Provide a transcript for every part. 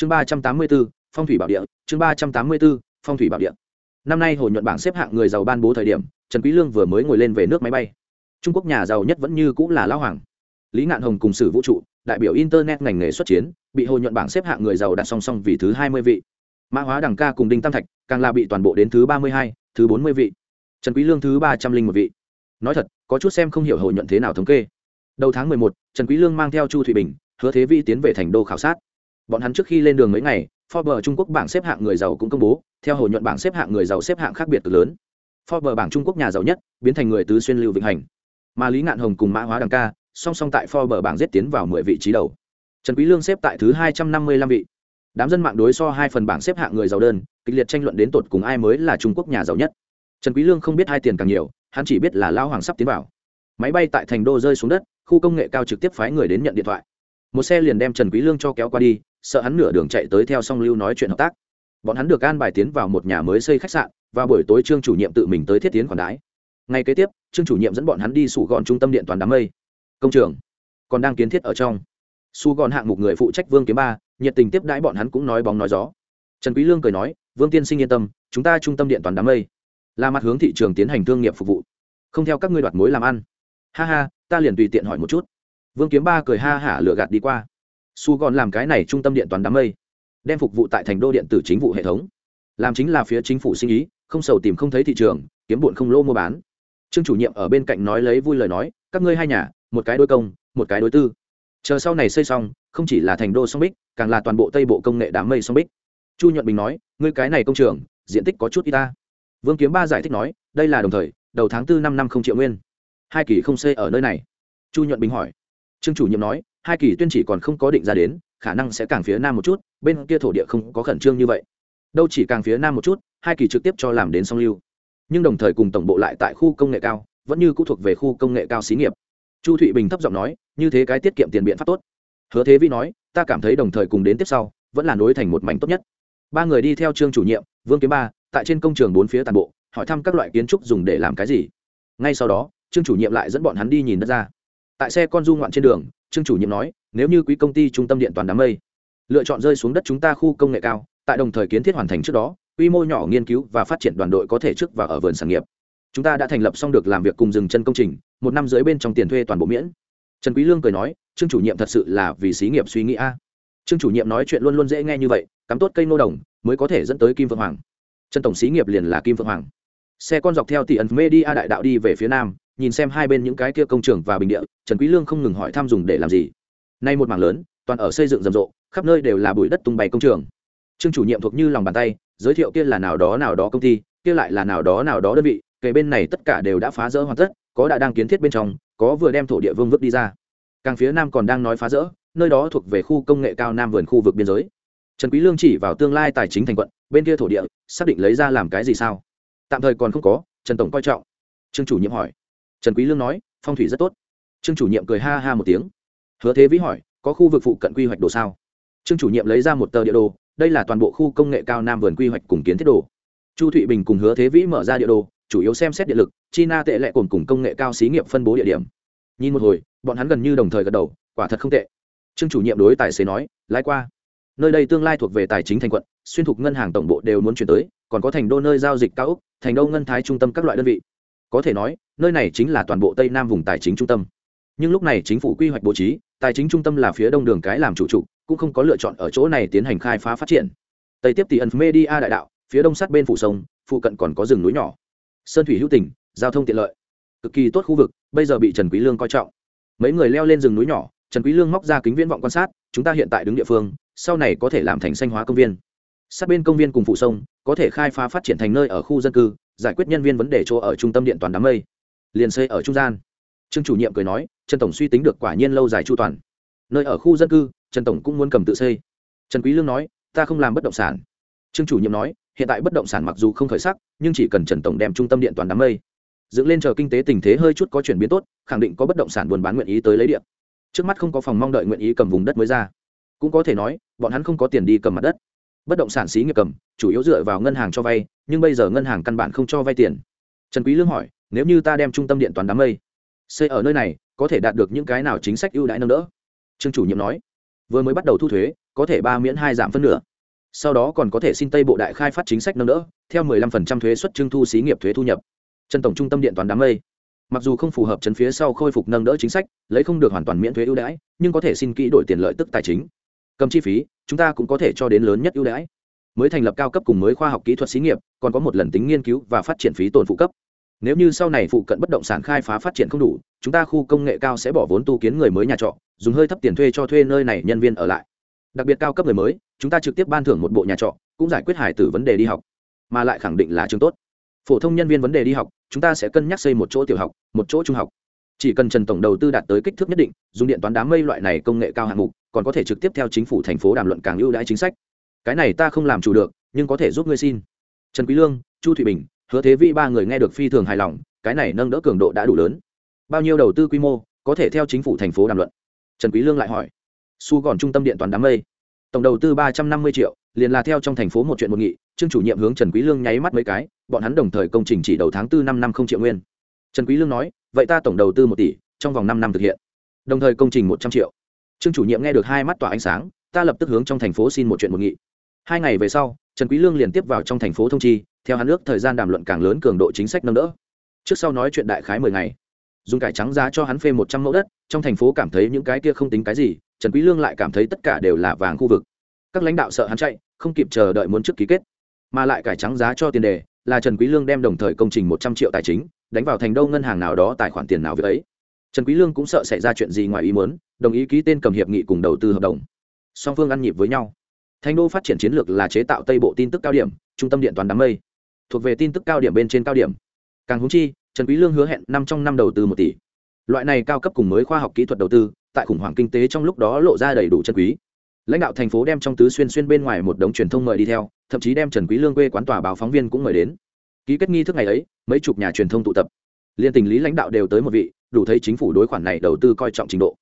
chương ba trăm tám mươi b ố phong thủy bảo địa. Chương ba trăm tám mươi b ố phong thủy bảo địa. Năm nay hồ nhuận bảng xếp hạng người giàu ban bố thời điểm trần quý lương vừa mới ngồi lên về nước máy bay. Trung quốc nhà giàu nhất vẫn như cũng là lão hoàng. Lý ngạn hồng cùng sử vũ trụ đại biểu internet ngành nghề xuất chiến bị hồ nhuận bảng xếp hạng người giàu đặt song song vì thứ hai mươi vị. Mã hóa đằng ca cùng đinh tam thạch càng là bị toàn bộ đến thứ ba mươi hai thứ bốn mươi vị. Trần quý lương thứ ba trăm linh một vị. Nói thật có chút xem không hiểu hồ nhuận thế nào thống kê. Đầu tháng mười một, trần quý lương mang theo chu thụy bình hứa thế vi tiến về thành đô khảo sát bọn hắn trước khi lên đường mấy ngày, forbes trung quốc bảng xếp hạng người giàu cũng công bố, theo hồ nhuận bảng xếp hạng người giàu xếp hạng khác biệt cực lớn. Forbes bảng trung quốc nhà giàu nhất, biến thành người tứ xuyên lưu vĩnh hành. Mà lý ngạn hồng cùng mã hóa đằng ca, song song tại forbes bảng giết tiến vào mười vị trí đầu. Trần quý lương xếp tại thứ hai trăm năm mươi lăm vị. Đám dân mạng đối so hai phần bảng xếp hạng người giàu đơn, kịch liệt tranh luận đến tột cùng ai mới là trung quốc nhà giàu nhất. Trần quý lương không biết hai tiền càng nhiều, hắn chỉ biết là lao hoàng sắp tiến vào. Máy bay tại thành đô rơi xuống đất, khu công nghệ cao trực tiếp phái người đến nhận điện thoại. Một xe liền đem trần quý lương cho kéo qua đi sợ hắn nửa đường chạy tới theo song lưu nói chuyện hợp tác. Bọn hắn được an bài tiến vào một nhà mới xây khách sạn, và buổi tối trương chủ nhiệm tự mình tới thiết tiến quản đái. Ngay kế tiếp, trương chủ nhiệm dẫn bọn hắn đi sủ gọn trung tâm điện toán đám mây. Công trường còn đang kiến thiết ở trong. Su gọn hạng mục người phụ trách vương kiếm ba, nhiệt tình tiếp đãi bọn hắn cũng nói bóng nói gió. Trần quý lương cười nói, vương tiên sinh yên tâm, chúng ta trung tâm điện toán đám mây là mặt hướng thị trường tiến hành thương nghiệp phục vụ, không theo các ngươi đoạt mối làm ăn. Ha ha, ta liền tùy tiện hỏi một chút. Vương kiếm ba cười ha hả lựa gạt đi qua su gòn làm cái này trung tâm điện toán đám mây, đem phục vụ tại thành đô điện tử chính vụ hệ thống. Làm chính là phía chính phủ sinh ý, không sầu tìm không thấy thị trường, kiếm bụn không lô mua bán. Trương chủ nhiệm ở bên cạnh nói lấy vui lời nói, các ngươi hai nhà, một cái đối công, một cái đối tư. Chờ sau này xây xong, không chỉ là thành đô song bích, càng là toàn bộ tây bộ công nghệ đám mây song bích. Chu nhuận bình nói, ngươi cái này công trường, diện tích có chút y ta. Vương kiếm ba giải thích nói, đây là đồng thời, đầu tháng tư năm năm không triệu nguyên. Hai kỳ không xây ở nơi này. Chu nhuận bình hỏi. Trương chủ nhiệm nói hai kỳ tuyên chỉ còn không có định ra đến, khả năng sẽ càng phía nam một chút, bên kia thổ địa không có khẩn trương như vậy. Đâu chỉ càng phía nam một chút, hai kỳ trực tiếp cho làm đến song lưu. Nhưng đồng thời cùng tổng bộ lại tại khu công nghệ cao, vẫn như cũ thuộc về khu công nghệ cao xí nghiệp. Chu thụy bình thấp giọng nói, như thế cái tiết kiệm tiền biện pháp tốt. Hứa thế vi nói, ta cảm thấy đồng thời cùng đến tiếp sau, vẫn là nối thành một mảnh tốt nhất. Ba người đi theo trương chủ nhiệm, vương kiếm ba, tại trên công trường bốn phía toàn bộ, hỏi thăm các loại kiến trúc dùng để làm cái gì. Ngay sau đó, trương chủ nhiệm lại dẫn bọn hắn đi nhìn đất ra. Tại xe con du ngoạn trên đường trương chủ nhiệm nói, nếu như quý công ty trung tâm điện toàn đám mây, lựa chọn rơi xuống đất chúng ta khu công nghệ cao, tại đồng thời kiến thiết hoàn thành trước đó, quy mô nhỏ nghiên cứu và phát triển đoàn đội có thể trước và ở vườn sản nghiệp. Chúng ta đã thành lập xong được làm việc cùng dừng chân công trình, một năm dưới bên trong tiền thuê toàn bộ miễn. Trần quý lương cười nói, trương chủ nhiệm thật sự là vì xí nghiệp suy nghĩ a. Trương chủ nhiệm nói chuyện luôn luôn dễ nghe như vậy, cắm tốt cây nô đồng, mới có thể dẫn tới kim vượng hoàng. Trần tổng xí nghiệp liền là kim vượng hoàng. Xe con dọc theo tỷ ẩn media đại đạo đi về phía nam nhìn xem hai bên những cái kia công trường và bình địa, trần quý lương không ngừng hỏi thăm dùng để làm gì. Nay một mảng lớn, toàn ở xây dựng rầm rộ, khắp nơi đều là bụi đất tung bay công trường. Trương chủ nhiệm thuộc như lòng bàn tay, giới thiệu kia là nào đó nào đó công ty, kia lại là nào đó nào đó đơn vị kề bên này tất cả đều đã phá rỡ hoàn tất, có đã đang kiến thiết bên trong, có vừa đem thổ địa vương vứt đi ra. Càng phía nam còn đang nói phá rỡ, nơi đó thuộc về khu công nghệ cao nam vườn khu vực biên giới. Trần quý lương chỉ vào tương lai tài chính thành quận, bên kia thổ địa, xác định lấy ra làm cái gì sao? Tạm thời còn không có, trần tổng coi trọng. Trương chủ nhiệm hỏi trần quý lương nói, phong thủy rất tốt. Trương chủ nhiệm cười ha ha một tiếng. Hứa thế vĩ hỏi, có khu vực phụ cận quy hoạch đồ sao? Trương chủ nhiệm lấy ra một tờ địa đồ, đây là toàn bộ khu công nghệ cao nam vườn quy hoạch cùng kiến thiết đồ. Chu thụy bình cùng hứa thế vĩ mở ra địa đồ, chủ yếu xem xét điện lực, china tệ lệ cồn cùng công nghệ cao xí nghiệp phân bố địa điểm. Nhìn một hồi, bọn hắn gần như đồng thời gật đầu, quả thật không tệ. Trương chủ nhiệm đối tài xế nói lái qua. Nơi đây tương lai thuộc về tài chính thành quận, xuyên thục ngân hàng tổng bộ đều muốn chuyển tới, còn có thành đô nơi giao dịch cao úc, thành đô ngân thái trung tâm các loại đơn vị có thể nói, nơi này chính là toàn bộ tây nam vùng tài chính trung tâm. Nhưng lúc này chính phủ quy hoạch bố trí, tài chính trung tâm là phía đông đường cái làm chủ trụ cũng không có lựa chọn ở chỗ này tiến hành khai phá phát triển. Tây tiếp tỷ ẩn media đại đạo, phía đông sát bên phủ sông, phụ cận còn có rừng núi nhỏ. Sơn thủy hữu tỉnh giao thông tiện lợi. Cực kỳ tốt khu vực, bây giờ bị trần quý lương coi trọng. Mấy người leo lên rừng núi nhỏ, trần quý lương móc ra kính viễn vọng quan sát, chúng ta hiện tại đứng địa phương, sau này có thể làm thành xanh hóa công viên sát bên công viên cùng phụ sông, có thể khai phá phát triển thành nơi ở khu dân cư, giải quyết nhân viên vấn đề chỗ ở trung tâm điện toàn đám mây. Liền xây ở trung gian. Trương chủ nhiệm cười nói, trần tổng suy tính được quả nhiên lâu dài chu toàn. Nơi ở khu dân cư, trần tổng cũng muốn cầm tự xây. Trần quý lương nói, ta không làm bất động sản. Trương chủ nhiệm nói, hiện tại bất động sản mặc dù không khởi sắc, nhưng chỉ cần trần tổng đem trung tâm điện toàn đám mây. Dựng lên chờ kinh tế tình thế hơi chút có chuyển biến tốt, khẳng định có bất động sản buôn bán nguyện ý tới lấy điện. Trước mắt không có phòng mong đợi nguyện ý cầm vùng đất mới ra. Cũng có thể nói, bọn hắn không có tiền đi cầm mặt đất bất động sản xí nghiệp cầm, chủ yếu dựa vào ngân hàng cho vay, nhưng bây giờ ngân hàng căn bản không cho vay tiền. Trần quý lương hỏi, nếu như ta đem trung tâm điện toán đám mây xây ở nơi này, có thể đạt được những cái nào chính sách ưu đãi nâng đỡ? Trương chủ nhiệm nói, vừa mới bắt đầu thu thuế, có thể ba miễn hai giảm phân nửa. Sau đó còn có thể xin tây bộ đại khai phát chính sách nâng đỡ, theo 15% thuế suất trương thu xí nghiệp thuế thu nhập. Trần tổng trung tâm điện toán đám mây. Mặc dù không phù hợp chân phía sau khôi phục nâng đỡ chính sách, lấy không được hoàn toàn miễn thuế ưu đãi, nhưng có thể xin kỹ đổi tiền lợi tức tài chính. Cầm chi phí chúng ta cũng có thể cho đến lớn nhất ưu đãi. Mới thành lập cao cấp cùng mới khoa học kỹ thuật xí nghiệp, còn có một lần tính nghiên cứu và phát triển phí tồn phụ cấp. Nếu như sau này phụ cận bất động sản khai phá phát triển không đủ, chúng ta khu công nghệ cao sẽ bỏ vốn tu kiến người mới nhà trọ, dùng hơi thấp tiền thuê cho thuê nơi này nhân viên ở lại. Đặc biệt cao cấp người mới, chúng ta trực tiếp ban thưởng một bộ nhà trọ, cũng giải quyết hải tử vấn đề đi học. Mà lại khẳng định là trường tốt. Phổ thông nhân viên vấn đề đi học, chúng ta sẽ cân nhắc xây một chỗ tiểu học, một chỗ trung học. Chỉ cần trần tổng đầu tư đạt tới kích thước nhất định, dùng điện toán đám mây loại này công nghệ cao hạng mục còn có thể trực tiếp theo chính phủ thành phố đàm luận càng ưu đãi chính sách. Cái này ta không làm chủ được, nhưng có thể giúp ngươi xin. Trần quý lương, chu thụy bình, hứa thế vĩ ba người nghe được phi thường hài lòng, cái này nâng đỡ cường độ đã đủ lớn. Bao nhiêu đầu tư quy mô, có thể theo chính phủ thành phố đàm luận? Trần quý lương lại hỏi. Su còn trung tâm điện toán đám mây. Tổng đầu tư ba trăm năm mươi triệu, liền là theo trong thành phố một chuyện một nghị trương chủ nhiệm hướng trần quý lương nháy mắt mấy cái, bọn hắn đồng thời công trình chỉ đầu tháng tư năm năm không triệu nguyên. Trần quý lương nói, vậy ta tổng đầu tư một tỷ, trong vòng năm năm thực hiện. Đồng thời công trình một trăm triệu trương chủ nhiệm nghe được hai mắt tỏa ánh sáng, ta lập tức hướng trong thành phố xin một chuyện một nghị. Hai ngày về sau, trần quý lương liền tiếp vào trong thành phố thông chi, theo hắn ước thời gian đàm luận càng lớn cường độ chính sách nâng đỡ. Trước sau nói chuyện đại khái mười ngày. Dùng cải trắng giá cho hắn phê một trăm mẫu đất, trong thành phố cảm thấy những cái kia không tính cái gì, trần quý lương lại cảm thấy tất cả đều là vàng khu vực. Các lãnh đạo sợ hắn chạy, không kịp chờ đợi muốn trước ký kết. Mà lại cải trắng giá cho tiền đề, là trần quý lương đem đồng thời công trình một trăm triệu tài chính, đánh vào thành đâu ngân hàng nào đó tài khoản tiền nào việc ấy. Trần quý lương cũng sợ xảy ra chuyện gì ngoài ý muốn đồng ý ký tên cầm hiệp nghị cùng đầu tư hợp đồng. Song phương ăn nhịp với nhau. Thành đô phát triển chiến lược là chế tạo tây bộ tin tức cao điểm, trung tâm điện toán đám mây. Thuộc về tin tức cao điểm bên trên cao điểm. Càng húng chi, trần quý lương hứa hẹn năm trong năm đầu tư một tỷ. Loại này cao cấp cùng mới khoa học kỹ thuật đầu tư, tại khủng hoảng kinh tế trong lúc đó lộ ra đầy đủ chân quý. Lãnh đạo thành phố đem trong tứ xuyên xuyên bên ngoài một đống truyền thông mời đi theo, thậm chí đem trần quý lương quê quán tòa báo phóng viên cũng mời đến. Ký kết nghi thức ngày ấy, mấy chục nhà truyền thông tụ tập. Liên tình lý lãnh đạo đều tới một vị, đủ thấy chính phủ đối khoản này đầu tư coi trọng trình độ.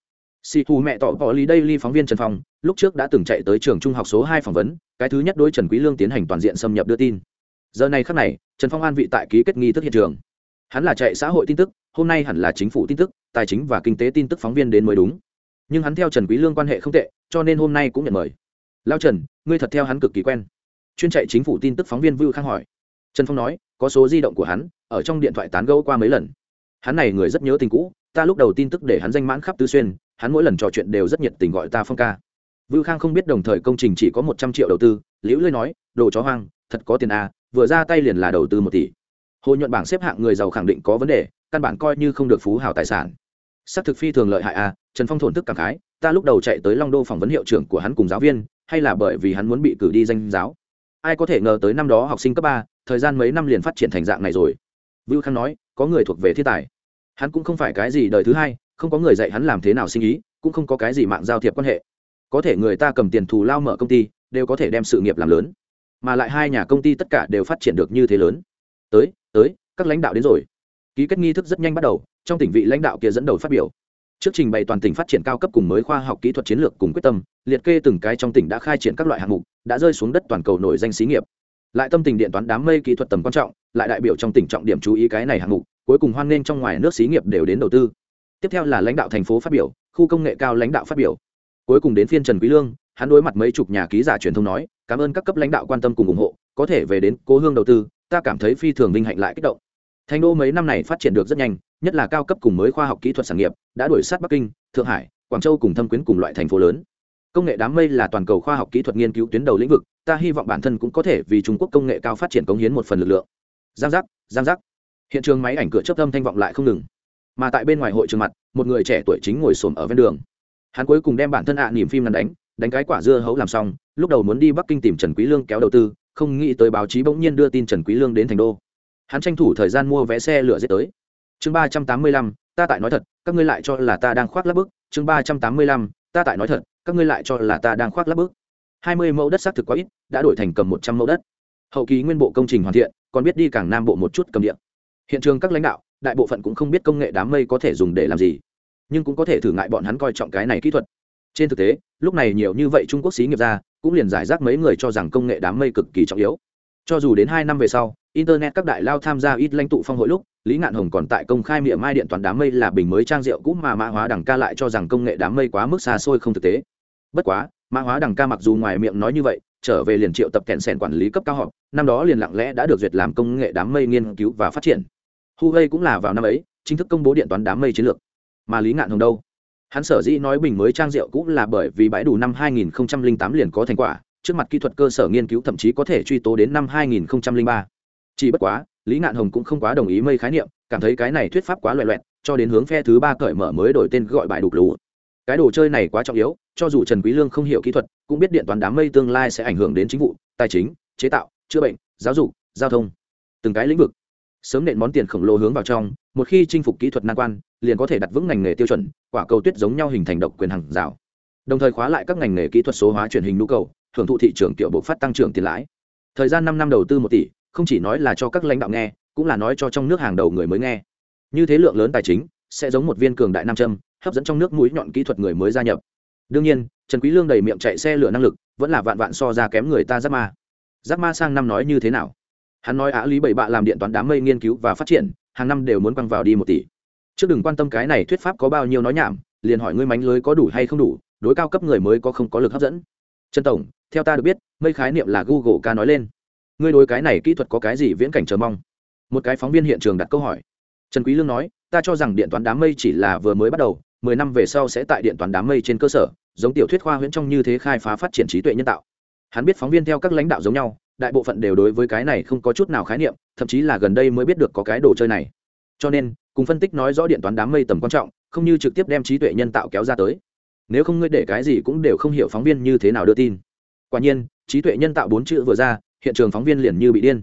Sĩ thu mẹ tỏ bỏ lý đây ly phóng viên trần phong, lúc trước đã từng chạy tới trường trung học số hai phỏng vấn, cái thứ nhất đối trần quý lương tiến hành toàn diện xâm nhập đưa tin. Giờ này khắc này, trần phong an vị tại ký kết nghi thức hiện trường. Hắn là chạy xã hội tin tức, hôm nay hẳn là chính phủ tin tức, tài chính và kinh tế tin tức phóng viên đến mới đúng. Nhưng hắn theo trần quý lương quan hệ không tệ, cho nên hôm nay cũng nhận mời. Lão trần, ngươi thật theo hắn cực kỳ quen. Chuyên chạy chính phủ tin tức phóng viên vưu khang hỏi. Trần phong nói, có số di động của hắn, ở trong điện thoại tán gẫu qua mấy lần hắn này người rất nhớ tình cũ, ta lúc đầu tin tức để hắn danh mãn khắp tứ xuyên, hắn mỗi lần trò chuyện đều rất nhiệt tình gọi ta phong ca. Vưu khang không biết đồng thời công trình chỉ có một trăm triệu đầu tư, liễu lưới nói, đồ chó hoang, thật có tiền à vừa ra tay liền là đầu tư một tỷ. Hồ nhuận bảng xếp hạng người giàu khẳng định có vấn đề, căn bản coi như không được phú hào tài sản. Xác thực phi thường lợi hại à trần phong thổn thức cảm khái, ta lúc đầu chạy tới long đô phỏng vấn hiệu trưởng của hắn cùng giáo viên, hay là bởi vì hắn muốn bị cử đi danh giáo. Ai có thể ngờ tới năm đó học sinh cấp ba, thời gian mấy năm liền phát triển thành dạng này rồi. Vưu khang nói, có người thuộc về thiên tài hắn cũng không phải cái gì đời thứ hai, không có người dạy hắn làm thế nào sinh ý, cũng không có cái gì mạng giao thiệp quan hệ. Có thể người ta cầm tiền thù lao mở công ty, đều có thể đem sự nghiệp làm lớn. Mà lại hai nhà công ty tất cả đều phát triển được như thế lớn. Tới tới, các lãnh đạo đến rồi. Ký kết nghi thức rất nhanh bắt đầu, trong tỉnh vị lãnh đạo kia dẫn đầu phát biểu. Trước trình bày toàn tỉnh phát triển cao cấp cùng mới khoa học kỹ thuật chiến lược cùng quyết tâm, liệt kê từng cái trong tỉnh đã khai triển các loại hạng mục, đã rơi xuống đất toàn cầu nổi danh xí nghiệp. Lại tâm tình điện toán đám mây kỹ thuật tầm quan trọng, lại đại biểu trong tỉnh trọng điểm chú ý cái này hạng mục cuối cùng hoan nghênh trong ngoài nước xí nghiệp đều đến đầu tư. Tiếp theo là lãnh đạo thành phố phát biểu, khu công nghệ cao lãnh đạo phát biểu. Cuối cùng đến phiên trần quý lương, hắn đối mặt mấy chục nhà ký giả truyền thông nói, cảm ơn các cấp lãnh đạo quan tâm cùng ủng hộ, có thể về đến cố hương đầu tư, ta cảm thấy phi thường vinh hạnh lại kích động. Thành đô mấy năm này phát triển được rất nhanh, nhất là cao cấp cùng mới khoa học kỹ thuật sản nghiệp, đã đuổi sát bắc kinh, thượng hải, quảng châu cùng thâm quyến cùng loại thành phố lớn. Công nghệ đám mây là toàn cầu khoa học kỹ thuật nghiên cứu tuyến đầu lĩnh vực, ta hy vọng bản thân cũng có thể vì trung quốc công nghệ cao phát triển cống hiến một phần lực lượng. Giang giác giang giác hiện trường máy ảnh cửa chấp âm thanh vọng lại không ngừng. Mà tại bên ngoài hội trường mặt, một người trẻ tuổi chính ngồi xổm ở ven đường. Hắn cuối cùng đem bản thân ạ à niềm phim lần đánh đánh cái quả dưa hấu làm xong, lúc đầu muốn đi bắc kinh tìm trần quý lương kéo đầu tư, không nghĩ tới báo chí bỗng nhiên đưa tin trần quý lương đến thành đô. Hắn tranh thủ thời gian mua vé xe lửa dễ tới. Chương ba trăm tám mươi lăm, ta tại nói thật, các ngươi lại cho là ta đang khoác lắp bức. Chương ba trăm tám mươi lăm, ta tại nói thật, các ngươi lại cho là ta đang khoác lắp bức. hai mươi mẫu đất xác thực quá ít, đã đổi thành cầm một trăm mẫu đất. Hậu kỳ nguyên bộ công trình hoàn thiện, còn biết đi cảng nam bộ một chút cầm điện hiện trường các lãnh đạo, đại bộ phận cũng không biết công nghệ đám mây có thể dùng để làm gì, nhưng cũng có thể thử ngại bọn hắn coi trọng cái này kỹ thuật. Trên thực tế, lúc này nhiều như vậy trung quốc xí nghiệp ra, cũng liền giải rác mấy người cho rằng công nghệ đám mây cực kỳ trọng yếu. Cho dù đến hai năm về sau, internet các đại lao tham gia ít lãnh tụ phong hội lúc, lý ngạn hồng còn tại công khai miệng mai điện toán đám mây là bình mới trang rượu cũ mà mã hóa đẳng ca lại cho rằng công nghệ đám mây quá mức xa xôi không thực tế. Bất quá, mã hóa đằng ca mặc dù ngoài miệng nói như vậy, trở về liền triệu tập kẹn sẻn quản lý cấp cao họp, năm đó liền lặng lẽ đã được duyệt làm công nghệ đám mây nghiên cứu và phát triển huawei cũng là vào năm ấy, chính thức công bố điện toán đám mây chiến lược. Mà lý ngạn hồng đâu? Hắn sở dĩ nói bình mới trang rượu cũng là bởi vì bãi đủ năm 2008 liền có thành quả, trước mặt kỹ thuật cơ sở nghiên cứu thậm chí có thể truy tố đến năm 2003. chỉ bất quá, lý ngạn hồng cũng không quá đồng ý mây khái niệm, cảm thấy cái này thuyết pháp quá loẹ loẹt, cho đến hướng phe thứ ba cởi mở mới đổi tên gọi bãi đục lũ cái đồ chơi này quá trọng yếu, cho dù trần quý lương không hiểu kỹ thuật, cũng biết điện toán đám mây tương lai sẽ ảnh hưởng đến chính vụ, tài chính, chế tạo, chữa bệnh, giáo dục, giao thông. Từng cái lĩnh vực sớm nện món tiền khổng lồ hướng vào trong, một khi chinh phục kỹ thuật nan quan, liền có thể đặt vững ngành nghề tiêu chuẩn, quả cầu tuyết giống nhau hình thành độc quyền hàng rào. Đồng thời khóa lại các ngành nghề kỹ thuật số hóa truyền hình nhu cầu hưởng thụ thị trường tiểu bộ phát tăng trưởng tiền lãi. Thời gian năm năm đầu tư một tỷ, không chỉ nói là cho các lãnh đạo nghe, cũng là nói cho trong nước hàng đầu người mới nghe. Như thế lượng lớn tài chính, sẽ giống một viên cường đại nam châm, hấp dẫn trong nước mũi nhọn kỹ thuật người mới gia nhập. Đương nhiên, trần quý lương đầy miệng chạy xe lửa năng lực, vẫn là vạn vạn so ra kém người ta giáp ma. Giáp ma sang năm nói như thế nào? Hắn nói á lý bảy bạ làm điện toán đám mây nghiên cứu và phát triển, hàng năm đều muốn quăng vào đi một tỷ. Trước đừng quan tâm cái này thuyết pháp có bao nhiêu nói nhảm, liền hỏi ngươi mánh lưới có đủ hay không đủ, đối cao cấp người mới có không có lực hấp dẫn. Trần tổng, theo ta được biết, mây khái niệm là google ca nói lên. Ngươi đối cái này kỹ thuật có cái gì viễn cảnh chờ mong? Một cái phóng viên hiện trường đặt câu hỏi. Trần quý lương nói, ta cho rằng điện toán đám mây chỉ là vừa mới bắt đầu, mười năm về sau sẽ tại điện toán đám mây trên cơ sở, giống tiểu thuyết khoa huyễn trong như thế khai phá phát triển trí tuệ nhân tạo. Hắn biết phóng viên theo các lãnh đạo giống nhau đại bộ phận đều đối với cái này không có chút nào khái niệm, thậm chí là gần đây mới biết được có cái đồ chơi này. Cho nên, cùng phân tích nói rõ điện toán đám mây tầm quan trọng, không như trực tiếp đem trí tuệ nhân tạo kéo ra tới. Nếu không ngươi để cái gì cũng đều không hiểu phóng viên như thế nào đưa tin. Quả nhiên, trí tuệ nhân tạo bốn chữ vừa ra, hiện trường phóng viên liền như bị điên.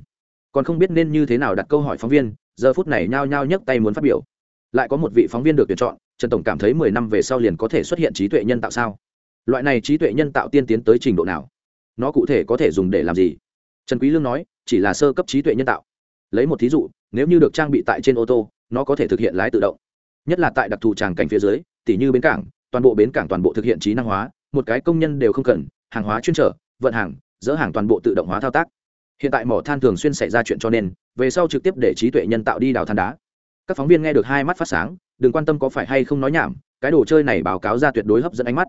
Còn không biết nên như thế nào đặt câu hỏi phóng viên, giờ phút này nhao nhao nhấc tay muốn phát biểu. Lại có một vị phóng viên được tuyển chọn, trần tổng cảm thấy mười năm về sau liền có thể xuất hiện trí tuệ nhân tạo sao? Loại này trí tuệ nhân tạo tiên tiến tới trình độ nào? Nó cụ thể có thể dùng để làm gì? Trần quý lương nói, chỉ là sơ cấp trí tuệ nhân tạo. Lấy một thí dụ, nếu như được trang bị tại trên ô tô, nó có thể thực hiện lái tự động. Nhất là tại đặc thù tràng cảnh phía dưới, tỉ như bến cảng, toàn bộ bến cảng toàn bộ thực hiện trí năng hóa, một cái công nhân đều không cần, hàng hóa chuyên trở, vận hàng, dỡ hàng toàn bộ tự động hóa thao tác. Hiện tại mỏ than thường xuyên xảy ra chuyện cho nên, về sau trực tiếp để trí tuệ nhân tạo đi đào than đá. Các phóng viên nghe được hai mắt phát sáng, đừng quan tâm có phải hay không nói nhảm, cái đồ chơi này báo cáo ra tuyệt đối hấp dẫn ánh mắt.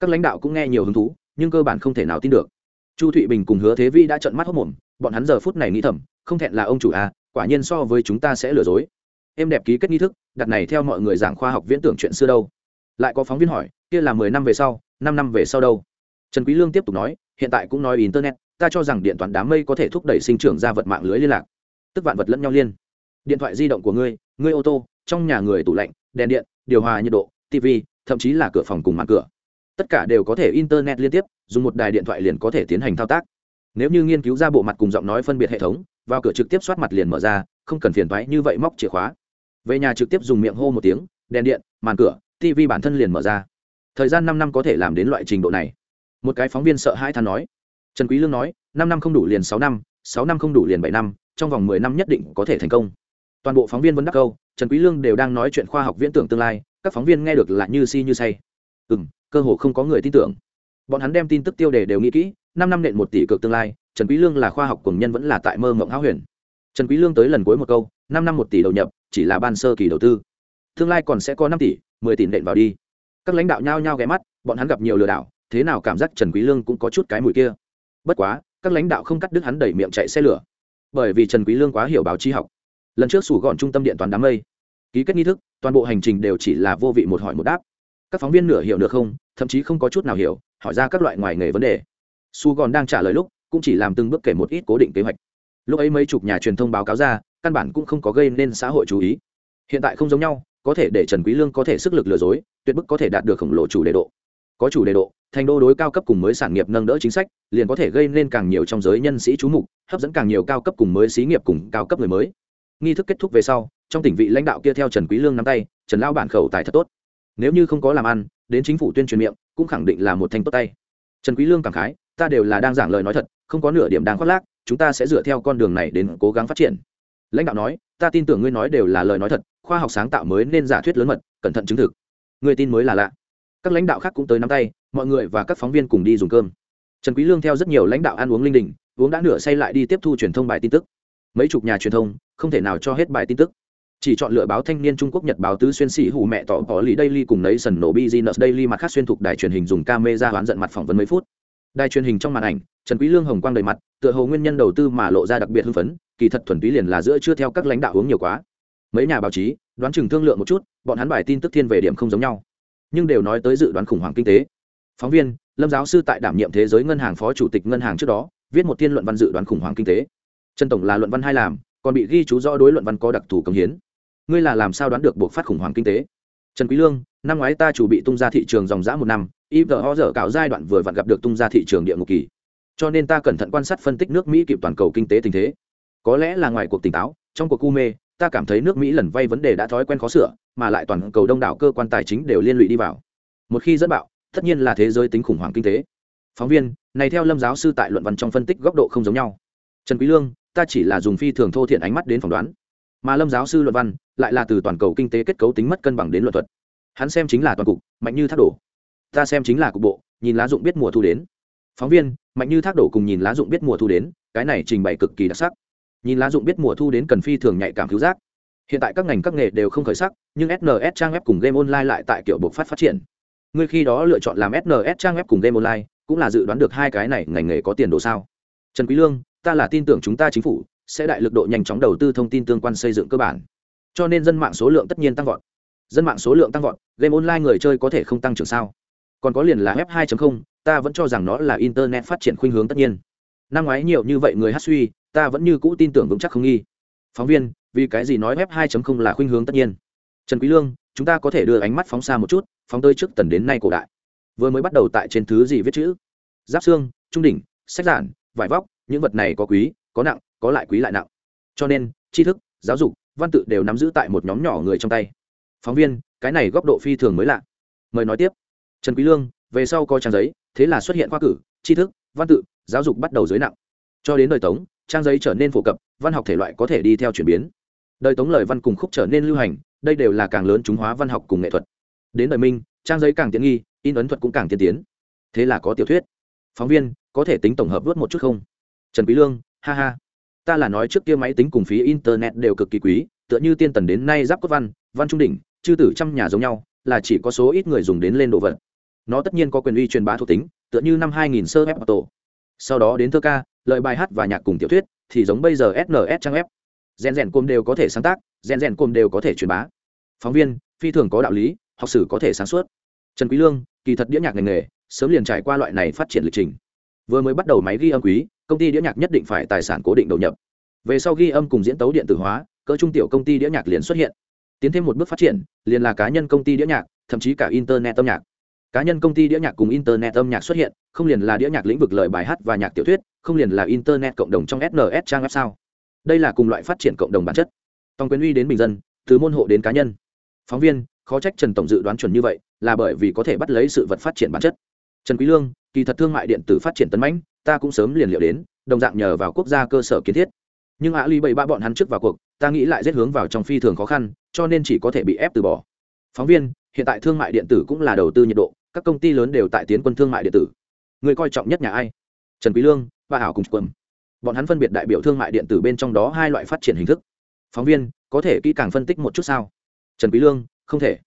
Các lãnh đạo cũng nghe nhiều hứng thú, nhưng cơ bản không thể nào tin được chu thụy bình cùng hứa thế vi đã trận mắt hốc mồm, bọn hắn giờ phút này nghĩ thầm, không thẹn là ông chủ à quả nhiên so với chúng ta sẽ lừa dối. Em đẹp ký kết nghi thức, đặt này theo mọi người giảng khoa học viễn tưởng chuyện xưa đâu. Lại có phóng viên hỏi, kia là mười năm về sau, năm năm về sau đâu? Trần quý lương tiếp tục nói, hiện tại cũng nói internet, ta cho rằng điện toán đám mây có thể thúc đẩy sinh trưởng ra vật mạng lưới liên lạc. Tức vạn vật lẫn nhau liên. Điện thoại di động của ngươi ngươi ô tô, trong nhà người tủ lạnh, đèn điện, điều hòa nhiệt độ tv thậm chí là cửa phòng cùng màn cửa tất cả đều có thể internet liên tiếp, dùng một đài điện thoại liền có thể tiến hành thao tác. Nếu như nghiên cứu ra bộ mặt cùng giọng nói phân biệt hệ thống, vào cửa trực tiếp soát mặt liền mở ra, không cần phiền thoái như vậy móc chìa khóa. Về nhà trực tiếp dùng miệng hô một tiếng, đèn điện, màn cửa tv bản thân liền mở ra. Thời gian năm năm có thể làm đến loại trình độ này. Một cái phóng viên sợ hai than nói. Trần quý lương nói, năm năm không đủ liền sáu năm sáu năm không đủ liền bảy năm, trong vòng mười năm nhất định có thể thành công. Toàn bộ phóng viên vẫn đắc câu, trần quý lương đều đang nói chuyện khoa học viễn tưởng tương lai, các phóng viên nghe được là như si như say. Ừm cơ hồ không có người tin tưởng. Bọn hắn đem tin tức tiêu đề đều nghĩ kỹ, năm năm nện một tỷ cực tương lai, trần quý lương là khoa học cường nhân vẫn là tại mơ mộng hão huyền. Trần quý lương tới lần cuối một câu, năm năm một tỷ đầu nhập, chỉ là ban sơ kỳ đầu tư. Tương lai còn sẽ có năm tỷ, mười tỷ nện vào đi. Các lãnh đạo nhao nhao ghé mắt, bọn hắn gặp nhiều lừa đảo, thế nào cảm giác trần quý lương cũng có chút cái mùi kia. Bất quá, các lãnh đạo không cắt đứt hắn đẩy miệng chạy xe lửa. Bởi vì trần quý lương quá hiểu báo chí học. Lần trước sủ gọn trung tâm điện toán đám mây. Ký kết nghi thức, toàn bộ hành trình đều chỉ là vô vị một hỏi một đáp các phóng viên nửa hiểu được không, thậm chí không có chút nào hiểu, hỏi ra các loại ngoài nghề vấn đề. Su gòn đang trả lời lúc, cũng chỉ làm từng bước kể một ít cố định kế hoạch. Lúc ấy mấy chục nhà truyền thông báo cáo ra, căn bản cũng không có gây nên xã hội chú ý. Hiện tại không giống nhau, có thể để trần quý lương có thể sức lực lừa dối, tuyệt bức có thể đạt được khổng lồ chủ đề độ. Có chủ đề độ, thành đô đối cao cấp cùng mới sản nghiệp nâng đỡ chính sách, liền có thể gây nên càng nhiều trong giới nhân sĩ chú mục, hấp dẫn càng nhiều cao cấp cùng mới xí nghiệp cùng cao cấp người mới. Nghi thức kết thúc về sau, trong tỉnh vị lãnh đạo kia theo trần quý lương nắm tay, trần lao bản khẩu tài thật tốt nếu như không có làm ăn, đến chính phủ tuyên truyền miệng, cũng khẳng định là một thanh tốt tay. Trần quý lương cảm khái, ta đều là đang giảng lời nói thật, không có nửa điểm đáng khoác lác, chúng ta sẽ dựa theo con đường này đến cố gắng phát triển. Lãnh đạo nói, ta tin tưởng ngươi nói đều là lời nói thật, khoa học sáng tạo mới nên giả thuyết lớn mật, cẩn thận chứng thực. Người tin mới là lạ. Các lãnh đạo khác cũng tới nắm tay, mọi người và các phóng viên cùng đi dùng cơm. Trần quý lương theo rất nhiều lãnh đạo ăn uống linh đình, uống đã nửa say lại đi tiếp thu truyền thông bài tin tức. Mấy chục nhà truyền thông, không thể nào cho hết bài tin tức chỉ chọn lựa báo thanh niên trung quốc, nhật báo tứ xuyên sĩ hủ mẹ tỏ có lý daily cùng nấy sần nổ business daily mặt khác xuyên thuộc đài truyền hình dùng camera hoán giận mặt phỏng vấn mấy phút. Đài truyền hình trong màn ảnh, trần quý lương hồng quang đầy mặt, tựa hồ nguyên nhân đầu tư mà lộ ra đặc biệt hưng phấn, kỳ thật thuần túy liền là giữa chưa theo các lãnh đạo uống nhiều quá. Mấy nhà báo chí, đoán chừng thương lượng một chút, bọn hắn bài tin tức thiên về điểm không giống nhau. Nhưng đều nói tới dự đoán khủng hoảng kinh tế. Phóng viên, lâm giáo sư tại đảm nhiệm thế giới ngân hàng phó chủ tịch ngân hàng trước đó, viết một thiên luận văn dự đoán khủng hoảng kinh tế. Trần tổng là luận văn hai làm, còn bị ghi chú rõ đối luận văn có đặc thù công hiến ngươi là làm sao đoán được buộc phát khủng hoảng kinh tế? Trần quý lương, năm ngoái ta chủ bị tung ra thị trường dòng dã một năm IVO dở cạo giai đoạn vừa vặn gặp được tung ra thị trường địa ngục kỳ. Cho nên ta cẩn thận quan sát phân tích nước mỹ kịp toàn cầu kinh tế tình thế. Có lẽ là ngoài cuộc tỉnh táo, trong cuộc cu mê, ta cảm thấy nước mỹ lần vay vấn đề đã thói quen khó sửa, mà lại toàn cầu đông đảo cơ quan tài chính đều liên lụy đi vào. Một khi dẫn bạo, tất nhiên là thế giới tính khủng hoảng kinh tế. Phóng viên, này theo lâm giáo sư tại luận văn trong phân tích góc độ không giống nhau. Trần quý lương, ta chỉ là dùng phi thường thô thiện ánh mắt đến phỏng đoán. Mà lâm giáo sư luận văn lại là từ toàn cầu kinh tế kết cấu tính mất cân bằng đến luận thuật. Hắn xem chính là toàn cục, mạnh như thác đổ. Ta xem chính là cục bộ, nhìn lá dụng biết mùa thu đến. Phóng viên, mạnh như thác đổ cùng nhìn lá dụng biết mùa thu đến, cái này trình bày cực kỳ đặc sắc. Nhìn lá dụng biết mùa thu đến cần phi thường nhạy cảm cứu giác. Hiện tại các ngành các nghề đều không khởi sắc, nhưng sns trang web cùng game online lại tại kiểu bộc phát phát triển. Ngươi khi đó lựa chọn làm sns trang web cùng game online, cũng là dự đoán được hai cái này ngành nghề có tiền đồ sao? Trần quý lương, ta là tin tưởng chúng ta chính phủ, sẽ đại lực độ nhanh chóng đầu tư thông tin tương quan xây dựng cơ bản cho nên dân mạng số lượng tất nhiên tăng vọt. Dân mạng số lượng tăng vọt, game online người chơi có thể không tăng trưởng sao? Còn có liền là web 2.0 ta vẫn cho rằng nó là internet phát triển khuynh hướng tất nhiên. Năm ngoái nhiều như vậy người hát suy, ta vẫn như cũ tin tưởng vững chắc không nghi. Phóng viên, vì cái gì nói web 2.0 là khuynh hướng tất nhiên? Trần quý lương, chúng ta có thể đưa ánh mắt phóng xa một chút, phóng tới trước tần đến nay cổ đại. Vừa mới bắt đầu tại trên thứ gì viết chữ? Giáp xương, trung đỉnh, sách giản, vải vóc, những vật này có quý, có nặng, có lại quý lại nặng. Cho nên, tri thức, giáo dục văn tự đều nắm giữ tại một nhóm nhỏ người trong tay. Phóng viên, cái này góc độ phi thường mới lạ. Mời nói tiếp. Trần quý lương, về sau coi trang giấy, thế là xuất hiện khoa cử, tri thức, văn tự, giáo dục bắt đầu dưới nặng. Cho đến đời tống, trang giấy trở nên phổ cập, văn học thể loại có thể đi theo chuyển biến. Đời tống lời văn cùng khúc trở nên lưu hành, đây đều là càng lớn chúng hóa văn học cùng nghệ thuật. Đến đời minh, trang giấy càng tiện nghi, in ấn thuật cũng càng tiên tiến. Thế là có tiểu thuyết. Phóng viên, có thể tính tổng hợp vớt một chút không? Trần quý lương, ha ha ta là nói trước kia máy tính cùng phí internet đều cực kỳ quý, tựa như tiên tần đến nay giáp cốt văn văn trung đỉnh, chư tử trăm nhà giống nhau, là chỉ có số ít người dùng đến lên đồ vật. Nó tất nhiên có quyền uy truyền bá thuộc tính, tựa như năm 2000 sơ ép auto. Sau đó đến thơ ca lời bài hát và nhạc cùng tiểu thuyết, thì giống bây giờ sns trang web. Rèn rèn côm đều có thể sáng tác, rèn rèn côm đều có thể truyền bá. Phóng viên, phi thường có đạo lý, học sử có thể sáng suốt. Trần quý lương, kỳ thật đĩa nhạc ngành nghề, sớm liền trải qua loại này phát triển lịch trình. Vừa mới bắt đầu máy ghi âm quý công ty đĩa nhạc nhất định phải tài sản cố định đầu nhập. Về sau ghi âm cùng diễn tấu điện tử hóa, cỡ trung tiểu công ty đĩa nhạc liền xuất hiện. Tiến thêm một bước phát triển, liền là cá nhân công ty đĩa nhạc, thậm chí cả internet âm nhạc. Cá nhân công ty đĩa nhạc cùng internet âm nhạc xuất hiện, không liền là đĩa nhạc lĩnh vực lời bài hát và nhạc tiểu thuyết, không liền là internet cộng đồng trong sns trang web sao? Đây là cùng loại phát triển cộng đồng bản chất. Tòng quyền uy đến bình dân, từ môn hộ đến cá nhân. Phóng viên, khó trách trần tổng dự đoán chuẩn như vậy, là bởi vì có thể bắt lấy sự vật phát triển bản chất. Trần quý lương, kỳ thật thương mại điện tử phát triển tấn mãnh ta cũng sớm liền liệu đến, đồng dạng nhờ vào quốc gia cơ sở kiến thiết. Nhưng ạ ly bảy ba bọn hắn trước vào cuộc, ta nghĩ lại rất hướng vào trong phi thường khó khăn, cho nên chỉ có thể bị ép từ bỏ. Phóng viên, hiện tại thương mại điện tử cũng là đầu tư nhiệt độ, các công ty lớn đều tại tiến quân thương mại điện tử. Người coi trọng nhất nhà ai? Trần quý lương và hảo cùng quân bọn hắn phân biệt đại biểu thương mại điện tử bên trong đó hai loại phát triển hình thức. Phóng viên, có thể kỹ càng phân tích một chút sao? Trần quý lương, không thể.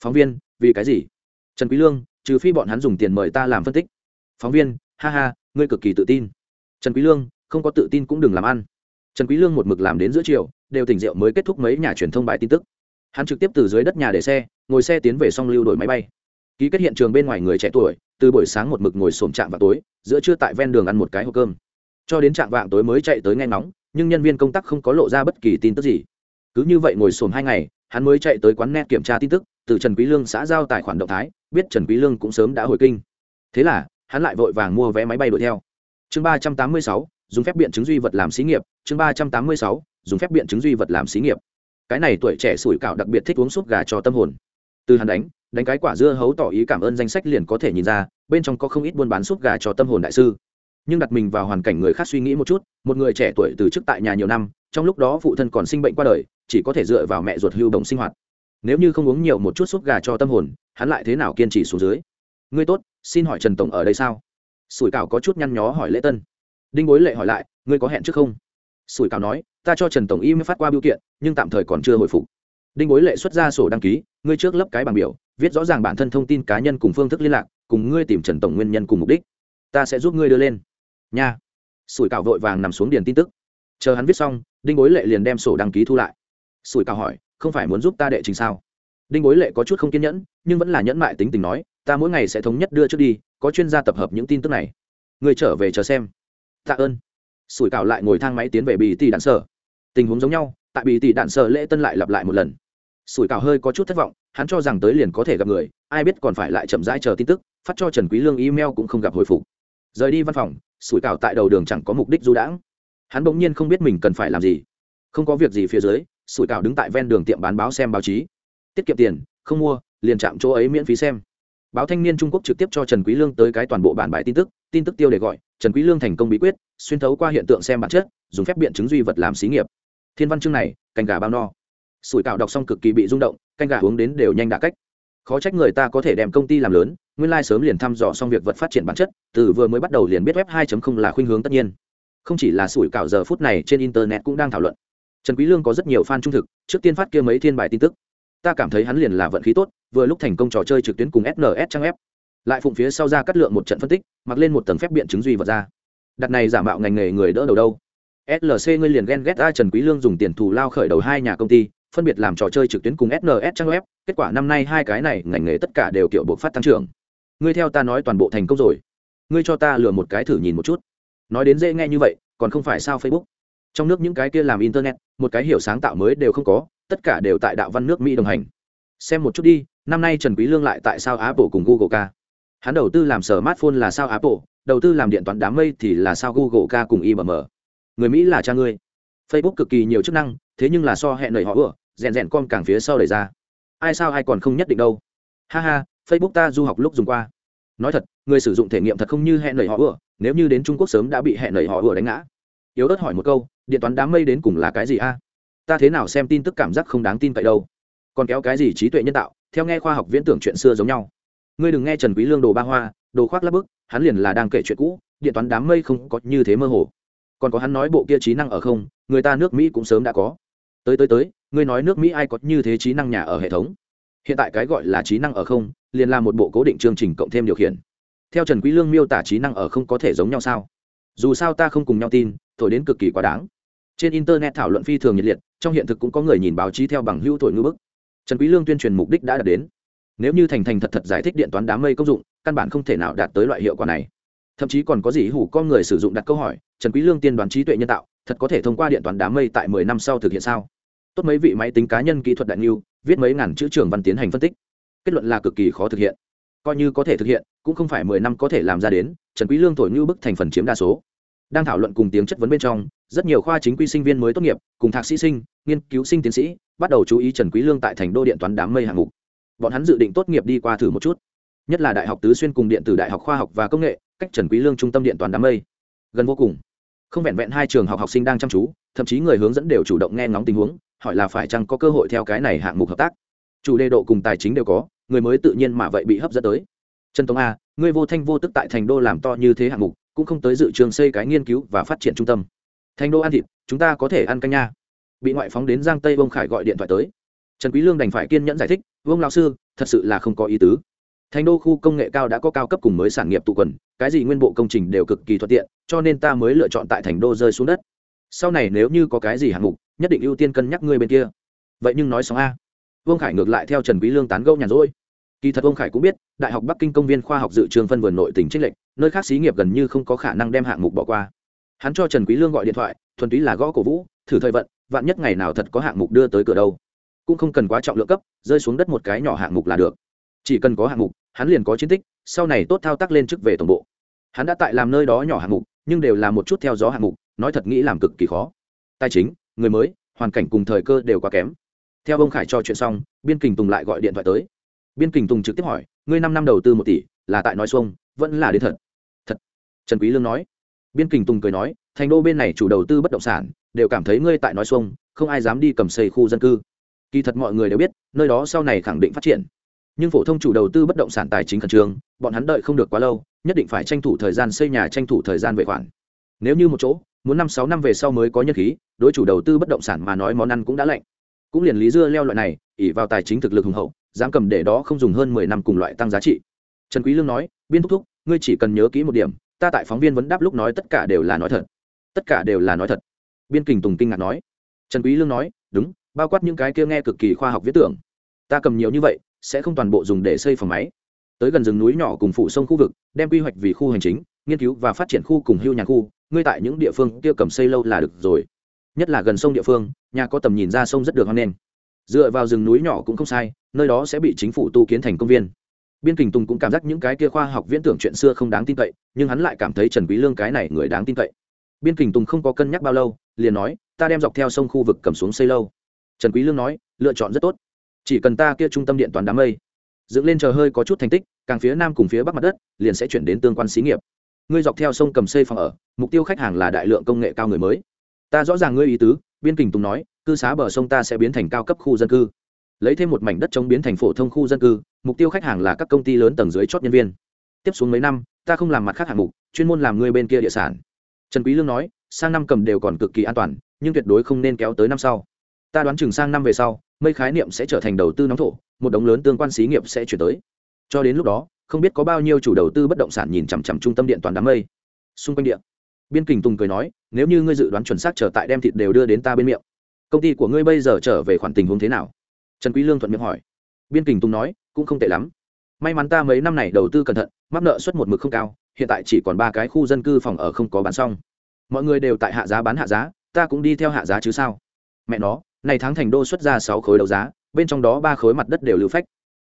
Phóng viên, vì cái gì? Trần quý lương, trừ phi bọn hắn dùng tiền mời ta làm phân tích. Phóng viên, ha ha ngươi cực kỳ tự tin. Trần quý lương, không có tự tin cũng đừng làm ăn. Trần quý lương một mực làm đến giữa chiều, đều tỉnh rượu mới kết thúc mấy nhà truyền thông bài tin tức. Hắn trực tiếp từ dưới đất nhà để xe, ngồi xe tiến về song lưu đổi máy bay. Ký kết hiện trường bên ngoài người trẻ tuổi, từ buổi sáng một mực ngồi xổm trạm vào tối, giữa trưa tại ven đường ăn một cái hộp cơm. Cho đến trạm vạng tối mới chạy tới nghe ngóng, nhưng nhân viên công tác không có lộ ra bất kỳ tin tức gì. Cứ như vậy ngồi xổm hai ngày, hắn mới chạy tới quán net kiểm tra tin tức, từ trần quý lương xã giao tài khoản động thái, biết trần quý lương cũng sớm đã hồi kinh. Thế là hắn lại vội vàng mua vé máy bay đuổi theo. Chương ba trăm tám mươi sáu, dùng phép biện chứng duy vật làm xí nghiệp. Chương ba trăm tám mươi sáu, dùng phép biện chứng duy vật làm xí nghiệp. Cái này tuổi trẻ sủi cạo đặc biệt thích uống súp gà cho tâm hồn. Từ hắn đánh đánh cái quả dưa hấu tỏ ý cảm ơn danh sách liền có thể nhìn ra, bên trong có không ít buôn bán súp gà cho tâm hồn đại sư. Nhưng đặt mình vào hoàn cảnh người khác suy nghĩ một chút, một người trẻ tuổi từ chức tại nhà nhiều năm, trong lúc đó phụ thân còn sinh bệnh qua đời, chỉ có thể dựa vào mẹ ruột hưu đồng sinh hoạt. Nếu như không uống nhiều một chút súp gà cho tâm hồn, hắn lại thế nào kiên trì xuống dưới? Ngươi tốt, xin hỏi trần tổng ở đây sao? Sủi cảo có chút nhăn nhó hỏi lễ tân. Đinh bối lệ hỏi lại, ngươi có hẹn trước không? Sủi cảo nói, ta cho trần tổng y mới phát qua biểu kiện, nhưng tạm thời còn chưa hồi phục. Đinh bối lệ xuất ra sổ đăng ký, ngươi trước lấp cái bằng biểu, viết rõ ràng bản thân thông tin cá nhân cùng phương thức liên lạc, cùng ngươi tìm trần tổng nguyên nhân cùng mục đích. Ta sẽ giúp ngươi đưa lên. Nha. Sủi cảo vội vàng nằm xuống điền tin tức. Chờ hắn viết xong, đinh bối lệ liền đem sổ đăng ký thu lại. Sủi cảo hỏi, không phải muốn giúp ta đệ trình sao? Đinh bối lệ có chút không kiên nhẫn, nhưng vẫn là nhẫn mại tính tình nói ta mỗi ngày sẽ thống nhất đưa trước đi, có chuyên gia tập hợp những tin tức này. Người trở về chờ xem. Tạ ơn. Sủi cảo lại ngồi thang máy tiến về bì tỷ đạn sở. Tình huống giống nhau, tại bì tỷ đạn sở lễ tân lại lặp lại một lần. Sủi cảo hơi có chút thất vọng, hắn cho rằng tới liền có thể gặp người, ai biết còn phải lại chậm rãi chờ tin tức, phát cho trần quý lương email cũng không gặp hồi phục. Rời đi văn phòng, sủi cảo tại đầu đường chẳng có mục đích du đãng. Hắn bỗng nhiên không biết mình cần phải làm gì. Không có việc gì phía dưới, sủi cảo đứng tại ven đường tiệm bán báo xem báo chí. Tiết kiệm tiền, không mua, liền chạm chỗ ấy miễn phí xem báo thanh niên trung quốc trực tiếp cho trần quý lương tới cái toàn bộ bản bài tin tức tin tức tiêu đề gọi, trần quý lương thành công bí quyết, xuyên thấu qua hiện tượng xem bản chất, dùng phép biện chứng duy vật làm xí nghiệp. Thiên văn chương này, canh gà bao no. Sủi cảo đọc xong cực kỳ bị rung động, canh gà uống đến đều nhanh đã cách. Khó trách người ta có thể đem công ty làm lớn, nguyên lai sớm liền thăm dò xong việc vật phát triển bản chất, từ vừa mới bắt đầu liền biết web 2.0 là khuynh hướng tất nhiên. Không chỉ là sủi cảo giờ phút này trên internet cũng đang thảo luận. Trần quý lương có rất nhiều fan trung thực, trước tiên phát kia mấy thiên bài tin tức ta cảm thấy hắn liền là vận khí tốt, vừa lúc thành công trò chơi trực tuyến cùng sns trang ép lại phụng phía sau ra cắt lượng một trận phân tích, mặc lên một tầng phép biện chứng duy vật ra. Đặt này giả mạo ngành nghề người đỡ đầu đâu? Slc ngươi liền ghen ghét a trần quý lương dùng tiền thù lao khởi đầu hai nhà công ty, phân biệt làm trò chơi trực tuyến cùng sns trang web. Kết quả năm nay hai cái này ngành nghề tất cả đều kiểu buộc phát tăng trưởng. Ngươi theo ta nói toàn bộ thành công rồi. Ngươi cho ta lừa một cái thử nhìn một chút. Nói đến dễ nghe như vậy, còn không phải sao facebook? Trong nước những cái kia làm internet, một cái hiểu sáng tạo mới đều không có tất cả đều tại đạo văn nước mỹ đồng hành. Xem một chút đi, năm nay trần quý lương lại tại sao apple cùng google ca? Hắn đầu tư làm smartphone là sao apple, đầu tư làm điện toán đám mây thì là sao google ca cùng ibm người mỹ là cha ngươi. Facebook cực kỳ nhiều chức năng, thế nhưng là so hẹn nảy họ vừa, rèn rèn con càng phía sau đẩy ra. Ai sao ai còn không nhất định đâu. Ha ha, facebook ta du học lúc dùng qua. Nói thật, người sử dụng thể nghiệm thật không như hẹn nảy họ vừa, nếu như đến trung quốc sớm đã bị hẹn nảy họ vừa đánh ngã. Yếu ớt hỏi một câu, điện toán đám mây đến cùng là cái gì a? Ta thế nào xem tin tức cảm giác không đáng tin cậy đâu. Còn kéo cái gì trí tuệ nhân tạo, theo nghe khoa học viễn tưởng chuyện xưa giống nhau. Ngươi đừng nghe trần quý lương đồ ba hoa, đồ khoác lắp bức, hắn liền là đang kể chuyện cũ, điện toán đám mây không có như thế mơ hồ. Còn có hắn nói bộ kia trí năng ở không, người ta nước mỹ cũng sớm đã có. Tới tới tới, ngươi nói nước mỹ ai có như thế trí năng nhà ở hệ thống? Hiện tại cái gọi là trí năng ở không, liền là một bộ cố định chương trình cộng thêm điều khiển. Theo trần quý lương miêu tả trí năng ở không có thể giống nhau sao? Dù sao ta không cùng nhau tin, thổi đến cực kỳ quá đáng trên internet thảo luận phi thường nhiệt liệt, trong hiện thực cũng có người nhìn báo chí theo bằng hữu thổi ngữ bức. Trần quý lương tuyên truyền mục đích đã đạt đến. Nếu như thành thành thật thật giải thích điện toán đám mây công dụng, căn bản không thể nào đạt tới loại hiệu quả này. Thậm chí còn có gì hủ con người sử dụng đặt câu hỏi, trần quý lương tiên đoán trí tuệ nhân tạo, thật có thể thông qua điện toán đám mây tại 10 năm sau thực hiện sao? Tốt mấy vị máy tính cá nhân kỹ thuật đại lưu viết mấy ngàn chữ trường văn tiến hành phân tích. Kết luận là cực kỳ khó thực hiện. Coi như có thể thực hiện, cũng không phải 10 năm có thể làm ra đến, trần quý lương thổi như bức thành phần chiếm đa số đang thảo luận cùng tiếng chất vấn bên trong, rất nhiều khoa chính quy sinh viên mới tốt nghiệp, cùng thạc sĩ sinh, nghiên cứu sinh tiến sĩ, bắt đầu chú ý trần quý lương tại thành đô điện toán đám mây hạng mục. Bọn hắn dự định tốt nghiệp đi qua thử một chút. Nhất là đại học tứ xuyên cùng điện tử đại học khoa học và công nghệ, cách trần quý lương trung tâm điện toán đám mây. Gần vô cùng. Không vẹn vẹn hai trường học học sinh đang chăm chú, thậm chí người hướng dẫn đều chủ động nghe ngóng tình huống, hỏi là phải chăng có cơ hội theo cái này hạng mục hợp tác. Chủ đề độ cùng tài chính đều có, người mới tự nhiên mà vậy bị hấp dẫn tới. Trần tông a, ngươi vô thanh vô tức tại thành đô làm to như thế hạng mục cũng không tới dự trường xây cái nghiên cứu và phát triển trung tâm. Thành đô ăn thịt, chúng ta có thể ăn canh nha. Bị ngoại phóng đến giang tây vông khải gọi điện thoại tới. Trần quý lương đành phải kiên nhẫn giải thích, vương lão sư, thật sự là không có ý tứ. Thành đô khu công nghệ cao đã có cao cấp cùng mới sản nghiệp tụ quần, cái gì nguyên bộ công trình đều cực kỳ thuận tiện, cho nên ta mới lựa chọn tại thành đô rơi xuống đất. Sau này nếu như có cái gì hạng mục, nhất định ưu tiên cân nhắc ngươi bên kia. Vậy nhưng nói xong a. Vương khải ngược lại theo trần quý lương tán gẫu nhàn rỗi kỳ thật ông khải cũng biết, đại học bắc kinh công viên khoa học dự trường phân vườn nội tỉnh trích lệnh nơi khác xí nghiệp gần như không có khả năng đem hạng mục bỏ qua. Hắn cho trần quý lương gọi điện thoại, thuần túy là gõ cổ vũ, thử thời vận, vạn nhất ngày nào thật có hạng mục đưa tới cửa đâu. Cũng không cần quá trọng lượng cấp, rơi xuống đất một cái nhỏ hạng mục là được. Chỉ cần có hạng mục, hắn liền có chiến tích, sau này tốt thao tác lên chức về tổng bộ. Hắn đã tại làm nơi đó nhỏ hạng mục, nhưng đều là một chút theo gió hạng mục, nói thật nghĩ làm cực kỳ khó. Tài chính, người mới, hoàn cảnh cùng thời cơ đều quá kém. Theo ông khải cho chuyện xong, biên kình tùng lại gọi điện thoại tới biên kình tùng trực tiếp hỏi, ngươi năm năm đầu tư một tỷ, là tại nói xuông, vẫn là đến thật? Thật. Trần quý lương nói. Biên kình tùng cười nói, thành đô bên này chủ đầu tư bất động sản, đều cảm thấy ngươi tại nói xuông, không ai dám đi cầm xây khu dân cư. Kỳ thật mọi người đều biết, nơi đó sau này khẳng định phát triển. Nhưng phổ thông chủ đầu tư bất động sản tài chính khẩn trương, bọn hắn đợi không được quá lâu, nhất định phải tranh thủ thời gian xây nhà, tranh thủ thời gian về khoản. Nếu như một chỗ, muốn năm sáu năm về sau mới có nhân khí, đối chủ đầu tư bất động sản mà nói món ăn cũng đã lạnh. Cũng liền lý dưa leo loại này ỉ vào tài chính thực lực hùng hậu dám cầm để đó không dùng hơn mười năm cùng loại tăng giá trị. Trần quý lương nói, biên thúc thúc, ngươi chỉ cần nhớ kỹ một điểm, ta tại phóng viên vấn đáp lúc nói tất cả đều là nói thật. Tất cả đều là nói thật. Biên kình tùng kinh ngạc nói. Trần quý lương nói, đúng, bao quát những cái kia nghe cực kỳ khoa học viễn tưởng. Ta cầm nhiều như vậy, sẽ không toàn bộ dùng để xây phòng máy. Tới gần rừng núi nhỏ cùng phụ sông khu vực, đem quy hoạch vì khu hành chính, nghiên cứu và phát triển khu cùng hưu nhà khu, ngươi tại những địa phương kia cầm xây lâu là được rồi. Nhất là gần sông địa phương, nhà có tầm nhìn ra sông rất được hoan nghênh dựa vào rừng núi nhỏ cũng không sai, nơi đó sẽ bị chính phủ tu kiến thành công viên. Biên kình tùng cũng cảm giác những cái kia khoa học viễn tưởng chuyện xưa không đáng tin cậy, nhưng hắn lại cảm thấy trần quý lương cái này người đáng tin cậy. Biên kình tùng không có cân nhắc bao lâu, liền nói, ta đem dọc theo sông khu vực cầm xuống xây lâu. Trần quý lương nói, lựa chọn rất tốt. Chỉ cần ta kia trung tâm điện toàn đám mây, dựng lên chờ hơi có chút thành tích, càng phía nam cùng phía bắc mặt đất, liền sẽ chuyển đến tương quan xí nghiệp. Ngươi dọc theo sông cầm xây phòng ở, mục tiêu khách hàng là đại lượng công nghệ cao người mới. Ta rõ ràng ngươi ý tứ, biên kình tùng nói cư xá bờ sông ta sẽ biến thành cao cấp khu dân cư. Lấy thêm một mảnh đất chống biến thành phổ thông khu dân cư, mục tiêu khách hàng là các công ty lớn tầng dưới chót nhân viên. Tiếp xuống mấy năm, ta không làm mặt khác hạng mục, chuyên môn làm người bên kia địa sản. Trần quý lương nói, sang năm cầm đều còn cực kỳ an toàn, nhưng tuyệt đối không nên kéo tới năm sau. Ta đoán chừng sang năm về sau, mây khái niệm sẽ trở thành đầu tư nóng thổ, một đống lớn tương quan xí nghiệp sẽ chuyển tới. Cho đến lúc đó, không biết có bao nhiêu chủ đầu tư bất động sản nhìn chằm chằm trung tâm điện toàn đám mây. Xung quanh điện biên kình tùng cười nói, nếu như ngươi dự đoán chuẩn xác trở tại đem thịt đều đưa đến ta bên miệng công ty của ngươi bây giờ trở về khoản tình huống thế nào? Trần quý lương thuận miệng hỏi. Biên kình tùng nói, cũng không tệ lắm. May mắn ta mấy năm này đầu tư cẩn thận, mắc nợ suất một mực không cao, hiện tại chỉ còn ba cái khu dân cư phòng ở không có bán xong. Mọi người đều tại hạ giá bán hạ giá, ta cũng đi theo hạ giá chứ sao? Mẹ nó, này tháng thành đô xuất ra sáu khối đấu giá, bên trong đó ba khối mặt đất đều lưu phách.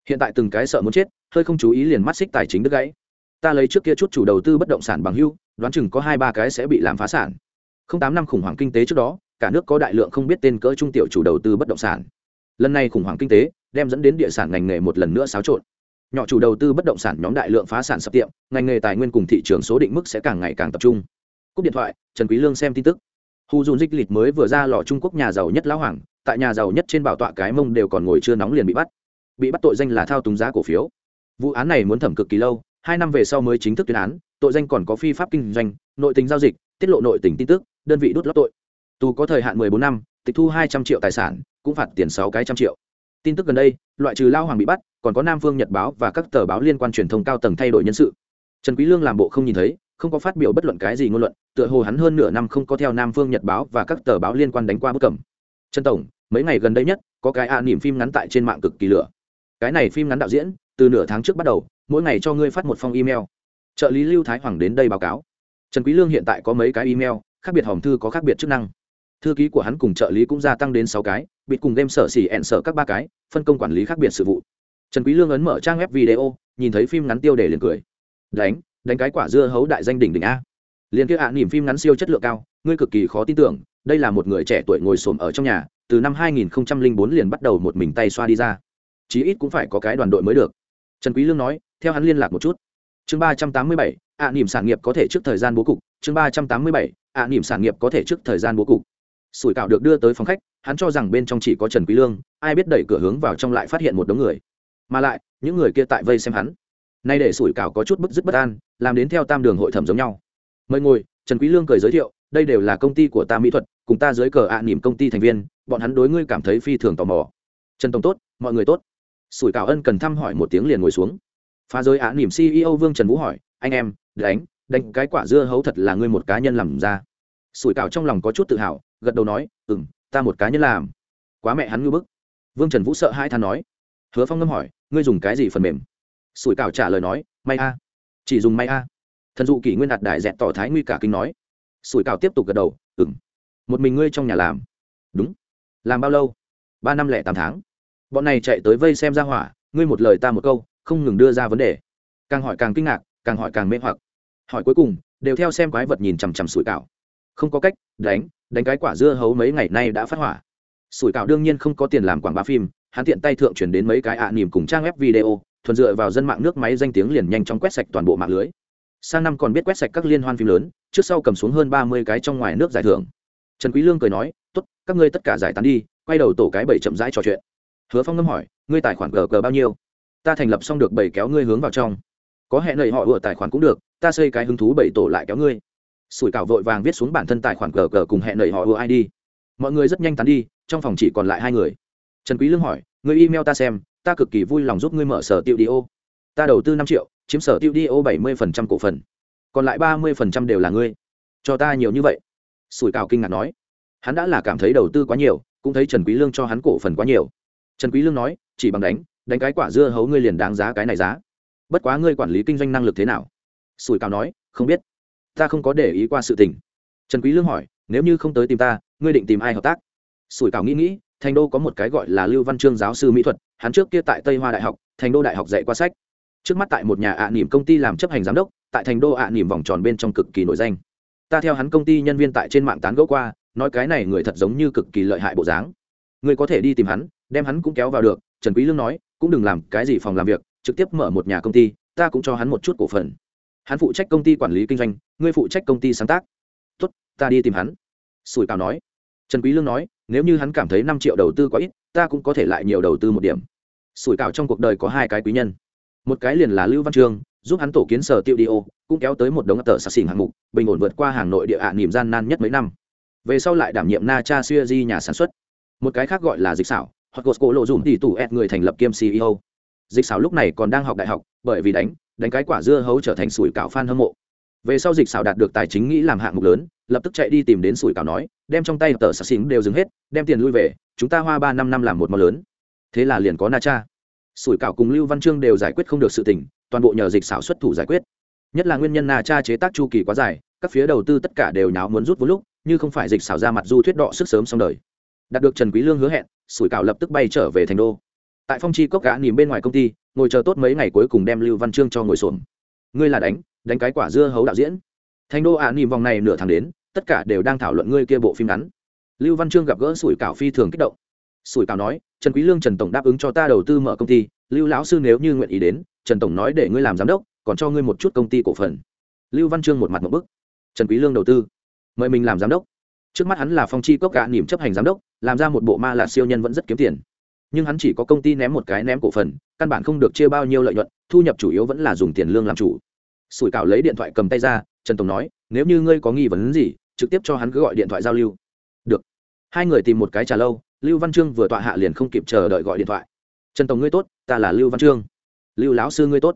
Hiện tại từng cái sợ muốn chết, hơi không chú ý liền mắt xích tài chính đứt gãy. Ta lấy trước kia chút chủ đầu tư bất động sản bằng hưu, đoán chừng có hai ba cái sẽ bị làm phá sản. Không tám năm khủng hoảng kinh tế trước đó cả nước có đại lượng không biết tên cỡ trung tiểu chủ đầu tư bất động sản. Lần này khủng hoảng kinh tế, đem dẫn đến địa sản ngành nghề một lần nữa xáo trộn. Nhỏ chủ đầu tư bất động sản nhóm đại lượng phá sản sập tiệm, ngành nghề tài nguyên cùng thị trường số định mức sẽ càng ngày càng tập trung. Cúp điện thoại, trần quý lương xem tin tức. Hu dùn dịch lịch mới vừa ra lò trung quốc nhà giàu nhất lão hoàng, tại nhà giàu nhất trên bảo tọa cái mông đều còn ngồi chưa nóng liền bị bắt. Bị bắt tội danh là thao túng giá cổ phiếu. Vụ án này muốn thẩm cực kỳ lâu, hai năm về sau mới chính thức tuyên án, tội danh còn có phi pháp kinh doanh, nội tình giao dịch, tiết lộ nội tình tin tức, đơn vị đốt lót tội tù có thời hạn mười bốn năm, tịch thu hai trăm triệu tài sản, cũng phạt tiền sáu cái trăm triệu. Tin tức gần đây, loại trừ lao hoàng bị bắt, còn có nam phương, nhật báo và các tờ báo liên quan truyền thông cao tầng thay đổi nhân sự. Trần quý lương làm bộ không nhìn thấy, không có phát biểu bất luận cái gì ngôn luận, tựa hồ hắn hơn nửa năm không có theo nam phương, nhật báo và các tờ báo liên quan đánh qua bất cẩm trần tổng, mấy ngày gần đây nhất, có cái ạ à niệm phim ngắn tại trên mạng cực kỳ lửa. Cái này phim ngắn đạo diễn, từ nửa tháng trước bắt đầu, mỗi ngày cho ngươi phát một phong email. Trợ lý lưu thái hoàng đến đây báo cáo. Trần quý lương hiện tại có mấy cái email, khác biệt hòm thư có khác biệt chức năng thư ký của hắn cùng trợ lý cũng gia tăng đến sáu cái bị cùng game sở xỉ ẹn sở các ba cái phân công quản lý khác biệt sự vụ. Trần quý lương ấn mở trang web video nhìn thấy phim ngắn tiêu đề liền cười. Đánh đánh cái quả dưa hấu đại danh đỉnh đỉnh a. Liền kia ạ à, phim ngắn siêu chất lượng cao ngươi cực kỳ khó tin tưởng đây là một người trẻ tuổi ngồi xổm ở trong nhà từ năm 2004 liền bắt đầu một mình tay xoa đi ra. Chí ít cũng phải có cái đoàn đội mới được. Trần quý lương nói theo hắn liên lạc một chút. Chương 387, ạ à, sản nghiệp có thể trước thời gian bố cục. Chương 387, ạ à, sản nghiệp có thể trước thời gian bố cục sủi cảo được đưa tới phòng khách, hắn cho rằng bên trong chỉ có trần quý lương, ai biết đẩy cửa hướng vào trong lại phát hiện một đống người. Mà lại, những người kia tại vây xem hắn. Nay để sủi cảo có chút bức dứt bất an, làm đến theo tam đường hội thẩm giống nhau. Mời ngồi, trần quý lương cười giới thiệu, đây đều là công ty của ta mỹ thuật, cùng ta dưới cờ ạ à công ty thành viên, bọn hắn đối ngươi cảm thấy phi thường tò mò. Trần tổng tốt, mọi người tốt. Sủi cảo ân cần thăm hỏi một tiếng liền ngồi xuống. Phá giới ạ à ceo vương trần vũ hỏi, anh em, đánh đánh cái quả dưa hấu thật là ngươi một cá nhân làm ra? Sủi cảo trong lòng có chút tự hào gật đầu nói ừ m ta một cá nhân làm. Quá mẹ hắn ngư bức. Vương trần vũ sợ hai than nói. Hứa phong ngâm hỏi, ngươi dùng cái gì phần mềm? Sủi cảo trả lời nói, may a. Chỉ dùng may a. Thần dụ kỷ nguyên đạt đại dẹn tỏ thái nguy cả kinh nói. Sủi cảo tiếp tục gật đầu ừ m một mình ngươi trong nhà làm. Đúng. Làm bao lâu? Ba năm lẻ tám tháng. Bọn này chạy tới vây xem ra hỏa, ngươi một lời ta một câu, không ngừng đưa ra vấn đề. Càng hỏi càng kinh ngạc, càng hỏi càng mê hoặc. Hỏi cuối cùng, đều theo xem quái vật nhìn chằm chằm sủi cảo không có cách, đánh đánh cái quả dưa hấu mấy ngày nay đã phát hỏa. Sủi cảo đương nhiên không có tiền làm quảng bá phim, hắn tiện tay thượng chuyển đến mấy cái ạ à nỉm cùng trang web video, thuần dựa vào dân mạng nước máy danh tiếng liền nhanh chóng quét sạch toàn bộ mạng lưới. Sang năm còn biết quét sạch các liên hoan phim lớn, trước sau cầm xuống hơn ba mươi cái trong ngoài nước giải thưởng. Trần quý lương cười nói, tốt, các ngươi tất cả giải tán đi, quay đầu tổ cái bảy chậm rãi trò chuyện. Hứa phong ngâm hỏi, ngươi tài khoản cờ cờ bao nhiêu? Ta thành lập xong được bảy kéo ngươi hướng vào trong. Có hẹn lời họ ủa tài khoản cũng được, ta xây cái hứng thú bảy tổ lại kéo ngươi sủi cảo vội vàng viết xuống bản thân tài khoản cờ cờ cùng hẹn nầy họ ưa id mọi người rất nhanh tán đi, trong phòng chỉ còn lại hai người. Trần quý lương hỏi người email ta xem, ta cực kỳ vui lòng giúp ngươi mở sở tiêu đi ô. Ta đầu tư năm triệu, chiếm sở tiêu đi ô bảy mươi phần trăm cổ phần. Còn lại ba mươi phần trăm đều là ngươi. Cho ta nhiều như vậy. Sủi cảo kinh ngạc nói. Hắn đã là cảm thấy đầu tư quá nhiều, cũng thấy trần quý lương cho hắn cổ phần quá nhiều. Trần quý lương nói, chỉ bằng đánh đánh cái quả dưa hấu ngươi liền đáng giá cái này giá. Bất quá ngươi quản lý kinh doanh năng lực thế nào? Sủi cảo nói, không biết ta không có để ý qua sự tình. Trần quý lương hỏi, nếu như không tới tìm ta, ngươi định tìm ai hợp tác? Sủi Cảo nghĩ nghĩ, thành đô có một cái gọi là lưu văn trương giáo sư mỹ thuật, hắn trước kia tại tây hoa đại học, thành đô đại học dạy qua sách. Trước mắt tại một nhà ạ à nỉm công ty làm chấp hành giám đốc, tại thành đô ạ à nỉm vòng tròn bên trong cực kỳ nổi danh. Ta theo hắn công ty nhân viên tại trên mạng tán gẫu qua, nói cái này người thật giống như cực kỳ lợi hại bộ dáng. Người có thể đi tìm hắn, đem hắn cũng kéo vào được, trần quý lương nói, cũng đừng làm cái gì phòng làm việc, trực tiếp mở một nhà công ty, ta cũng cho hắn một chút cổ phần hắn phụ trách công ty quản lý kinh doanh, ngươi phụ trách công ty sáng tác. Tốt, ta đi tìm hắn. Sủi cào nói. Trần quý lương nói, nếu như hắn cảm thấy năm triệu đầu tư quá ít, ta cũng có thể lại nhiều đầu tư một điểm. Sủi cào trong cuộc đời có hai cái quý nhân. Một cái liền là lưu văn trương, giúp hắn tổ kiến sở tiêu đi cũng kéo tới một đống tờ sạc xỉn hạng mục, bình ổn vượt qua hàng nội địa ạ à niềm gian nan nhất mấy năm. Về sau lại đảm nhiệm na cha xuya di nhà sản xuất. Một cái khác gọi là dịch xảo, hoặc gột cổ lộ dùm tỷ tủ ẹt người thành lập kiêm ceo dịch xảo lúc này còn đang học đại học, bởi vì đánh đánh cái quả dưa hấu trở thành sủi cảo fan hâm mộ. Về sau dịch xảo đạt được tài chính nghĩ làm hạng mục lớn, lập tức chạy đi tìm đến sủi cảo nói, đem trong tay tờ sạc xính đều dừng hết, đem tiền lui về, chúng ta hoa ba năm năm làm một món lớn. Thế là liền có na cha. Sủi cảo cùng lưu văn chương đều giải quyết không được sự tình, toàn bộ nhờ dịch xảo xuất thủ giải quyết. Nhất là nguyên nhân na cha chế tác chu kỳ quá dài, các phía đầu tư tất cả đều nháo muốn rút vốn lúc, như không phải dịch xảo ra mặt du thuyết đọ sức sớm xong đời. Đạt được trần quý lương hứa hẹn, sủi cảo lập tức bay trở về thành đô. Tại phong chi cốc gã nỉm bên ngoài công ty ngồi chờ tốt mấy ngày cuối cùng đem lưu văn chương cho ngồi xổm. Ngươi là đánh đánh cái quả dưa hấu đạo diễn. Thành đô ạ nỉm vòng này nửa tháng đến, tất cả đều đang thảo luận ngươi kia bộ phim ngắn. Lưu văn chương gặp gỡ sủi cảo phi thường kích động. Sủi cảo nói, trần quý lương, trần tổng đáp ứng cho ta đầu tư mở công ty. Lưu lão sư nếu như nguyện ý đến, trần tổng nói để ngươi làm giám đốc, còn cho ngươi một chút công ty cổ phần. Lưu văn chương một mặt một bức. Trần quý lương đầu tư? Mời mình làm giám đốc. Trước mắt hắn là phong chi cốc cả nỉm chấp hành giám đốc, làm ra một bộ ma là siêu nhân vẫn rất kiếm tiền. Nhưng hắn chỉ có công ty ném một cái ném cổ phần căn bản không được chia bao nhiêu lợi nhuận, thu nhập chủ yếu vẫn là dùng tiền lương làm chủ. Sủi cảo lấy điện thoại cầm tay ra, trần tổng nói, nếu như ngươi có nghi vấn gì, trực tiếp cho hắn cứ gọi điện thoại giao lưu. Được. Hai người tìm một cái trà lâu, lưu văn trương vừa tọa hạ liền không kịp chờ đợi gọi điện thoại. Trần tổng ngươi tốt, ta là lưu văn trương lưu lão sư ngươi tốt.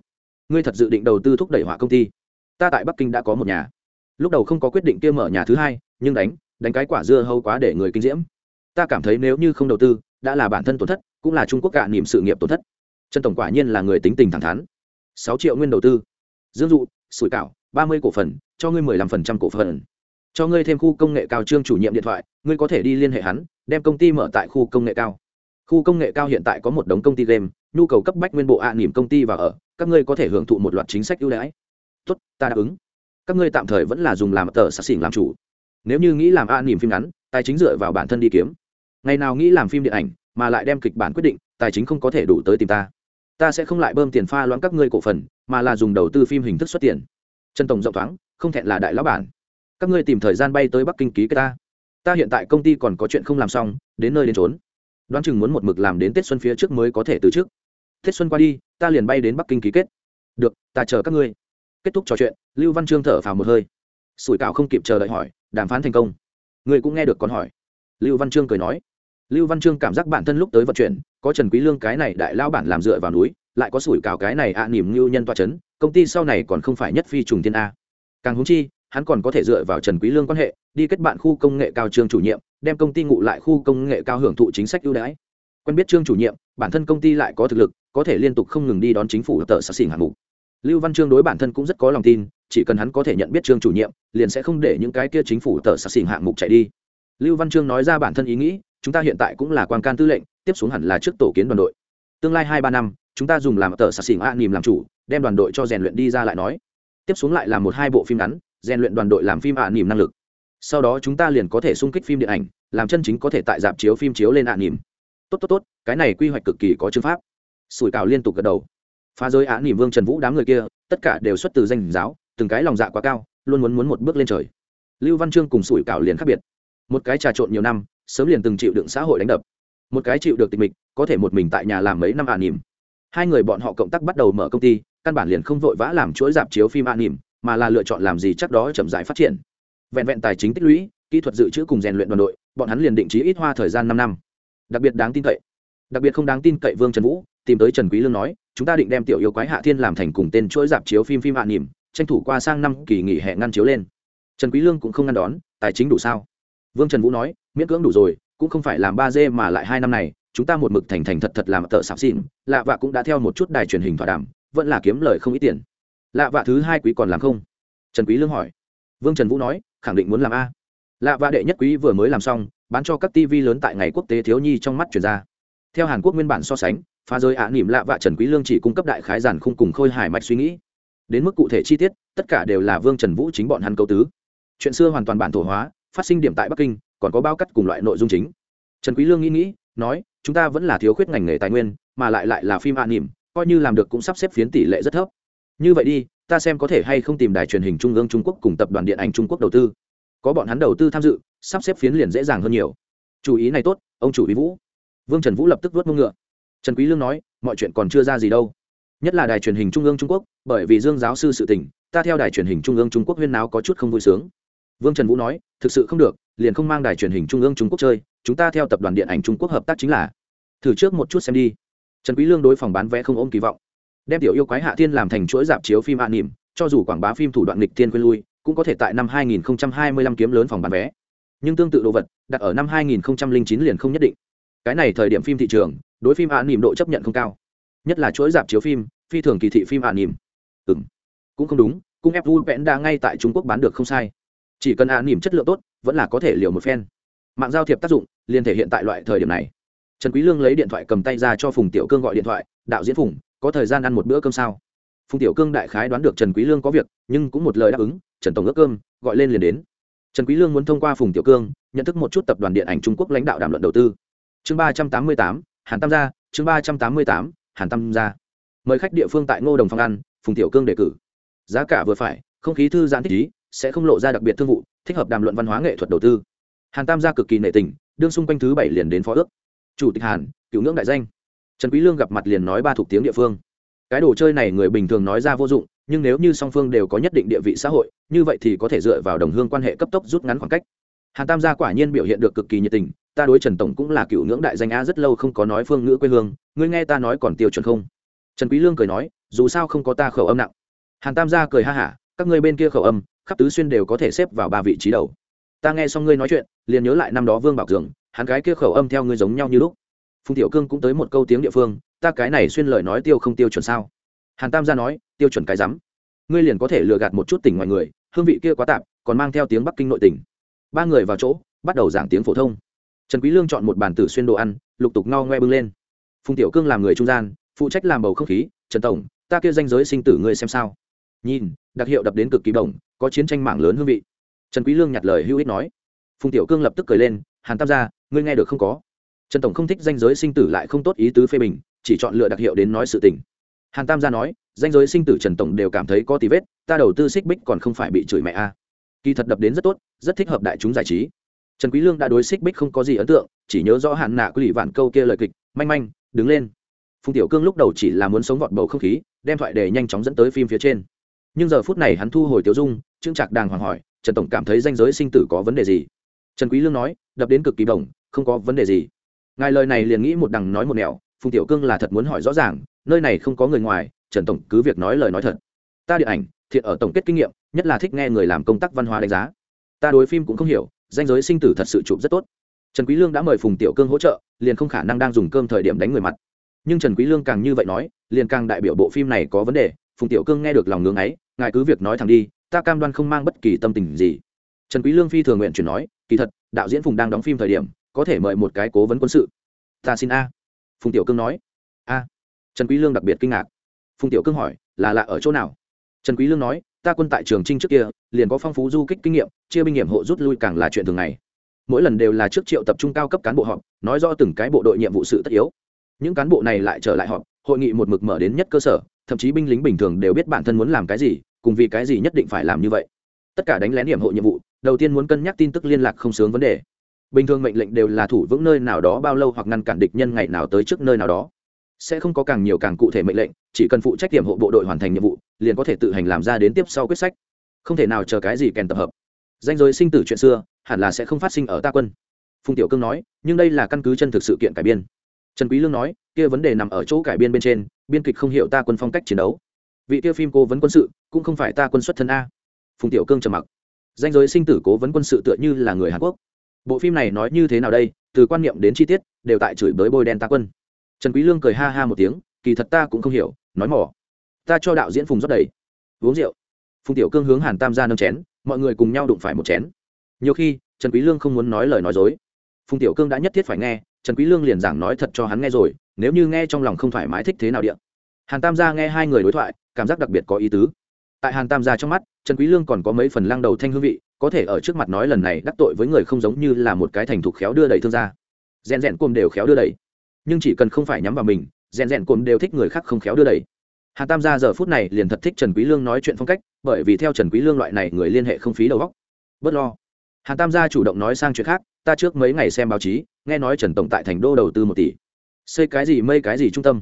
Ngươi thật dự định đầu tư thúc đẩy hỏa công ty? Ta tại bắc kinh đã có một nhà. Lúc đầu không có quyết định kia mở nhà thứ hai, nhưng đánh đánh cái quả dưa hâu quá để người kinh diễm. Ta cảm thấy nếu như không đầu tư, đã là bản thân tổn thất, cũng là trung quốc cả niềm sự nghiệp tổn thất trần tổng quả nhiên là người tính tình thẳng thắn. Sáu triệu nguyên đầu tư. Dương dụ sủi cảo ba mươi cổ phần cho ngươi mười lăm phần trăm cổ phần. Cho ngươi thêm khu công nghệ cao trương chủ nhiệm điện thoại ngươi có thể đi liên hệ hắn đem công ty mở tại khu công nghệ cao. Khu công nghệ cao hiện tại có một đống công ty game nhu cầu cấp bách nguyên bộ ạ à, nỉm công ty và ở các ngươi có thể hưởng thụ một loạt chính sách ưu đãi. Tốt ta đáp ứng. Các ngươi tạm thời vẫn là dùng làm tờ sắc xỉn làm chủ. Nếu như nghĩ làm ạ à, nỉm phim ngắn tài chính dựa vào bản thân đi kiếm. Ngày nào nghĩ làm phim điện ảnh mà lại đem kịch bản quyết định tài chính không có thể đủ tới tìm ta ta sẽ không lại bơm tiền pha loãng các ngươi cổ phần, mà là dùng đầu tư phim hình thức xuất tiền. Trần tổng rộng thoáng, không thẹn là đại lão bản. Các ngươi tìm thời gian bay tới bắc kinh ký cái ta. Ta hiện tại công ty còn có chuyện không làm xong, đến nơi đến trốn đoán chừng muốn một mực làm đến tết xuân phía trước mới có thể từ trước. Tết xuân qua đi, ta liền bay đến bắc kinh ký kết. Được, ta chờ các ngươi. Kết thúc trò chuyện, lưu văn trương thở phào một hơi. Sủi cảo không kịp chờ đợi hỏi, đàm phán thành công. Người cũng nghe được còn hỏi. Lưu văn trương cười nói. Lưu văn trương cảm giác bản thân lúc tới vận chuyển có trần quý lương cái này đại lao bản làm dựa vào núi lại có sủi cảo cái này ạ à, niềm lưu nhân toa chấn công ty sau này còn không phải nhất phi trùng thiên a. Càng húng chi hắn còn có thể dựa vào trần quý lương quan hệ đi kết bạn khu công nghệ cao trương chủ nhiệm đem công ty ngụ lại khu công nghệ cao hưởng thụ chính sách ưu đãi. Quen biết trương chủ nhiệm bản thân công ty lại có thực lực có thể liên tục không ngừng đi đón chính phủ tờ sát xỉn hạng mục. Lưu văn trương đối bản thân cũng rất có lòng tin chỉ cần hắn có thể nhận biết trương chủ nhiệm liền sẽ không để những cái kia chính phủ tờ sát xỉn hạng mục chạy đi. Lưu văn trương nói ra bản thân ý nghĩ chúng ta hiện tại cũng là quan can tư lệnh tiếp xuống hẳn là trước tổ kiến đoàn đội. Tương lai hai ba năm, chúng ta dùng làm tờ xà xỉn a nìm làm chủ, đem đoàn đội cho rèn luyện đi ra lại nói. Tiếp xuống lại là một hai bộ phim ngắn, rèn luyện đoàn đội làm phim ạ nìm năng lực. Sau đó chúng ta liền có thể sung kích phim điện ảnh, làm chân chính có thể tại dạp chiếu phim chiếu lên ạ nìm tốt tốt tốt, cái này quy hoạch cực kỳ có chương pháp. Sủi cào liên tục gật đầu. Phá giới ạ nỉm vương trần vũ đám người kia, tất cả đều xuất từ danh giáo, từng cái lòng dạ quá cao, luôn muốn muốn một bước lên trời. Lưu văn trương cùng sủi cào liền khác biệt. Một cái trà trộn nhiều năm, sớm liền từng chịu đựng xã hội đánh đập một cái chịu được tịch mịch, có thể một mình tại nhà làm mấy năm ạ nỉm. Hai người bọn họ cộng tác bắt đầu mở công ty, căn bản liền không vội vã làm chuỗi dạp chiếu phim ạ nỉm, mà là lựa chọn làm gì chắc đó chậm rãi phát triển. Vẹn vẹn tài chính tích lũy, kỹ thuật dự trữ cùng rèn luyện đoàn đội, bọn hắn liền định chí ít hoa thời gian năm năm. Đặc biệt đáng tin cậy. Đặc biệt không đáng tin cậy vương trần vũ, tìm tới trần quý lương nói, chúng ta định đem tiểu yêu quái hạ thiên làm thành cùng tên chuỗi dạp chiếu phim phim hạ nỉm, tranh thủ qua sang năm kỳ nghỉ hè ngăn chiếu lên. Trần quý lương cũng không ngăn đón, tài chính đủ sao? Vương trần vũ nói, miễn cưỡng đủ rồi cũng không phải làm ba d mà lại hai năm này, chúng ta một mực thành thành thật thật làm tợ sạp xịn lạ vạ cũng đã theo một chút đài truyền hình thỏa đàm, vẫn là kiếm lời không ít tiền. Lạ vạ thứ hai quý còn làm không? Trần quý lương hỏi. Vương trần vũ nói, khẳng định muốn làm a. Lạ vạ đệ nhất quý vừa mới làm xong, bán cho các tv lớn tại ngày quốc tế thiếu nhi trong mắt chuyển ra. Theo hàn quốc nguyên bản so sánh, phá giới ạ nỉm lạ vạ trần quý lương chỉ cung cấp đại khái giản khung cùng khôi hài mạch suy nghĩ. Đến mức cụ thể chi tiết, tất cả đều là vương trần vũ chính bọn hắn câu tứ. Chuyện xưa hoàn toàn bản thổ hóa, phát sinh điểm tại bắc kinh còn có bao cắt cùng loại nội dung chính. Trần quý lương nghĩ nghĩ, nói, chúng ta vẫn là thiếu khuyết ngành nghề tài nguyên, mà lại lại là phim hạ nỉm, coi như làm được cũng sắp xếp phiến tỷ lệ rất thấp. Như vậy đi, ta xem có thể hay không tìm đài truyền hình trung ương trung quốc cùng tập đoàn điện ảnh trung quốc đầu tư. Có bọn hắn đầu tư tham dự, sắp xếp phiến liền dễ dàng hơn nhiều. Chủ ý này tốt, ông chủ ý vũ. Vương trần vũ lập tức vớt mông ngựa. Trần quý lương nói, mọi chuyện còn chưa ra gì đâu. Nhất là đài truyền hình trung ương trung quốc, bởi vì dương giáo sư sự tình, ta theo đài truyền hình trung ương trung quốc huyên náo có chút không vui sướng vương trần vũ nói, thực sự không được, liền không mang đài truyền hình trung ương trung quốc chơi, chúng ta theo tập đoàn điện ảnh trung quốc hợp tác chính là thử trước một chút xem đi. Trần quý lương đối phòng bán vé không ôm kỳ vọng. Đem tiểu yêu quái hạ thiên làm thành chuỗi dạp chiếu phim an nỉm cho dù quảng bá phim thủ đoạn nghịch thiên quên lui, cũng có thể tại năm 2025 kiếm lớn phòng bán vé. Nhưng tương tự đồ vật, đặt ở năm 2009 liền không nhất định. Cái này thời điểm phim thị trường, đối phim an nỉm độ chấp nhận không cao. Nhất là chuỗi dạp chiếu phim, phi thường kỳ thị phim an nỉm ừm, cũng không đúng, cung ép vui vẽn đã ngay tại trung quốc bán được không sai chỉ cần an nỉm chất lượng tốt, vẫn là có thể liều một phen. Mạng giao thiệp tác dụng liền thể hiện tại loại thời điểm này. Trần quý lương lấy điện thoại cầm tay ra cho phùng tiểu cương gọi điện thoại, đạo diễn phùng, có thời gian ăn một bữa cơm sao? Phùng tiểu cương đại khái đoán được trần quý lương có việc, nhưng cũng một lời đáp ứng, trần tổng ước cơm, gọi lên liền đến. Trần quý lương muốn thông qua phùng tiểu cương nhận thức một chút tập đoàn điện ảnh trung quốc lãnh đạo đàm luận đầu tư. Chương ba trăm tám mươi tám, hàn tam gia, chương ba trăm tám mươi tám, hàn tam gia. Mời khách địa phương tại ngô đồng phòng ăn, phùng tiểu cương đề cử. Giá cả vừa phải, không khí thư giãn thích ý sẽ không lộ ra đặc biệt thương vụ, thích hợp đàm luận văn hóa nghệ thuật đầu tư. Hàn tam gia cực kỳ nệ tình, đương xung quanh thứ bảy liền đến phó ước. Chủ tịch hàn, cựu ngưỡng đại danh. Trần quý lương gặp mặt liền nói ba thuộc tiếng địa phương. Cái đồ chơi này người bình thường nói ra vô dụng, nhưng nếu như song phương đều có nhất định địa vị xã hội, như vậy thì có thể dựa vào đồng hương quan hệ cấp tốc rút ngắn khoảng cách. Hàn tam gia quả nhiên biểu hiện được cực kỳ nhiệt tình, ta đối trần tổng cũng là cựu ngưỡng đại danh a rất lâu không có nói phương ngữ quê hương, ngươi nghe ta nói còn tiêu chuẩn không? Trần quý lương cười nói, dù sao không có ta khẩu âm nặng. Hàn tam gia cười ha hả, các ngươi bên kia khẩu âm khắp tứ xuyên đều có thể xếp vào ba vị trí đầu. Ta nghe xong ngươi nói chuyện, liền nhớ lại năm đó vương bảo cường hắn cái kia khẩu âm theo ngươi giống nhau như lúc. Phùng tiểu cương cũng tới một câu tiếng địa phương, ta cái này xuyên lời nói tiêu không tiêu chuẩn sao? Hàn tam gia nói, tiêu chuẩn cái rắm. Ngươi liền có thể lừa gạt một chút tỉnh ngoài người, hương vị kia quá tạp, còn mang theo tiếng bắc kinh nội tỉnh ba người vào chỗ, bắt đầu giảng tiếng phổ thông. Trần quý lương chọn một bàn tử xuyên đồ ăn, lục tục no ngoe bưng lên. Phùng tiểu cương làm người trung gian, phụ trách làm bầu không khí, trần tổng, ta kia danh giới sinh tử ngươi xem sao nhìn, đặc hiệu đập đến cực kỳ đồng có chiến tranh mạng lớn hương vị. Trần quý lương nhặt lời hữu ích nói. Phùng tiểu cương lập tức cười lên, hàn tam gia, ngươi nghe được không có? Trần tổng không thích danh giới sinh tử lại không tốt ý tứ phê bình, chỉ chọn lựa đặc hiệu đến nói sự tình. Hàn tam gia nói, danh giới sinh tử trần tổng đều cảm thấy có tí vết, ta đầu tư xích bích còn không phải bị chửi mẹ a. À. Kỳ thật đập đến rất tốt, rất thích hợp đại chúng giải trí. Trần quý lương đã đối xích bích không có gì ấn tượng, chỉ nhớ rõ hạn nạ lì vạn câu kia lời kịch, manh manh, đứng lên. Phùng tiểu cương lúc đầu chỉ là muốn sống vọt bầu không khí, đem thoại để nhanh chóng dẫn tới phim phía trên nhưng giờ phút này hắn thu hồi tiểu dung trương trạc đàng hoàng hỏi trần tổng cảm thấy danh giới sinh tử có vấn đề gì? Trần quý lương nói đập đến cực kỳ bổng, không có vấn đề gì. Ngài lời này liền nghĩ một đằng nói một nẻo phùng tiểu cương là thật muốn hỏi rõ ràng nơi này không có người ngoài trần tổng cứ việc nói lời nói thật. Ta điện ảnh thiện ở tổng kết kinh nghiệm nhất là thích nghe người làm công tác văn hóa đánh giá. Ta đối phim cũng không hiểu danh giới sinh tử thật sự chụp rất tốt. Trần quý lương đã mời phùng tiểu cương hỗ trợ liền không khả năng đang dùng cơm thời điểm đánh người mặt. Nhưng trần quý lương càng như vậy nói liền càng đại biểu bộ phim này có vấn đề. Phùng tiểu cương nghe được lòng ngưỡng ấy ngài cứ việc nói thẳng đi, ta cam đoan không mang bất kỳ tâm tình gì. Trần quý lương phi thường nguyện chuyển nói, kỳ thật, đạo diễn phùng đang đóng phim thời điểm, có thể mời một cái cố vấn quân sự. Ta xin a. Phùng tiểu cương nói. A. Trần quý lương đặc biệt kinh ngạc. Phùng tiểu cương hỏi, là lạ ở chỗ nào? Trần quý lương nói, ta quân tại trường trinh trước kia, liền có phong phú du kích kinh nghiệm, chia binh nghiệm hộ rút lui càng là chuyện thường ngày. Mỗi lần đều là trước triệu tập trung cao cấp cán bộ họp, nói rõ từng cái bộ đội nhiệm vụ sự tất yếu. Những cán bộ này lại trở lại họp, hội nghị một mực mở đến nhất cơ sở thậm chí binh lính bình thường đều biết bản thân muốn làm cái gì, cùng vì cái gì nhất định phải làm như vậy. Tất cả đánh lén điểm hộ nhiệm vụ, đầu tiên muốn cân nhắc tin tức liên lạc không sướng vấn đề. Bình thường mệnh lệnh đều là thủ vững nơi nào đó bao lâu hoặc ngăn cản địch nhân ngày nào tới trước nơi nào đó. Sẽ không có càng nhiều càng cụ thể mệnh lệnh, chỉ cần phụ trách điểm hộ bộ đội hoàn thành nhiệm vụ, liền có thể tự hành làm ra đến tiếp sau quyết sách. Không thể nào chờ cái gì kèn tập hợp. Danh giới sinh tử chuyện xưa, hẳn là sẽ không phát sinh ở ta quân. Phùng tiểu cương nói, nhưng đây là căn cứ chân thực sự kiện cải biên trần quý lương nói, kia vấn đề nằm ở chỗ cải biên bên trên, biên kịch không hiểu ta quân phong cách chiến đấu. Vị kia phim cố vấn quân sự, cũng không phải ta quân xuất thân a. Phùng tiểu cương trầm mặc. Danh giới sinh tử cố vấn quân sự tựa như là người hàn quốc. Bộ phim này nói như thế nào đây, từ quan niệm đến chi tiết, đều tại chửi bới bôi đen ta quân. Trần quý lương cười ha ha một tiếng, kỳ thật ta cũng không hiểu, nói mỏ. Ta cho đạo diễn phùng rót đầy. Uống rượu. Phùng tiểu cương hướng hàn tam gia nâng chén, mọi người cùng nhau đụng phải một chén. Nhiều khi, trần quý lương không muốn nói lời nói dối phùng tiểu cương đã nhất thiết phải nghe, trần quý lương liền giảng nói thật cho hắn nghe rồi, nếu như nghe trong lòng không thoải mái thích thế nào điện hàn tam gia nghe hai người đối thoại, cảm giác đặc biệt có ý tứ. Tại hàn tam gia trong mắt, trần quý lương còn có mấy phần lăng đầu thanh hương vị, có thể ở trước mặt nói lần này đắc tội với người không giống như là một cái thành thục khéo đưa đẩy thương gia. Rèn rèn cuồng đều khéo đưa đẩy nhưng chỉ cần không phải nhắm vào mình, rèn rèn cuồng đều thích người khác không khéo đưa đẩy hàn tam gia giờ phút này liền thật thích trần quý lương nói chuyện phong cách, bởi vì theo trần quý lương loại này người liên hệ không phí đầu óc. Bất lo hàn tam gia chủ động nói sang chuyện khác, ta trước mấy ngày xem báo chí, nghe nói trần tổng tại thành đô đầu tư một tỷ. Xây cái gì mây cái gì trung tâm.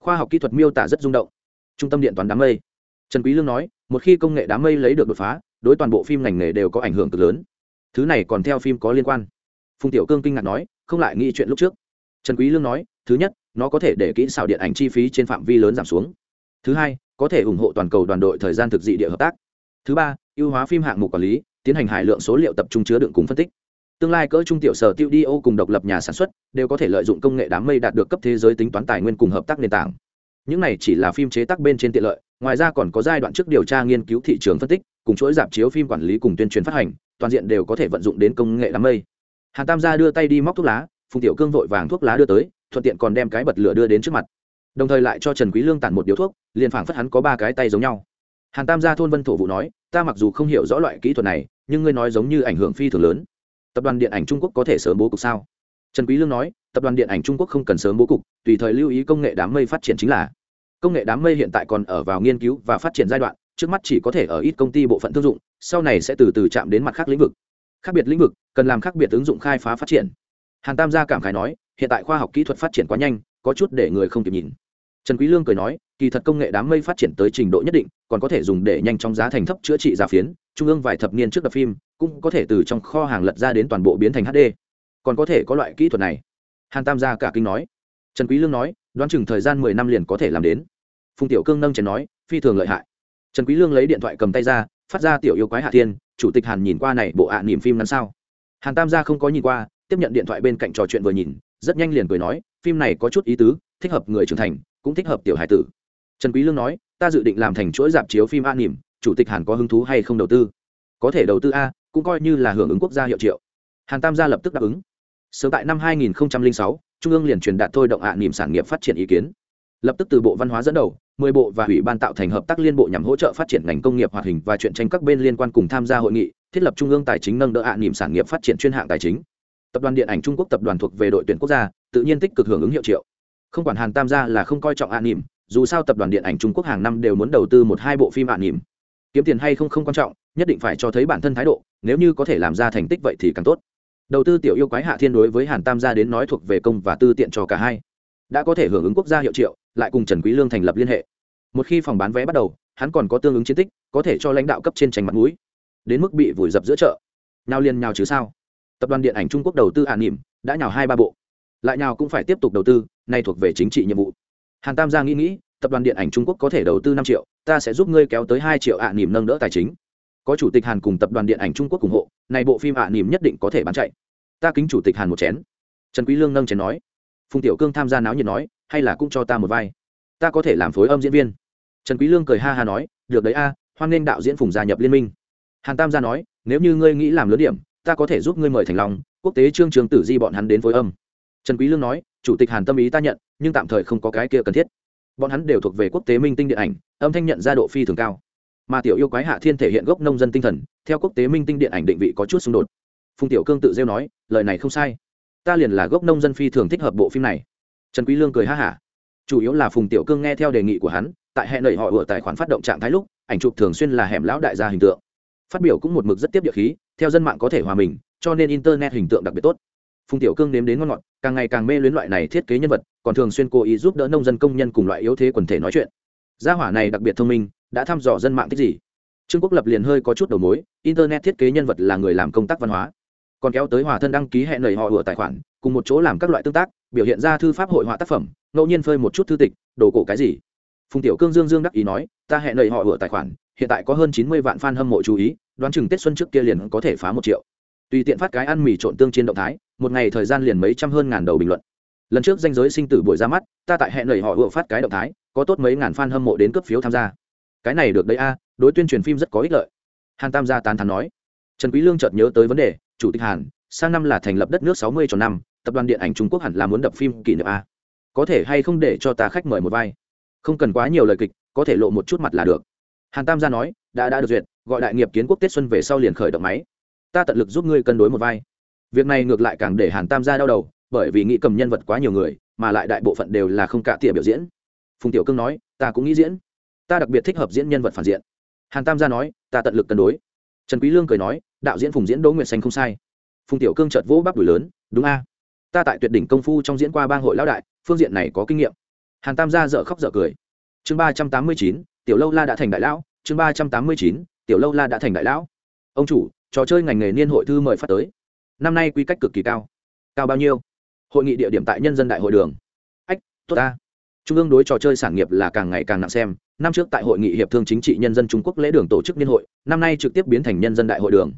Khoa học kỹ thuật miêu tả rất rung động. Trung tâm điện toán đám mây. Trần quý lương nói, một khi công nghệ đám mây lấy được đột phá, đối toàn bộ phim ngành nghề đều có ảnh hưởng cực lớn. Thứ này còn theo phim có liên quan. Phùng tiểu cương kinh ngạc nói, không lại nghĩ chuyện lúc trước. Trần quý lương nói, thứ nhất, nó có thể để kỹ xảo điện ảnh chi phí trên phạm vi lớn giảm xuống. Thứ hai, có thể ủng hộ toàn cầu đoàn đội thời gian thực dị địa hợp tác. Thứ ba, ưu hóa phim hạng mục quản lý tiến hành hải lượng số liệu tập trung chứa đựng cùng phân tích. Tương lai cỡ trung tiểu sở tiêu đi ô cùng độc lập nhà sản xuất đều có thể lợi dụng công nghệ đám mây đạt được cấp thế giới tính toán tài nguyên cùng hợp tác nền tảng. Những này chỉ là phim chế tác bên trên tiện lợi, ngoài ra còn có giai đoạn trước điều tra nghiên cứu thị trường phân tích, cùng chuỗi giảm chiếu phim quản lý cùng tuyên truyền phát hành, toàn diện đều có thể vận dụng đến công nghệ đám mây. Hàn tam gia đưa tay đi móc thuốc lá, phùng tiểu cương vội vàng thuốc lá đưa tới, thuận tiện còn đem cái bật lửa đưa đến trước mặt. Đồng thời lại cho trần quý lương tản một điếu thuốc, liền phảng phất hắn có ba cái tay giống nhau. Hàn tam gia thôn vân thổ vụ nói ta mặc dù không hiểu rõ loại kỹ thuật này, nhưng ngươi nói giống như ảnh hưởng phi thường lớn. Tập đoàn điện ảnh trung quốc có thể sớm bố cục sao? Trần quý lương nói, tập đoàn điện ảnh trung quốc không cần sớm bố cục, tùy thời lưu ý công nghệ đám mây phát triển chính là. Công nghệ đám mây hiện tại còn ở vào nghiên cứu và phát triển giai đoạn, trước mắt chỉ có thể ở ít công ty bộ phận thương dụng, sau này sẽ từ từ chạm đến mặt khác lĩnh vực. Khác biệt lĩnh vực, cần làm khác biệt ứng dụng khai phá phát triển. Hàn tam gia cảm khái nói, hiện tại khoa học kỹ thuật phát triển quá nhanh, có chút để người không kịp nhìn trần quý lương cười nói, kỳ thật công nghệ đám mây phát triển tới trình độ nhất định, còn có thể dùng để nhanh chóng giá thành thấp chữa trị giả phiến, trung ương vài thập niên trước đập phim, cũng có thể từ trong kho hàng lật ra đến toàn bộ biến thành hd còn có thể có loại kỹ thuật này. Hàn tam gia cả kinh nói. Trần quý lương nói, đoán chừng thời gian mười năm liền có thể làm đến. Phùng tiểu cương nâng chén nói, phi thường lợi hại. Trần quý lương lấy điện thoại cầm tay ra, phát ra tiểu yêu quái hạ thiên, chủ tịch hàn nhìn qua này bộ ạ à niệm phim ngắn sao. Hàn tam gia không có nhìn qua, tiếp nhận điện thoại bên cạnh trò chuyện vừa nhìn, rất nhanh liền cười nói, phim này có chút ý tứ, thích hợp người trưởng thành cũng thích hợp tiểu hải tử. Trần quý lương nói ta dự định làm thành chuỗi dạp chiếu phim an niệm chủ tịch hàn có hứng thú hay không đầu tư? Có thể đầu tư a cũng coi như là hưởng ứng quốc gia hiệu triệu. Hàn tam gia lập tức đáp ứng. Sớm tại năm 2006, trung ương liền truyền đạt thôi động ạ niệm sản nghiệp phát triển ý kiến. Lập tức từ bộ văn hóa dẫn đầu mười bộ và ủy ban tạo thành hợp tác liên bộ nhằm hỗ trợ phát triển ngành công nghiệp hoạt hình và chuyện tranh các bên liên quan cùng tham gia hội nghị thiết lập trung ương tài chính nâng đỡ ạ niệm sản nghiệp phát triển chuyên hạng tài chính. Tập đoàn điện ảnh trung quốc tập đoàn thuộc về đội tuyển quốc gia tự nhiên tích cực hưởng ứng hiệu triệu không quản hàn tam gia là không coi trọng ạ niệm dù sao tập đoàn điện ảnh trung quốc hàng năm đều muốn đầu tư một hai bộ phim ạ niệm kiếm tiền hay không không quan trọng, nhất định phải cho thấy bản thân thái độ, nếu như có thể làm ra thành tích vậy thì càng tốt. Đầu tư tiểu yêu quái hạ thiên đối với hàn tam gia đến nói thuộc về công và tư tiện cho cả hai. Đã có thể hưởng ứng quốc gia hiệu triệu, lại cùng trần quý lương thành lập liên hệ. Một khi phòng bán vé bắt đầu, hắn còn có tương ứng chiến tích, có thể cho lãnh đạo cấp trên tranh mặt mũi. Đến mức bị vùi dập giữa chợ. Nhào liên nhào chứ sao? Tập đoàn điện ảnh trung quốc đầu tư an nỉm, đã nhào hai ba bộ. Lại nhào cũng phải tiếp tục đầu tư nay thuộc về chính trị nhiệm vụ. Hàn tam gia nghĩ nghĩ, tập đoàn điện ảnh trung quốc có thể đầu tư năm triệu, ta sẽ giúp ngươi kéo tới hai triệu ạ à nỉm nâng đỡ tài chính. Có chủ tịch hàn cùng tập đoàn điện ảnh trung quốc ủng hộ, này bộ phim ạ à nỉm nhất định có thể bán chạy. Ta kính chủ tịch hàn một chén. Trần quý lương nâng chén nói. Phùng tiểu cương tham gia náo nhiệt nói, hay là cũng cho ta một vai. Ta có thể làm phối âm diễn viên. Trần quý lương cười ha ha nói, được đấy a, hoan nghênh đạo diễn phùng gia nhập liên minh. Hàn tam gia nói, nếu như ngươi nghĩ làm lớn điểm, ta có thể giúp ngươi mời thành long, quốc tế trương trường tử di bọn hắn đến phối âm trần quý lương nói, chủ tịch hàn tâm ý ta nhận, nhưng tạm thời không có cái kia cần thiết. Bọn hắn đều thuộc về quốc tế minh tinh điện ảnh, âm thanh nhận ra độ phi thường cao. Mà tiểu yêu quái hạ thiên thể hiện gốc nông dân tinh thần, theo quốc tế minh tinh điện ảnh định vị có chút xung đột. Phùng tiểu cương tự rêu nói, lời này không sai. Ta liền là gốc nông dân phi thường thích hợp bộ phim này. Trần quý lương cười ha hả. Chủ yếu là phùng tiểu cương nghe theo đề nghị của hắn, tại hệ nảy họ ở tài khoản phát động trạng thái lúc, ảnh chụp thường xuyên là hẻm lão đại gia hình tượng. Phát biểu cũng một mực rất tiếp địa khí, theo dân mạng có thể hòa mình, cho nên internet hình tượng đặc biệt tốt phùng tiểu cương nếm đến ngon ngọt, càng ngày càng mê luyến loại này thiết kế nhân vật, còn thường xuyên cố ý giúp đỡ nông dân công nhân cùng loại yếu thế quần thể nói chuyện. Gia hỏa này đặc biệt thông minh, đã thăm dò dân mạng thích gì? Trương quốc lập liền hơi có chút đầu mối, internet thiết kế nhân vật là người làm công tác văn hóa. Còn kéo tới hòa thân đăng ký hẹn lời họ ủa tài khoản, cùng một chỗ làm các loại tương tác, biểu hiện ra thư pháp hội họa tác phẩm, ngẫu nhiên phơi một chút thư tịch, đồ cổ cái gì? Phùng tiểu cương dương dương đắc ý nói, ta hẹn lời họ ủa tài khoản, hiện tại có hơn chín mươi vạn fan hâm mộ chú ý, đoán chừng tết xuân trước kia liền có thể phá một triệu. Tùy tiện phát cái ăn mì trộn tương trên động thái một ngày thời gian liền mấy trăm hơn ngàn đầu bình luận. Lần trước danh giới sinh tử buổi ra mắt, ta tại hẹn lời họ vừa phát cái động thái, có tốt mấy ngàn fan hâm mộ đến cấp phiếu tham gia. Cái này được đấy a, đối tuyên truyền phim rất có ích lợi. Hàn tam gia tán thán nói. Trần quý lương chợt nhớ tới vấn đề, chủ tịch hàn, sang năm là thành lập đất nước sáu mươi năm, tập đoàn điện ảnh trung quốc hẳn là muốn đập phim kỷ niệm a. Có thể hay không để cho ta khách mời một vai? Không cần quá nhiều lời kịch, có thể lộ một chút mặt là được. Hàn tam gia nói, đã đã được duyệt, gọi đại nghiệp kiến quốc tết xuân về sau liền khởi động máy. Ta tận lực giúp ngươi cân đối một vai việc này ngược lại càng để hàn tam gia đau đầu, bởi vì nghĩ cầm nhân vật quá nhiều người, mà lại đại bộ phận đều là không cả tỉa biểu diễn. Phùng tiểu cương nói, ta cũng nghĩ diễn. Ta đặc biệt thích hợp diễn nhân vật phản diện. Hàn tam gia nói, ta tận lực cân đối. Trần quý lương cười nói, đạo diễn phùng diễn đỗ nguyệt xanh không sai. Phùng tiểu cương chợt vỗ bắp đùi lớn, đúng a. Ta tại tuyệt đỉnh công phu trong diễn qua bang hội lão đại, phương diện này có kinh nghiệm. Hàn tam gia dở khóc dở cười. Chương ba trăm tám mươi chín, tiểu lâu la đã thành đại lão. Chương ba trăm tám mươi chín, tiểu lâu la đã thành đại lão. Ông chủ, trò chơi ngành nghề niên hội thư mời phát tới năm nay quy cách cực kỳ cao. Cao bao nhiêu? Hội nghị địa điểm tại nhân dân đại hội đường. Ách, tốt ta. Trung ương đối trò chơi sản nghiệp là càng ngày càng nặng xem. Năm trước tại hội nghị hiệp thương chính trị nhân dân trung quốc lễ đường tổ chức liên hội, năm nay trực tiếp biến thành nhân dân đại hội đường.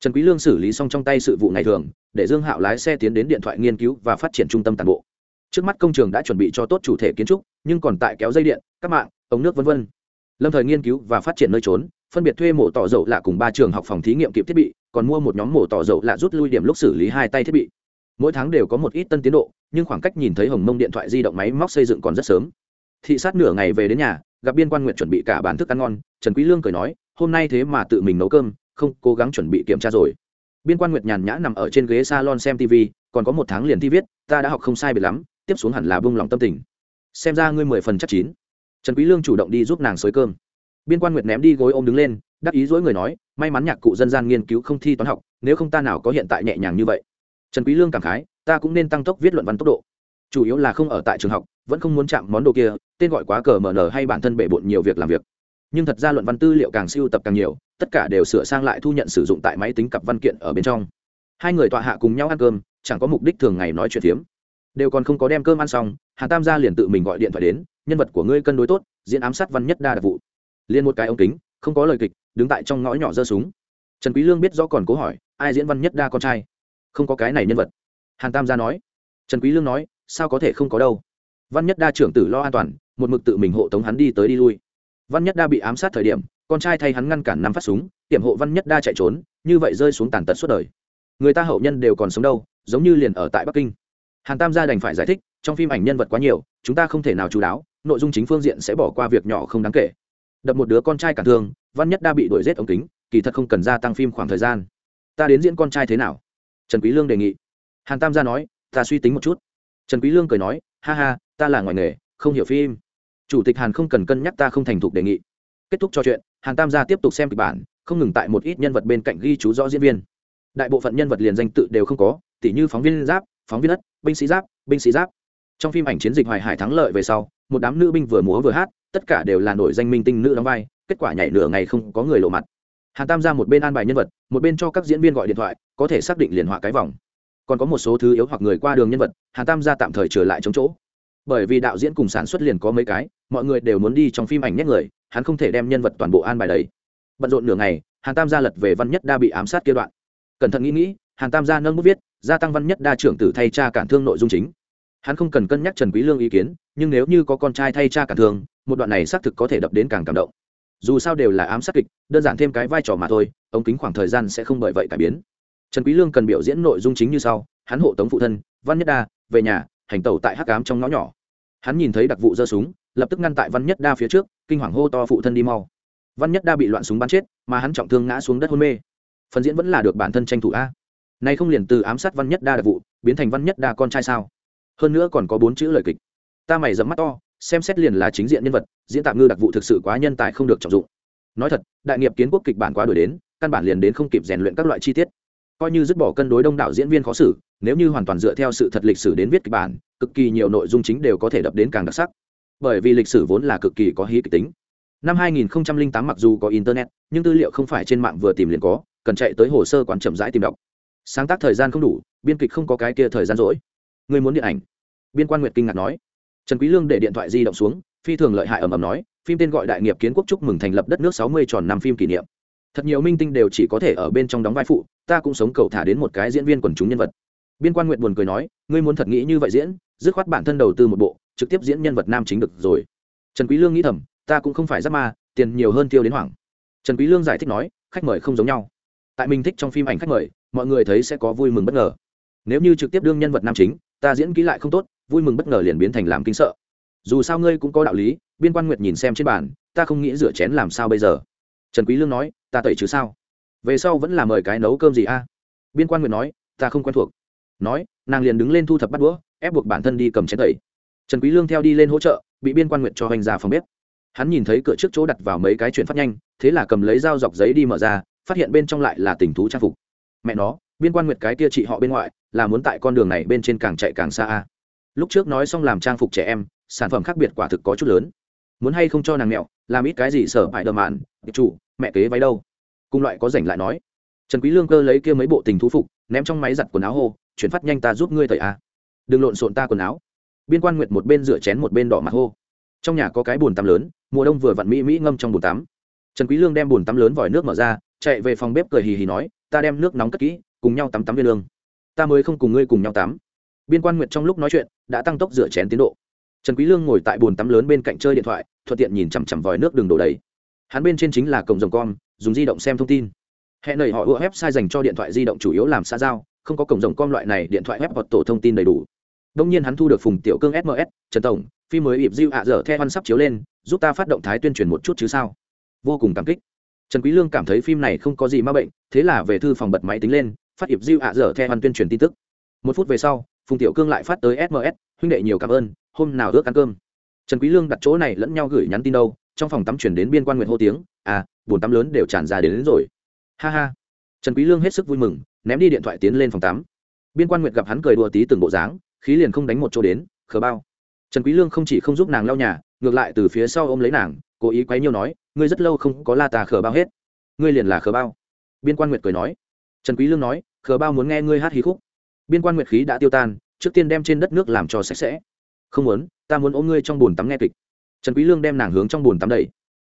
Trần quý lương xử lý xong trong tay sự vụ ngày thường, để dương hạo lái xe tiến đến điện thoại nghiên cứu và phát triển trung tâm toàn bộ. Trước mắt công trường đã chuẩn bị cho tốt chủ thể kiến trúc, nhưng còn tại kéo dây điện các mạng, ống nước vân vân. Lâm thời nghiên cứu và phát triển nơi trốn, phân biệt thuê mổ tỏ dầu lạ cùng ba trường học phòng thí nghiệm kịp thiết bị còn mua một nhóm mổ tỏ dầu lạ rút lui điểm lúc xử lý hai tay thiết bị. Mỗi tháng đều có một ít tân tiến độ, nhưng khoảng cách nhìn thấy hồng mông điện thoại di động máy móc xây dựng còn rất sớm. Thị sát nửa ngày về đến nhà, gặp biên quan nguyện chuẩn bị cả bản thức ăn ngon, trần quý lương cười nói, hôm nay thế mà tự mình nấu cơm, không, cố gắng chuẩn bị kiểm tra rồi. Biên quan nguyệt nhàn nhã nằm ở trên ghế salon xem tv còn có một tháng liền thi viết, ta đã học không sai biệt lắm, tiếp xuống hẳn là buông lòng tâm tình. Xem ra ngươi mười phần chắc chín. Trần quý lương chủ động đi giúp nàng xới cơm biên quan nguyệt ném đi gối ôm đứng lên, đắc ý dối người nói, may mắn nhạc cụ dân gian nghiên cứu không thi toán học, nếu không ta nào có hiện tại nhẹ nhàng như vậy. Trần quý lương cảm khái, ta cũng nên tăng tốc viết luận văn tốc độ. Chủ yếu là không ở tại trường học, vẫn không muốn chạm món đồ kia, tên gọi quá cờ mở nở hay bản thân bể bộn nhiều việc làm việc. Nhưng thật ra luận văn tư liệu càng siêu tập càng nhiều, tất cả đều sửa sang lại thu nhận sử dụng tại máy tính cặp văn kiện ở bên trong. Hai người tọa hạ cùng nhau ăn cơm, chẳng có mục đích thường ngày nói chuyện phiếm. Đều còn không có đem cơm ăn xong, hà tam gia liền tự mình gọi điện thoại đến, nhân vật của ngươi cân đối tốt, diễn ám sát văn nhất đa đặc vụ liền một cái ống kính, không có lời kịch, đứng tại trong ngõ nhỏ giơ súng. Trần quý lương biết rõ còn cố hỏi, ai diễn văn nhất đa con trai? Không có cái này nhân vật. Hàn tam gia nói. Trần quý lương nói, sao có thể không có đâu? Văn nhất đa trưởng tử lo an toàn, một mực tự mình hộ tống hắn đi tới đi lui. Văn nhất đa bị ám sát thời điểm, con trai thay hắn ngăn cản nắm phát súng tiệm hộ văn nhất đa chạy trốn, như vậy rơi xuống tàn tật suốt đời. Người ta hậu nhân đều còn sống đâu, giống như liền ở tại bắc kinh. Hàn tam gia đành phải giải thích, trong phim ảnh nhân vật quá nhiều, chúng ta không thể nào chú đáo, nội dung chính phương diện sẽ bỏ qua việc nhỏ không đáng kể đập một đứa con trai cản thương, văn nhất đa bị đuổi giết ống kính, kỳ thật không cần gia tăng phim khoảng thời gian. Ta đến diễn con trai thế nào? Trần quý lương đề nghị. Hàn tam gia nói, ta suy tính một chút. Trần quý lương cười nói, ha ha, ta là ngoài nghề, không hiểu phim. Chủ tịch hàn không cần cân nhắc ta không thành thục đề nghị. Kết thúc trò chuyện, hàn tam gia tiếp tục xem kịch bản, không ngừng tại một ít nhân vật bên cạnh ghi chú rõ diễn viên. Đại bộ phận nhân vật liền danh tự đều không có, tỉ như phóng viên giáp, phóng viên đất, binh sĩ giáp, binh sĩ giáp. Trong phim ảnh chiến dịch hoài hải thắng lợi về sau, một đám nữ binh vừa múa vừa hát tất cả đều là nổi danh minh tinh nữ đóng vai, kết quả nhảy nửa ngày không có người lộ mặt. Hàn tam ra một bên an bài nhân vật, một bên cho các diễn viên gọi điện thoại, có thể xác định liền họa cái vòng. Còn có một số thứ yếu hoặc người qua đường nhân vật, hàn tam ra tạm thời trở lại chống chỗ. Bởi vì đạo diễn cùng sản xuất liền có mấy cái, mọi người đều muốn đi trong phim ảnh nhét người, hắn không thể đem nhân vật toàn bộ an bài đấy. Bận rộn nửa ngày, hàn tam gia lật về văn nhất đa bị ám sát kia đoạn. Cẩn thận nghĩ nghĩ, hàn tam gia nâng bút viết, gia tăng văn nhất đa trưởng tử thay cha cản thương nội dung chính. Hắn không cần cân nhắc trần quý lương ý kiến, nhưng nếu như có con trai thay cha cản thương một đoạn này xác thực có thể đập đến càng cảm động. Dù sao đều là ám sát kịch, đơn giản thêm cái vai trò mà thôi, ống kính khoảng thời gian sẽ không bởi vậy cải biến. Trần quý lương cần biểu diễn nội dung chính như sau, hắn hộ tống phụ thân, văn nhất đa, về nhà, hành tẩu tại hắc ám trong ngõ nhỏ. Hắn nhìn thấy đặc vụ giơ súng, lập tức ngăn tại văn nhất đa phía trước, kinh hoàng hô to phụ thân đi mau. Văn nhất đa bị loạn súng bắn chết, mà hắn trọng thương ngã xuống đất hôn mê. Phần diễn vẫn là được bản thân tranh thủ a. Nay không liền từ ám sát văn nhất đa đặc vụ, biến thành văn nhất đa con trai sao? Hơn nữa còn có bốn chữ lời kịch. Ta mày dẫm mắt to xem xét liền là chính diện nhân vật, diễn tạm ngư đặc vụ thực sự quá nhân tài không được trọng dụng. Nói thật, đại nghiệp kiến quốc kịch bản quá đổi đến, căn bản liền đến không kịp rèn luyện các loại chi tiết. Coi như dứt bỏ cân đối đông đảo diễn viên khó xử, nếu như hoàn toàn dựa theo sự thật lịch sử đến viết kịch bản, cực kỳ nhiều nội dung chính đều có thể đập đến càng đặc sắc. Bởi vì lịch sử vốn là cực kỳ có hí kịch tính. Năm 2008 mặc dù có internet, nhưng tư liệu không phải trên mạng vừa tìm liền có, cần chạy tới hồ sơ quán chậm rãi tìm đọc. Sáng tác thời gian không đủ, biên kịch không có cái kia thời gian rỗi. Người muốn điện ảnh? Biên quan nguyệt kinh ngạc nói trần quý lương để điện thoại di động xuống, phi thường lợi hại ầm ầm nói, phim tên gọi đại nghiệp kiến quốc chúc mừng thành lập đất nước 60 tròn năm phim kỷ niệm. Thật nhiều minh tinh đều chỉ có thể ở bên trong đóng vai phụ, ta cũng sống cầu thả đến một cái diễn viên quần chúng nhân vật. Biên quan nguyệt buồn cười nói, ngươi muốn thật nghĩ như vậy diễn, dứt khoát bản thân đầu tư một bộ, trực tiếp diễn nhân vật nam chính được rồi. Trần quý lương nghĩ thầm, ta cũng không phải giáp ma, tiền nhiều hơn tiêu đến hoảng. Trần quý lương giải thích nói, khách mời không giống nhau. Tại mình thích trong phim ảnh khách mời, mọi người thấy sẽ có vui mừng bất ngờ. Nếu như trực tiếp đương nhân vật nam chính, ta diễn kỹ lại không tốt vui mừng bất ngờ liền biến thành làm kinh sợ. Dù sao ngươi cũng có đạo lý, biên quan nguyệt nhìn xem trên bàn, ta không nghĩ rửa chén làm sao bây giờ? Trần quý lương nói, ta tẩy chứ sao? Về sau vẫn là mời cái nấu cơm gì a? Biên quan nguyệt nói, ta không quen thuộc. Nói, nàng liền đứng lên thu thập bắt đũa, ép buộc bản thân đi cầm chén tẩy. Trần quý lương theo đi lên hỗ trợ, bị biên quan nguyệt cho hành ra phòng bếp. Hắn nhìn thấy cửa trước chỗ đặt vào mấy cái chuyện phát nhanh, thế là cầm lấy dao dọc giấy đi mở ra, phát hiện bên trong lại là tình thú trang phục. Mẹ nó, biên quan nguyệt cái kia chị họ bên ngoại, là muốn tại con đường này bên trên càng chạy càng xa a lúc trước nói xong làm trang phục trẻ em, sản phẩm khác biệt quả thực có chút lớn. Muốn hay không cho nàng mẹo, làm ít cái gì sở hại đờ mạn chủ, mẹ kế váy đâu. Cùng loại có rảnh lại nói. Trần quý lương cơ lấy kia mấy bộ tình thú phục, ném trong máy giặt quần áo hô, chuyển phát nhanh ta giúp ngươi tẩy a. Đừng lộn xộn ta quần áo. Biên quan nguyệt một bên rửa chén một bên đỏ mặt hô. Trong nhà có cái bồn tắm lớn, mùa đông vừa vặn mỹ mỹ ngâm trong bồn tắm. Trần quý lương đem bồn tắm lớn vòi nước mở ra, chạy về phòng bếp cười hì hì nói, ta đem nước nóng cất kỹ, cùng nhau tắm tắm viên lương. Ta mới không cùng ngươi cùng nhau tắm biên quan nguyệt trong lúc nói chuyện, đã tăng tốc rửa chén tiến độ. Trần quý lương ngồi tại bồn tắm lớn bên cạnh chơi điện thoại, thuận tiện nhìn chằm chằm vòi nước đường đổ đầy. Hắn bên trên chính là cổng rồng com dùng di động xem thông tin. Hẹn nảy họ ưa website dành cho điện thoại di động chủ yếu làm xã giao, không có cổng rồng com loại này, điện thoại web hoặc tổ thông tin đầy đủ. Đông nhiên hắn thu được phùng tiểu cương sms trần tổng, phim mới ịp diêu ạ dở theo văn sắp chiếu lên, giúp ta phát động thái tuyên truyền một chút chứ sao? Vô cùng cảm kích. Trần quý lương cảm thấy phim này không có gì ma bệnh, thế là về thư phòng bật máy tính lên, phát ịp diêu ạ dở theo văn tuyên truyền tin tức. Một phút về sau phùng tiểu cương lại phát tới sms huynh đệ nhiều cảm ơn hôm nào ước ăn cơm. Trần quý lương đặt chỗ này lẫn nhau gửi nhắn tin đâu trong phòng tắm chuyển đến biên quan nguyện hô tiếng à buồn tắm lớn đều tràn ra đến, đến rồi. Ha ha. Trần quý lương hết sức vui mừng ném đi điện thoại tiến lên phòng tắm. Biên quan nguyệt gặp hắn cười đùa tí từng bộ dáng khí liền không đánh một chỗ đến khờ bao. Trần quý lương không chỉ không giúp nàng lau nhà ngược lại từ phía sau ôm lấy nàng cố ý quấy nhiêu nói ngươi rất lâu không có la tà khờ bao hết. Ngươi liền là khờ bao. Biên quan nguyệt cười nói. Trần quý lương nói khờ bao muốn nghe ngươi hát hí khúc biên quan nguyệt khí đã tiêu tan, trước tiên đem trên đất nước làm cho sạch sẽ. Không muốn, ta muốn ôm ngươi trong bồn tắm nghe kịch. Trần quý lương đem nàng hướng trong bồn tắm đẩy.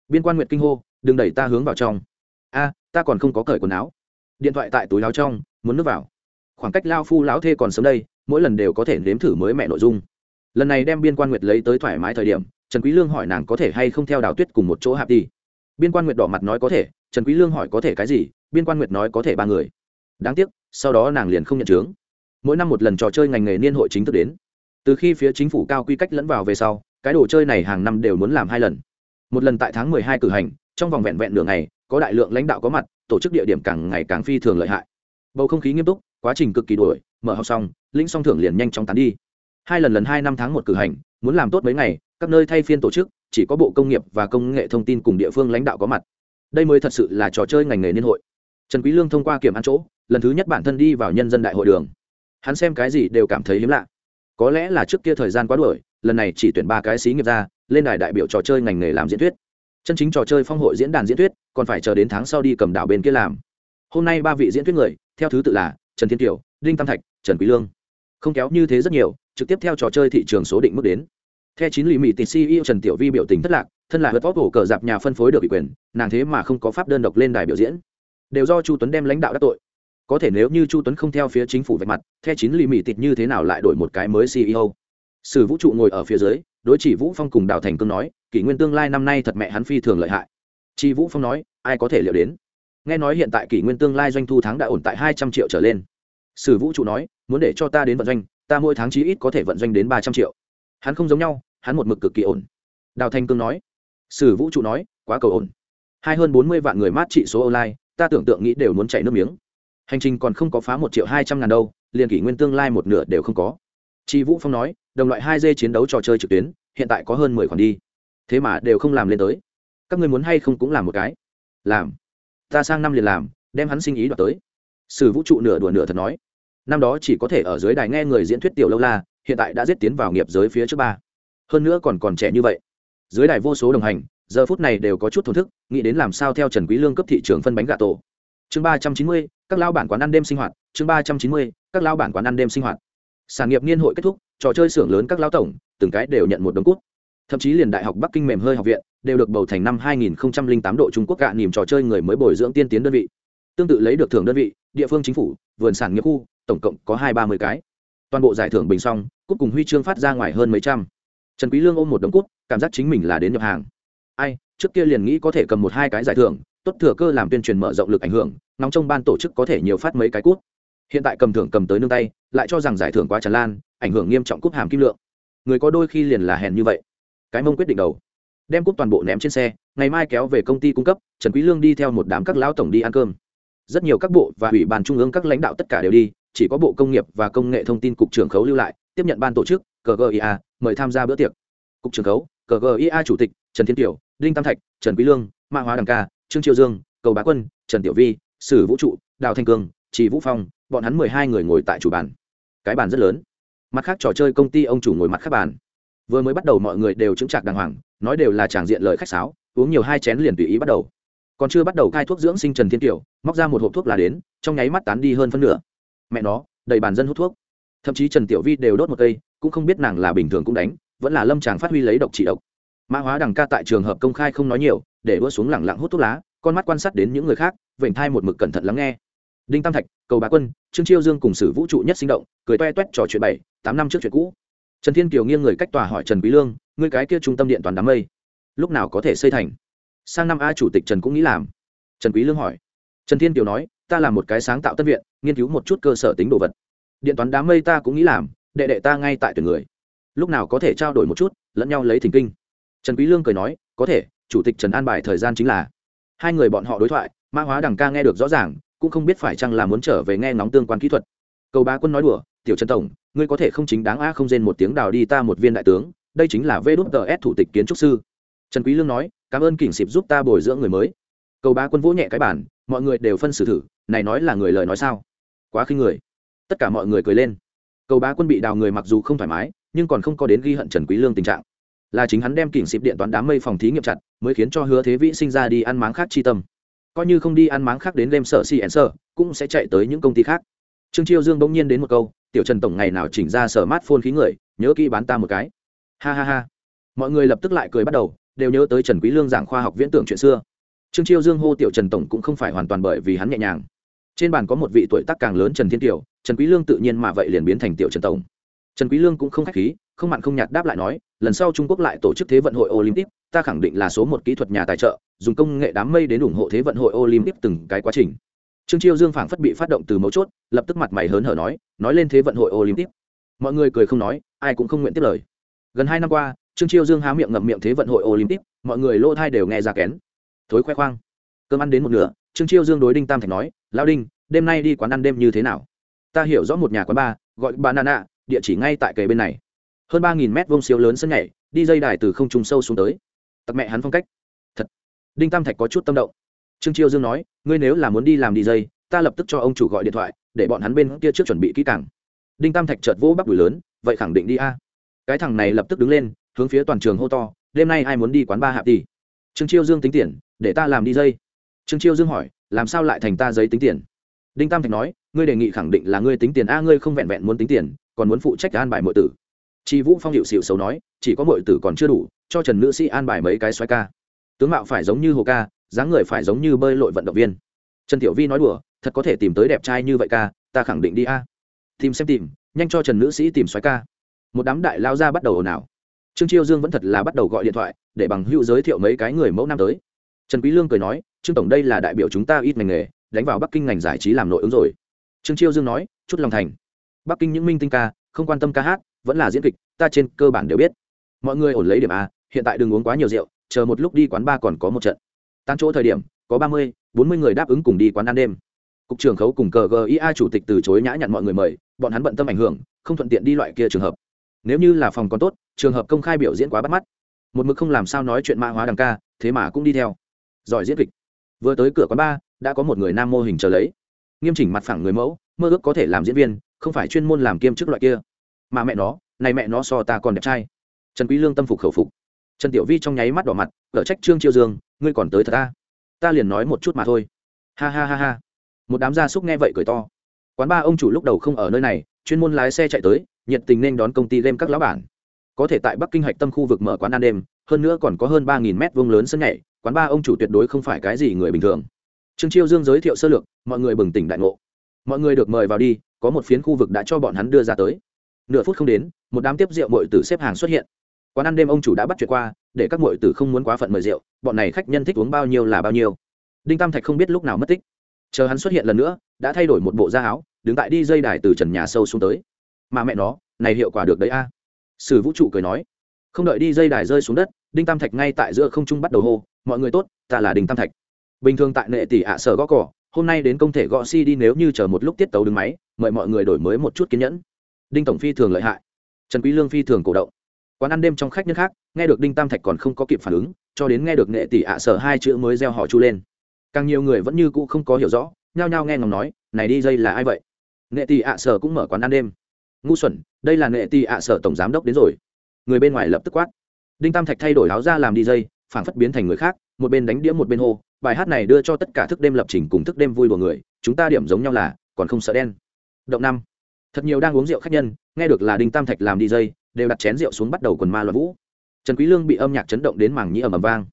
Biên quan nguyệt kinh hô, đừng đẩy ta hướng vào trong. A, ta còn không có cởi quần áo. Điện thoại tại túi áo trong, muốn nước vào. Khoảng cách lao phu lão thê còn sớm đây, mỗi lần đều có thể nếm thử mới mẹ nội dung. Lần này đem biên quan nguyệt lấy tới thoải mái thời điểm, trần quý lương hỏi nàng có thể hay không theo đào tuyết cùng một chỗ hạp đi. Biên quan nguyệt đỏ mặt nói có thể, trần quý lương hỏi có thể cái gì, biên quan nguyệt nói có thể ba người. Đáng tiếc, sau đó nàng liền không nhận chứng mỗi năm một lần trò chơi ngành nghề niên hội chính thức đến. Từ khi phía chính phủ cao quy cách lẫn vào về sau, cái đồ chơi này hàng năm đều muốn làm hai lần. Một lần tại tháng 12 cử hành, trong vòng vẹn vẹn nửa ngày, có đại lượng lãnh đạo có mặt, tổ chức địa điểm càng ngày càng phi thường lợi hại. Bầu không khí nghiêm túc, quá trình cực kỳ đuổi, mở học xong, lĩnh song thưởng liền nhanh chóng tán đi. Hai lần lần hai năm tháng một cử hành, muốn làm tốt mấy ngày, các nơi thay phiên tổ chức, chỉ có bộ công nghiệp và công nghệ thông tin cùng địa phương lãnh đạo có mặt. Đây mới thật sự là trò chơi ngành nghề niên hội. Trần quý lương thông qua kiểm ăn chỗ, lần thứ nhất bản thân đi vào nhân dân đại hội đường hắn xem cái gì đều cảm thấy hiếm lạ. Có lẽ là trước kia thời gian quá đuổi, lần này chỉ tuyển ba cái xí nghiệp ra, lên đài đại biểu trò chơi ngành nghề làm diễn thuyết. Chân chính trò chơi phong hội diễn đàn diễn thuyết, còn phải chờ đến tháng sau đi cầm đảo bên kia làm. Hôm nay ba vị diễn thuyết người, theo thứ tự là trần thiên kiều, đinh tam thạch, trần quý lương. Không kéo như thế rất nhiều, trực tiếp theo trò chơi thị trường số định mức đến. Theo chín lì mị tịt ceo trần tiểu vi biểu tình thất lạc, thân là hớt vót hổ cờ dạp nhà phân phối được ủy quyền, nàng thế mà không có pháp đơn độc lên đài biểu diễn. Đều do chu tuấn đem lãnh đạo đắc tội có thể nếu như chu tuấn không theo phía chính phủ vạch mặt theo chín lì mì tịt như thế nào lại đổi một cái mới ceo sử vũ trụ ngồi ở phía dưới, đối chỉ vũ phong cùng đào thành cương nói, kỷ nguyên tương lai năm nay thật mẹ hắn phi thường lợi hại. Chi vũ phong nói, ai có thể liệu đến? Nghe nói hiện tại kỷ nguyên tương lai doanh thu tháng đã ổn tại hai trăm triệu trở lên. Sử vũ trụ nói, muốn để cho ta đến vận doanh, ta mỗi tháng chí ít có thể vận doanh đến ba trăm triệu. Hắn không giống nhau, hắn một mực cực kỳ ổn. Đào thanh cương nói, sử vũ trụ nói, quá cầu ổn. Hai hơn bốn mươi vạn người mát trị số online, ta tưởng tượng nghĩ đều muốn chạy nước miếng hành trình còn không có phá một triệu hai trăm ngàn đâu, liền kỷ nguyên tương lai một nửa đều không có. Chị vũ phong nói, đồng loại hai d chiến đấu trò chơi trực tuyến, hiện tại có hơn mười khoản đi. Thế mà đều không làm lên tới. Các người muốn hay không cũng làm một cái. Làm. Ta sang năm liền làm, đem hắn sinh ý đoạt tới. Sử vũ trụ nửa đùa nửa thật nói. Năm đó chỉ có thể ở dưới đài nghe người diễn thuyết tiểu lâu la, hiện tại đã giết tiến vào nghiệp giới phía trước ba. Hơn nữa còn còn trẻ như vậy. Dưới đài vô số đồng hành, giờ phút này đều có chút thổn thức, nghĩ đến làm sao theo trần quý lương cấp thị trường phân bánh gà tổ chương ba trăm chín mươi, các lao bản quán ăn đêm sinh hoạt. Chương ba trăm chín mươi, các lao bản quán ăn đêm sinh hoạt. Sản nghiệp niên hội kết thúc, trò chơi xưởng lớn các lao tổng, từng cái đều nhận một đống cút. Thậm chí liền đại học bắc kinh mềm hơi học viện, đều được bầu thành năm 2008 độ trung quốc cạn niềm trò chơi người mới bồi dưỡng tiên tiến đơn vị. Tương tự lấy được thưởng đơn vị, địa phương chính phủ, vườn sản nghiệp khu, tổng cộng có hai ba mươi cái. Toàn bộ giải thưởng bình xong cúp cùng huy chương phát ra ngoài hơn mấy trăm. Trần quý lương ôm một đống cút, cảm giác chính mình là đến nhập hàng. Ai, trước kia liền nghĩ có thể cầm một hai cái giải thưởng tốt thừa cơ làm tuyên truyền mở rộng lực ảnh hưởng, nóng trong ban tổ chức có thể nhiều phát mấy cái cút. Hiện tại cầm thưởng cầm tới nương tay, lại cho rằng giải thưởng quá tràn lan, ảnh hưởng nghiêm trọng cúp hàm kim lượng. Người có đôi khi liền là hèn như vậy. Cái mông quyết định đầu. Đem cúp toàn bộ ném trên xe, ngày mai kéo về công ty cung cấp, trần quý lương đi theo một đám các lão tổng đi ăn cơm. Rất nhiều các bộ và ủy ban trung ương các lãnh đạo tất cả đều đi, chỉ có bộ công nghiệp và công nghệ thông tin cục trưởng khấu lưu lại, tiếp nhận ban tổ chức cgia mời tham gia bữa tiệc. Cục trưởng khấu cgia chủ tịch, trần thiên tiểu đinh tam thạch, trần quý lương, mã hóa đằng ca trương triều dương, cầu bá quân, trần tiểu vi, sử vũ trụ, đào thanh cương trì vũ phong, bọn hắn mười hai người ngồi tại chủ bàn. Cái bàn rất lớn. Mặt khác trò chơi công ty ông chủ ngồi mặt khác bàn. Vừa mới bắt đầu mọi người đều chứng chạc đàng hoàng, nói đều là tràng diện lời khách sáo, uống nhiều hai chén liền tùy ý bắt đầu. Còn chưa bắt đầu cai thuốc dưỡng sinh trần thiên tiểu móc ra một hộp thuốc là đến, trong nháy mắt tán đi hơn phân nửa. Mẹ nó, đầy bàn dân hút thuốc. Thậm chí trần tiểu vi đều đốt một cây, cũng không biết nàng là bình thường cũng đánh, vẫn là lâm tràng phát huy lấy độc trị độc. Mã hóa đằng ca tại trường hợp công khai không nói nhiều để đua xuống lẳng lặng hút thuốc lá, con mắt quan sát đến những người khác, vểnh thai một mực cẩn thận lắng nghe. Đinh tam thạch, cầu bá quân, trương chiêu dương cùng sử vũ trụ nhất sinh động, cười toe toét trò chuyện bảy, tám năm trước chuyện cũ. Trần thiên kiều nghiêng người cách tòa hỏi trần quý lương, ngươi cái kia trung tâm điện toàn đám mây, lúc nào có thể xây thành? Sang năm a chủ tịch trần cũng nghĩ làm. Trần quý lương hỏi. Trần thiên kiều nói, ta làm một cái sáng tạo tân viện, nghiên cứu một chút cơ sở tính đồ vật. Điện toán đám mây ta cũng nghĩ làm, đệ đệ ta ngay tại tuyển người. Lúc nào có thể trao đổi một chút, lẫn nhau lấy thỉnh kinh. Trần quý lương cười nói, có thể chủ tịch trần an bài thời gian chính là hai người bọn họ đối thoại mã hóa đằng ca nghe được rõ ràng cũng không biết phải chăng là muốn trở về nghe ngóng tương quan kỹ thuật cầu bá quân nói đùa tiểu trần tổng ngươi có thể không chính đáng a không rên một tiếng đào đi ta một viên đại tướng đây chính là vê đút tờ s thủ tịch kiến trúc sư trần quý lương nói cảm ơn kỉnh xịp giúp ta bồi dưỡng người mới cầu bá quân vỗ nhẹ cái bản mọi người đều phân xử thử này nói là người lời nói sao quá khinh người tất cả mọi người cười lên cầu bá quân bị đào người mặc dù không thoải mái nhưng còn không có đến ghi hận trần quý lương tình trạng là chính hắn đem kỉnh xịp điện toán đám mây phòng thí nghiệm chặt, mới khiến cho hứa thế vĩ sinh ra đi ăn máng khác chi tâm. Coi như không đi ăn máng khác đến game sở si sở, cũng sẽ chạy tới những công ty khác. Trương chiêu dương bỗng nhiên đến một câu, tiểu trần tổng ngày nào chỉnh ra sở mát phôn khí người, nhớ kỹ bán ta một cái. Ha ha ha. Mọi người lập tức lại cười bắt đầu, đều nhớ tới trần quý lương giảng khoa học viễn tưởng chuyện xưa. Trương chiêu dương hô tiểu trần tổng cũng không phải hoàn toàn bởi vì hắn nhẹ nhàng. Trên bàn có một vị tuổi tác càng lớn trần thiên tiểu trần quý lương tự nhiên mà vậy liền biến thành tiểu trần tổng. Trần quý lương cũng không khách khí không mặn không nhạt đáp lại nói, lần sau trung quốc lại tổ chức thế vận hội olympic, ta khẳng định là số một kỹ thuật nhà tài trợ, dùng công nghệ đám mây đến ủng hộ thế vận hội olympic từng cái quá trình. Trương chiêu dương phảng phất bị phát động từ mấu chốt, lập tức mặt mày hớn hở nói nói lên thế vận hội olympic. Mọi người cười không nói, ai cũng không nguyện tiếp lời. Gần hai năm qua, trương chiêu dương há miệng ngậm miệng thế vận hội olympic, mọi người lỗ thai đều nghe ra kén. Thối khoe khoang. Cơm ăn đến một nửa, trương chiêu dương đối đinh tam thành nói lao đinh, đêm nay đi quán ăn đêm như thế nào? Ta hiểu rõ một nhà quán bar, gọi banana, địa chỉ ngay tại kề bên này hơn ba nghìn mét vông siêu lớn sân nhảy, đi dây đài từ không trùng sâu xuống tới. Tặc mẹ hắn phong cách. Thật. Đinh tam thạch có chút tâm động. Trương chiêu dương nói, ngươi nếu là muốn đi làm đi dây, ta lập tức cho ông chủ gọi điện thoại, để bọn hắn bên kia trước chuẩn bị kỹ càng. Đinh tam thạch chợt vỗ bắp đùi lớn, vậy khẳng định đi a. Cái thằng này lập tức đứng lên, hướng phía toàn trường hô to, đêm nay ai muốn đi quán ba hạp đi trương chiêu dương tính tiền, để ta làm đi dây. Trương chiêu dương hỏi, làm sao lại thành ta giấy tính tiền? Đinh tam thạch nói, ngươi đề nghị khẳng định là ngươi tính tiền a, ngươi không vẹn vẹn muốn tính tiền, còn muốn phụ trách an bài mọi tử chị vũ phong hiệu xịu xấu nói, chỉ có mọi tử còn chưa đủ, cho trần nữ sĩ an bài mấy cái xoay ca. Tướng mạo phải giống như hồ ca, dáng người phải giống như bơi lội vận động viên. Trần tiểu vi nói đùa, thật có thể tìm tới đẹp trai như vậy ca, ta khẳng định đi a. Tìm xem tìm, nhanh cho trần nữ sĩ tìm xoáy ca. Một đám đại lao ra bắt đầu ồn ào. Trương chiêu dương vẫn thật là bắt đầu gọi điện thoại, để bằng hữu giới thiệu mấy cái người mẫu năm tới. Trần quý lương cười nói, trương tổng đây là đại biểu chúng ta ít ngành nghề, đánh vào bắc kinh ngành giải trí làm nội ứng rồi. Trương chiêu dương nói, chút lòng thành. Bắc kinh những minh tinh ca, không quan tâm ca hát vẫn là diễn kịch, ta trên cơ bản đều biết. Mọi người ổn lấy điểm a, hiện tại đừng uống quá nhiều rượu, chờ một lúc đi quán ba còn có một trận. Tan chỗ thời điểm, có ba mươi, bốn mươi người đáp ứng cùng đi quán ăn đêm. Cục trưởng khấu cùng cờ gia chủ tịch từ chối nhã nhặn mọi người mời, bọn hắn bận tâm ảnh hưởng, không thuận tiện đi loại kia trường hợp. Nếu như là phòng còn tốt, trường hợp công khai biểu diễn quá bắt mắt. Một mực không làm sao nói chuyện mã hóa đằng ca, thế mà cũng đi theo. Giỏi diễn kịch. Vừa tới cửa quán ba đã có một người nam mô hình chờ lấy. Nghiêm chỉnh mặt phẳng người mẫu, mơ ước có thể làm diễn viên, không phải chuyên môn làm kiêm chức loại kia mà mẹ nó, này mẹ nó so ta còn đẹp trai. Trần quý lương tâm phục khẩu phục. Trần tiểu vi trong nháy mắt đỏ mặt cở trách trương chiêu dương, ngươi còn tới thật ta. Ta liền nói một chút mà thôi. Ha ha ha ha. Một đám gia súc nghe vậy cười to. Quán ba ông chủ lúc đầu không ở nơi này, chuyên môn lái xe chạy tới, nhiệt tình nên đón công ty game các lão bản. Có thể tại bắc kinh hạch tâm khu vực mở quán ăn đêm, hơn nữa còn có hơn ba nghìn mét vuông lớn sân nhảy, quán ba ông chủ tuyệt đối không phải cái gì người bình thường. Trương chiêu dương giới thiệu sơ lược, mọi người bừng tỉnh đại ngộ. Mọi người được mời vào đi, có một phiến khu vực đã cho bọn hắn đưa ra tới nửa phút không đến, một đám tiếp rượu mội tử xếp hàng xuất hiện. Quán ăn đêm ông chủ đã bắt chuyện qua, để các mội tử không muốn quá phận mời rượu, bọn này khách nhân thích uống bao nhiêu là bao nhiêu. Đinh tam thạch không biết lúc nào mất tích. Chờ hắn xuất hiện lần nữa, đã thay đổi một bộ da áo, đứng tại đi dây đài từ trần nhà sâu xuống tới. Mà mẹ nó, này hiệu quả được đấy a. Sử vũ trụ cười nói. Không đợi đi dây đài rơi xuống đất, đinh tam thạch ngay tại giữa không trung bắt đầu hô, mọi người tốt, ta là đinh tam thạch. Bình thường tại nệ tỷ ạ sở gõ cỏ, hôm nay đến công thể gõ si đi nếu như chờ một lúc tiết tấu đứng máy, mời mọi người đổi mới một chút kiên nhẫn đinh tổng phi thường lợi hại. Trần quý lương phi thường cổ động. Quán ăn đêm trong khách nhân khác, nghe được đinh tam thạch còn không có kịp phản ứng, cho đến nghe được nệ tỷ ạ sở hai chữ mới reo họ chu lên. Càng nhiều người vẫn như cũ không có hiểu rõ, nhao nhao nghe ngóng nói, này đi dây là ai vậy? Nệ tỷ ạ sở cũng mở quán ăn đêm. Ngu xuẩn, đây là nệ tỷ ạ sở tổng giám đốc đến rồi. Người bên ngoài lập tức quát. Đinh tam thạch thay đổi áo ra làm đi dây, phảng phất biến thành người khác, một bên đánh đĩa một bên hô, bài hát này đưa cho tất cả thức đêm lập trình cùng thức đêm vui của người, chúng ta điểm giống nhau là, còn không sợ đen. Động năm thật nhiều đang uống rượu khách nhân, nghe được là đinh tam thạch làm đi dây đều đặt chén rượu xuống bắt đầu quần ma loạn vũ. Trần quý lương bị âm nhạc chấn động đến màng nhĩ ầm ầm vang.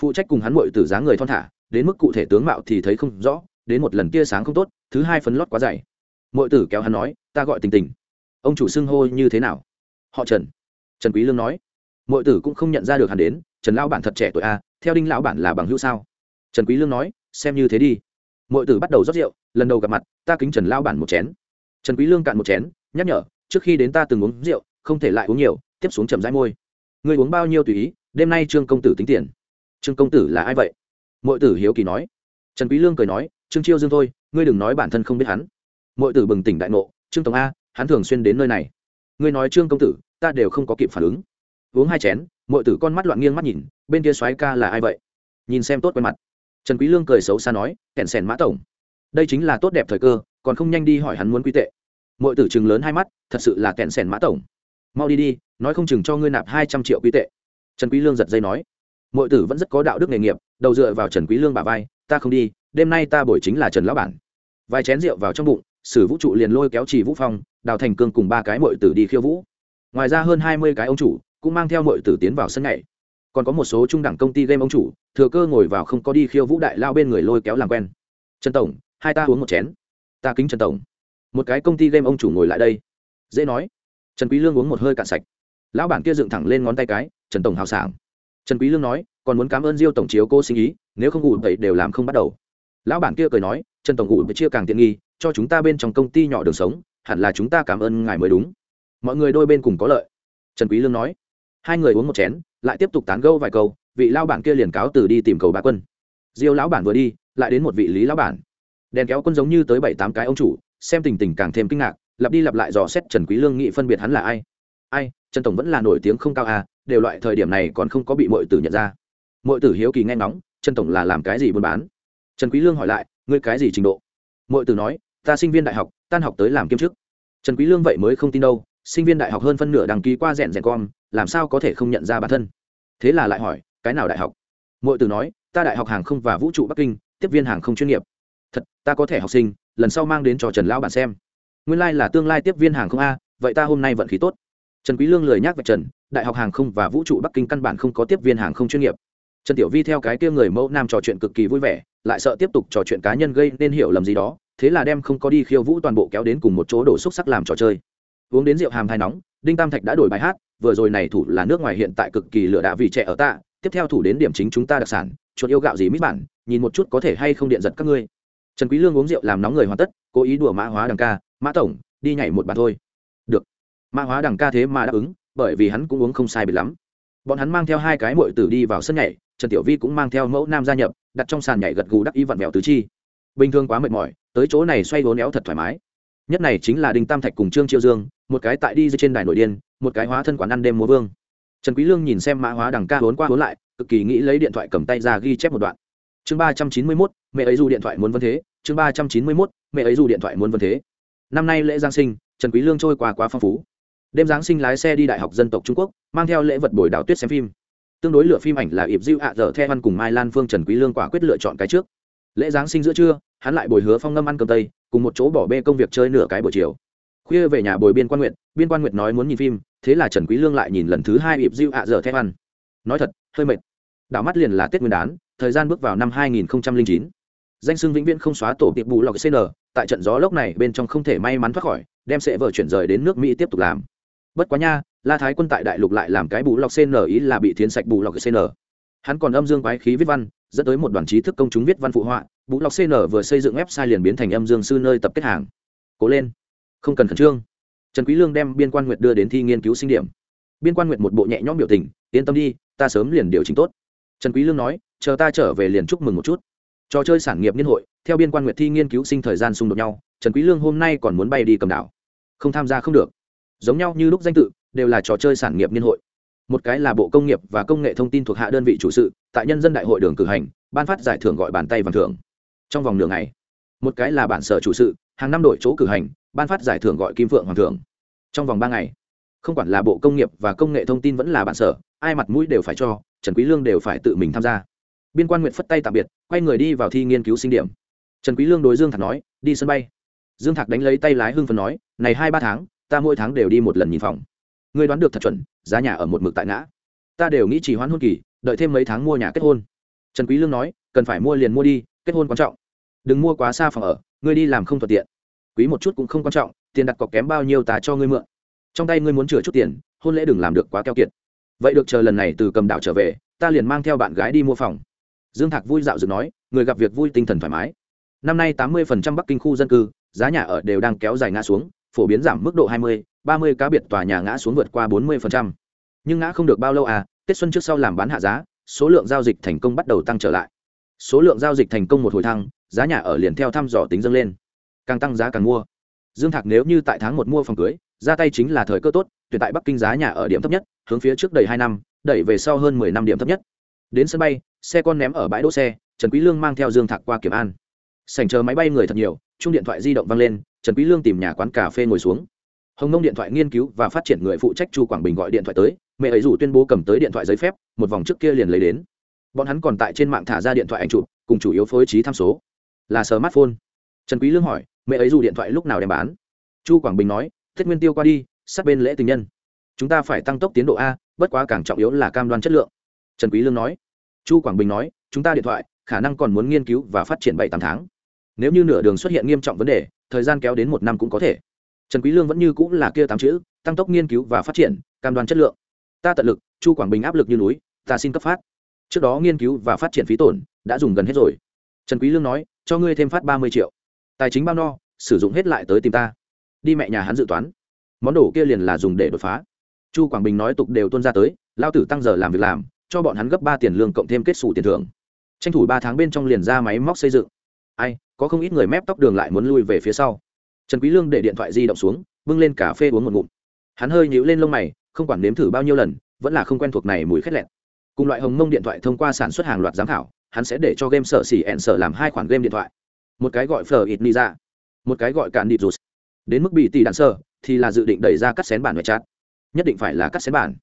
Phụ trách cùng hắn muội tử dáng người thon thả, đến mức cụ thể tướng mạo thì thấy không rõ, đến một lần kia sáng không tốt, thứ hai phấn lót quá dày. Muội tử kéo hắn nói, ta gọi tình tình. Ông chủ xưng hô như thế nào? Họ trần. Trần quý lương nói, muội tử cũng không nhận ra được hắn đến, trần lão bản thật trẻ tuổi a, theo đinh lão bản là bằng hữu sao? Trần quý lương nói, xem như thế đi. Muội tử bắt đầu rót rượu, lần đầu gặp mặt, ta kính trần lão bản một chén trần quý lương cạn một chén, nhắc nhở, trước khi đến ta từng uống rượu, không thể lại uống nhiều, tiếp xuống chậm rãi môi. Ngươi uống bao nhiêu tùy ý, đêm nay trương công tử tính tiền. Trương công tử là ai vậy? Mội tử hiếu kỳ nói. Trần quý lương cười nói, trương chiêu dương thôi, ngươi đừng nói bản thân không biết hắn. Mội tử bừng tỉnh đại ngộ, trương tổng a, hắn thường xuyên đến nơi này. Ngươi nói trương công tử, ta đều không có kịp phản ứng. Uống hai chén Mội tử con mắt loạn nghiêng mắt nhìn, bên kia soái ca là ai vậy? Nhìn xem tốt quen mặt. Trần quý lương cười xấu xa nói, kẹn sèn mã tổng. Đây chính là tốt đẹp thời cơ còn không nhanh đi hỏi hắn muốn quy tệ. Muội tử trừng lớn hai mắt, thật sự là kẹn sẻn mã tổng. Mau đi đi, nói không chừng cho ngươi nạp hai trăm triệu quy tệ. Trần quý lương giật dây nói. Muội tử vẫn rất có đạo đức nghề nghiệp, đầu dựa vào trần quý lương bà vai, ta không đi, đêm nay ta buổi chính là trần lão bản. Vài chén rượu vào trong bụng, sử vũ trụ liền lôi kéo trì vũ phong, đào thành cương cùng ba cái muội tử đi khiêu vũ. Ngoài ra hơn hai mươi cái ông chủ cũng mang theo muội tử tiến vào sân nhảy. Còn có một số trung đẳng công ty game ông chủ, thừa cơ ngồi vào không có đi khiêu vũ đại lao bên người lôi kéo làm quen. Trần tổng, hai ta uống một chén ta kính trần tổng. Một cái công ty game ông chủ ngồi lại đây. Dễ nói. Trần quý lương uống một hơi cạn sạch. Lão bản kia dựng thẳng lên ngón tay cái, trần tổng hào sảng. Trần quý lương nói, còn muốn cảm ơn diêu tổng chiếu cô sinh ý, nếu không ngủ vậy đều làm không bắt đầu. Lão bản kia cười nói, trần tổng ngủ vậy chia càng tiện nghi, cho chúng ta bên trong công ty nhỏ đường sống, hẳn là chúng ta cảm ơn ngài mới đúng. Mọi người đôi bên cùng có lợi. Trần quý lương nói, hai người uống một chén, lại tiếp tục tán gẫu vài câu, vị lão bản kia liền cáo từ đi tìm cầu bá quân. Diêu lão bản vừa đi, lại đến một vị lý lão bản đèn kéo quân giống như tới bảy tám cái ông chủ, xem tình tình càng thêm kinh ngạc, lặp đi lặp lại dò xét trần quý lương nghị phân biệt hắn là ai. Ai, trần tổng vẫn là nổi tiếng không cao à đều loại thời điểm này còn không có bị mọi tử nhận ra. Mọi tử hiếu kỳ nghe ngóng, trần tổng là làm cái gì buôn bán? Trần quý lương hỏi lại, ngươi cái gì trình độ? Mọi tử nói, ta sinh viên đại học, tan học tới làm kiêm chức. Trần quý lương vậy mới không tin đâu, sinh viên đại học hơn phân nửa đăng ký qua rèn rèn con làm sao có thể không nhận ra bản thân? Thế là lại hỏi, cái nào đại học? Mọi tử nói, ta đại học hàng không và vũ trụ bắc kinh, tiếp viên hàng không chuyên nghiệp thật, ta có thể học sinh, lần sau mang đến cho trần lão bản xem. Nguyên lai là tương lai tiếp viên hàng không a, vậy ta hôm nay vận khí tốt. Trần quý lương lời nhắc về trần, đại học hàng không và vũ trụ bắc kinh căn bản không có tiếp viên hàng không chuyên nghiệp. Trần tiểu vi theo cái kia người mẫu nam trò chuyện cực kỳ vui vẻ, lại sợ tiếp tục trò chuyện cá nhân gây nên hiểu lầm gì đó, thế là đem không có đi khiêu vũ toàn bộ kéo đến cùng một chỗ đổ xúc sắc làm trò chơi. Uống đến rượu hàm thai nóng, đinh tam thạch đã đổi bài hát, vừa rồi này thủ là nước ngoài hiện tại cực kỳ lửa đạ vì trẻ ở tạ, tiếp theo thủ đến điểm chính chúng ta đặc sản, chuột yêu gạo gì mít bản, nhìn một chút có thể hay không điện giật các ngươi trần quý lương uống rượu làm nóng người hoàn tất, cố ý đùa mã hóa đằng ca, mã tổng, đi nhảy một bàn thôi. Được. Mã hóa đằng ca thế mà đáp ứng, bởi vì hắn cũng uống không sai biệt lắm. Bọn hắn mang theo hai cái muội tử đi vào sân nhảy, trần tiểu vi cũng mang theo mẫu nam gia nhập, đặt trong sàn nhảy gật gù đắc ý vặn vẹo tứ chi. Bình thường quá mệt mỏi, tới chỗ này xoay vốn éo thật thoải mái. Nhất này chính là đinh tam thạch cùng trương triệu dương, một cái tại đi dưới trên đài nội điên, một cái hóa thân quán ăn đêm múa vương. Trần quý lương nhìn xem mã hóa đằng ca vốn qua vốn lại, cực kỳ nghĩ lấy điện thoại cầm tay ra ghi chép một đoạn chương ba trăm chín mươi 391, mẹ ấy dù điện thoại muốn vân thế. Chương ba trăm chín mươi 391, mẹ ấy dù điện thoại muốn vân thế. Năm nay lễ giáng sinh trần quý lương trôi qua quá phong phú. Đêm giáng sinh lái xe đi đại học dân tộc trung quốc mang theo lễ vật bồi đào tuyết xem phim. Tương đối lựa phim ảnh là ịp diêu ạ dở theo văn cùng mai lan phương trần quý lương quả quyết lựa chọn cái trước. Lễ giáng sinh giữa trưa hắn lại bồi hứa phong ngâm ăn cơm tây cùng một chỗ bỏ bê công việc chơi nửa cái buổi chiều. Khuya về nhà bồi biên quan nguyện biên quan nguyện nói muốn nhìn phim thế là trần quý lương lại nhìn lần thứ hai ịp diêu ạ giờ the ăn nói thật hơi mệt. Đảo mắt liền là tết nguyên đán thời gian bước vào năm 2009 danh xưng vĩnh viễn không xóa tổ tiệp bù lọc cn tại trận gió lốc này bên trong không thể may mắn thoát khỏi, đem sẽ vợ chuyển rời đến nước mỹ tiếp tục làm. Bất quá nha, la thái quân tại đại lục lại làm cái bù lọc cn ý là bị thiến sạch bù lọc cn hắn còn âm dương quái khí viết văn, dẫn tới một đoàn trí thức công chúng viết văn phụ họa, bù lọc cn vừa xây dựng website liền biến thành âm dương sư nơi tập kết hàng. Cố lên. Không cần khẩn trương. Trần quý lương đem biên quan nguyệt đưa đến thi nghiên cứu sinh điểm. Biên quan nguyệt một bộ nhẹ nhõm biểu tình, yên tâm đi, ta sớm liền điều chỉnh tốt. Trần quý lương nói chờ ta trở về liền chúc mừng một chút. Trò chơi sản nghiệp niên hội, theo biên quan nguyệt thi nghiên cứu sinh thời gian xung đột nhau, trần quý lương hôm nay còn muốn bay đi cầm đảo. Không tham gia không được. Giống nhau như lúc danh tự, đều là trò chơi sản nghiệp niên hội. Một cái là bộ công nghiệp và công nghệ thông tin thuộc hạ đơn vị chủ sự, tại nhân dân đại hội đường cử hành, ban phát giải thưởng gọi bàn tay vàng thưởng. Trong vòng nửa ngày, một cái là bản sở chủ sự, hàng năm đổi chỗ cử hành, ban phát giải thưởng gọi kim phượng hoàng thưởng. Trong vòng ba ngày, không quản là bộ công nghiệp và công nghệ thông tin vẫn là bản sở, ai mặt mũi đều phải cho, trần quý lương đều phải tự mình tham gia biên quan nguyện phất tay tạm biệt, quay người đi vào thi nghiên cứu sinh điểm. Trần quý lương đối dương thạc nói, đi sân bay. Dương thạc đánh lấy tay lái hưng phấn nói, này hai ba tháng, ta mỗi tháng đều đi một lần nhìn phòng. Ngươi đoán được thật chuẩn, giá nhà ở một mực tại ngã. Ta đều nghĩ chỉ hoãn hôn kỳ, đợi thêm mấy tháng mua nhà kết hôn. Trần quý lương nói, cần phải mua liền mua đi, kết hôn quan trọng. Đừng mua quá xa phòng ở, ngươi đi làm không thuận tiện. Quý một chút cũng không quan trọng, tiền đặt cọc kém bao nhiêu ta cho ngươi mượn. Trong tay ngươi muốn chừa chút tiền, hôn lễ đừng làm được quá keo kiệt. Vậy được chờ lần này từ cầm đảo trở về, ta liền mang theo bạn gái đi mua phòng dương thạc vui dạo dựng nói, người gặp việc vui tinh thần thoải mái. Năm nay tám mươi bắc kinh khu dân cư, giá nhà ở đều đang kéo dài ngã xuống, phổ biến giảm mức độ hai mươi, ba mươi cá biệt tòa nhà ngã xuống vượt qua bốn mươi nhưng ngã không được bao lâu à tết xuân trước sau làm bán hạ giá, số lượng giao dịch thành công bắt đầu tăng trở lại. Số lượng giao dịch thành công một hồi thăng, giá nhà ở liền theo thăm dò tính dâng lên. Càng tăng giá càng mua. Dương thạc nếu như tại tháng một mua phòng cưới, ra tay chính là thời cơ tốt tuyển tại bắc kinh giá nhà ở điểm thấp nhất, hướng phía trước đầy hai năm, đẩy về sau hơn mười năm điểm thấp nhất đến sân bay, xe con ném ở bãi đỗ xe, trần quý lương mang theo dương thạc qua kiểm an. Sảnh chờ máy bay người thật nhiều, chung điện thoại di động vang lên, trần quý lương tìm nhà quán cà phê ngồi xuống. Hồng nông điện thoại nghiên cứu và phát triển người phụ trách chu quảng bình gọi điện thoại tới, mẹ ấy rủ tuyên bố cầm tới điện thoại giấy phép, một vòng trước kia liền lấy đến. Bọn hắn còn tại trên mạng thả ra điện thoại ảnh chụp, cùng chủ yếu phối trí tham số. Là smartphone. Trần quý lương hỏi, mẹ ấy dù điện thoại lúc nào đem bán? Chu quảng bình nói, tết nguyên tiêu qua đi, sát bên lễ tình nhân. Chúng ta phải tăng tốc tiến độ a, bất quá càng trọng yếu là cam đoan chất lượng trần quý lương nói. Chu quảng bình nói, chúng ta điện thoại, khả năng còn muốn nghiên cứu và phát triển bảy tám tháng. Nếu như nửa đường xuất hiện nghiêm trọng vấn đề, thời gian kéo đến một năm cũng có thể. Trần quý lương vẫn như cũng là kia tám chữ, tăng tốc nghiên cứu và phát triển, cam đoan chất lượng. Ta tận lực, chu quảng bình áp lực như núi, ta xin cấp phát. Trước đó nghiên cứu và phát triển phí tổn đã dùng gần hết rồi. Trần quý lương nói, cho ngươi thêm phát ba mươi triệu. Tài chính bao no, sử dụng hết lại tới tìm ta. Đi mẹ nhà hắn dự toán. Món đồ kia liền là dùng để đột phá. Chu quảng bình nói tục đều tuôn ra tới, lao tử tăng giờ làm việc làm cho bọn hắn gấp ba tiền lương cộng thêm kết xù tiền thưởng. Tranh thủ ba tháng bên trong liền ra máy móc xây dựng. Ai, có không ít người mép tóc đường lại muốn lui về phía sau. Trần quý lương để điện thoại di động xuống, bưng lên cà phê uống một ngụm. Hắn hơi nhíu lên lông mày, không quản nếm thử bao nhiêu lần, vẫn là không quen thuộc này mùi khét lẹn cùng loại hồng mông điện thoại thông qua sản xuất hàng loạt giám khảo, hắn sẽ để cho game sở xỉ ẹn sở làm hai khoản game điện thoại. Một cái gọi phở ít ni ra một cái gọi cạn địch rụt. Đến mức bị tỷ đạn sơ thì là dự định đẩy ra cắt xén bản ngoại chat. Nhất định phải là cắt xén bản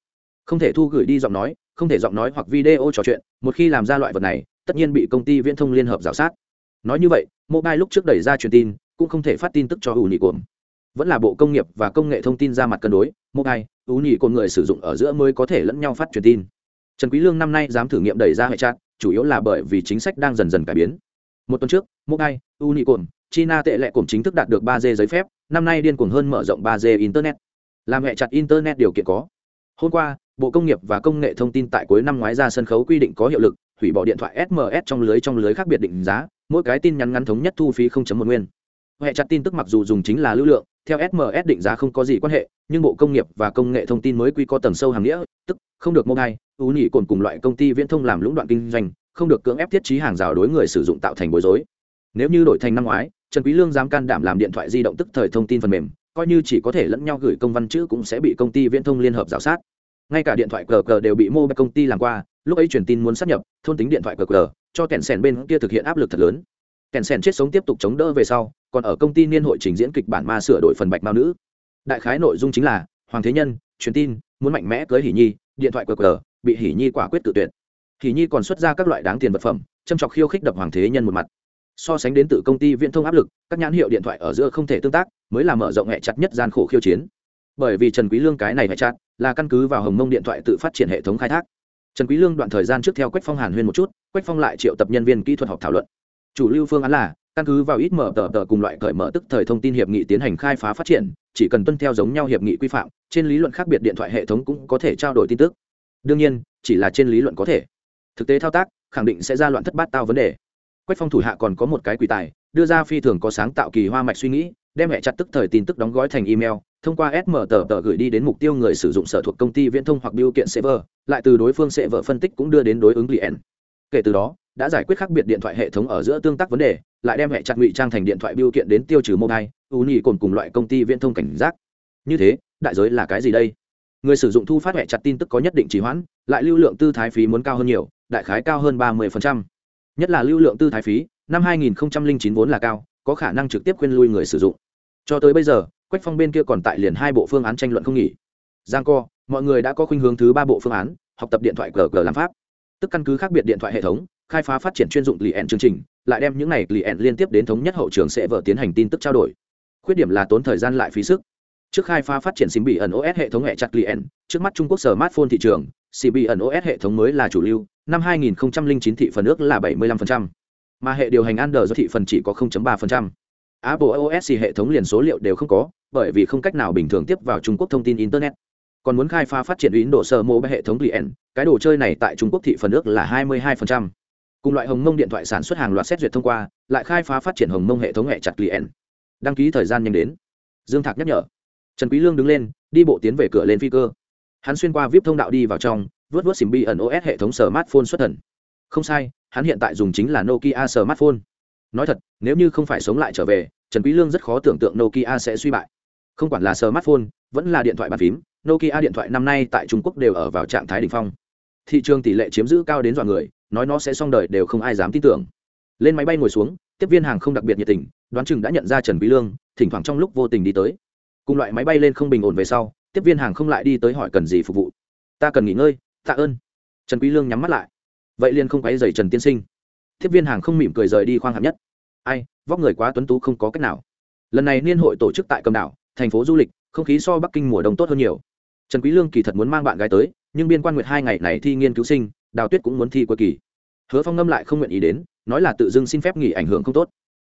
không thể thu gửi đi giọng nói không thể giọng nói hoặc video trò chuyện một khi làm ra loại vật này tất nhiên bị công ty viễn thông liên hợp g sát. Nói như vậy mobile lúc trước đẩy ra truyền tin cũng không thể phát tin tức cho ủ nhị cồn vẫn là bộ công nghiệp và công nghệ thông tin ra mặt cân đối mobile ủ nhị cồn người sử dụng ở giữa mới có thể lẫn nhau phát truyền tin. Trần quý lương năm nay dám thử nghiệm đẩy ra hệ trạng, chủ yếu là bởi vì chính sách đang dần dần cải biến. Một tuần trước mobile ủ nhị cồn china tệ lệ cồn chính thức đạt được 3G giấy phép năm nay điên cuồng hơn mở rộng 3G internet. Làm hệ chặt internet điều kiện có. Hôm qua bộ công nghiệp và công nghệ thông tin tại cuối năm ngoái ra sân khấu quy định có hiệu lực, hủy bỏ điện thoại sms trong lưới trong lưới khác biệt định giá, mỗi cái tin nhắn ngắn thống nhất thu phí 0.1 nguyên. Hệ chặt tin tức mặc dù dùng chính là lưu lượng, theo sms định giá không có gì quan hệ, nhưng bộ công nghiệp và công nghệ thông tin mới quy có tầng sâu hàng nghĩa, tức không được mobile, ú nhị cồn cùng loại công ty viễn thông làm lũng đoạn kinh doanh, không được cưỡng ép thiết trí hàng rào đối người sử dụng tạo thành bối rối. Nếu như đổi thành năm ngoái, trần quý lương dám can đảm làm điện thoại di động tức thời thông tin phần mềm, coi như chỉ có thể lẫn nhau gửi công văn chữ cũng sẽ bị công ty viễn thông liên hợp giám sát ngay cả điện thoại cờ cờ đều bị mobile công ty làm qua, lúc ấy truyền tin muốn sát nhập, thôn tính điện thoại cờ cờ, cho kèn sèn bên kia thực hiện áp lực thật lớn. Kèn sèn chết sống tiếp tục chống đỡ về sau, còn ở công ty niên hội trình diễn kịch bản ma sửa đổi phần bạch mao nữ. Đại khái nội dung chính là, hoàng thế nhân, truyền tin, muốn mạnh mẽ cưới hỉ nhi, điện thoại cờ cờ, bị hỉ nhi quả quyết tự tuyệt. Hỉ nhi còn xuất ra các loại đáng tiền vật phẩm, châm chọc khiêu khích đập hoàng thế nhân một mặt. So sánh đến từ công ty viễn thông áp lực, các nhãn hiệu điện thoại ở giữa không thể tương tác, mới là mở rộng hẹ chặt nhất gian khổ khiêu chiến bởi vì trần quý lương cái này phải chặt, là căn cứ vào hồng mông điện thoại tự phát triển hệ thống khai thác. Trần quý lương đoạn thời gian trước theo quách phong hàn huyên một chút, quách phong lại triệu tập nhân viên kỹ thuật họp thảo luận. Chủ lưu phương án là, căn cứ vào ít mở tờ tờ cùng loại cởi mở tức thời thông tin hiệp nghị tiến hành khai phá phát triển, chỉ cần tuân theo giống nhau hiệp nghị quy phạm, trên lý luận khác biệt điện thoại hệ thống cũng có thể trao đổi tin tức. Đương nhiên, chỉ là trên lý luận có thể. Thực tế thao tác, khẳng định sẽ ra loạn thất bát tao vấn đề. Quách phong thủ hạ còn có một cái quỷ tài, đưa ra phi thường có sáng tạo kỳ hoa mạch suy nghĩ, đem hệ chặt tức thời tin tức đóng gói thành email thông qua sm tờ tờ gửi đi đến mục tiêu người sử dụng sở thuộc công ty viễn thông hoặc biêu kiện server lại từ đối phương server phân tích cũng đưa đến đối ứng client. Kể từ đó, đã giải quyết khác biệt điện thoại hệ thống ở giữa tương tác vấn đề, lại đem hệ chặt ngụy trang thành điện thoại biêu kiện đến tiêu trừ mobile uni cồn cùng loại công ty viễn thông cảnh giác. Như thế, đại giới là cái gì đây? Người sử dụng thu phát hệ chặt tin tức có nhất định trì hoãn, lại lưu lượng tư thái phí muốn cao hơn nhiều, đại khái cao hơn ba mươi nhất là lưu lượng tư thái phí, năm 2009 vốn là cao, có khả năng trực tiếp khuyên lui người sử dụng. Cho tới bây giờ quách phong bên kia còn tại liền hai bộ phương án tranh luận không nghỉ. Giang co mọi người đã có khuynh hướng thứ ba bộ phương án học tập điện thoại gg làm pháp. Tức căn cứ khác biệt điện thoại hệ thống khai phá phát triển chuyên dụng lì ẹn chương trình lại đem những này ẹn liên tiếp đến thống nhất hậu trường sẽ vợ tiến hành tin tức trao đổi. Khuyết điểm là tốn thời gian lại phí sức. Trước khai phá phát triển sim bị ẩn os hệ thống hệ chặt lì ẹn, trước mắt trung quốc smartphone thị trường sim bị ẩn os hệ thống mới là chủ lưu năm 2009 thị phần ước là 75%, mà hệ điều hành Android thị phần chỉ có 0.3%. Apple iOS hệ thống liền số liệu đều không có, bởi vì không cách nào bình thường tiếp vào Trung Quốc thông tin internet. Còn muốn khai phá phát triển Windows sở mô hệ thống client, cái đồ chơi này tại Trung Quốc thị phần ước là 22%. Cùng loại Hồng Mông điện thoại sản xuất hàng loạt xét duyệt thông qua, lại khai phá phát triển Hồng Mông hệ thống hệ chặt client. Đăng ký thời gian nhanh đến. Dương Thạc nhắc nhở. Trần Quý Lương đứng lên, đi bộ tiến về cửa lên phi cơ. Hắn xuyên qua VIP thông đạo đi vào trong, vớt vớt xỉm bi ẩn os hệ thống smartphone xuất thần không sai hắn hiện tại dùng chính là nokia smartphone nói thật, nếu như không phải sống lại trở về, trần quý lương rất khó tưởng tượng nokia sẽ suy bại. Không quản là smartphone, vẫn là điện thoại bàn phím, nokia điện thoại năm nay tại trung quốc đều ở vào trạng thái đỉnh phong. Thị trường tỷ lệ chiếm giữ cao đến dọa người, nói nó sẽ xong đời đều không ai dám tin tưởng. Lên máy bay ngồi xuống, tiếp viên hàng không đặc biệt nhiệt tình, đoán chừng đã nhận ra trần quý lương, thỉnh thoảng trong lúc vô tình đi tới. Cùng loại máy bay lên không bình ổn về sau, tiếp viên hàng không lại đi tới hỏi cần gì phục vụ. Ta cần nghỉ ngơi, tạ ơn. Trần quý lương nhắm mắt lại. Vậy liền không quấy rầy trần tiên sinh tiếp viên hàng không mỉm cười rời đi khoang hạng nhất. Ai, vóc người quá tuấn tú không có cách nào. Lần này niên hội tổ chức tại cầm đảo, thành phố du lịch, không khí so bắc kinh mùa đông tốt hơn nhiều. Trần quý lương kỳ thật muốn mang bạn gái tới, nhưng biên quan nguyệt hai ngày này thi nghiên cứu sinh, đào tuyết cũng muốn thi cuối kỳ. Hứa phong ngâm lại không nguyện ý đến, nói là tự dưng xin phép nghỉ ảnh hưởng không tốt.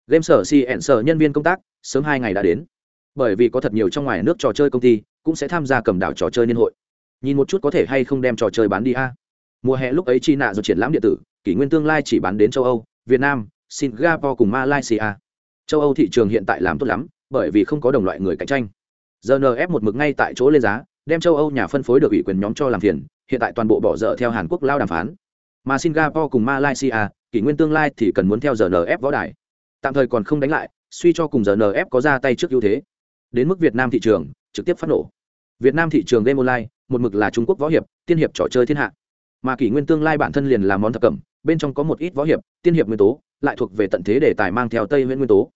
Game sở si ẹn sở nhân viên công tác, sớm hai ngày đã đến. Bởi vì có thật nhiều trong ngoài nước trò chơi công ty, cũng sẽ tham gia cầm đảo trò chơi niên hội. Nhìn một chút có thể hay không đem trò chơi bán đi a. Mùa hè lúc ấy chi nạ rồi triển lãm điện tử kỷ nguyên tương lai chỉ bán đến châu âu, việt nam, singapore cùng malaysia. Châu âu thị trường hiện tại làm tốt lắm, bởi vì không có đồng loại người cạnh tranh. Rnf một mực ngay tại chỗ lên giá, đem châu âu nhà phân phối được ủy quyền nhóm cho làm phiền, hiện tại toàn bộ bỏ dở theo hàn quốc lao đàm phán. Mà singapore cùng malaysia, kỷ nguyên tương lai thì cần muốn theo rnf võ đài. Tạm thời còn không đánh lại, suy cho cùng rnf có ra tay trước ưu thế. Đến mức việt nam thị trường, trực tiếp phát nổ. Việt nam thị trường game online, một mực là trung quốc võ hiệp, tiên hiệp trò chơi thiên hạ mà kỷ nguyên tương lai bản thân liền là món thập cẩm, bên trong có một ít võ hiệp, tiên hiệp nguyên tố, lại thuộc về tận thế đề tài mang theo tây nguyên nguyên tố.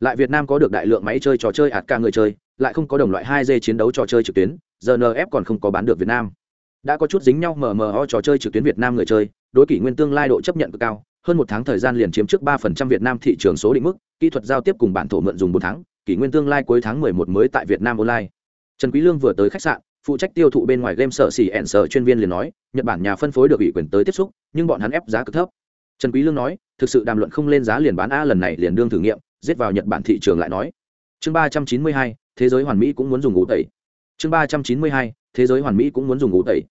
Lại việt nam có được đại lượng máy chơi trò chơi ạt ca người chơi, lại không có đồng loại hai d chiến đấu trò chơi trực tuyến rnf còn không có bán được việt nam. Đã có chút dính nhau mờ mờ ho trò chơi trực tuyến việt nam người chơi, đối kỷ nguyên tương lai độ chấp nhận cực cao, hơn một tháng thời gian liền chiếm trước ba phần trăm việt nam thị trường số định mức, kỹ thuật giao tiếp cùng bản thổ mượn dùng bốn tháng, kỷ nguyên tương lai cuối tháng mười một mới tại việt nam online. Trần quý lương vừa tới khách sạn phụ trách tiêu thụ bên ngoài game sở xỉ ẻn sở chuyên viên liền nói, nhật bản nhà phân phối được ủy quyền tới tiếp xúc, nhưng bọn hắn ép giá cực thấp. Trần quý lương nói, thực sự đàm luận không lên giá liền bán a lần này liền đương thử nghiệm, giết vào nhật bản thị trường lại nói. Chương ba trăm chín mươi hai, thế giới hoàn mỹ cũng muốn dùng ngủ tẩy. Chương ba trăm chín mươi hai, thế giới hoàn mỹ cũng muốn dùng ngủ tẩy.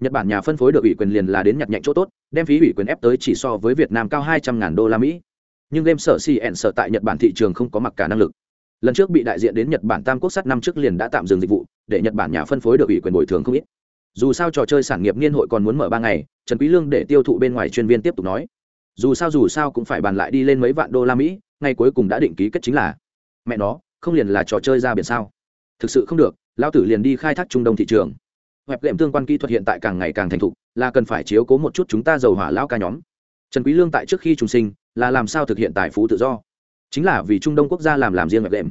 Nhật bản nhà phân phối được ủy quyền liền là đến nhặt nhạnh chỗ tốt, đem phí ủy quyền ép tới chỉ so với việt nam cao hai trăm ngàn đô la mỹ. Nhưng game sở cn sở tại nhật bản thị trường không có mặc cả năng lực. Lần trước bị đại diện đến nhật bản tam quốc sát năm trước liền đã tạm dừng dịch vụ để nhật bản nhà phân phối được ủy quyền bồi thường không ít. Dù sao trò chơi sản nghiệp niên hội còn muốn mở ba ngày, trần quý lương để tiêu thụ bên ngoài chuyên viên tiếp tục nói. Dù sao dù sao cũng phải bàn lại đi lên mấy vạn đô la mỹ ngay cuối cùng đã định ký kết chính là. Mẹ nó, không liền là trò chơi ra biển sao? Thực sự không được lao tử liền đi khai thác trung đông thị trường. Web game tương quan kỹ thuật hiện tại càng ngày càng thành thục, là cần phải chiếu cố một chút chúng ta giàu hỏa lão ca nhóm. Trần quý lương tại trước khi trùng sinh, là làm sao thực hiện tài phú tự do? Chính là vì trung đông quốc gia làm làm riêng web game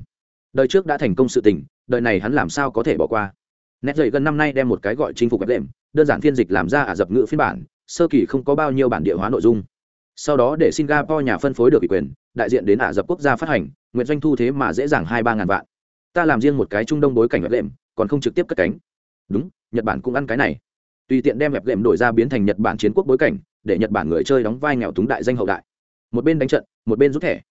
đời trước đã thành công sự tình, đời này hắn làm sao có thể bỏ qua? Nét dậy gần năm nay đem một cái gọi chinh phục web đệm đơn giản phiên dịch làm ra ả dập ngữ phiên bản, sơ kỳ không có bao nhiêu bản địa hóa nội dung. Sau đó để singapore nhà phân phối được ủy quyền, đại diện đến ả rập quốc gia phát hành, nguyện doanh thu thế mà dễ dàng hai ba ngàn vạn. Ta làm riêng một cái trung đông bối cảnh web đệm còn không trực tiếp cất cánh. Đúng, nhật bản cũng ăn cái này. Tùy tiện đem web đệm đổi ra biến thành nhật bản chiến quốc bối cảnh, để nhật bản người chơi đóng vai nghèo túng đại danh hậu đại. Một bên đánh trận, một bên rút thẻ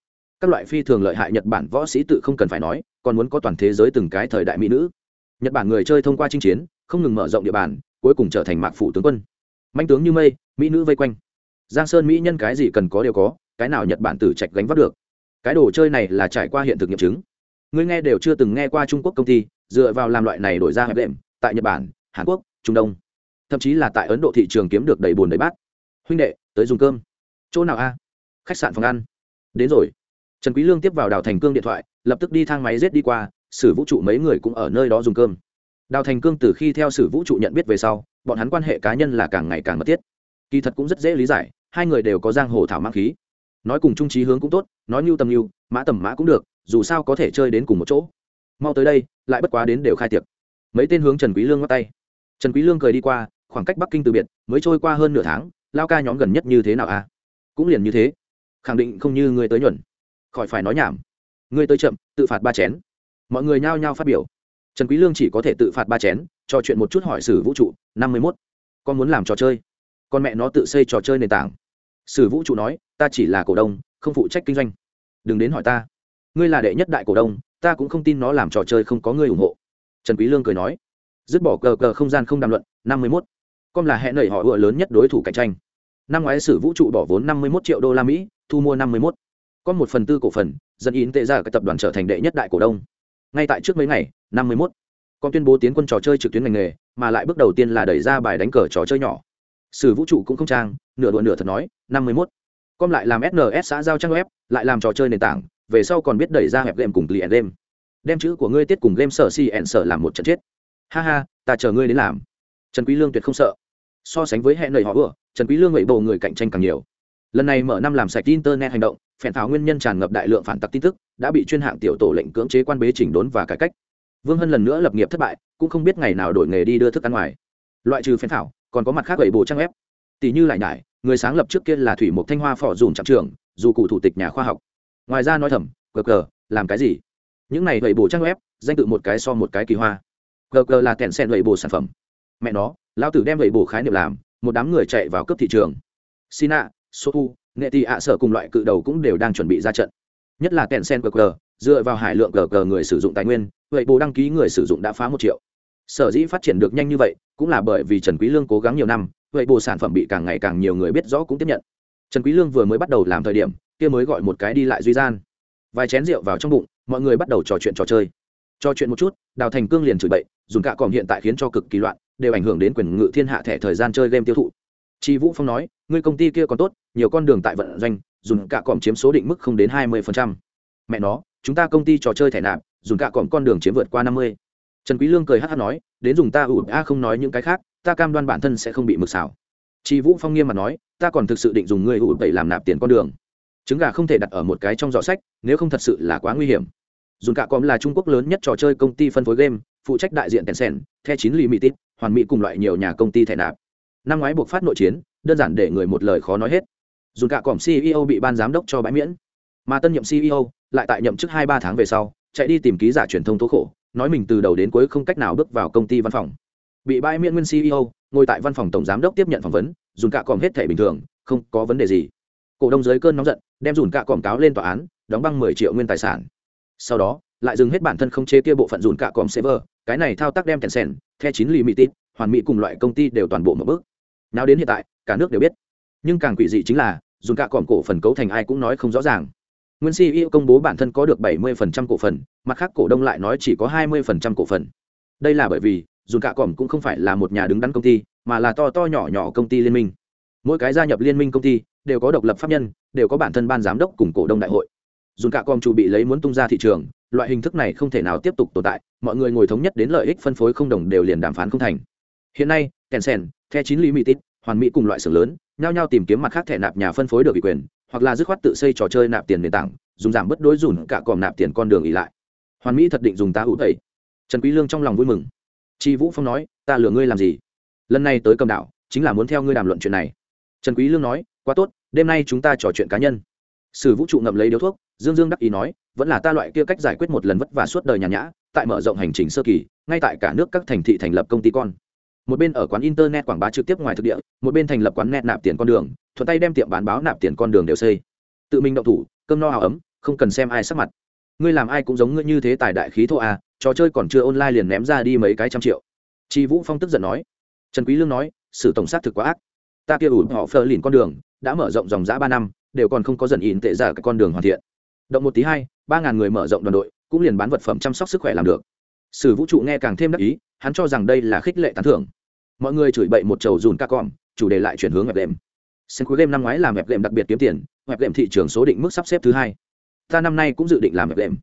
các loại phi thường lợi hại nhật bản võ sĩ tự không cần phải nói, còn muốn có toàn thế giới từng cái thời đại mỹ nữ. Nhật bản người chơi thông qua chinh chiến, không ngừng mở rộng địa bàn, cuối cùng trở thành mạc phủ tướng quân. Manh tướng như mây, mỹ nữ vây quanh. Giang sơn mỹ nhân cái gì cần có đều có, cái nào nhật bản tử trạch gánh vác được. Cái đồ chơi này là trải qua hiện thực nghiệm chứng. Người nghe đều chưa từng nghe qua trung quốc công ty, dựa vào làm loại này đổi ra hẹp đệm, tại nhật bản, hàn quốc, trung đông. Thậm chí là tại ấn độ thị trường kiếm được đầy bùn đầy bát. Huynh đệ, tới dùng cơm. Chỗ nào a? Khách sạn phòng ăn. Đến rồi trần quý lương tiếp vào đào thành cương điện thoại, lập tức đi thang máy rết đi qua, sử vũ trụ mấy người cũng ở nơi đó dùng cơm. Đào thành cương từ khi theo sử vũ trụ nhận biết về sau, bọn hắn quan hệ cá nhân là càng ngày càng mật thiết. Kỳ thật cũng rất dễ lý giải, hai người đều có giang hồ thảo mang khí. Nói cùng trung trí hướng cũng tốt, nói như tầm như mã tầm mã cũng được, dù sao có thể chơi đến cùng một chỗ. Mau tới đây, lại bất quá đến đều khai tiệc. Mấy tên hướng trần quý lương ngắt tay. Trần quý lương cười đi qua, khoảng cách bắc kinh từ biệt, mới trôi qua hơn nửa tháng, lao ca nhóm gần nhất như thế nào a à? cũng liền như thế. Khẳng định không như người tới nhuận khỏi phải nói nhảm. Ngươi tới chậm, tự phạt ba chén. Mọi người nhao nhao phát biểu. Trần quý lương chỉ có thể tự phạt ba chén trò chuyện một chút hỏi sử vũ trụ, năm mươi 51. con muốn làm trò chơi. Con mẹ nó tự xây trò chơi nền tảng. Sử vũ trụ nói, ta chỉ là cổ đông, không phụ trách kinh doanh. Đừng đến hỏi ta. Ngươi là đệ nhất đại cổ đông, ta cũng không tin nó làm trò chơi không có người ủng hộ. Trần quý lương cười nói, dứt bỏ cờ cờ không gian không đàm luận, năm mươi 51. con là hệ nảy họ ựa lớn nhất đối thủ cạnh tranh. Năm ngoái sử vũ trụ bỏ vốn năm mươi 51 triệu đô la mỹ, thu mua năm mươi 51 có một phần tư cổ phần, dẫn ý tệ ra các tập đoàn trở thành đệ nhất đại cổ đông. Ngay tại trước mấy ngày, năm mươi mốt, con tuyên bố tiến quân trò chơi trực tuyến ngành nghề, mà lại bước đầu tiên là đẩy ra bài đánh cờ trò chơi nhỏ. Sử vũ trụ cũng không trang, nửa đùa nửa thật nói, năm mươi mốt, com lại làm sns xã giao trang web, lại làm trò chơi nền tảng, về sau còn biết đẩy ra hẹp game cùng client game. Đem chữ của ngươi tiết cùng game sở si ẹn sở làm một trận chết. Ha ha, ta chờ ngươi đến làm. Trần quý lương tuyệt không sợ. So sánh với hẹn lời họ vừa, trần quý lương vậy bộ người cạnh tranh càng nhiều. Lần này mở năm làm sạch internet hành động phèn thảo nguyên nhân tràn ngập đại lượng phản tặc tin tức, đã bị chuyên hạng tiểu tổ lệnh cưỡng chế quan bế chỉnh đốn và cải cách. Vương hân lần nữa lập nghiệp thất bại, cũng không biết ngày nào đổi nghề đi đưa thức ăn ngoài. Loại trừ phèn thảo, còn có mặt khác gậy bồ trang ép. Tỷ như lại nhải, người sáng lập trước kia là thủy mục thanh hoa phò dùn trạm trưởng, dù cụ thủ tịch nhà khoa học. Ngoài ra nói thầm gờ gờ làm cái gì? Những này gậy bồ trang web danh tự một cái so một cái kỳ hoa. Gờ gờ là kẹn sen gậy bồ sản phẩm. Mẹ nó lao tử đem gậy bồ khái niệm làm, một đám người chạy vào cấp thị trường. Sina sotu nghệ tị ạ sở cùng loại cự đầu cũng đều đang chuẩn bị ra trận. Nhất là kèn sen gờ gờ dựa vào hải lượng gờ gờ người sử dụng tài nguyên vậy bồ đăng ký người sử dụng đã phá một triệu. Sở dĩ phát triển được nhanh như vậy cũng là bởi vì trần quý lương cố gắng nhiều năm vậy bộ sản phẩm bị càng ngày càng nhiều người biết rõ cũng tiếp nhận. Trần quý lương vừa mới bắt đầu làm thời điểm kia mới gọi một cái đi lại duy gian. Vài chén rượu vào trong bụng mọi người bắt đầu trò chuyện trò chơi. Trò chuyện một chút đào thành cương liền chửi bậy dùng cả còm hiện tại khiến cho cực kỳ loạn đều ảnh hưởng đến quyền ngự thiên hạ thẻ thời gian chơi game tiêu thụ. Chi Vũ Phong nói, ngươi công ty kia còn tốt, nhiều con đường tại vận doanh, dùng cả còm chiếm số định mức không đến hai 20%. Mẹ nó, chúng ta công ty trò chơi thẻ nạp, dùng cả còm con đường chiếm vượt qua năm mươi trần quý lương cười hát hát nói đến dùng ta ủ a không nói những cái khác ta cam đoan bản thân sẽ không bị mực xảo chị Vũ Phong nghiêm mặt nói, ta còn thực sự định dùng ngươi ủ tẩy làm nạp tiền con đường. Trứng gà không thể đặt ở một cái trong giỏ sách, nếu không thật sự là quá nguy hiểm. Dùng cả com là Trung Quốc lớn nhất trò chơi công ty phân phối game, phụ trách đại diện Tencent, The 9 Limited, hoàn mỹ cùng loại nhiều nhà công ty thẻ nạp. Năm ngoái buộc phát nội chiến, đơn giản để người một lời khó nói hết. dù cả còm CEO bị ban giám đốc cho bãi miễn, mà tân nhậm CEO lại tại nhậm chức 2 3 tháng về sau, chạy đi tìm ký giả truyền thông tố khổ, nói mình từ đầu đến cuối không cách nào bước vào công ty văn phòng. Bị bãi miễn nguyên ceo ngồi tại văn phòng tổng giám đốc tiếp nhận phỏng vấn dùn cạ còm hết thể bình thường không có vấn đề gì. Cổ đông dưới cơn nóng giận đem dùn cạ còm cáo lên tòa án đóng băng mười triệu nguyên tài sản. Sau đó lại dừng hết bản thân không chế kia bộ phận dùn cạ còm server cái này thao tác đem kèn sèn the chín limited hoàn mỹ cùng loại công ty đều toàn bộ một bước nào đến hiện tại, cả nước đều biết. Nhưng càng quỷ dị chính là, dùng cạ còm cổ phần cấu thành ai cũng nói không rõ ràng. Nguyên ceo công bố bản thân có được 70% cổ phần, mặt khác cổ đông lại nói chỉ có 20% cổ phần. Đây là bởi vì, dùng cả còm cũng không phải là một nhà đứng đắn công ty, mà là to to nhỏ nhỏ công ty liên minh. Mỗi cái gia nhập liên minh công ty, đều có độc lập pháp nhân, đều có bản thân ban giám đốc cùng cổ đông đại hội. Dùng cả còm chủ bị lấy muốn tung ra thị trường, loại hình thức này không thể nào tiếp tục tồn tại, mọi người ngồi thống nhất đến lợi ích phân phối không đồng đều liền đàm phán không thành. Hiện nay kèn tencent the chín limited hoàn mỹ cùng loại xưởng lớn, nhao nhao tìm kiếm mặt khác thẻ nạp nhà phân phối được ủy quyền, hoặc là dứt khoát tự xây trò chơi nạp tiền nền tảng, dùng giảm bất đối dùn cả còm nạp tiền con đường ỉ lại. Hoàn mỹ thật định dùng ta hữu tẩy trần quý lương trong lòng vui mừng. Chi vũ phong nói, ta lừa ngươi làm gì? Lần này tới cầm đảo, chính là muốn theo ngươi đàm luận chuyện này. Trần quý lương nói, quá tốt, đêm nay chúng ta trò chuyện cá nhân. Sử vũ trụ ngậm lấy điếu thuốc, dương dương đắc ý nói, vẫn là ta loại kia cách giải quyết một lần vất vả suốt đời nhàn nhã, tại mở rộng hành trình sơ kỳ, ngay tại cả nước các thành thị thành lập công ty con một bên ở quán internet quảng bá trực tiếp ngoài thực địa, một bên thành lập quán net nạp tiền con đường, thuận tay đem tiệm bán báo nạp tiền con đường đều xây. Tự mình động thủ, cơm no hào ấm, không cần xem ai sắc mặt. Ngươi làm ai cũng giống ngươi như thế tài đại khí thô à trò chơi còn chưa online liền ném ra đi mấy cái trăm triệu. Chị vũ phong tức giận nói. Trần quý lương nói sự tổng sát thực quá ác. Ta kia ủn họ phơ lìn con đường, đã mở rộng dòng dã ba năm, đều còn không có dần in tệ giả cái con đường hoàn thiện. Động một tí hai, ba ngàn người mở rộng đoàn đội, cũng liền bán vật phẩm chăm sóc sức khỏe làm được. Sử vũ trụ nghe càng thêm đắc ý hắn cho rằng đây là khích lệ tán thưởng. Mọi người chửi bậy một trầu dùn ca còm, chủ đề lại chuyển hướng web game. Xem cuối game năm ngoái làm web game đặc biệt kiếm tiền, web game thị trường số định mức sắp xếp thứ hai. Ta năm nay cũng dự định làm web game.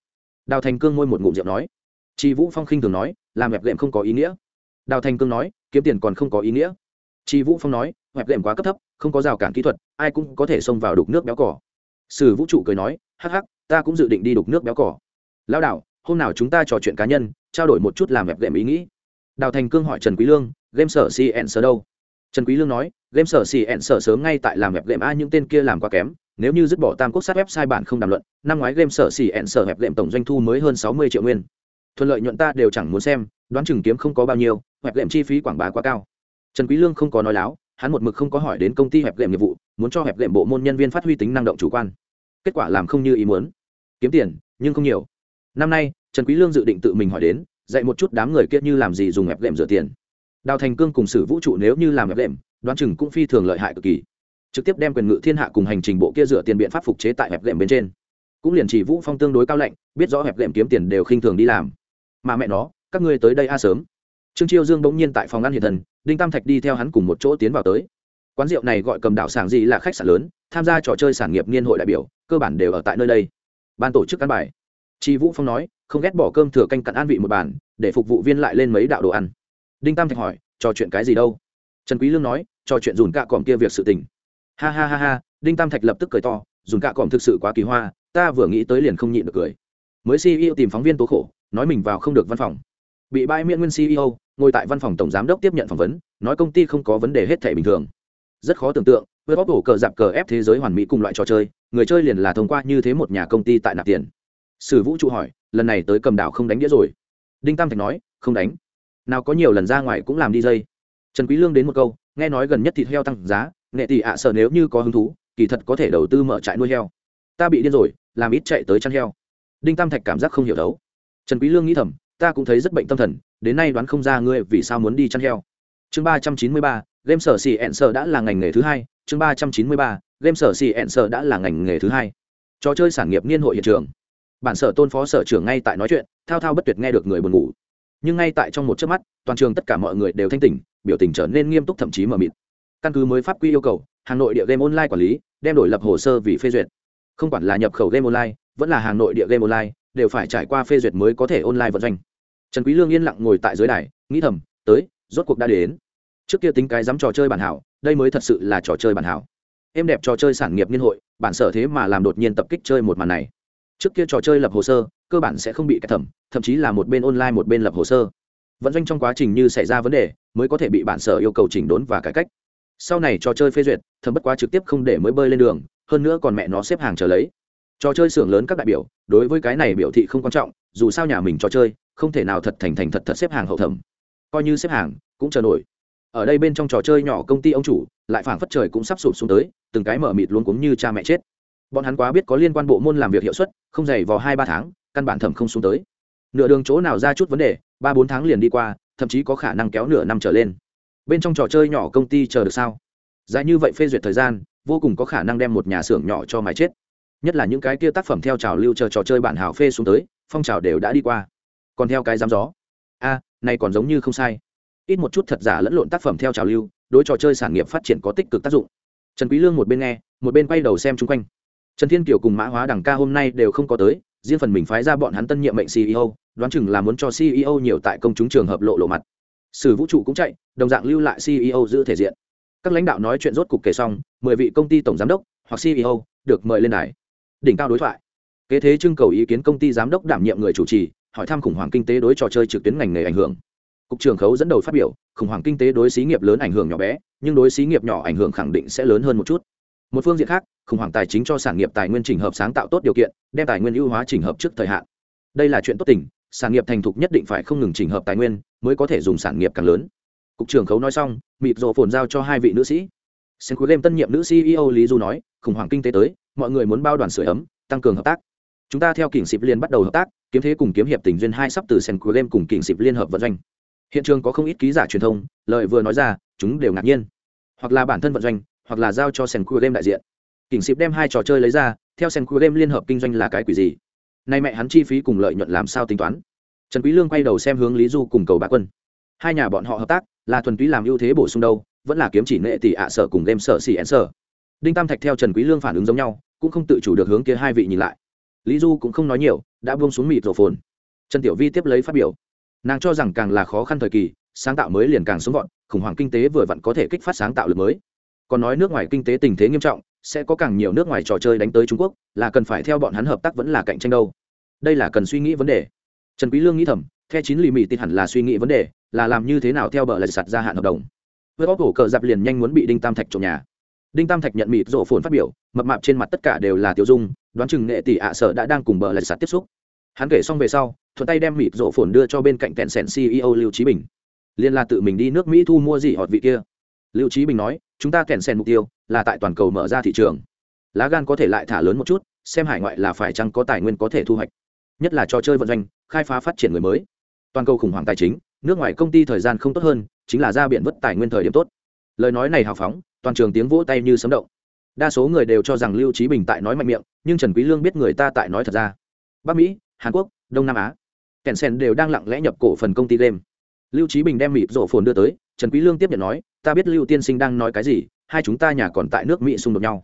Đào thành cương môi một ngụm rượu nói. Chị vũ phong khinh thường nói, làm web game không có ý nghĩa. Đào thành cương nói, kiếm tiền còn không có ý nghĩa. Chị vũ phong nói, web game quá cấp thấp, không có rào cản kỹ thuật, ai cũng có thể xông vào đục nước béo cỏ. Sử vũ trụ cười nói, hắc hắc, ta cũng dự định đi đục nước béo cỏ. Lao đạo, hôm nào chúng ta trò chuyện cá nhân, trao đổi một chút làm web game ý nghĩ đào thành cương hỏi trần quý lương, game sở cn sở đâu? Trần quý lương nói, game sở cn sở sớm ngay tại làm web game a, những tên kia làm quá kém. Nếu như dứt bỏ tam quốc sát website bản không đàm luận, năm ngoái game sở cn sở hẹp game tổng doanh thu mới hơn 60 triệu nguyên. Thuận lợi nhuận ta đều chẳng muốn xem, đoán chừng kiếm không có bao nhiêu Hẹp game chi phí quảng bá quá cao. Trần quý lương không có nói láo, hắn một mực không có hỏi đến công ty hẹp game nghiệp vụ, muốn cho hẹp game bộ môn nhân viên phát huy tính năng động chủ quan. Kết quả làm không như ý muốn. Kiếm tiền, nhưng không nhiều. Năm nay, trần quý lương dự định tự mình hỏi đến dạy một chút đám người kia như làm gì dùng hẹp lệm rửa tiền. Đào thành cương cùng sử vũ trụ nếu như làm hẹp lệm, đoán chừng cũng phi thường lợi hại cực kỳ. Trực tiếp đem quyền ngự thiên hạ cùng hành trình bộ kia dựa tiền biện pháp phục chế tại hẹp lệm bên trên. Cũng liền chỉ vũ phong tương đối cao lạnh, biết rõ hẹp lệm kiếm tiền đều khinh thường đi làm. Mà mẹ nó, các ngươi tới đây a sớm. Trương chiêu dương bỗng nhiên tại phòng ăn hiện thần, đinh tam thạch đi theo hắn cùng một chỗ tiến vào tới. Quán rượu này gọi cầm đảo sảng gì là khách sạn lớn, tham gia trò chơi sản nghiệp niên hội đại biểu, cơ bản đều ở tại nơi đây. Ban tổ chức căn bài. Chị vũ phong nói không ghét bỏ cơm thừa canh cặn an vị một bàn, để phục vụ viên lại lên mấy đạo đồ ăn. Đinh tam thạch hỏi, trò chuyện cái gì đâu? Trần quý lương nói, trò chuyện dùn cạ còm kia việc sự tình. Ha ha ha ha, đinh tam thạch lập tức cười to, dùn cạ còm thực sự quá kỳ hoa, ta vừa nghĩ tới liền không nhịn được cười. Mới ceo tìm phóng viên tố khổ, nói mình vào không được văn phòng. Bị bãi miễn nguyên ceo ngồi tại văn phòng tổng giám đốc tiếp nhận phỏng vấn, nói công ty không có vấn đề hết thể bình thường. Rất khó tưởng tượng với bóp cổ cờ dạp cờ ép thế giới hoàn mỹ cùng loại trò chơi, người chơi liền là thông qua như thế một nhà công ty tại nạp tiền sử vũ trụ hỏi, lần này tới cầm đảo không đánh đĩa rồi? Đinh tam thạch nói, không đánh. Nào có nhiều lần ra ngoài cũng làm đi dây. Trần quý lương đến một câu, nghe nói gần nhất thịt heo tăng giá, nghệ tỷ ạ sợ nếu như có hứng thú, kỳ thật có thể đầu tư mở trại nuôi heo. Ta bị điên rồi, làm ít chạy tới chăn heo. Đinh tam thạch cảm giác không hiểu đấu. Trần quý lương nghĩ thầm, ta cũng thấy rất bệnh tâm thần, đến nay đoán không ra ngươi vì sao muốn đi chăn heo. Chương ba trăm chín mươi ba, game sở xì ẹn sở đã là ngành nghề thứ hai. Chương ba trăm chín mươi ba, game sở xì ẹn sở đã là ngành nghề thứ hai. Trò chơi sản nghiệp niên hội hiện trường bản sở tôn phó sở trưởng ngay tại nói chuyện, thao thao bất tuyệt nghe được người buồn ngủ. Nhưng ngay tại trong một chớp mắt, toàn trường tất cả mọi người đều thanh tỉnh, biểu tình trở nên nghiêm túc thậm chí mờ mịt. Căn cứ mới pháp quy yêu cầu, hà nội địa game online quản lý, đem đổi lập hồ sơ vì phê duyệt. Không quản là nhập khẩu game online, vẫn là hà nội địa game online, đều phải trải qua phê duyệt mới có thể online vận doanh. Trần quý lương yên lặng ngồi tại dưới đài, nghĩ thầm, tới, rốt cuộc đã đến. Trước kia tính cái dám trò chơi bản hảo, đây mới thật sự là trò chơi bản hảo. Em đẹp trò chơi sản nghiệp niên hội, bản sở thế mà làm đột nhiên tập kích chơi một màn này trước kia trò chơi lập hồ sơ, cơ bản sẽ không bị cắt thẩm, thậm chí là một bên online một bên lập hồ sơ. Vận doanh trong quá trình như xảy ra vấn đề, mới có thể bị bản sở yêu cầu chỉnh đốn và cải cách. Sau này trò chơi phê duyệt, thẩm bất quá trực tiếp không để mới bơi lên đường, hơn nữa còn mẹ nó xếp hàng chờ lấy. Trò chơi xưởng lớn các đại biểu, đối với cái này biểu thị không quan trọng, dù sao nhà mình trò chơi, không thể nào thật thành thành thật thật xếp hàng hậu thẩm. Coi như xếp hàng, cũng chờ nổi. Ở đây bên trong trò chơi nhỏ công ty ông chủ, lại phảng phất trời cũng sắp sụp xuống tới, từng cái mở mịt luôn cũng như cha mẹ chết bọn hắn quá biết có liên quan bộ môn làm việc hiệu suất, không dày vào hai ba tháng, căn bản thẩm không xuống tới. Nửa đường chỗ nào ra chút vấn đề, ba bốn tháng liền đi qua, thậm chí có khả năng kéo nửa năm trở lên. Bên trong trò chơi nhỏ công ty chờ được sao? Dài như vậy phê duyệt thời gian, vô cùng có khả năng đem một nhà xưởng nhỏ cho mái chết. Nhất là những cái kia tác phẩm theo trào lưu chờ trò chơi bản hảo phê xuống tới, phong trào đều đã đi qua. Còn theo cái giám gió. A, này còn giống như không sai. Ít một chút thật giả lẫn lộn tác phẩm theo trào lưu, đối trò chơi sản nghiệp phát triển có tích cực tác dụng. Trần quý lương một bên nghe, một bên quay đầu xem chung quanh trần thiên kiều cùng mã hóa Đằng ca hôm nay đều không có tới, riêng phần mình phái ra bọn hắn tân nhiệm mệnh ceo đoán chừng là muốn cho ceo nhiều tại công chúng trường hợp lộ lộ mặt. Sử vũ trụ cũng chạy, đồng dạng lưu lại ceo giữ thể diện. Các lãnh đạo nói chuyện rốt cục kể xong, mười vị công ty tổng giám đốc hoặc ceo được mời lên đài. Đỉnh cao đối thoại. Kế thế trưng cầu ý kiến công ty giám đốc đảm nhiệm người chủ trì, hỏi thăm khủng hoảng kinh tế đối trò chơi trực tuyến ngành nghề ảnh hưởng. Cục trưởng khấu dẫn đầu phát biểu, khủng hoảng kinh tế đối xí nghiệp lớn ảnh hưởng nhỏ bé, nhưng đối xí nghiệp nhỏ ảnh hưởng khẳng định sẽ lớn hơn một chút một phương diện khác, khủng hoảng tài chính cho sản nghiệp tài nguyên trình hợp sáng tạo tốt điều kiện, đem tài nguyên ưu hóa trình hợp trước thời hạn. Đây là chuyện tốt tình, sản nghiệp thành thục nhất định phải không ngừng trình hợp tài nguyên mới có thể dùng sản nghiệp càng lớn. Cục trưởng khấu nói xong, mịt rộ phồn giao cho hai vị nữ sĩ. Sen cuối đêm tân nhiệm nữ ceo lý du nói, khủng hoảng kinh tế tới, mọi người muốn bao đoàn sửa ấm, tăng cường hợp tác. Chúng ta theo kỉnh xịp liên bắt đầu hợp tác, kiếm thế cùng kiếm hiệp tình duyên hai sắp từ sen cuối đêm cùng kỉnh xịp liên hợp vận doanh. Hiện trường có không ít ký giả truyền thông lợi vừa nói ra, chúng đều ngạc nhiên. Hoặc là bản thân vận doanh hoặc là giao cho sen cuối game đại diện. Kỉnh xịp đem hai trò chơi lấy ra, theo sen cuối game liên hợp kinh doanh là cái quỷ gì? Nay mẹ hắn chi phí cùng lợi nhuận làm sao tính toán? Trần quý lương quay đầu xem hướng lý du cùng cầu bá quân. Hai nhà bọn họ hợp tác, là thuần túy làm ưu thế bổ sung đâu, vẫn là kiếm chỉ nệ tỷ ạ sở cùng game sở xì én sở. Đinh tam thạch theo trần quý lương phản ứng giống nhau, cũng không tự chủ được hướng kia hai vị nhìn lại. Lý du cũng không nói nhiều, đã buông xuống mịt rổ phồn. Trần tiểu vi tiếp lấy phát biểu. Nàng cho rằng càng là khó khăn thời kỳ, sáng tạo mới liền càng sống gọn, khủng hoảng kinh tế vừa vặn có thể kích phát sáng tạo lực mới còn nói nước ngoài kinh tế tình thế nghiêm trọng, sẽ có càng nhiều nước ngoài trò chơi đánh tới trung quốc, là cần phải theo bọn hắn hợp tác vẫn là cạnh tranh đâu. Đây là cần suy nghĩ vấn đề. Trần quý lương nghĩ thầm, theo chín lì mì tin hẳn là suy nghĩ vấn đề, là làm như thế nào theo bờ lại sạt ra hạn hợp đồng. Với bóc cổ cờ dạp liền nhanh muốn bị đinh tam thạch trộm nhà. Đinh tam thạch nhận mịt rộ phồn phát biểu, mập mạp trên mặt tất cả đều là tiêu dung, đoán chừng nghệ tỷ ạ sở đã đang cùng bờ lại sạt tiếp xúc. Hắn kể xong về sau, thuận tay đem mịt rộ phồn đưa cho bên cạnh tẹn sẹn ceo lưu trí bình. Liên là tự mình đi nước mỹ thu mua gì họt vị kia. Lưu trí bình nói chúng ta kèn sen mục tiêu là tại toàn cầu mở ra thị trường. Lá gan có thể lại thả lớn một chút, xem hải ngoại là phải chăng có tài nguyên có thể thu hoạch. Nhất là trò chơi vận doanh, khai phá phát triển người mới. Toàn cầu khủng hoảng tài chính, nước ngoài công ty thời gian không tốt hơn, chính là ra biển vất tài nguyên thời điểm tốt. Lời nói này hào phóng, toàn trường tiếng vỗ tay như sấm động. Đa số người đều cho rằng lưu trí bình tại nói mạnh miệng, nhưng trần quý lương biết người ta tại nói thật ra. Bắc mỹ, hàn quốc, đông nam á, kèn sen đều đang lặng lẽ nhập cổ phần công ty game. Lưu trí bình đem mịp rổ phồn đưa tới, trần quý lương tiếp nhận nói ta biết lưu tiên sinh đang nói cái gì, hai chúng ta nhà còn tại nước mỹ xung đột nhau.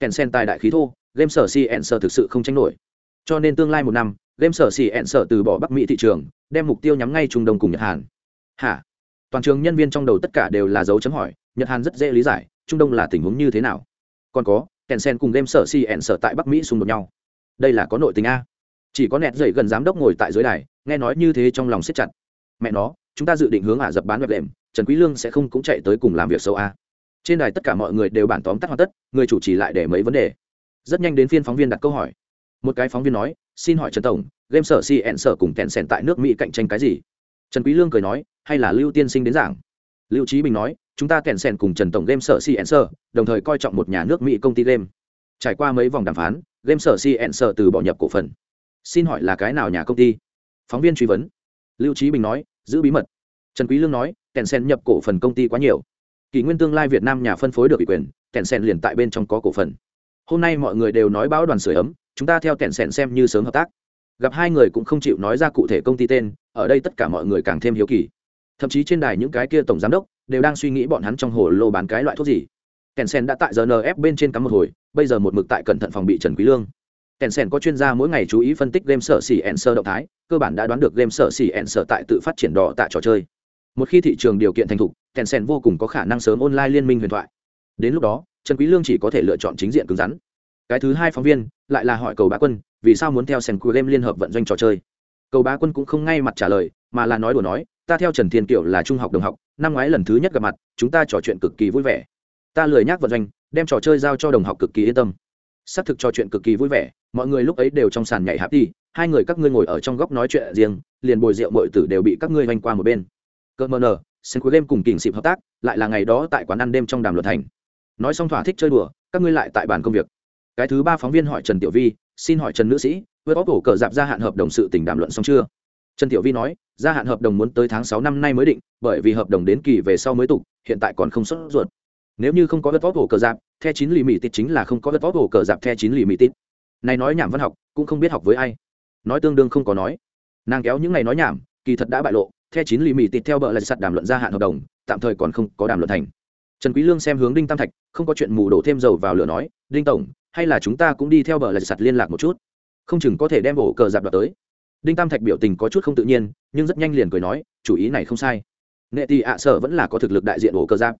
Kèn sen tài đại khí thô, game sở si ẹn sở thực sự không tranh nổi. Cho nên tương lai một năm, game sở si ẹn sở từ bỏ bắc mỹ thị trường, đem mục tiêu nhắm ngay trung đông cùng nhật hàn. Hả? Toàn trường nhân viên trong đầu tất cả đều là dấu chấm hỏi, nhật hàn rất dễ lý giải, trung đông là tình huống như thế nào? Còn có, kèn sen cùng game sở si ẹn sở tại bắc mỹ xung đột nhau. Đây là có nội tình a. Chỉ có nẹt dậy gần giám đốc ngồi tại dưới đài, nghe nói như thế trong lòng siết chặt. Mẹ nó chúng ta dự định hướng ả dập bán web đệm trần quý lương sẽ không cũng chạy tới cùng làm việc xấu a. Trên đài tất cả mọi người đều bản tóm tắt hoàn tất, người chủ trì lại để mấy vấn đề. Rất nhanh đến phiên phóng viên đặt câu hỏi. Một cái phóng viên nói, xin hỏi trần tổng, game sở si ẹn sở cùng kẹn sẻn tại nước mỹ cạnh tranh cái gì? Trần quý lương cười nói, hay là lưu tiên sinh đến giảng? Lưu trí bình nói, chúng ta kẹn sẻn cùng trần tổng game sở si ẹn sở, đồng thời coi trọng một nhà nước mỹ công ty game. Trải qua mấy vòng đàm phán, game sở si ẹn sở từ bỏ nhập cổ phần. Xin hỏi là cái nào nhà công ty? Phóng viên truy vấn. Lưu trí bình nói giữ bí mật. Trần quý lương nói kẹn Sen nhập cổ phần công ty quá nhiều. Kỷ nguyên tương lai việt nam nhà phân phối được ủy quyền kẹn Sen liền tại bên trong có cổ phần. Hôm nay mọi người đều nói báo đoàn sửa ấm, chúng ta theo kẹn Sen xem như sớm hợp tác. Gặp hai người cũng không chịu nói ra cụ thể công ty tên, ở đây tất cả mọi người càng thêm hiếu kỳ. Thậm chí trên đài những cái kia tổng giám đốc đều đang suy nghĩ bọn hắn trong hồ lô bán cái loại thuốc gì. Kèn sen đã tại giờ nf bên trên cắm một hồi, bây giờ một mực tại cẩn thận phòng bị trần quý lương kèn sen có chuyên gia mỗi ngày chú ý phân tích game sở xỉ Enser sơ động thái, cơ bản đã đoán được game sở xỉ Enser tại tự phát triển đỏ tại trò chơi. Một khi thị trường điều kiện thành thục, kèn sen vô cùng có khả năng sớm online liên minh huyền thoại. Đến lúc đó, trần quý lương chỉ có thể lựa chọn chính diện cứng rắn. Cái thứ hai phóng viên lại là hỏi cầu bá quân, vì sao muốn theo sen game liên hợp vận doanh trò chơi? Cầu bá quân cũng không ngay mặt trả lời, mà là nói đùa nói, ta theo trần thiên kiều là trung học đồng học, năm ngoái lần thứ nhất gặp mặt, chúng ta trò chuyện cực kỳ vui vẻ. Ta lười nhắc vận doanh, đem trò chơi giao cho đồng học cực kỳ yên tâm. Sắp thực trò chuyện cực kỳ vui vẻ mọi người lúc ấy đều trong sàn nhảy hạp đi, hai người các ngươi ngồi ở trong góc nói chuyện riêng, liền bồi rượu mọi tử đều bị các ngươi vanh qua một bên. Cơ mờ nờ sân cuối đêm cùng kình xịp hợp tác, lại là ngày đó tại quán ăn đêm trong đàm luật thành. Nói xong thỏa thích chơi đùa, các ngươi lại tại bàn công việc. Cái thứ ba phóng viên hỏi trần tiểu vi, xin hỏi trần nữ sĩ vừa bóp cổ cờ dạp gia hạn hợp đồng sự tình đàm luận xong chưa? Trần tiểu vi nói, gia hạn hợp đồng muốn tới tháng sáu năm nay mới định, bởi vì hợp đồng đến kỳ về sau mới tục hiện tại còn không xuất ruột. Nếu như không có vết vót cổ cờ dạp, the chín lì mỹ tít chính là không có vết vót cổ cờ dạp the chín lì mỹ tít này nói nhảm văn học, cũng không biết học với ai. Nói tương đương không có nói. Nàng kéo những ngày nói nhảm, kỳ thật đã bại lộ, the chín lì mì tịt theo bờ lại sạt đàm luận gia hạn hợp đồng, tạm thời còn không có đàm luận thành. Trần quý lương xem hướng đinh tam thạch, không có chuyện mù đổ thêm dầu vào lửa nói, đinh tổng, hay là chúng ta cũng đi theo bờ lại sạt liên lạc một chút? Không chừng có thể đem bộ cờ dạp đoạt tới. Đinh tam thạch biểu tình có chút không tự nhiên, nhưng rất nhanh liền cười nói, chủ ý này không sai. Nệ tì ạ sở vẫn là có thực lực đại diện bộ cờ giáp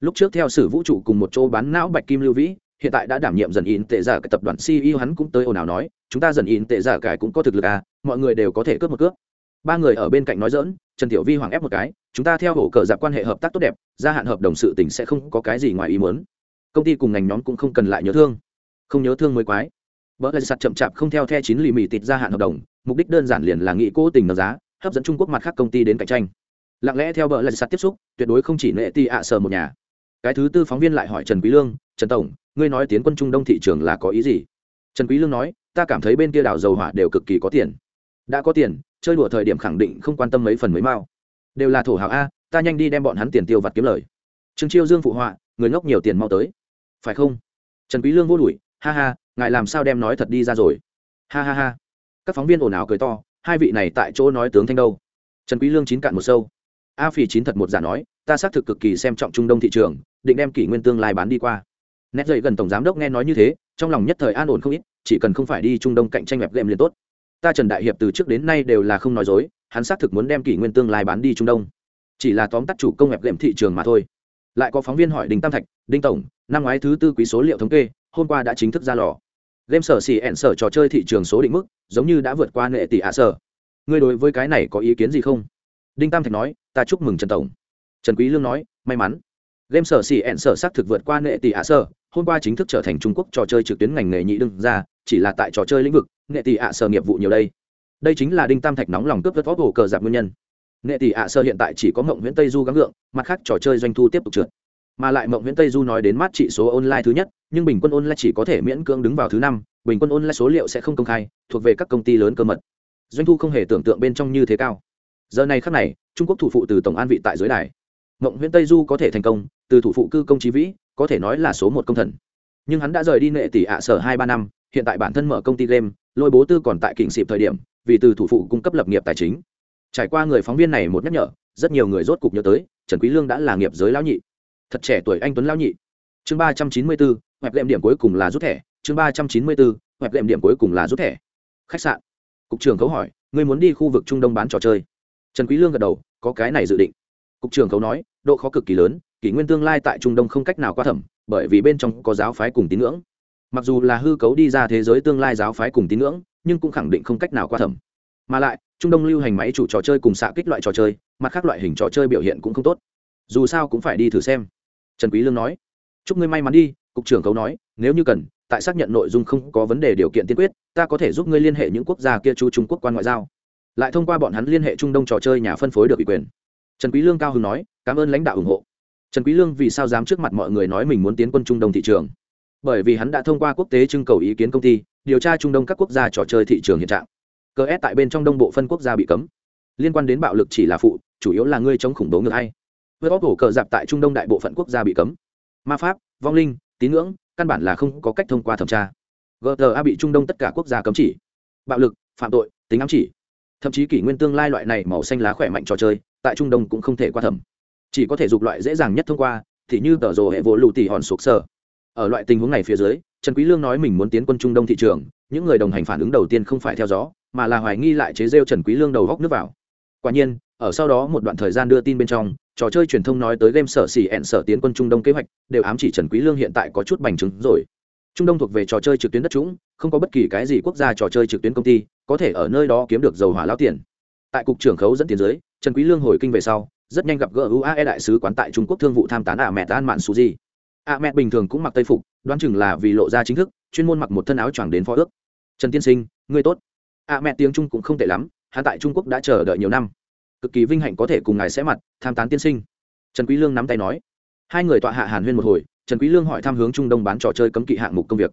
lúc trước theo sử vũ trụ cùng một chỗ bán não bạch kim lưu vĩ hiện tại đã đảm nhiệm dần in tệ giả cái tập đoàn ceo hắn cũng tới ồn ào nói, chúng ta dần in tệ giả cải cũng có thực lực à mọi người đều có thể cướp một cướp. Ba người ở bên cạnh nói dỡn trần tiểu vi hoàng ép một cái, chúng ta theo hổ cờ giáp quan hệ hợp tác tốt đẹp, gia hạn hợp đồng sự tình sẽ không có cái gì ngoài ý muốn. Công ty cùng ngành nhóm cũng không cần lại nhớ thương. Không nhớ thương mới quái. Vợ lại sạt chậm chạp không theo the chín lì mì tịt gia hạn hợp đồng, mục đích đơn giản liền là nghĩ cố tình nâng giá, hấp dẫn trung quốc mặt khác công ty đến cạnh tranh. Lặng lẽ theo vợ lại sạt tiếp xúc, tuyệt đối không chỉ nệ ti ạ sờ một nhà cái thứ tư phóng viên lại hỏi trần quý lương, trần tổng, ngươi nói tiến quân trung đông thị trường là có ý gì? Trần quý lương nói, ta cảm thấy bên kia đảo dầu hỏa đều cực kỳ có tiền. Đã có tiền, chơi đùa thời điểm khẳng định không quan tâm mấy phần mấy mao. Đều là thổ hào a, ta nhanh đi đem bọn hắn tiền tiêu vặt kiếm lời. Trương chiêu dương phụ họa, người ngốc nhiều tiền mau tới. Phải không? Trần quý lương vô đuổi, ha ha, ngài làm sao đem nói thật đi ra rồi? Ha ha ha. Các phóng viên ồn ào cười to, hai vị này tại chỗ nói tướng thanh đâu? Trần quý lương chín cạn một sâu. A phi chín thật một giả nói ta xác thực cực kỳ xem trọng trung đông thị trường, định đem kỷ nguyên tương lai bán đi qua. Nét dậy gần tổng giám đốc nghe nói như thế, trong lòng nhất thời an ổn không ít, chỉ cần không phải đi trung đông cạnh tranh web game liền tốt. Ta trần đại hiệp từ trước đến nay đều là không nói dối, hắn xác thực muốn đem kỷ nguyên tương lai bán đi trung đông. Chỉ là tóm tắt chủ công web game thị trường mà thôi. Lại có phóng viên hỏi đinh tam thạch, đinh tổng, năm ngoái thứ tư quý số liệu thống kê, hôm qua đã chính thức ra lò. Game sở xì ẹn sở trò chơi thị trường số định mức, giống như đã vượt qua nệ tỷ ạ sở. Ngươi đối với cái này có ý kiến gì không? Đinh tam thạch nói, ta chúc mừng trần tổng trần quý lương nói, may mắn. Game sở xỉ ẹn sở xác thực vượt qua nệ tỷ ạ sở, hôm qua chính thức trở thành trung quốc trò chơi trực tuyến ngành nghề nhị đương ra chỉ là tại trò chơi lĩnh vực nệ tỷ ạ sở nghiệp vụ nhiều đây. Đây chính là đinh tam thạch nóng lòng cướp vớt vót hồ cờ giảm nguyên nhân. Nệ tỷ ạ sở hiện tại chỉ có mộng nguyễn tây du gắng gượng mặt khác trò chơi doanh thu tiếp tục trượt. Mà lại mộng nguyễn tây du nói đến mát trị số online thứ nhất, nhưng bình quân online chỉ có thể miễn cưỡng đứng vào thứ năm, bình quân online số liệu sẽ không công khai, thuộc về các công ty lớn cơ mật. Doanh thu không hề tưởng tượng bên trong như thế cao. Giờ này khắc này, trung quốc thủ phụ từ tổng an vị tại dưới đài mộng nguyễn tây du có thể thành công, từ thủ phụ cư công trí vĩ, có thể nói là số một công thần. Nhưng hắn đã rời đi nệ tỷ ạ sở hai ba năm, hiện tại bản thân mở công ty game, lôi bố tư còn tại kỉnh xịp thời điểm, vì từ thủ phụ cung cấp lập nghiệp tài chính. Trải qua người phóng viên này một nhắc nhở, rất nhiều người rốt cục nhớ tới, trần quý lương đã là nghiệp giới lão nhị. Thật trẻ tuổi anh tuấn lão nhị. Chương ba trăm chín mươi bốn hoẹp lệm điểm cuối cùng là rút thẻ. Chương ba trăm chín mươi bốn hoẹp lệm điểm cuối cùng là rút thẻ. Khách sạn. Cục trưởng khấu hỏi, ngươi muốn đi khu vực trung đông bán trò chơi? Trần quý lương gật đầu, có cái này dự định. Cục trưởng khấu nói độ khó cực kỳ lớn, kỷ nguyên tương lai tại trung đông không cách nào qua thẩm, bởi vì bên trong có giáo phái cùng tín ngưỡng. Mặc dù là hư cấu đi ra thế giới tương lai giáo phái cùng tín ngưỡng, nhưng cũng khẳng định không cách nào qua thẩm. Mà lại, trung đông lưu hành máy chủ trò chơi cùng xạ kích loại trò chơi, mặt khác loại hình trò chơi biểu hiện cũng không tốt. Dù sao cũng phải đi thử xem. Trần quý lương nói, chúc ngươi may mắn đi, cục trưởng cấu nói, nếu như cần, tại xác nhận nội dung không có vấn đề điều kiện tiên quyết, ta có thể giúp ngươi liên hệ những quốc gia kia chú trung quốc quan ngoại giao. Lại thông qua bọn hắn liên hệ trung đông trò chơi nhà phân phối được ủy quyền trần quý lương cao hứng nói, cảm ơn lãnh đạo ủng hộ. Trần quý lương vì sao dám trước mặt mọi người nói mình muốn tiến quân trung đông thị trường? Bởi vì hắn đã thông qua quốc tế trưng cầu ý kiến công ty, điều tra trung đông các quốc gia trò chơi thị trường hiện trạng. Cơ s tại bên trong đông bộ phân quốc gia bị cấm. Liên quan đến bạo lực chỉ là phụ, chủ yếu là ngươi chống khủng bố ngược hay. Với bóp cổ cờ dạp tại trung đông đại bộ phận quốc gia bị cấm. Ma pháp, vong linh, tín ngưỡng, căn bản là không có cách thông qua thẩm tra. Gta bị trung đông tất cả quốc gia cấm chỉ. Bạo lực, phạm tội, tính ám chỉ. Thậm chí kỷ nguyên tương lai loại này màu xanh lá khỏe mạnh trò chơi tại trung đông cũng không thể qua thẩm. Chỉ có thể dục loại dễ dàng nhất thông qua, thì như tờ rồ hệ vỗ lù tỉ hòn sục sơ ở loại tình huống này phía dưới, trần quý lương nói mình muốn tiến quân trung đông thị trường, những người đồng hành phản ứng đầu tiên không phải theo gió, mà là hoài nghi lại chế rêu trần quý lương đầu góc nước vào. Quả nhiên, ở sau đó một đoạn thời gian đưa tin bên trong, trò chơi truyền thông nói tới game sở xỉ ẹn sở tiến quân trung đông kế hoạch, đều ám chỉ trần quý lương hiện tại có chút bành trướng rồi. Trung đông thuộc về trò chơi trực tuyến đất chúng không có bất kỳ cái gì quốc gia trò chơi trực tuyến công ty có thể ở nơi đó kiếm được dầu hỏa lao tiền. Tại cục trưởng khấu dẫn tiền dưới trần quý lương hồi kinh về sau, rất nhanh gặp gỡ uae đại sứ quán tại trung quốc thương vụ tham tán ả mẹ tan mạn suji ả mẹ bình thường cũng mặc tây phục, đoán chừng là vì lộ ra chính thức, chuyên môn mặc một thân áo choàng đến phó ước. Trần tiên sinh, ngươi tốt. Ả mẹ tiếng trung cũng không tệ lắm, hắn tại trung quốc đã chờ đợi nhiều năm. Cực kỳ vinh hạnh có thể cùng ngài sẽ mặt, tham tán tiên sinh. Trần quý lương nắm tay nói. Hai người tọa hạ hàn huyên một hồi, trần quý lương hỏi thăm hướng trung đông bán trò chơi cấm kỵ hạng mục công việc.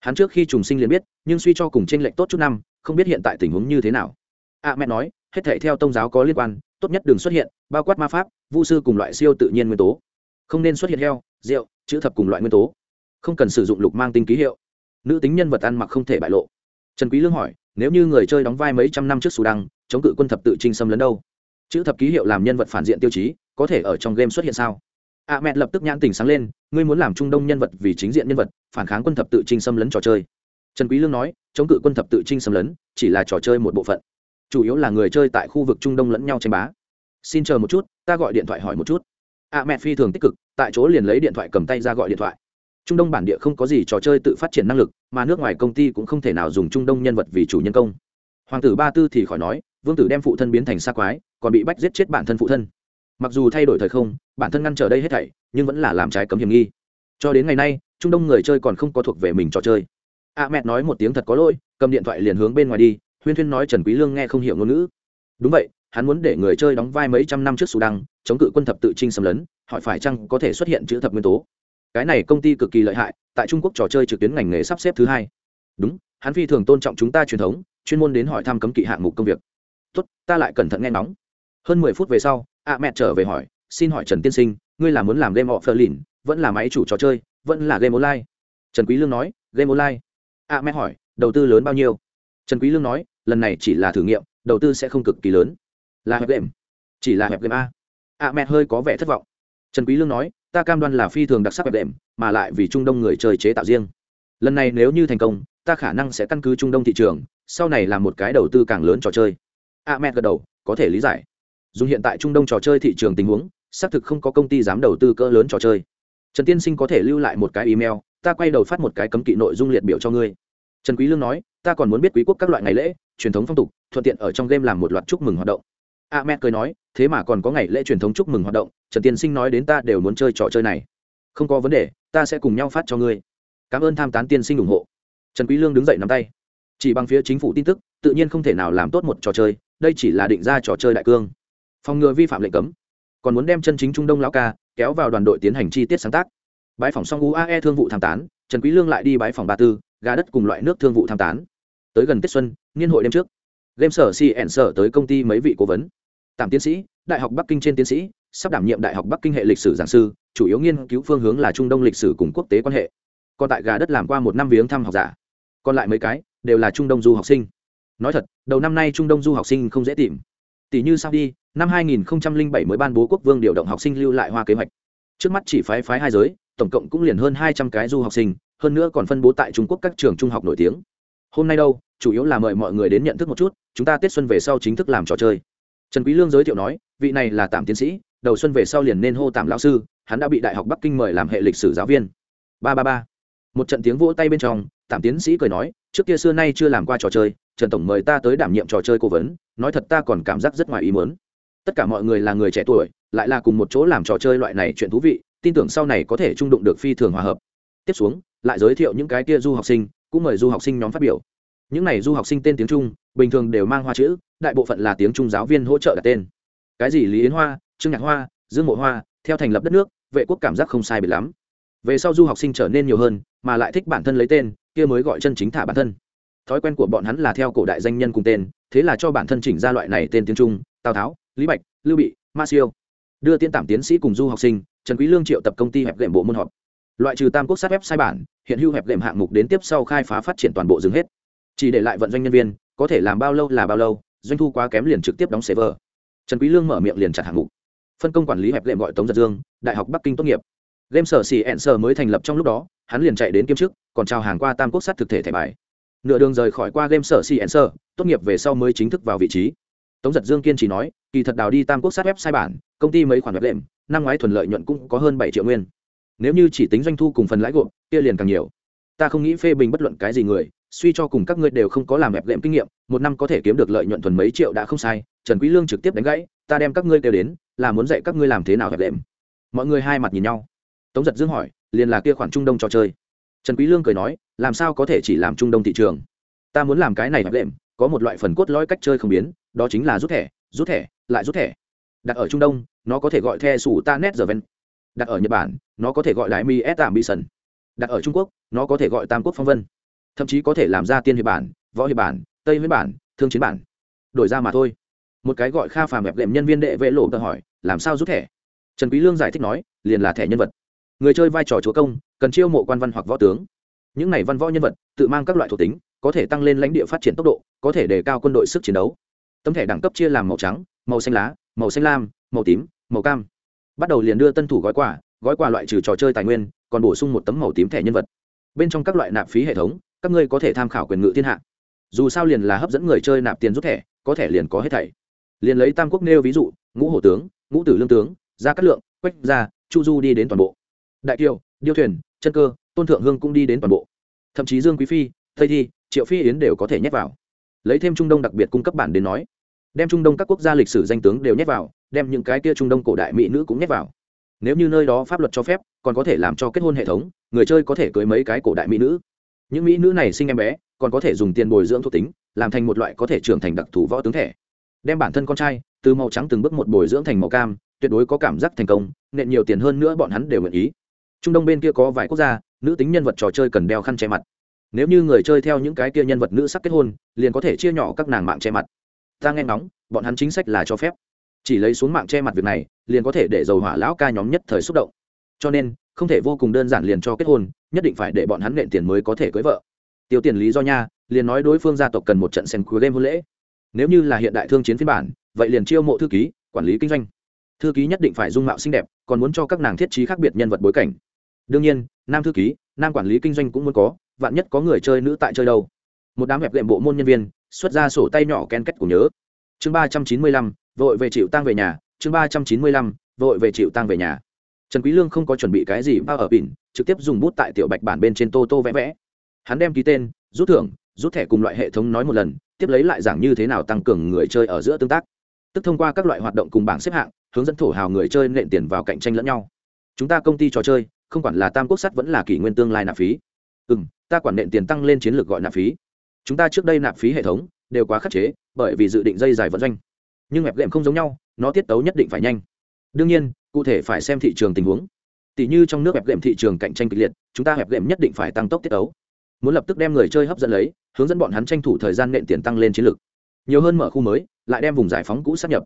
Hắn trước khi trùng sinh liền biết, nhưng suy cho cùng trên lệnh tốt chút năm, không biết hiện tại tình huống như thế nào. A mẹ nói, hết thảy theo tôn giáo có liên quan tốt nhất đừng xuất hiện, bao quát ma pháp, vu sư cùng loại siêu tự nhiên nguyên tố. Không nên xuất hiện heo, rượu, chữ thập cùng loại nguyên tố. Không cần sử dụng lục mang tinh ký hiệu. Nữ tính nhân vật ăn mặc không thể bại lộ. Trần quý lương hỏi, nếu như người chơi đóng vai mấy trăm năm trước sù đăng, chống cự quân thập tự trinh xâm lấn đâu? Chữ thập ký hiệu làm nhân vật phản diện tiêu chí, có thể ở trong game xuất hiện sao? A mẹ lập tức nhãn tình sáng lên, ngươi muốn làm trung đông nhân vật vì chính diện nhân vật, phản kháng quân thập tự trinh xâm lấn trò chơi. Trần quý lương nói, chống cự quân thập tự trinh xâm lấn chỉ là trò chơi một bộ phận chủ yếu là người chơi tại khu vực trung đông lẫn nhau tranh bá. Xin chờ một chút, ta gọi điện thoại hỏi một chút. A mẹ phi thường tích cực, tại chỗ liền lấy điện thoại cầm tay ra gọi điện thoại. Trung đông bản địa không có gì trò chơi tự phát triển năng lực, mà nước ngoài công ty cũng không thể nào dùng trung đông nhân vật vì chủ nhân công. Hoàng tử ba tư thì khỏi nói, vương tử đem phụ thân biến thành xa quái, còn bị bách giết chết bản thân phụ thân. Mặc dù thay đổi thời không, bản thân ngăn trở đây hết thảy, nhưng vẫn là làm trái cấm hiểm nghi. Cho đến ngày nay, trung đông người chơi còn không có thuộc về mình trò chơi. A mẹ nói một tiếng thật có lỗi, cầm điện thoại liền hướng bên ngoài đi huyên thuyên nói trần quý lương nghe không hiểu ngôn ngữ. Đúng vậy, hắn muốn để người chơi đóng vai mấy trăm năm trước sudan chống cự quân thập tự trinh xâm lấn, hỏi phải chăng có thể xuất hiện chữ thập nguyên tố. Cái này công ty cực kỳ lợi hại, tại trung quốc trò chơi trực tuyến ngành nghề sắp xếp thứ hai. Đúng, hắn phi thường tôn trọng chúng ta truyền thống, chuyên môn đến hỏi thăm cấm kỵ hạng mục công việc. Tốt, ta lại cẩn thận nghe ngóng. Hơn mười phút về sau ạ mẹ trở về hỏi, xin hỏi trần tiên sinh, ngươi là muốn làm game of lìn vẫn là máy chủ trò chơi, vẫn là game online? Trần quý lương nói, game online. Ạ mẹ hỏi, đầu tư lớn bao nhiêu? Trần quý lương nói lần này chỉ là thử nghiệm, đầu tư sẽ không cực kỳ lớn. Là hẹp game. Chỉ là hẹp game a. A mẹ hơi có vẻ thất vọng. Trần quý lương nói, ta cam đoan là phi thường đặc sắc hẹp game, mà lại vì trung đông người chơi chế tạo riêng. Lần này nếu như thành công, ta khả năng sẽ căn cứ trung đông thị trường, sau này làm một cái đầu tư càng lớn trò chơi. A mẹ gật đầu, có thể lý giải. Dùng hiện tại trung đông trò chơi thị trường tình huống, xác thực không có công ty dám đầu tư cỡ lớn trò chơi. Trần tiên sinh có thể lưu lại một cái email, ta quay đầu phát một cái cấm kỵ nội dung liệt biểu cho ngươi. Trần quý lương nói, ta còn muốn biết quý quốc các loại ngày lễ truyền thống phong tục, thuận tiện ở trong game làm một loạt chúc mừng hoạt động. A mẹ cười nói, thế mà còn có ngày lễ truyền thống chúc mừng hoạt động, trần tiên sinh nói đến ta đều muốn chơi trò chơi này. Không có vấn đề, ta sẽ cùng nhau phát cho ngươi. Cảm ơn tham tán tiên sinh ủng hộ. Trần quý lương đứng dậy nắm tay. Chỉ bằng phía chính phủ tin tức, tự nhiên không thể nào làm tốt một trò chơi, đây chỉ là định ra trò chơi đại cương. Phòng ngừa vi phạm lệnh cấm. Còn muốn đem chân chính trung đông lão ca kéo vào đoàn đội tiến hành chi tiết sáng tác. Bãi phòng xong uae thương vụ tham tán, trần quý lương lại đi bãi phòng ba tư, gà đất cùng loại nước thương vụ tham tán. Tới gần tết xuân niên hội đêm trước, game sở cn sở tới công ty mấy vị cố vấn. Tạm tiến sĩ, đại học bắc kinh trên tiến sĩ, sắp đảm nhiệm đại học bắc kinh hệ lịch sử giảng sư, chủ yếu nghiên cứu phương hướng là trung đông lịch sử cùng quốc tế quan hệ. Còn tại gà đất làm qua một năm viếng thăm học giả. Còn lại mấy cái đều là trung đông du học sinh. Nói thật, đầu năm nay trung đông du học sinh không dễ tìm. Tỷ như sao đi năm 2007 mới ban bố quốc vương điều động học sinh lưu lại hoa kế hoạch. Trước mắt chỉ phái phái hai giới, tổng cộng cũng liền hơn 200 cái du học sinh, hơn nữa còn phân bố tại trung quốc các trường trung học nổi tiếng. Hôm nay đâu chủ yếu là mời mọi người đến nhận thức một chút, chúng ta tết xuân về sau chính thức làm trò chơi. Trần quý lương giới thiệu nói, vị này là tạm tiến sĩ, đầu xuân về sau liền nên hô tạm lão sư, hắn đã bị đại học bắc kinh mời làm hệ lịch sử giáo viên. Ba ba ba. Một trận tiếng vỗ tay bên trong, tạm tiến sĩ cười nói, trước kia xưa nay chưa làm qua trò chơi, trần tổng mời ta tới đảm nhiệm trò chơi cố vấn, nói thật ta còn cảm giác rất ngoài ý muốn. Tất cả mọi người là người trẻ tuổi, lại là cùng một chỗ làm trò chơi loại này chuyện thú vị, tin tưởng sau này có thể trung đụng được phi thường hòa hợp. Tiếp xuống, lại giới thiệu những cái kia du học sinh, cũng mời du học sinh nhóm phát biểu những này du học sinh tên tiếng trung, bình thường đều mang hoa chữ, đại bộ phận là tiếng trung giáo viên hỗ trợ đặt tên. Cái gì lý yến hoa, trương nhạc hoa, dương mộ hoa, theo thành lập đất nước, vệ quốc cảm giác không sai biệt lắm. Về sau du học sinh trở nên nhiều hơn, mà lại thích bản thân lấy tên, kia mới gọi chân chính thả bản thân. Thói quen của bọn hắn là theo cổ đại danh nhân cùng tên, thế là cho bản thân chỉnh ra loại này tên tiếng trung, tào tháo, lý bạch, lưu bị, ma siêu. Đưa tiên tạm tiến sĩ cùng du học sinh, trần quý lương triệu tập công ty hẹp gệm bộ môn họp. Loại trừ tam quốc sát web sai bản, hiện hữu hẹp gệm hạng mục đến tiếp sau khai phá phát triển toàn bộ dừng hết chỉ để lại vận doanh nhân viên, có thể làm bao lâu là bao lâu, doanh thu quá kém liền trực tiếp đóng server. Trần quý lương mở miệng liền chặt hạng mục. Phân công quản lý hẹp lệm gọi tống giật dương, đại học bắc kinh tốt nghiệp. Game sở xì ẹn sở mới thành lập trong lúc đó, hắn liền chạy đến kiêm chức, còn trao hàng qua tam quốc sát thực thể thẻ bài. Nửa đường rời khỏi qua game sở xì ẹn sở, tốt nghiệp về sau mới chính thức vào vị trí. Tống giật dương kiên trì nói, kỳ thật đào đi tam quốc sát web sai bản, công ty mấy khoản web lệm, năm ngoái thuần lợi nhuận cũng có hơn bảy triệu nguyên. Nếu như chỉ tính doanh thu cùng phần lãi gộp, kia liền càng nhiều. Ta không nghĩ phê bình bất luận cái gì người suy cho cùng các ngươi đều không có làm web lệm kinh nghiệm, một năm có thể kiếm được lợi nhuận thuần mấy triệu đã không sai, trần quý lương trực tiếp đánh gãy, ta đem các ngươi kêu đến, là muốn dạy các ngươi làm thế nào web lệm. Mọi người hai mặt nhìn nhau. Tống giật dương hỏi, liền là kia khoản trung đông trò chơi. Trần quý lương cười nói, làm sao có thể chỉ làm trung đông thị trường? Ta muốn làm cái này web lệm, có một loại phần cốt lõi cách chơi không biến, đó chính là rút thẻ rút thẻ, lại rút thẻ. Đặt ở trung đông, nó có thể gọi the sủ ta net giờ ven đặt ở nhật bản, nó có thể gọi là mi s tạm bị sần. Đặt ở trung quốc, nó có thể gọi tam quốc phong vân thậm chí có thể làm ra tiên hiệp bản, võ hiệp bản, tây huyết bản, thương chiến bản. Đổi ra mà thôi. Một cái gọi kha phàm hẹp đệm nhân viên đệ vệ lộ tờ hỏi, làm sao rút thẻ? Trần quý lương giải thích nói, liền là thẻ nhân vật. Người chơi vai trò chúa công, cần chiêu mộ quan văn hoặc võ tướng. Những này văn võ nhân vật, tự mang các loại thuộc tính, có thể tăng lên lãnh địa phát triển tốc độ, có thể đề cao quân đội sức chiến đấu. Tấm thẻ đẳng cấp chia làm màu trắng, màu xanh lá, màu xanh lam, màu tím, màu cam. Bắt đầu liền đưa tân thủ gói quà gói quà loại trừ trò chơi tài nguyên, còn bổ sung một tấm màu tím thẻ nhân vật. Bên trong các loại nạp phí hệ thống các ngươi có thể tham khảo quyền ngự thiên hạ. Dù sao liền là hấp dẫn người chơi nạp tiền rút thẻ, có thể liền có hết thảy. Liền lấy tam quốc nêu ví dụ, ngũ hổ tướng, ngũ tử lương tướng, gia cát lượng, quách gia, chu du đi đến toàn bộ. Đại kiều, điêu thuyền, chân cơ, tôn thượng hương cũng đi đến toàn bộ. Thậm chí dương quý phi, tây thi, triệu phi yến đều có thể nhét vào. Lấy thêm trung đông đặc biệt cung cấp bản đến nói, đem trung đông các quốc gia lịch sử danh tướng đều nhét vào, đem những cái kia trung đông cổ đại mỹ nữ cũng nhét vào. Nếu như nơi đó pháp luật cho phép, còn có thể làm cho kết hôn hệ thống, người chơi có thể cưới mấy cái cổ đại mỹ nữ những mỹ nữ này sinh em bé, còn có thể dùng tiền bồi dưỡng thuộc tính, làm thành một loại có thể trưởng thành đặc thù võ tướng thẻ đem bản thân con trai, từ màu trắng từng bước một bồi dưỡng thành màu cam, tuyệt đối có cảm giác thành công, nện nhiều tiền hơn nữa bọn hắn đều nguyện ý. Trung đông bên kia có vài quốc gia, nữ tính nhân vật trò chơi cần đeo khăn che mặt. Nếu như người chơi theo những cái kia nhân vật nữ sắc kết hôn, liền có thể chia nhỏ các nàng mạng che mặt. Ta nghe ngóng, bọn hắn chính sách là cho phép. Chỉ lấy xuống mạng che mặt việc này, liền có thể để dầu hỏa lão ca nhóm nhất thời xúc động. Cho nên, không thể vô cùng đơn giản liền cho kết hôn nhất định phải để bọn hắn nện tiền mới có thể cưới vợ. Tiêu tiền lý do nha, liền nói đối phương gia tộc cần một trận xem cuối game hôn lễ. Nếu như là hiện đại thương chiến phiên bản, vậy liền chiêu mộ thư ký, quản lý kinh doanh. Thư ký nhất định phải dung mạo xinh đẹp, còn muốn cho các nàng thiết trí khác biệt nhân vật bối cảnh. Đương nhiên, nam thư ký, nam quản lý kinh doanh cũng muốn có, vạn nhất có người chơi nữ tại chơi đâu. Một đám hẹp lệm bộ môn nhân viên, xuất ra sổ tay nhỏ ken kết của nhớ. Chương ba trăm chín mươi lăm, vội về chịu tăng về nhà. Chương ba trăm chín mươi lăm, vội về chịu tăng về nhà. Trần quý lương không có chuẩn bị cái gì bao ở bỉn trực tiếp dùng bút tại tiểu bạch bản bên trên tô tô vẽ vẽ. Hắn đem ký tên, rút thưởng, rút thẻ cùng loại hệ thống nói một lần, tiếp lấy lại giảng như thế nào tăng cường người chơi ở giữa tương tác. Tức thông qua các loại hoạt động cùng bảng xếp hạng, hướng dẫn thổ hào người chơi nện tiền vào cạnh tranh lẫn nhau. Chúng ta công ty trò chơi, không quản là tam quốc sắt vẫn là kỷ nguyên tương lai nạp phí. Ừ m ta quản nện tiền tăng lên chiến lược gọi nạp phí. Chúng ta trước đây nạp phí hệ thống, đều quá khắc chế, bởi vì dự định dây dài vận doanh. Nhưng hẹp lệm không giống nhau, nó tiết tấu nhất định phải nhanh. Đương nhiên, cụ thể phải xem thị trường tình huống tỷ như trong nước hẹp lệm thị trường cạnh tranh kịch liệt, chúng ta hẹp lệm nhất định phải tăng tốc tiết ấu. muốn lập tức đem người chơi hấp dẫn lấy, hướng dẫn bọn hắn tranh thủ thời gian nện tiền tăng lên chiến lược. Nhiều hơn mở khu mới, lại đem vùng giải phóng cũ sắp nhập.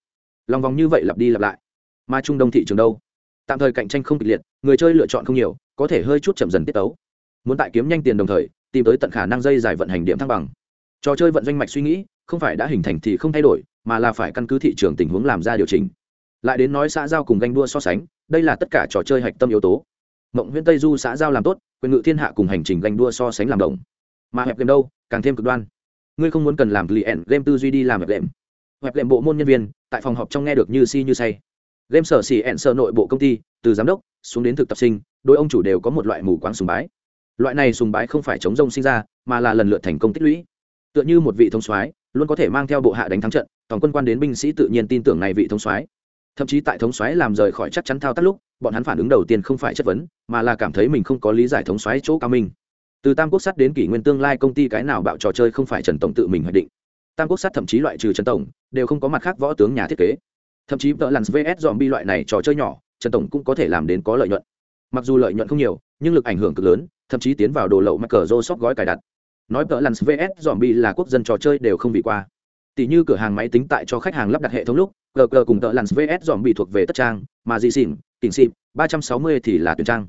Lòng vòng như vậy lặp đi lặp lại. Mà trung đông thị trường đâu? Tạm thời cạnh tranh không kịch liệt, người chơi lựa chọn không nhiều, có thể hơi chút chậm dần tiết ấu. muốn tại kiếm nhanh tiền đồng thời, tìm tới tận khả năng dây dài vận hành điểm thăng bằng. Trò chơi vận doanh mạch suy nghĩ, không phải đã hình thành thì không thay đổi, mà là phải căn cứ thị trường tình huống làm ra điều chỉnh. Lại đến nói xã giao cùng ganh đua so sánh đây là tất cả trò chơi hạch tâm yếu tố. Mộng huyện tây du xã giao làm tốt, quyền ngự thiên hạ cùng hành trình ganh đua so sánh làm đồng. Mà hẹp game đâu, càng thêm cực đoan. Ngươi không muốn cần làm client game tư duy đi làm hẹp lệm hẹp lệm bộ môn nhân viên, tại phòng họp trong nghe được như si như say. Game sở xỉ ẹn sở nội bộ công ty, từ giám đốc, xuống đến thực tập sinh, đôi ông chủ đều có một loại mù quáng sùng bái. Loại này sùng bái không phải chống rông sinh ra, mà là lần lượt thành công tích lũy. Tựa như một vị thống soái, luôn có thể mang theo bộ hạ đánh thắng trận toàn quân quan đến binh sĩ tự nhiên tin tưởng này vị thống soái thậm chí tại thống soái làm rời khỏi chắc chắn thao tác lúc, bọn hắn phản ứng đầu tiên không phải chất vấn, mà là cảm thấy mình không có lý giải thống soái chỗ cao minh. Từ tam quốc sắt đến kỷ nguyên tương lai công ty cái nào bạo trò chơi không phải trần tổng tự mình hoạch định. Tam quốc sắt thậm chí loại trừ trần tổng, đều không có mặt khác võ tướng nhà thiết kế. Thậm chí vợ lặn vs dòm bi loại này trò chơi nhỏ, trần tổng cũng có thể làm đến có lợi nhuận. Mặc dù lợi nhuận không nhiều, nhưng lực ảnh hưởng cực lớn, thậm chí tiến vào đồ lậu mắc cờ rô sóc gói cài đặt. Nói vợ lặn vs dòm bi là quốc dân trò chơi đều không bị qua tỷ như cửa hàng máy tính tại cho khách hàng lắp đặt hệ thống lúc gg cùng tợ lặn vs dòm bị thuộc về tất trang, mà gì xỉn tỉnh xịp, ba trăm sáu mươi thì là tuyển trang.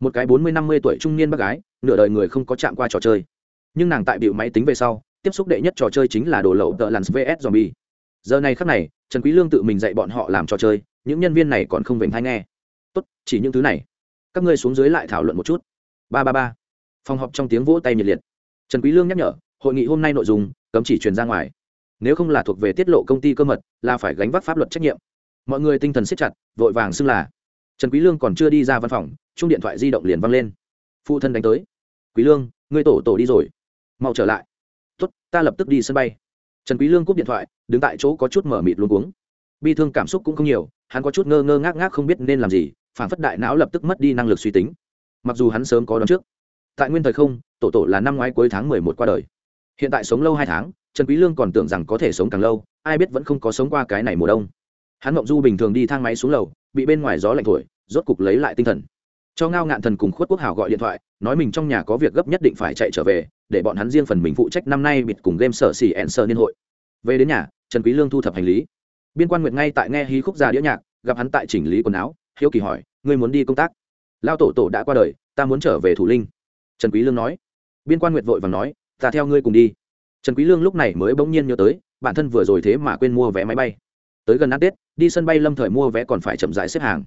Một cái bốn mươi năm mươi tuổi trung niên bác gái, nửa đời người không có chạm qua trò chơi. Nhưng nàng tại biểu máy tính về sau, tiếp xúc đệ nhất trò chơi chính là đồ lậu tợ lặn vs zombie. Giờ này khắc này, trần quý lương tự mình dạy bọn họ làm trò chơi, những nhân viên này còn không vểnh hay nghe. Tốt, chỉ những thứ này. Các ngươi xuống dưới lại thảo luận một chút. Ba ba ba. Phòng họp trong tiếng vỗ tay nhiệt liệt. Trần quý lương nhắc nhở, hội nghị hôm nay nội dung, cấm chỉ truyền ra ngoài nếu không là thuộc về tiết lộ công ty cơ mật, là phải gánh vác pháp luật trách nhiệm. Mọi người tinh thần siết chặt, vội vàng xưng là. Trần quý lương còn chưa đi ra văn phòng chung điện thoại di động liền văng lên. Phụ thân đánh tới. Quý lương, ngươi tổ tổ đi rồi. Mau trở lại. Tốt, ta lập tức đi sân bay. Trần quý lương cúp điện thoại, đứng tại chỗ có chút mở mịt luống cuống. Bi thương cảm xúc cũng không nhiều, hắn có chút ngơ ngơ ngác ngác không biết nên làm gì, phản phất đại não lập tức mất đi năng lực suy tính. Mặc dù hắn sớm có đoán trước, tại nguyên thời không, tổ tổ là năm ngoái cuối tháng mười một qua đời. Hiện tại sống lâu hai tháng trần quý lương còn tưởng rằng có thể sống càng lâu, ai biết vẫn không có sống qua cái này mùa đông. Hắn ngậm du bình thường đi thang máy xuống lầu, bị bên ngoài gió lạnh thổi, rốt cục lấy lại tinh thần. Cho ngao ngạn thần cùng khuất quốc hảo gọi điện thoại, nói mình trong nhà có việc gấp nhất định phải chạy trở về, để bọn hắn riêng phần mình phụ trách năm nay bịt cùng game sở xỉ ẹn sơ niên hội. Về đến nhà, trần quý lương thu thập hành lý. Biên quan nguyệt ngay tại nghe hí khúc già đĩa nhạc, gặp hắn tại chỉnh lý quần áo, hiếu kỳ hỏi, ngươi muốn đi công tác? Lao tổ tổ đã qua đời, ta muốn trở về thủ linh. Trần quý lương nói. Biên quan nguyệt vội vàng nói, ta theo ngươi cùng đi trần quý lương lúc này mới bỗng nhiên nhớ tới, bản thân vừa rồi thế mà quên mua vé máy bay. Tới gần ăn tết, đi sân bay lâm thời mua vé còn phải chậm rãi xếp hàng.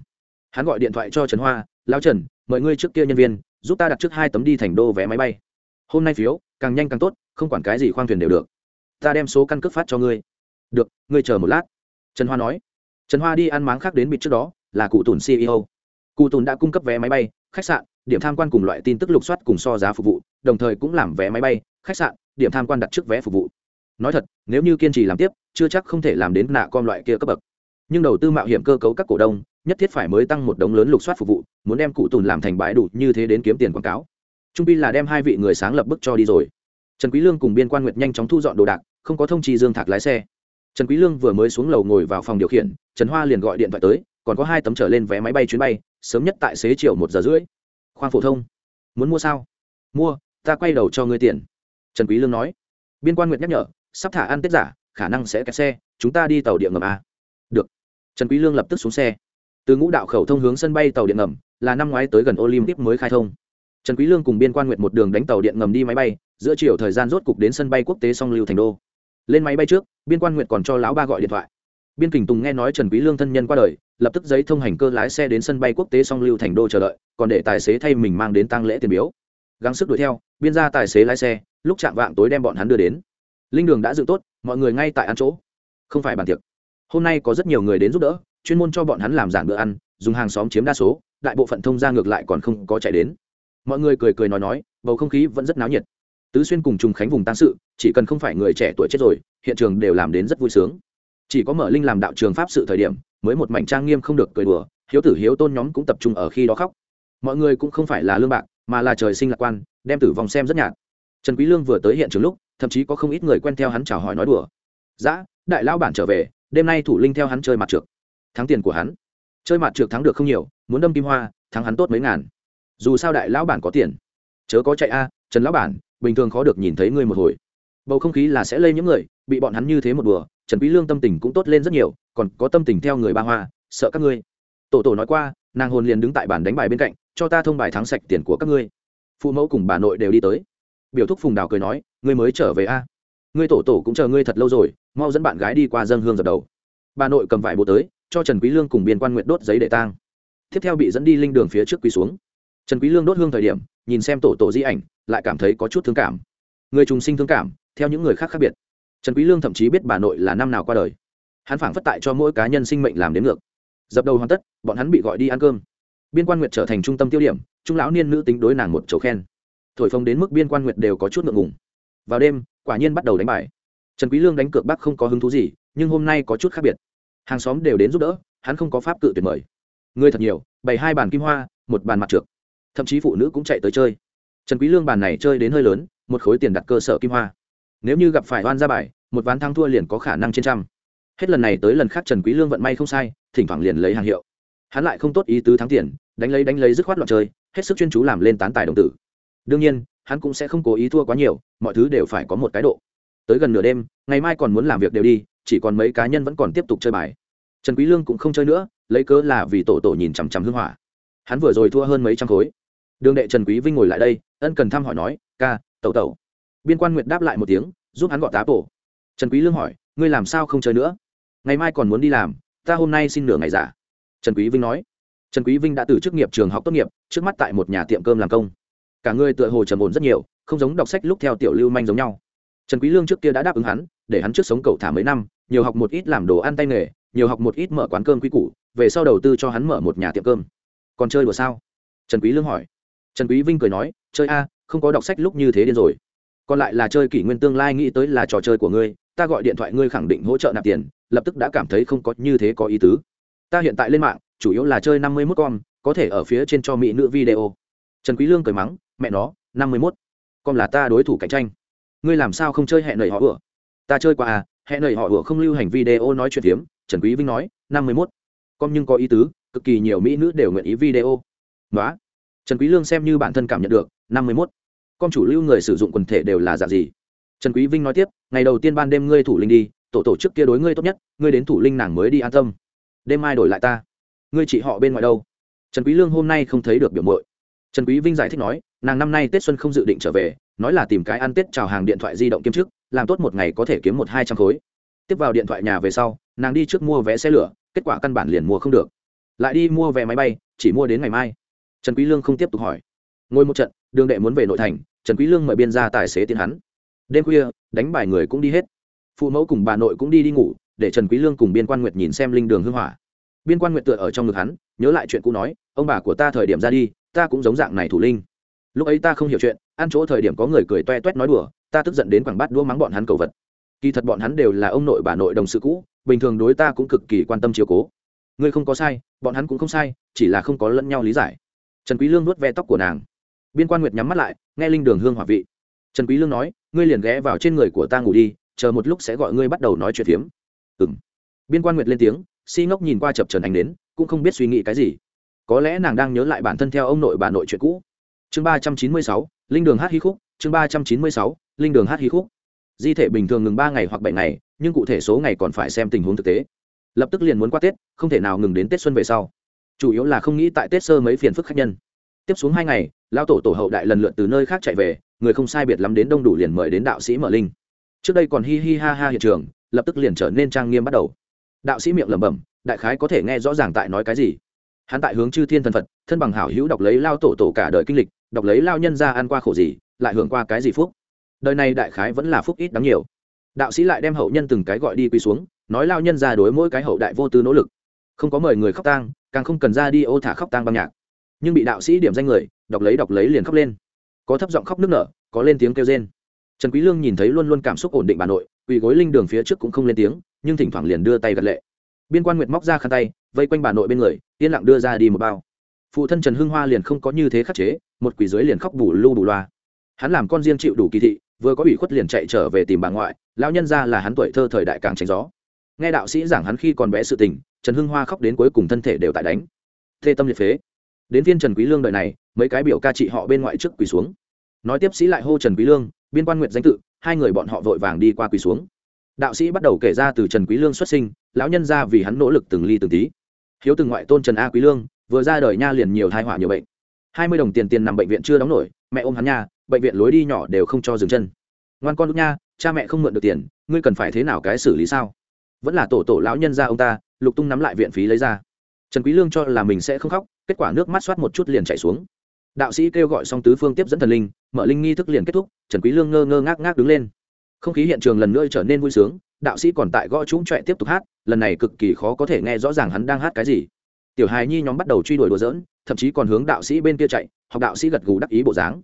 Hắn gọi điện thoại cho trần hoa, lão trần, mời ngươi trước kia nhân viên, giúp ta đặt trước hai tấm đi thành đô vé máy bay. Hôm nay phiếu, càng nhanh càng tốt, không quản cái gì khoang thuyền đều được. Ta đem số căn cước phát cho ngươi. Được, ngươi chờ một lát. Trần hoa nói. Trần hoa đi ăn máng khác đến bịt trước đó, là cụ tùn ceo cụ tùn đã cung cấp vé máy bay, khách sạn, điểm tham quan cùng loại tin tức lục soát cùng so giá phục vụ, đồng thời cũng làm vé máy bay, khách sạn điểm tham quan đặt trước vé phục vụ. Nói thật, nếu như kiên trì làm tiếp, chưa chắc không thể làm đến nạ con loại kia cấp bậc. Nhưng đầu tư mạo hiểm cơ cấu các cổ đông, nhất thiết phải mới tăng một đống lớn lục soát phục vụ, muốn đem cụ tùn làm thành bãi đủ như thế đến kiếm tiền quảng cáo. Trung pi là đem hai vị người sáng lập bức cho đi rồi. Trần quý lương cùng biên quan nguyệt nhanh chóng thu dọn đồ đạc, không có thông chi dương thạc lái xe. Trần quý lương vừa mới xuống lầu ngồi vào phòng điều khiển, trần hoa liền gọi điện thoại tới, còn có hai tấm trở lên vé máy bay chuyến bay, sớm nhất tại xế chiều một giờ rưỡi. Khoang phổ thông. Muốn mua sao? Mua, ta quay đầu cho ngươi tiền trần quý lương nói. Biên quan nguyệt nhắc nhở, sắp thả ăn tết giả, khả năng sẽ kẹt xe, chúng ta đi tàu điện ngầm a. Được. Trần quý lương lập tức xuống xe. Từ ngũ đạo khẩu thông hướng sân bay tàu điện ngầm, là năm ngoái tới gần olympic mới khai thông. Trần quý lương cùng biên quan nguyệt một đường đánh tàu điện ngầm đi máy bay, giữa chiều thời gian rốt cục đến sân bay quốc tế song lưu thành đô. Lên máy bay trước, biên quan nguyệt còn cho lão ba gọi điện thoại. Biên kình tùng nghe nói trần quý lương thân nhân qua đời, lập tức giấy thông hành cơ lái xe đến sân bay quốc tế song lưu thành đô chờ đợi, còn để tài xế thay mình mang đến tang lễ tiền biếu. Gắng sức đuổi theo biên gia tài xế lái xe, lúc chạm vạng tối đem bọn hắn đưa đến. Linh đường đã dựng tốt, mọi người ngay tại ăn chỗ. Không phải bàn tiệc. Hôm nay có rất nhiều người đến giúp đỡ, chuyên môn cho bọn hắn làm giản bữa ăn, dùng hàng xóm chiếm đa số, đại bộ phận thông ra ngược lại còn không có chạy đến. Mọi người cười cười nói nói, bầu không khí vẫn rất náo nhiệt. Tứ xuyên cùng trùng khánh vùng tăng sự, chỉ cần không phải người trẻ tuổi chết rồi, hiện trường đều làm đến rất vui sướng. Chỉ có mở linh làm đạo trường pháp sự thời điểm, mới một mảnh trang nghiêm không được cười đùa, hiếu tử hiếu tôn nhóm cũng tập trung ở khi đó khóc. Mọi người cũng không phải là lương bạc mà là trời sinh lạc quan đem tử vong xem rất nhạt. Trần quý lương vừa tới hiện trường lúc thậm chí có không ít người quen theo hắn chào hỏi nói đùa. Dã đại lão bản trở về đêm nay thủ linh theo hắn chơi mặt trược, thắng tiền của hắn. Chơi mặt trược thắng được không nhiều muốn đâm kim hoa thắng hắn tốt mấy ngàn. Dù sao đại lão bản có tiền. Chớ có chạy a trần lão bản bình thường khó được nhìn thấy ngươi một hồi. Bầu không khí là sẽ lây những người bị bọn hắn như thế một đùa trần quý lương tâm tình cũng tốt lên rất nhiều còn có tâm tình theo người ba hoa sợ các ngươi. Tổ tổ nói qua nàng hồn liền đứng tại bàn đánh bài bên cạnh, cho ta thông bài thắng sạch tiền của các ngươi. Phụ mẫu cùng bà nội đều đi tới. Biểu thúc phùng đào cười nói, ngươi mới trở về a. Ngươi tổ tổ cũng chờ ngươi thật lâu rồi, mau dẫn bạn gái đi qua dân hương dập đầu. Bà nội cầm vải bộ tới, cho trần quý lương cùng biên quan nguyện đốt giấy để tang. Tiếp theo bị dẫn đi linh đường phía trước quỳ xuống. Trần quý lương đốt hương thời điểm, nhìn xem tổ tổ di ảnh, lại cảm thấy có chút thương cảm. Người trùng sinh thương cảm, theo những người khác khác biệt. Trần quý lương thậm chí biết bà nội là năm nào qua đời. Hắn phảng phất tại cho mỗi cá nhân sinh mệnh làm đến ngược dập đầu hoàn tất bọn hắn bị gọi đi ăn cơm. Biên quan nguyệt trở thành trung tâm tiêu điểm trung lão niên nữ tính đối nàng một chầu khen. Thổi phồng đến mức biên quan nguyệt đều có chút ngượng ngùng. Vào đêm quả nhiên bắt đầu đánh bài. Trần quý lương đánh cược bác không có hứng thú gì nhưng hôm nay có chút khác biệt. Hàng xóm đều đến giúp đỡ hắn không có pháp cự tuyệt mời. Người thật nhiều bày hai bàn kim hoa một bàn mặt trược, thậm chí phụ nữ cũng chạy tới chơi. Trần quý lương bàn này chơi đến hơi lớn một khối tiền đặt cơ sở kim hoa. Nếu như gặp phải oan ra bài một ván thắng thua liền có khả năng trên trăm. Hết lần này tới lần khác trần quý lương vận may không sai thỉnh thoảng liền lấy hàng hiệu. Hắn lại không tốt ý tứ thắng tiền, đánh lấy đánh lấy dứt khoát loạn chơi, hết sức chuyên chú làm lên tán tài đồng tử. Đương nhiên, hắn cũng sẽ không cố ý thua quá nhiều, mọi thứ đều phải có một cái độ. Tới gần nửa đêm, ngày mai còn muốn làm việc đều đi, chỉ còn mấy cá nhân vẫn còn tiếp tục chơi bài. Trần quý lương cũng không chơi nữa, lấy cớ là vì tổ tổ nhìn chằm chằm hương hỏa. Hắn vừa rồi thua hơn mấy trăm khối. Đường đệ trần quý vinh ngồi lại đây, ân cần thăm hỏi nói, ca, tẩu tẩu. Biên quan nguyệt đáp lại một tiếng, giúp hắn gọi tá tổ trần quý lương hỏi, ngươi làm sao không chơi nữa? Ngày mai còn muốn đi làm ta hôm nay xin nửa ngày giả. Trần quý vinh nói. Trần quý vinh đã từ chức nghiệp trường học tốt nghiệp, trước mắt tại một nhà tiệm cơm làm công. Cả người tựa hồ trầm ổn rất nhiều, không giống đọc sách lúc theo tiểu lưu manh giống nhau. Trần quý lương trước kia đã đáp ứng hắn, để hắn trước sống cầu thả mấy năm, nhiều học một ít làm đồ ăn tay nghề, nhiều học một ít mở quán cơm quý củ, về sau đầu tư cho hắn mở một nhà tiệm cơm. Còn chơi đùa sao? Trần quý lương hỏi. Trần quý vinh cười nói, chơi a, không có đọc sách lúc như thế điên rồi. Còn lại là chơi kỷ nguyên tương lai, nghĩ tới là trò chơi của ngươi, ta gọi điện thoại ngươi khẳng định hỗ trợ nạp tiền lập tức đã cảm thấy không có như thế có ý tứ. Ta hiện tại lên mạng, chủ yếu là chơi năm mươi mốt con, có thể ở phía trên cho mỹ nữ video. Trần quý lương cười mắng, mẹ nó, năm mươi mốt. Con là ta đối thủ cạnh tranh. Ngươi làm sao không chơi hẹn nầy họ ửa ta chơi qua à hẹn nầy họ ửa không lưu hành video nói chuyện tiếm trần quý vinh nói, năm mươi mốt. Con nhưng có ý tứ, cực kỳ nhiều mỹ nữ đều nguyện ý video. Đó trần quý lương xem như bản thân cảm nhận được, năm mươi mốt. Con chủ lưu người sử dụng quần thể đều là dạng gì? Trần quý vinh nói tiếp, ngày đầu tiên ban đêm ngươi thủ linh đi tổ tổ chức kia đối ngươi tốt nhất, ngươi đến thủ linh nàng mới đi an tâm. Đêm mai đổi lại ta. Ngươi chị họ bên ngoài đâu? Trần quý lương hôm nay không thấy được biểu muội. Trần quý vinh giải thích nói, nàng năm nay tết xuân không dự định trở về, nói là tìm cái ăn tết chào hàng điện thoại di động kiếm trước, làm tốt một ngày có thể kiếm một hai trăm khối. Tiếp vào điện thoại nhà về sau, nàng đi trước mua vé xe lửa, kết quả căn bản liền mua không được. Lại đi mua vé máy bay, chỉ mua đến ngày mai. Trần quý lương không tiếp tục hỏi. Ngồi một trận, đường đệ muốn về nội thành, trần quý lương mời biên ra tài xế tiến hắn. Đêm khuya, đánh bài người cũng đi hết phụ mẫu cùng bà nội cũng đi đi ngủ, để trần quý lương cùng biên quan nguyệt nhìn xem linh đường hương hỏa. Biên quan nguyệt tựa ở trong ngực hắn, nhớ lại chuyện cũ nói, ông bà của ta thời điểm ra đi, ta cũng giống dạng này thủ linh. Lúc ấy ta không hiểu chuyện, ăn chỗ thời điểm có người cười toe toét nói đùa, ta tức giận đến quảng bát đua mắng bọn hắn cầu vật. Kỳ thật bọn hắn đều là ông nội bà nội đồng sự cũ, bình thường đối ta cũng cực kỳ quan tâm chiếu cố. Ngươi không có sai, bọn hắn cũng không sai, chỉ là không có lẫn nhau lý giải. Trần quý lương nuốt ve tóc của nàng. Biên quan nguyệt nhắm mắt lại, nghe linh đường hương hỏa vị. Trần quý lương nói, ngươi liền ghé vào trên người của ta ngủ đi chờ một lúc sẽ gọi ngươi bắt đầu nói chuyện phiếm. Ừm. Biên quan nguyệt lên tiếng, si ngốc nhìn qua chập trần ánh đến cũng không biết suy nghĩ cái gì. Có lẽ nàng đang nhớ lại bản thân theo ông nội bà nội chuyện cũ. Chương ba trăm chín mươi sáu, linh đường hát hí khúc, chương ba trăm chín mươi sáu, linh đường hát hí khúc. Di thể bình thường ngừng ba ngày hoặc bảy ngày, nhưng cụ thể số ngày còn phải xem tình huống thực tế. Lập tức liền muốn qua tết, không thể nào ngừng đến tết xuân về sau. Chủ yếu là không nghĩ tại tết sơ mấy phiền phức khách nhân. Tiếp xuống hai ngày lao tổ tổ hậu đại lần lượt từ nơi khác chạy về, người không sai biệt lắm đến đông đủ liền mời đến đạo sĩ mở linh trước đây còn hi hi ha ha hiện trường, lập tức liền trở nên trang nghiêm bắt đầu. Đạo sĩ miệng lẩm bẩm, đại khái có thể nghe rõ ràng tại nói cái gì. Hắn tại hướng chư thiên thần phật, thân bằng hảo hữu đọc lấy lao tổ tổ cả đời kinh lịch, đọc lấy lao nhân ra ăn qua khổ gì, lại hưởng qua cái gì phúc. Đời này đại khái vẫn là phúc ít đáng nhiều. Đạo sĩ lại đem hậu nhân từng cái gọi đi quỳ xuống, nói lao nhân ra đối mỗi cái hậu đại vô tư nỗ lực. Không có mời người khóc tang, càng không cần ra đi ô thả khóc tang băng nhạc. Nhưng bị đạo sĩ điểm danh người, đọc lấy đọc lấy liền khóc lên. Có thấp giọng khóc nức nở, có lên tiếng kêu rên trần quý lương nhìn thấy luôn luôn cảm xúc ổn định bà nội, quỳ gối linh đường phía trước cũng không lên tiếng, nhưng thỉnh thoảng liền đưa tay gật lệ. Biên quan nguyệt móc ra khăn tay, vây quanh bà nội bên người, yên lặng đưa ra đi một bao. Phụ thân trần hưng hoa liền không có như thế khắc chế, một quỷ dưới liền khóc bù lu bù loa. Hắn làm con riêng chịu đủ kỳ thị, vừa có ủy khuất liền chạy trở về tìm bà ngoại, lão nhân ra là hắn tuổi thơ thời đại càng tránh gió. Nghe đạo sĩ giảng hắn khi còn bé sự tình, trần hưng hoa khóc đến cuối cùng thân thể đều tại đánh. Thê tâm liệt phế. Đến viên trần quý lương đời này, mấy cái biểu ca chị họ bên ngoại trước quỳ xuống. Nói tiếp sĩ lại hô trần quý lương biên quan nguyện danh tự, hai người bọn họ vội vàng đi qua quỳ xuống. Đạo sĩ bắt đầu kể ra từ trần quý lương xuất sinh, lão nhân ra vì hắn nỗ lực từng ly từng tí. Hiếu từng ngoại tôn trần a quý lương, vừa ra đời nha liền nhiều thai họa nhiều bệnh. Hai mươi đồng tiền tiền nằm bệnh viện chưa đóng nổi, mẹ ôm hắn nha, bệnh viện lối đi nhỏ đều không cho dừng chân. Ngoan con lúc nha, cha mẹ không mượn được tiền, ngươi cần phải thế nào cái xử lý sao? Vẫn là tổ tổ lão nhân ra ông ta, lục tung nắm lại viện phí lấy ra. Trần quý lương cho là mình sẽ không khóc, kết quả nước mắt xoát một chút liền chảy xuống đạo sĩ kêu gọi xong tứ phương tiếp dẫn thần linh, mở linh nghi thức liền kết thúc, trần quý lương ngơ ngơ ngác ngác đứng lên. Không khí hiện trường lần nữa trở nên vui sướng, đạo sĩ còn tại gõ trúng trọe tiếp tục hát, lần này cực kỳ khó có thể nghe rõ ràng hắn đang hát cái gì. Tiểu hài nhi nhóm bắt đầu truy đuổi đùa giỡn, thậm chí còn hướng đạo sĩ bên kia chạy, học đạo sĩ gật gù đắc ý bộ dáng.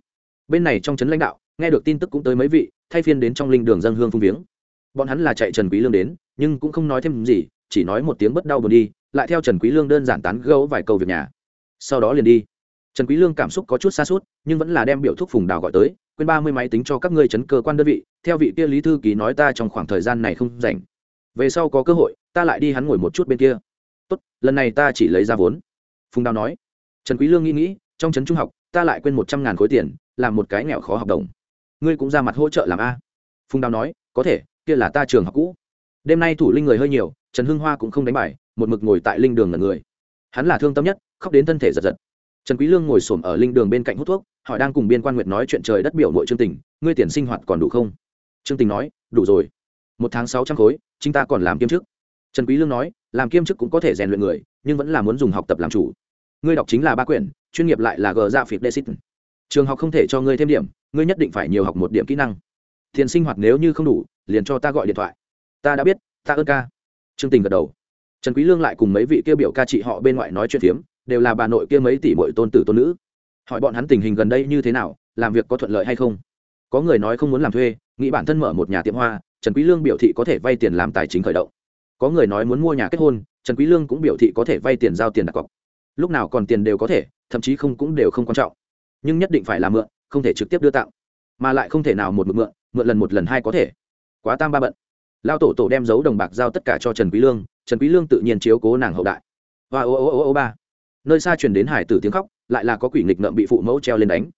Bên này trong trấn lãnh đạo, nghe được tin tức cũng tới mấy vị, thay phiên đến trong linh đường dân hương phung viếng. Bọn hắn là chạy trần quý lương đến, nhưng cũng không nói thêm gì, chỉ nói một tiếng bất đau buồn đi, lại theo trần quý lương đơn giản tán gẫu vài câu việc nhà. Sau đó liền đi trần quý lương cảm xúc có chút xa suốt, nhưng vẫn là đem biểu thúc phùng đào gọi tới, quên ba mươi máy tính cho các ngươi chấn cơ quan đơn vị, theo vị kia lý thư ký nói ta trong khoảng thời gian này không rảnh. Về sau có cơ hội, ta lại đi hắn ngồi một chút bên kia. Tốt, lần này ta chỉ lấy ra vốn. Phùng đào nói. Trần quý lương nghĩ nghĩ, trong trấn trung học, ta lại quên một trăm ngàn khối tiền, làm một cái nghèo khó học đồng. Ngươi cũng ra mặt hỗ trợ làm a. Phùng đào nói, có thể, kia là ta trường học cũ. Đêm nay thủ linh người hơi nhiều, trần hưng hoa cũng không đánh bài, một mực ngồi tại linh đường ngẩn người. Hắn là thương tâm nhất, khóc đến thân thể giật giật trần quý lương ngồi xổm ở linh đường bên cạnh hút thuốc, hỏi đang cùng biên quan nguyệt nói chuyện trời đất biểu nội trương tình, ngươi tiền sinh hoạt còn đủ không? Trương tình nói, đủ rồi. Một tháng sáu trăm khối chúng ta còn làm kiêm chức. Trần quý lương nói, làm kiêm chức cũng có thể rèn luyện người, nhưng vẫn là muốn dùng học tập làm chủ. Ngươi đọc chính là ba quyển, chuyên nghiệp lại là gờ dạ đệ desit trường học không thể cho ngươi thêm điểm, ngươi nhất định phải nhiều học một điểm kỹ năng. Tiền sinh hoạt nếu như không đủ, liền cho ta gọi điện thoại. Ta đã biết, ta ơn ca. Trương tình gật đầu. Trần quý lương lại cùng mấy vị kia biểu ca chị họ bên ngoại nói chuyện phiếm đều là bà nội kia mấy tỷ muội tôn tử tôn nữ. Hỏi bọn hắn tình hình gần đây như thế nào, làm việc có thuận lợi hay không? Có người nói không muốn làm thuê, nghĩ bản thân mở một nhà tiệm hoa, trần quý lương biểu thị có thể vay tiền làm tài chính khởi động. Có người nói muốn mua nhà kết hôn, trần quý lương cũng biểu thị có thể vay tiền giao tiền đặt cọc. Lúc nào còn tiền đều có thể, thậm chí không cũng đều không quan trọng. Nhưng nhất định phải là mượn, không thể trực tiếp đưa tặng. Mà lại không thể nào một mượn mượn mượn lần một lần hai có thể. Quá tam ba bận. Lao tổ tổ đem giấu đồng bạc giao tất cả cho trần quý lương, trần quý lương tự nhiên chiếu cố nàng hậu đại. Và ô ô ô ô ba nơi xa truyền đến hải tử tiếng khóc, lại là có quỷ nghịch ngợm bị phụ mẫu treo lên đánh.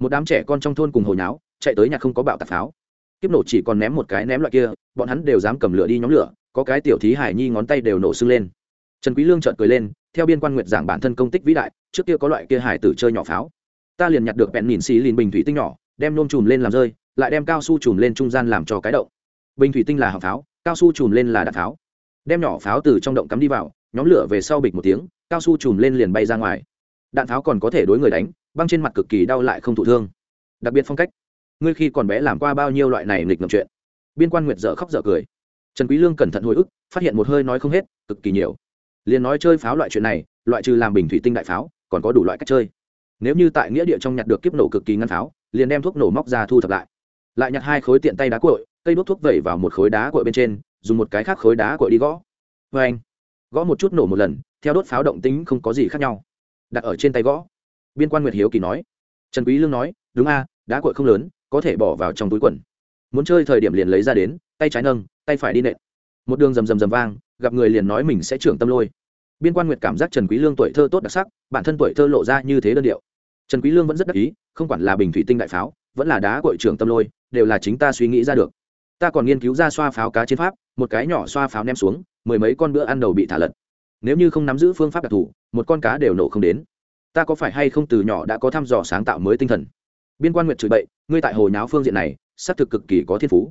Một đám trẻ con trong thôn cùng hồi náo chạy tới nhà không có bạo tạc pháo. Kiếp nổ chỉ còn ném một cái ném loại kia, bọn hắn đều dám cầm lửa đi nhóm lửa, có cái tiểu thí hải nhi ngón tay đều nổ sưng lên. Trần quý lương chợt cười lên, theo biên quan nguyệt giảng bản thân công tích vĩ đại, trước kia có loại kia hải tử chơi nhỏ pháo. Ta liền nhặt được bẹn nhìn xì lìn bình thủy tinh nhỏ, đem nôm chùm lên làm rơi, lại đem cao su chùm lên trung gian làm cho cái động. bình thủy tinh là hạng pháo, cao su chùm lên là đạn pháo. Đem nhỏ pháo từ trong động cắm đi vào, nhóm lửa về sau bịch một tiếng cao su chùm lên liền bay ra ngoài. Đạn tháo còn có thể đối người đánh băng trên mặt cực kỳ đau lại không thụ thương. Đặc biệt phong cách. Ngươi khi còn bé làm qua bao nhiêu loại này nghịch ngợm chuyện? Biên quan nguyệt dở khóc dở cười. Trần quý lương cẩn thận hồi ức phát hiện một hơi nói không hết cực kỳ nhiều. Liền nói chơi pháo loại chuyện này loại trừ làm bình thủy tinh đại pháo còn có đủ loại cách chơi. Nếu như tại nghĩa địa trong nhặt được kiếp nổ cực kỳ ngăn pháo liền đem thuốc nổ móc ra thu thập lại. Lại nhặt hai khối tiện tay đá cuội, cây đốt thuốc vẩy vào một khối đá cuội bên trên dùng một cái khác khối đá cuội đi gõ. Với anh gõ một chút nổ một lần, theo đốt pháo động tính không có gì khác nhau. Đặt ở trên tay gõ. Biên quan nguyệt hiếu kỳ nói. Trần quý lương nói, đúng a, đá cuội không lớn, có thể bỏ vào trong túi quần. Muốn chơi thời điểm liền lấy ra đến, tay trái nâng, tay phải đi nện. Một đường rầm rầm rầm vang, gặp người liền nói mình sẽ trưởng tâm lôi. Biên quan nguyệt cảm giác trần quý lương tuổi thơ tốt đặc sắc, bản thân tuổi thơ lộ ra như thế đơn điệu. Trần quý lương vẫn rất đắc ý, không quản là bình thủy tinh đại pháo, vẫn là đá cuội trưởng tâm lôi, đều là chính ta suy nghĩ ra được. Ta còn nghiên cứu ra xoa pháo cá chiến pháp một cái nhỏ xoa pháo ném xuống, mười mấy con bữa ăn đầu bị thả lật. Nếu như không nắm giữ phương pháp đặc thù, một con cá đều nổ không đến. Ta có phải hay không từ nhỏ đã có thăm dò sáng tạo mới tinh thần? Biên quan nguyệt chửi bậy, ngươi tại hồ nháo phương diện này, xác thực cực kỳ có thiên phú.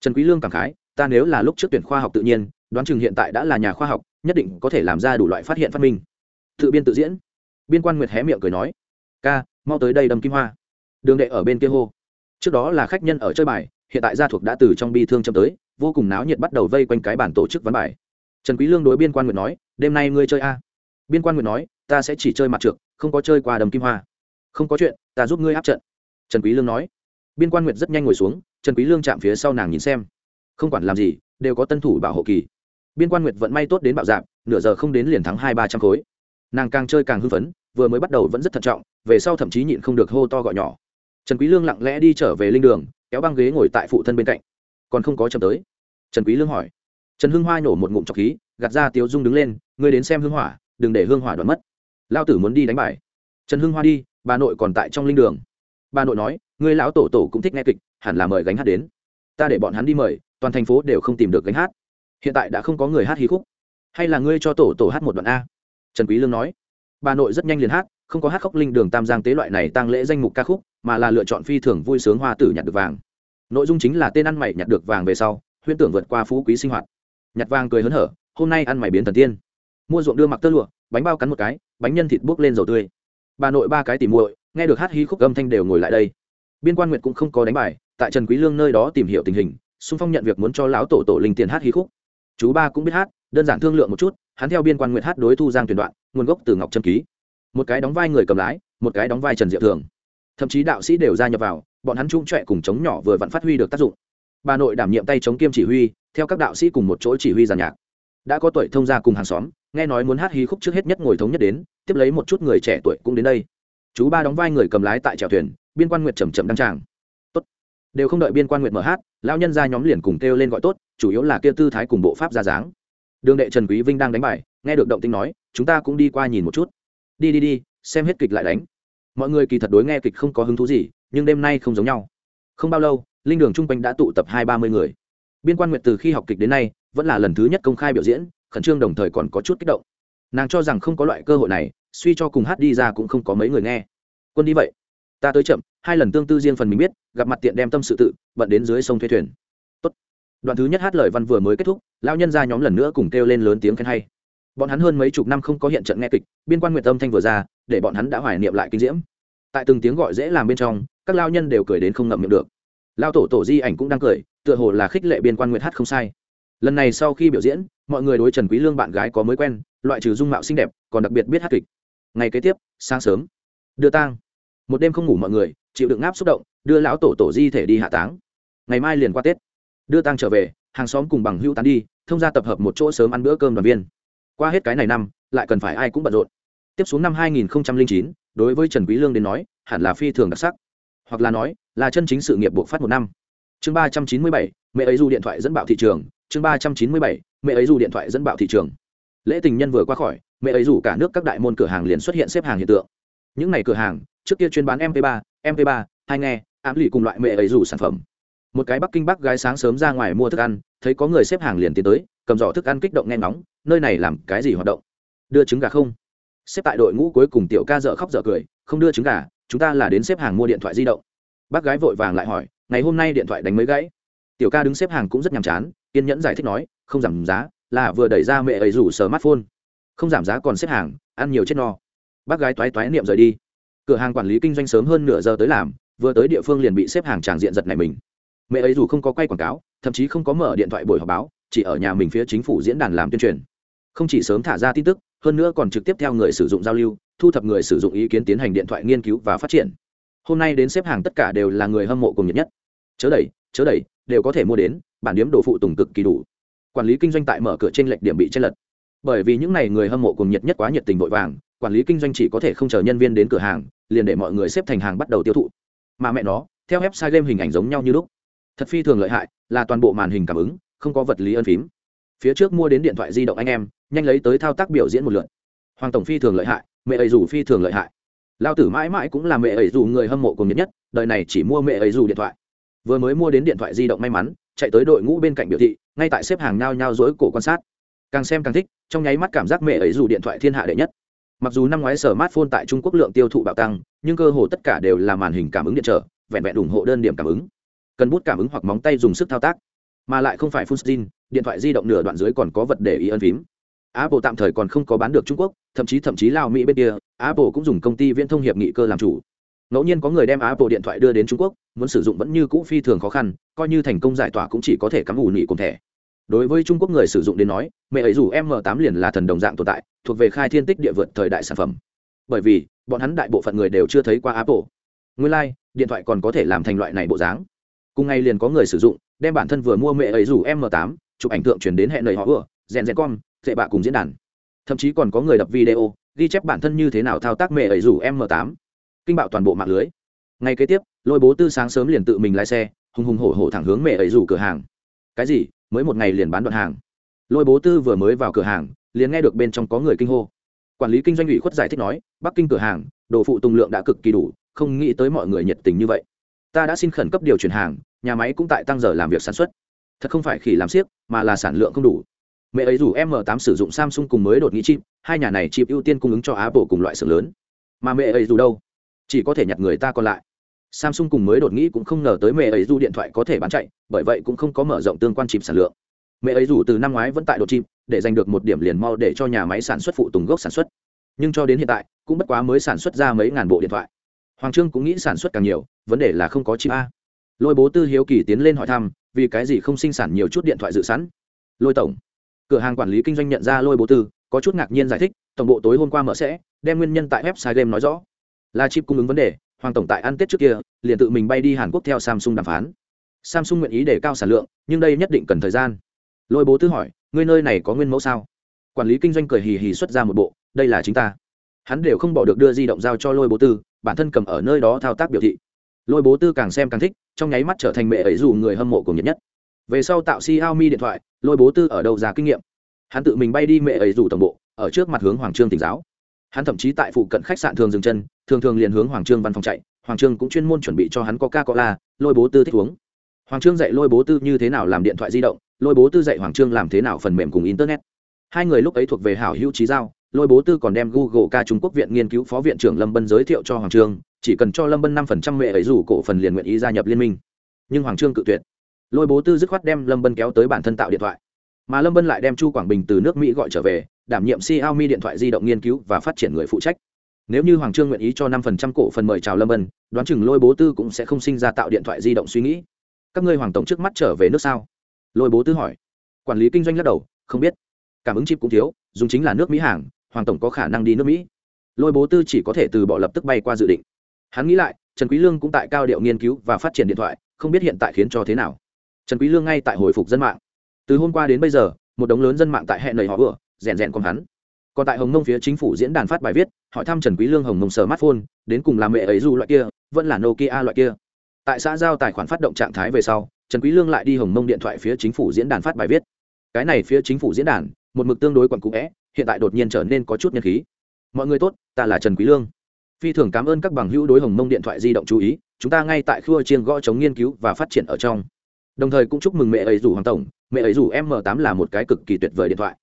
Trần quý lương cảm khái, ta nếu là lúc trước tuyển khoa học tự nhiên, đoán chừng hiện tại đã là nhà khoa học, nhất định có thể làm ra đủ loại phát hiện phát minh. Tự biên tự diễn. Biên quan nguyệt hé miệng cười nói, ca, mau tới đây đâm kim hoa. Đường đệ ở bên kia hô. Trước đó là khách nhân ở chơi bài, hiện tại gia thuộc đã từ trong bi thương châm tới vô cùng náo nhiệt bắt đầu vây quanh cái bản tổ chức ván bài. Trần quý lương đối biên quan nguyệt nói, đêm nay ngươi chơi a? Biên quan nguyệt nói, ta sẽ chỉ chơi mặt trược, không có chơi qua đầm kim hoa. Không có chuyện, ta giúp ngươi áp trận. Trần quý lương nói. Biên quan nguyệt rất nhanh ngồi xuống, trần quý lương chạm phía sau nàng nhìn xem. Không quản làm gì, đều có tân thủ bảo hộ kỳ. Biên quan nguyệt vận may tốt đến bạo dạp nửa giờ không đến liền thắng hai ba trăm khối. Nàng càng chơi càng hưng phấn, vừa mới bắt đầu vẫn rất thận trọng, về sau thậm chí nhịn không được hô to gọi nhỏ. Trần quý lương lặng lẽ đi trở về linh đường, kéo băng ghế ngồi tại phụ thân bên cạnh. Còn không có chậm tới trần quý lương hỏi. Trần Hương hoa nổ một ngụm trọc khí, gạt ra tiếu dung đứng lên, ngươi đến xem hương hỏa, đừng để hương hỏa đoạn mất. Lao tử muốn đi đánh bài. Trần Hương hoa đi, bà nội còn tại trong linh đường. Bà nội nói, ngươi lão tổ tổ cũng thích nghe kịch, hẳn là mời gánh hát đến. Ta để bọn hắn đi mời, toàn thành phố đều không tìm được gánh hát. Hiện tại đã không có người hát hí khúc. Hay là ngươi cho tổ tổ hát một đoạn a? Trần quý lương nói. Bà nội rất nhanh liền hát, không có hát khóc linh đường tam giang tế loại này tăng lễ danh mục ca khúc, mà là lựa chọn phi thường vui sướng hoa tử nhặt được vàng. Nội dung chính là tên ăn mày nhặt được vàng về sau huyễn tưởng vượt qua phú quý sinh hoạt. Nhặt vàng cười hớn hở, hôm nay ăn mày biến thần tiên. Mua ruộng đưa mặc tơ lụa, bánh bao cắn một cái, bánh nhân thịt buốc lên dầu tươi. Bà nội ba cái tỉ muội, nghe được hát hí khúc âm thanh đều ngồi lại đây. Biên quan nguyệt cũng không có đánh bài, tại trần quý lương nơi đó tìm hiểu tình hình, xung phong nhận việc muốn cho lão tổ tổ linh tiền hát hí khúc. Chú ba cũng biết hát, đơn giản thương lượng một chút, hắn theo biên quan nguyệt hát đối thu giang tuyển đoạn, nguồn gốc từ ngọc trâm ký. Một cái đóng vai người cầm lái, một cái đóng vai trần diệu thường. Thậm chí đạo sĩ đều gia nhập vào, bọn hắn chung trệ cùng chống nhỏ vừa vặn phát huy được tác dụng bà nội đảm nhiệm tay chống kiêm chỉ huy, theo các đạo sĩ cùng một chỗ chỉ huy giàn nhạc. Đã có tuổi thông gia cùng hàng xóm, nghe nói muốn hát hí khúc trước hết nhất ngồi thống nhất đến, tiếp lấy một chút người trẻ tuổi cũng đến đây. Chú ba đóng vai người cầm lái tại chèo thuyền, biên quan nguyệt chầm chậm đăng tràng. Tốt, đều không đợi biên quan nguyệt mở hát, lão nhân ra nhóm liền cùng kêu lên gọi tốt, chủ yếu là kia tư thái cùng bộ pháp ra dáng. Đường đệ trần quý vinh đang đánh bài, nghe được động tinh nói, chúng ta cũng đi qua nhìn một chút. Đi đi đi, xem hết kịch lại đánh. Mọi người kỳ thật đối nghe kịch không có hứng thú gì, nhưng đêm nay không giống nhau không bao lâu, linh đường trung quanh đã tụ tập hai ba mươi người. Biên quan nguyệt từ khi học kịch đến nay, vẫn là lần thứ nhất công khai biểu diễn, khẩn trương đồng thời còn có chút kích động. Nàng cho rằng không có loại cơ hội này, suy cho cùng hát đi ra cũng không có mấy người nghe. Quân đi vậy. Ta tới chậm, hai lần tương tư riêng phần mình biết, gặp mặt tiện đem tâm sự tự, bận đến dưới sông thuê thuyền. Tốt. đoạn thứ nhất hát lời văn vừa mới kết thúc, lão nhân ra nhóm lần nữa cùng kêu lên lớn tiếng khen hay. Bọn hắn hơn mấy chục năm không có hiện trận nghe kịch, biên quan nguyệt âm thanh vừa ra, để bọn hắn đã hoài niệm lại kinh diễm. Tại từng tiếng gọi dễ làm bên trong các lao nhân đều cười đến không ngậm miệng được. Lao tổ tổ di ảnh cũng đang cười tựa hồ là khích lệ biên quan nguyệt hát không sai. Lần này sau khi biểu diễn mọi người đối trần quý lương bạn gái có mới quen loại trừ dung mạo xinh đẹp còn đặc biệt biết hát kịch. Ngày kế tiếp sáng sớm đưa tang. Một đêm không ngủ mọi người chịu đựng áp xúc động đưa lão tổ tổ di thể đi hạ táng. Ngày mai liền qua tết. Đưa tang trở về hàng xóm cùng bằng hữu tán đi thông gia tập hợp một chỗ sớm ăn bữa cơm đoàn viên. Qua hết cái này năm lại cần phải ai cũng bận rộn. Tiếp xuống năm 2009, đối với trần quý lương đến nói hẳn là phi thường đặc sắc hoặc là nói là chân chính sự nghiệp buộc phát một năm. Chương 397, mẹ ấy du điện thoại dẫn bạo thị trường. Chương 397, mẹ ấy du điện thoại dẫn bạo thị trường. Lễ tình nhân vừa qua khỏi mẹ ấy rủ cả nước các đại môn cửa hàng liền xuất hiện xếp hàng hiện tượng. Những ngày cửa hàng trước kia chuyên bán mp 3 mp 3 hai nghe ám lì cùng loại mẹ ấy rủ sản phẩm. Một cái bắc kinh bắc gái sáng sớm ra ngoài mua thức ăn thấy có người xếp hàng liền tiến tới cầm giỏ thức ăn kích động nghe ngóng nơi này làm cái gì hoạt động? Đưa trứng gà không? Xếp tại đội ngũ cuối cùng tiểu ca dợ khóc dợ cười không đưa trứng gà chúng ta là đến xếp hàng mua điện thoại di động. Bác gái vội vàng lại hỏi, ngày hôm nay điện thoại đánh mới gãy? Tiểu ca đứng xếp hàng cũng rất nhàm chán, kiên nhẫn giải thích nói, không giảm giá, là vừa đẩy ra mẹ ấy rủ smartphone. Không giảm giá còn xếp hàng, ăn nhiều chết no. Bác gái toái toái niệm rời đi. Cửa hàng quản lý kinh doanh sớm hơn nửa giờ tới làm, vừa tới địa phương liền bị xếp hàng tràng diện giật này mình. Mẹ ấy dù không có quay quảng cáo, thậm chí không có mở điện thoại buổi họp báo, chỉ ở nhà mình phía chính phủ diễn đàn làm tuyên truyền. Không chỉ sớm thả ra tin tức, hơn nữa còn trực tiếp theo người sử dụng giao lưu thu thập người sử dụng ý kiến tiến hành điện thoại nghiên cứu và phát triển. Hôm nay đến xếp hàng tất cả đều là người hâm mộ cùng nhiệt nhất. Chớ đẩy chớ đẩy, đều có thể mua đến, bản điếm đồ phụ tùng cực kỳ đủ. Quản lý kinh doanh tại mở cửa trên lệch điểm bị chen lật bởi vì những n à y người hâm mộ cùng nhiệt nhất quá nhiệt tình vội vàng, quản lý kinh doanh chỉ có thể không chờ nhân viên đến cửa hàng, liền để mọi người xếp thành hàng bắt đầu tiêu thụ. Mà mẹ nó, theo website game hình ảnh giống nhau như lúc. Thật phi thường lợi hại, là toàn bộ màn hình cảm ứng, không có vật lý ân phím. Phía trước mua đến điện thoại di động anh em, nhanh lấy tới thao tác biểu diễn một lượt. Hoàng tổng phi thường lợi hại mẹ ấy dù phi thường lợi hại. Lao tử mãi mãi cũng là mẹ ấy dù người hâm mộ cùng nhiệt nhất, đời này chỉ mua mẹ ấy dù điện thoại. Vừa mới mua đến điện thoại di động may mắn, chạy tới đội ngũ bên cạnh biểu thị, ngay tại xếp hàng nhao nhao dối cổ quan sát. Càng xem càng thích, trong nháy mắt cảm giác mẹ ấy dù điện thoại thiên hạ đệ nhất. Mặc dù năm ngoái sở smartphone tại trung quốc lượng tiêu thụ bạo tăng, nhưng cơ hồ tất cả đều là màn hình cảm ứng điện trở, vẹn vẹn ủng hộ đơn điểm cảm ứng. Cần bút cảm ứng hoặc móng tay dùng sức thao tác. Mà lại không phải full screen, điện thoại di động nửa đoạn dưới còn có vật để ý ân phím apple tạm thời còn không có bán được trung quốc thậm chí thậm chí lao mỹ bên kia apple cũng dùng công ty viễn thông hiệp nghị cơ làm chủ. Ngẫu nhiên có người đem apple điện thoại đưa đến trung quốc muốn sử dụng vẫn như cũ phi thường khó khăn coi như thành công giải tỏa cũng chỉ có thể cắm ủ nị cùng thẻ. Đối với trung quốc người sử dụng đến nói mẹ ấy dù m 8 liền là thần đồng dạng tồn tại thuộc về khai thiên tích địa vượt thời đại sản phẩm. Bởi vì bọn hắn đại bộ phận người đều chưa thấy qua apple. Nguyên lai、like, điện thoại còn có thể làm thành loại này bộ dáng. Cùng ngày liền có người sử dụng đem bản thân vừa mua mẹ ấy dù m 8 chụp ảnh tượng chuyển đến hẹn lời họ vừa rèn rèn con dễ bạ cùng diễn đàn. Thậm chí còn có người đập video, ghi chép bản thân như thế nào thao tác mẹ ấy rủ m 8 kinh bạo toàn bộ mạng lưới. Ngay kế tiếp, lôi bố tư sáng sớm liền tự mình lái xe, hùng hùng hổ hổ thẳng hướng mẹ ấy rủ cửa hàng. Cái gì? Mới một ngày liền bán đoạn hàng. Lôi bố tư vừa mới vào cửa hàng, liền nghe được bên trong có người kinh hô. Quản lý kinh doanh ủy khuất giải thích nói, bắc kinh cửa hàng, đồ phụ tùng lượng đã cực kỳ đủ, không nghĩ tới mọi người nhiệt tình như vậy. Ta đã xin khẩn cấp điều chuyển hàng, nhà máy cũng tại tăng giờ làm việc sản xuất. Thật không phải khỉ làm siếc mà là sản lượng không đủ mẹ ấy dù m 8 sử dụng samsung cùng mới đột nghĩ chip, hai nhà này chip ưu tiên cung ứng cho apple cùng loại xưởng lớn. Mà mẹ ấy dù đâu? Chỉ có thể nhặt người ta còn lại. Samsung cùng mới đột nghĩ cũng không ngờ tới mẹ ấy dù điện thoại có thể bán chạy, bởi vậy cũng không có mở rộng tương quan chip sản lượng. Mẹ ấy dù từ năm ngoái vẫn tại đột chip, để giành được một điểm liền mau để cho nhà máy sản xuất phụ tùng gốc sản xuất. Nhưng cho đến hiện tại, cũng bất quá mới sản xuất ra mấy ngàn bộ điện thoại. Hoàng trương cũng nghĩ sản xuất càng nhiều, vấn đề là không có chip a. Lôi bố tư hiếu kỳ tiến lên hỏi thăm, vì cái gì không sinh sản nhiều chút điện thoại dự sẵn? Lôi tổng cửa hàng quản lý kinh doanh nhận ra lôi bố tư, có chút ngạc nhiên giải thích, tổng bộ tối hôm qua mở sẽ, đem nguyên nhân tại website game nói rõ. Là chip cung ứng vấn đề, hoàng tổng tại ăn tết trước kia, liền tự mình bay đi hàn quốc theo samsung đàm phán. Samsung nguyện ý để cao sản lượng, nhưng đây nhất định cần thời gian. Lôi bố tư hỏi, ngươi nơi này có nguyên mẫu sao? Quản lý kinh doanh cười hì hì xuất ra một bộ, đây là chính ta. Hắn đều không bỏ được đưa di động giao cho lôi bố tư, bản thân cầm ở nơi đó thao tác biểu thị. Lôi bố tư càng xem càng thích, trong nháy mắt trở thành mẹ ấy dù người hâm mộ cùng nhiệt nhất. Về sau tạo xiaomi điện thoại lôi bố tư ở đâu ra kinh nghiệm? Hắn tự mình bay đi mẹ ấy rủ tổng bộ ở trước mặt hướng hoàng trương tỉnh giáo. Hắn thậm chí tại phụ cận khách sạn thường dừng chân thường thường liền hướng hoàng trương văn phòng chạy. Hoàng trương cũng chuyên môn chuẩn bị cho hắn có ca có la, lôi bố tư thích uống. Hoàng trương dạy lôi bố tư như thế nào làm điện thoại di động lôi bố tư dạy hoàng trương làm thế nào phần mềm cùng internet. Hai người lúc ấy thuộc về hảo hữu trí giao lôi bố tư còn đem google ca trung quốc viện nghiên cứu phó viện trưởng lâm bân giới thiệu cho hoàng trương chỉ cần cho lâm bân năm phần trăm mẹ ấy rủ cổ phần liền nguyện ý gia nhập liên minh. Nhưng hoàng trương cự tuyệt lôi bố tư dứt khoát đem lâm bân kéo tới bản thân tạo điện thoại mà lâm bân lại đem chu quảng bình từ nước mỹ gọi trở về đảm nhiệm xiaomi điện thoại di động nghiên cứu và phát triển người phụ trách nếu như hoàng trương nguyện ý cho năm phần trăm cổ phần mời chào lâm bân đoán chừng lôi bố tư cũng sẽ không sinh ra tạo điện thoại di động suy nghĩ các ngươi hoàng tổng trước mắt trở về nước sao lôi bố tư hỏi quản lý kinh doanh lắc đầu không biết cảm ứng chip cũng thiếu dùng chính là nước mỹ hàng hoàng tổng có khả năng đi nước mỹ lôi bố tư chỉ có thể từ bỏ lập tức bay qua dự định hắn nghĩ lại trần quý lương cũng tại cao điệu nghiên cứu và phát triển điện thoại không biết hiện tại khiến cho thế nào trần quý lương ngay tại hồi phục dân mạng. Từ hôm qua đến bây giờ một đống lớn dân mạng tại hẹn nầy họ vừa rèn rèn con hắn. Còn tại hồng nông phía chính phủ diễn đàn phát bài viết hỏi thăm trần quý lương hồng nông smartphone đến cùng là mẹ ấy du loại kia vẫn là nokia loại kia. Tại xã giao tài khoản phát động trạng thái về sau trần quý lương lại đi hồng mông điện thoại phía chính phủ diễn đàn phát bài viết. Cái này phía chính phủ diễn đàn một mực tương đối quẩn cũ é, hiện tại đột nhiên trở nên có chút nhân khí. Mọi người tốt ta là trần quý lương. Phi thường cảm ơn các bằng hữu đối hồng mông điện thoại di động chú ý chúng ta ngay tại khu chiêng gõ chống nghiên cứu và phát triển ở trong đồng thời cũng chúc mừng mẹ ấy rủ hoàng tổng. Mẹ ấy rủ m 8 là một cái cực kỳ tuyệt vời điện thoại.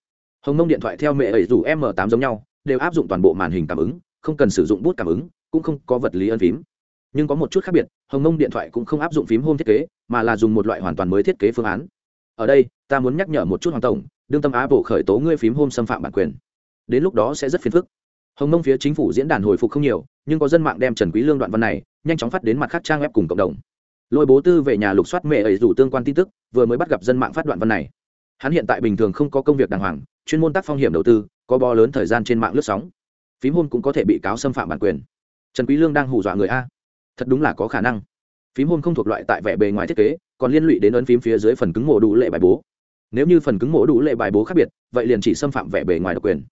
Hồng mông điện thoại theo mẹ ấy rủ m 8 giống nhau, đều áp dụng toàn bộ màn hình cảm ứng, không cần sử dụng bút cảm ứng, cũng không có vật lý ân phím. Nhưng có một chút khác biệt, hồng mông điện thoại cũng không áp dụng phím home thiết kế, mà là dùng một loại hoàn toàn mới thiết kế phương án. Ở đây, ta muốn nhắc nhở một chút hoàng tổng, đương tâm apple khởi tố ngươi phím home xâm phạm bản quyền. Đến lúc đó sẽ rất phiền phức. Hồng mông phía chính phủ diễn đàn hồi phục không nhiều, nhưng có dân mạng đem trần quý lương đoạn văn này, nhanh chóng phát đến mặt khác trang web cùng cộng đồng lôi bố tư về nhà lục soát mẹ ấy rủ tương quan tin tức, vừa mới bắt gặp dân mạng phát đoạn văn này. Hắn hiện tại bình thường không có công việc đàng hoàng, chuyên môn tác phong hiểm đầu tư, có bo lớn thời gian trên mạng lướt sóng. Phím hôn cũng có thể bị cáo xâm phạm bản quyền. Trần quý lương đang hù dọa người a. Thật đúng là có khả năng. Phím hôn không thuộc loại tại vẻ bề ngoài thiết kế, còn liên lụy đến ấn phím phía dưới phần cứng mổ đủ lệ bài bố. Nếu như phần cứng mổ đủ lệ bài bố khác biệt, vậy liền chỉ xâm phạm vẻ bề ngoài độc quyền.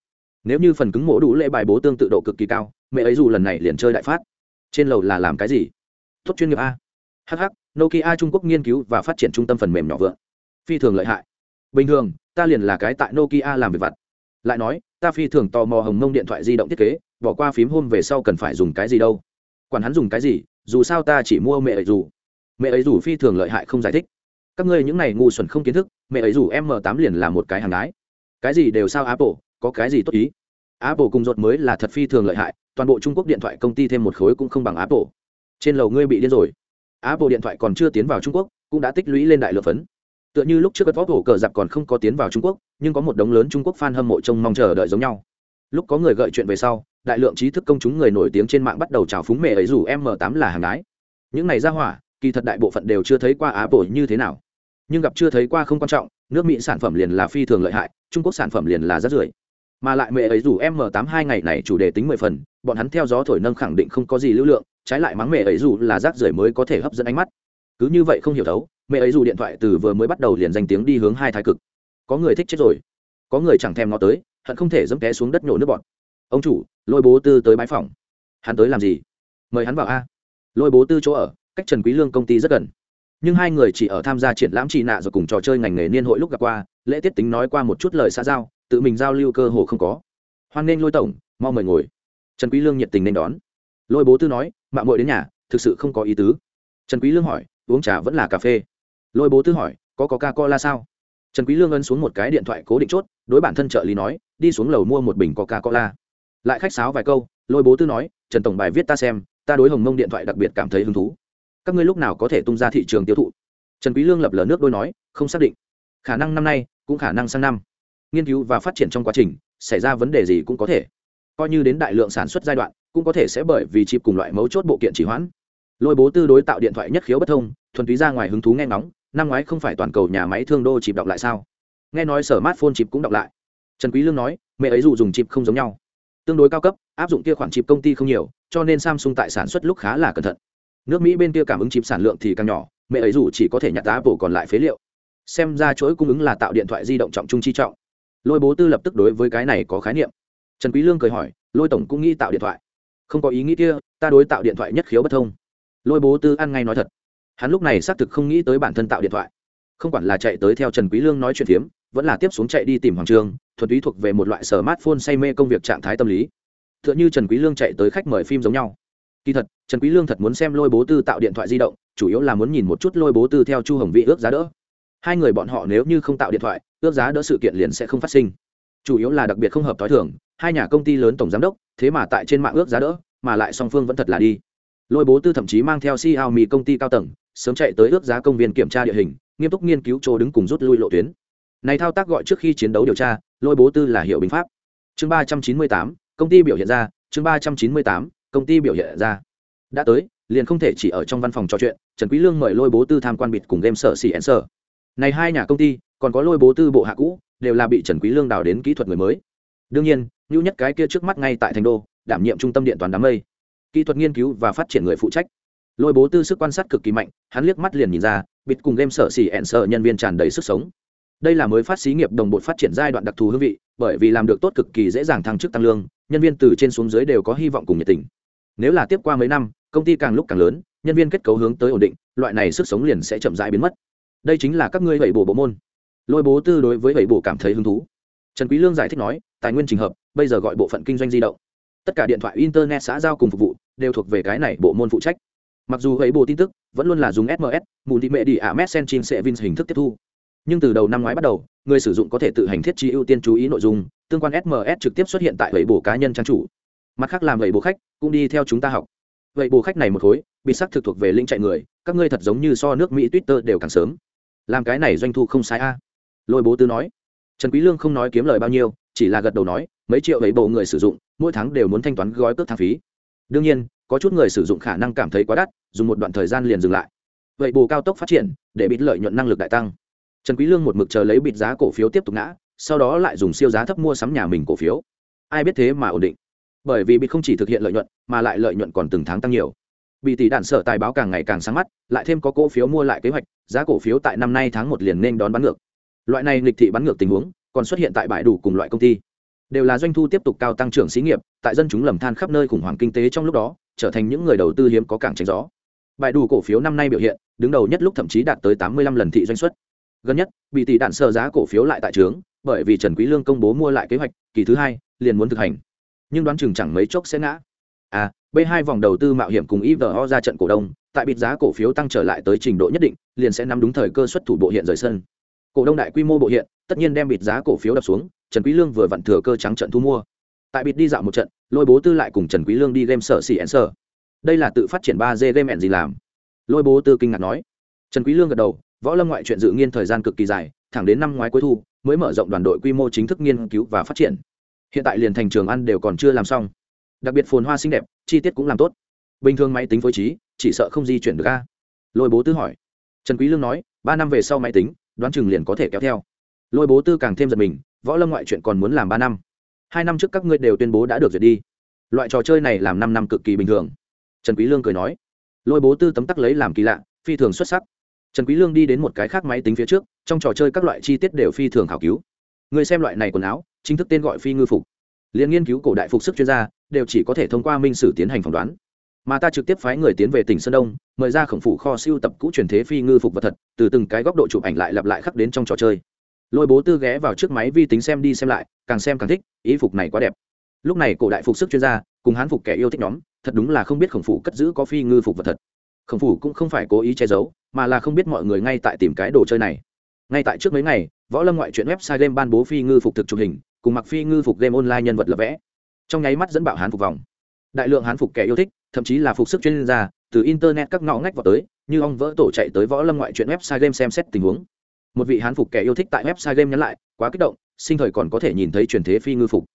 Nếu như phần cứng mổ đủ lệ bài bố tương tự độ cực kỳ cao, mẹ ấy dù lần này liền chơi đại phát. Trên lầu là làm cái gì? Tốt chuyên nghiệp a hh nokia trung quốc nghiên cứu và phát triển trung tâm phần mềm nhỏ vựa, phi thường lợi hại. Bình thường ta liền là cái tại nokia làm việc vặt. Lại nói ta phi thường tò mò hồng mông điện thoại di động thiết kế bỏ qua phím hôm về sau cần phải dùng cái gì đâu. Quản hắn dùng cái gì dù sao ta chỉ mua mẹ ấy dù. Mẹ ấy dù phi thường lợi hại không giải thích. Các ngươi những này ngu xuẩn không kiến thức mẹ ấy dù m 8 liền là một cái hàng đái. Cái gì đều sao apple có cái gì tốt ý? Apple cùng rột mới là thật phi thường lợi hại toàn bộ trung quốc điện thoại công ty thêm một khối cũng không bằng apple. Trên lầu ngươi bị điên rồi apple điện thoại còn chưa tiến vào trung quốc, cũng đã tích lũy lên đại lượng phấn. Tựa như lúc trước cất vóc hổ cờ giặc còn không có tiến vào trung quốc, nhưng có một đống lớn trung quốc f a n hâm mộ trông mong chờ đợi giống nhau. Lúc có người gợi chuyện về sau, đại lượng trí thức công chúng người nổi tiếng trên mạng bắt đầu trào phúng mẹ ấy dù m 8 là hàng đái những này ra hỏa, kỳ thật đại bộ phận đều chưa thấy qua apple như thế nào. Nhưng gặp chưa thấy qua không quan trọng, nước mỹ sản phẩm liền là phi thường lợi hại, trung quốc sản phẩm liền là rất rưởi. Mà lại mẹ ấy dù m 8 hai ngày này chủ đề tính mười phần bọn hắn theo gió thổi nâng khẳng định không có gì lưu lượng, trái lại mắng mẹ ấy dù là rác rưởi mới có thể hấp dẫn ánh mắt. Cứ như vậy không hiểu thấu, mẹ ấy dù điện thoại từ vừa mới bắt đầu liền danh tiếng đi hướng hai thái cực. Có người thích chết rồi. Có người chẳng thèm nó tới, hận không thể dẫm té xuống đất nhổ nước bọt. Ông chủ, lôi bố tư tới bãi phòng. Hắn tới làm gì? Mời hắn vào a. Lôi bố tư chỗ ở, cách trần quý lương công ty rất gần. Nhưng hai người chỉ ở tham gia triển lãm trị nạ rồi cùng trò chơi ngành nghề niên hội lúc gặp qua, lễ tiết tính nói qua một chút lời xã giao, tự mình giao lưu cơ hồ không có. Hoan nghênh lôi tổng, mau mời ngồi trần quý lương nhiệt tình nên đón. Lôi bố tư nói mạng muội đến nhà, thực sự không có ý tứ. Trần quý lương hỏi, uống trà vẫn là cà phê? Lôi bố tư hỏi, có có coca cola sao? Trần quý lương ấn xuống một cái điện thoại cố định chốt, đối bản thân trợ lý nói, đi xuống lầu mua một bình coca cola lại khách sáo vài câu, lôi bố tư nói, trần tổng bài viết ta xem, ta đối hồng mông điện thoại đặc biệt cảm thấy hứng thú. Các ngươi lúc nào có thể tung ra thị trường tiêu thụ? Trần quý lương lập lờ nước đôi nói, không xác định. Khả năng năm nay cũng khả năng sang năm. Nghiên cứu và phát triển trong quá trình, xảy ra vấn đề gì cũng có thể coi như đến đại lượng sản xuất giai đoạn, cũng có thể sẽ bởi vì chip cùng loại mấu chốt bộ kiện chỉ hoãn. Lôi bố tư đối tạo điện thoại nhất khiếu bất thông, thuần túy ra ngoài hứng thú nghe ngóng, năm ngoái không phải toàn cầu nhà máy thương đô chịp đọc lại sao? Nghe nói sở mát phone chip cũng đọc lại. Trần quý lương nói, mẹ ấy dù dùng chip không giống nhau. Tương đối cao cấp, áp dụng kia khoản chip công ty không nhiều, cho nên samsung tại sản xuất lúc khá là cẩn thận. Nước mỹ bên kia cảm ứng chip sản lượng thì càng nhỏ, mẹ ấy dù chỉ có thể nhặt apple còn lại phế liệu. Xem ra chuỗi cung ứng là tạo điện thoại di động trọng trung chi trọng. Lôi bố tư lập tức đối với cái này có khái niệm trần quý lương cười hỏi, lôi tổng cũng nghĩ tạo điện thoại. Không có ý nghĩ kia, ta đối tạo điện thoại nhất khiếu bất thông. Lôi bố tư ăn ngay nói thật. Hắn lúc này xác thực không nghĩ tới bản thân tạo điện thoại. Không quản là chạy tới theo trần quý lương nói chuyện phiếm, vẫn là tiếp xuống chạy đi tìm hoàng trường Thuật ý thuộc về một loại smartphone say mê công việc trạng thái tâm lý. Tựa như trần quý lương chạy tới khách mời phim giống nhau. Kỳ thật, trần quý lương thật muốn xem lôi bố tư tạo điện thoại di động, chủ yếu là muốn nhìn một chút lôi bố tư theo chu hồng vị ước giá đỡ. Hai người bọn họ nếu như không tạo điện thoại, ước giá đỡ sự kiện liền sẽ không phát sinh chủ yếu là đặc biệt không hợp tối thường, hai nhà công ty lớn tổng giám đốc, thế mà tại trên mạng ước giá đỡ, mà lại song phương vẫn thật là đi. Lôi bố tư thậm chí mang theo Xiaomi công ty cao tầng, sớm chạy tới ước giá công viên kiểm tra địa hình, nghiêm túc nghiên cứu chỗ đứng cùng rút lui lộ tuyến. Này thao tác gọi trước khi chiến đấu điều tra, lôi bố tư là hiệu bình pháp. Chương ba trăm chín mươi tám, công ty biểu hiện ra. Chương ba trăm chín mươi tám, công ty biểu hiện ra. Đã tới, liền không thể chỉ ở trong văn phòng trò chuyện, trần quý lương mời lôi bố tư tham quan bịt cùng game sở xì ẩn sở này hai nhà công ty còn có lôi bố tư bộ hạ cũ, đều là bị trần quý lương đào đến kỹ thuật người mới. Đương nhiên nhu nhất cái kia trước mắt ngay tại thành đô, đảm nhiệm trung tâm điện toán đám mây. Kỹ thuật nghiên cứu và phát triển người phụ trách. Lôi bố tư sức quan sát cực kỳ mạnh, hắn liếc mắt liền nhìn ra, bịt cùng game sở xỉ ẹn sợ nhân viên tràn đầy sức sống. Đây là mới phát xí nghiệp đồng bộ phát triển giai đoạn đặc thù hương vị, bởi vì làm được tốt cực kỳ dễ dàng thăng chức tăng lương, nhân viên từ trên xuống dưới đều có hy vọng cùng nhiệt tình. Nếu là tiếp qua mấy năm, công ty càng lúc càng lớn, nhân viên kết cấu hướng tới ổn định, loại này sức sống liền sẽ chậm rãi biến mất. Đây chính là các ngươi bảy bổ bộ môn lôi bố tư đối với bảy bổ cảm thấy hứng thú. Trần quý lương giải thích nói, tài nguyên trình hợp, bây giờ gọi bộ phận kinh doanh di động. Tất cả điện thoại, internet, xã giao cùng phục vụ, đều thuộc về cái này bộ môn phụ trách. Mặc dù bảy bộ tin tức vẫn luôn là dùng sms multimedia messenger sẽ vin hình thức tiếp thu. Nhưng từ đầu năm ngoái bắt đầu, người sử dụng có thể tự hành thiết trí ưu tiên chú ý nội dung, tương quan sms trực tiếp xuất hiện tại bảy bộ cá nhân trang chủ. Mặt khác làm bảy bộ khách, cũng đi theo chúng ta học. Vậy bộ khách này một khối, bị sắc thực thuộc về linh chạy người, các ngươi thật giống như so nước mỹ twitter đều càng sớm. Làm cái này doanh thu không sai a lôi bố tư nói. Trần quý lương không nói kiếm lời bao nhiêu, chỉ là gật đầu nói, mấy triệu ấy bộ người sử dụng, mỗi tháng đều muốn thanh toán gói cước thang phí. Đương nhiên, có chút người sử dụng khả năng cảm thấy quá đắt, dùng một đoạn thời gian liền dừng lại. Vậy bù cao tốc phát triển, để bịt lợi nhuận năng lực đại tăng. Trần quý lương một mực chờ lấy bịt giá cổ phiếu tiếp tục ngã, sau đó lại dùng siêu giá thấp mua sắm nhà mình cổ phiếu. Ai biết thế mà ổn định. Bởi vì bịt không chỉ thực hiện lợi nhuận, mà lại lợi nhuận còn từng tháng tăng nhiều. Bị tỷ đạn sở tài báo càng ngày càng sáng mắt, lại thêm có cổ phiếu mua lại kế hoạch, giá cổ phiếu tại năm nay tháng một liền nên đón bán ngược loại này nghịch thị bắn ngược tình huống, còn xuất hiện tại bãi đủ cùng loại công ty. Đều là doanh thu tiếp tục cao tăng trưởng xí nghiệp, tại dân chúng lầm than khắp nơi khủng hoảng kinh tế trong lúc đó, trở thành những người đầu tư hiếm có cảng tránh gió. Bãi đủ cổ phiếu năm nay biểu hiện, đứng đầu nhất lúc thậm chí đạt tới tám mươi lăm lần thị doanh suất. Gần nhất, bị tỷ đạn sơ giá cổ phiếu lại tại trướng, bởi vì trần quý lương công bố mua lại kế hoạch, kỳ thứ hai, liền muốn thực hành. Nhưng đoán chừng chẳng mấy chốc sẽ ngã. À b hai vòng đầu tư mạo hiểm cùng ivo ra trận cổ đông, tại bịt giá cổ phiếu tăng trở lại tới trình độ nhất định, liền sẽ nắm đúng thời cơ xuất thủ bộ hiện rời sân cổ đông đại quy mô bộ hiện, tất nhiên đem bịt giá cổ phiếu đập xuống, trần quý lương vừa vặn thừa cơ trắng trận thu mua. Tại bịt đi dạo một trận, lôi bố tư lại cùng trần quý lương đi game sở xỉ ẩn sở. Đây là tự phát triển ba d game ẹn gì làm? Lôi bố tư kinh ngạc nói. Trần quý lương gật đầu, võ lâm ngoại chuyện dự nghiên thời gian cực kỳ dài, thẳng đến năm ngoái cuối thu, mới mở rộng đoàn đội quy mô chính thức nghiên cứu và phát triển. Hiện tại liền thành trường ăn đều còn chưa làm xong. Đặc biệt phồn hoa xinh đẹp, chi tiết cũng làm tốt. Bình thường máy tính phối trí, chỉ sợ không di chuyển được a. Lôi bố tư hỏi. Trần quý lương nói, ba năm về sau máy tính đoán chừng liền có thể kéo theo. Lôi bố tư càng thêm giật mình, võ lâm ngoại chuyện còn muốn làm ba năm. Hai năm trước các ngươi đều tuyên bố đã được duyệt đi. Loại trò chơi này làm năm năm cực kỳ bình thường. Trần quý lương cười nói. Lôi bố tư tấm tắc lấy làm kỳ lạ, phi thường xuất sắc. Trần quý lương đi đến một cái khác máy tính phía trước, trong trò chơi các loại chi tiết đều phi thường khảo cứu. Người xem loại này quần áo, chính thức tên gọi phi ngư phục. Liên nghiên cứu cổ đại phục sức chuyên gia, đều chỉ có thể thông qua minh sử tiến hành phỏng đoán mà ta trực tiếp phái người tiến về tỉnh sơn đông, mời ra khổng phủ kho siêu tập cũ truyền thế phi ngư phục vật thật, từ từng cái góc độ chụp ảnh lại lặp lại khắc đến trong trò chơi. Lôi bố tư ghé vào trước máy vi tính xem đi xem lại, càng xem càng thích, ý phục này quá đẹp. Lúc này cổ đại phục sức chuyên gia, cùng hán phục kẻ yêu thích nhóm, thật đúng là không biết khổng phủ cất giữ có phi ngư phục vật thật. Khổng phủ cũng không phải cố ý che giấu, mà là không biết mọi người ngay tại tìm cái đồ chơi này. Ngay tại trước mấy ngày, võ lâm ngoại truyện website game ban bố phi ngư phục thực chụp hình, cùng mặc phi ngư phục game online nhân vật lập vẽ. Trong nháy mắt dẫn bạo hán phục vòng đại lượng hán phục kẻ yêu thích, thậm chí là phục sức chuyên gia, từ internet các ngõ ngách vào tới, như ong vỡ tổ chạy tới võ lâm ngoại truyện website game xem xét tình huống. Một vị hán phục kẻ yêu thích tại website game nhắn lại, quá kích động, sinh thời còn có thể nhìn thấy truyền thế phi ngư phục.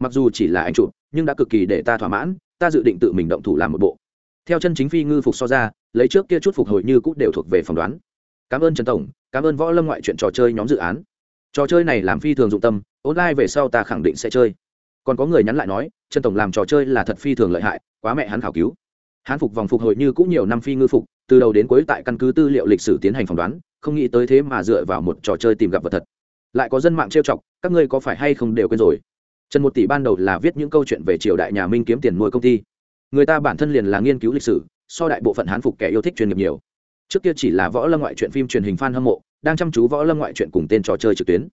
Mặc dù chỉ là anh chụp, nhưng đã cực kỳ để ta thỏa mãn, ta dự định tự mình động thủ làm một bộ. Theo chân chính phi ngư phục so ra, lấy trước kia chút phục hồi như cũng đều thuộc về phỏng đoán. Cảm ơn trần tổng, cảm ơn võ lâm ngoại chuyện trò chơi nhóm dự án. Trò chơi này làm phi thường dụng tâm, online về sau ta khẳng định sẽ chơi còn có người nhắn lại nói, trần tổng làm trò chơi là thật phi thường lợi hại, quá mẹ hắn khảo cứu. Hán phục vòng phục hồi như cũng nhiều năm phi ngư phục, từ đầu đến cuối tại căn cứ tư liệu lịch sử tiến hành phỏng đoán, không nghĩ tới thế mà dựa vào một trò chơi tìm gặp vật thật. Lại có dân mạng trêu chọc, các ngươi có phải hay không đều quên rồi? Trần một tỷ ban đầu là viết những câu chuyện về triều đại nhà minh kiếm tiền nuôi công ty. Người ta bản thân liền là nghiên cứu lịch sử, so đại bộ phận hán phục kẻ yêu thích chuyên nghiệp nhiều. Trước kia chỉ là võ lâm ngoại truyện phim truyền hình fan hâm mộ, đang chăm chú võ lâm ngoại truyện cùng tên trò chơi trực tuyến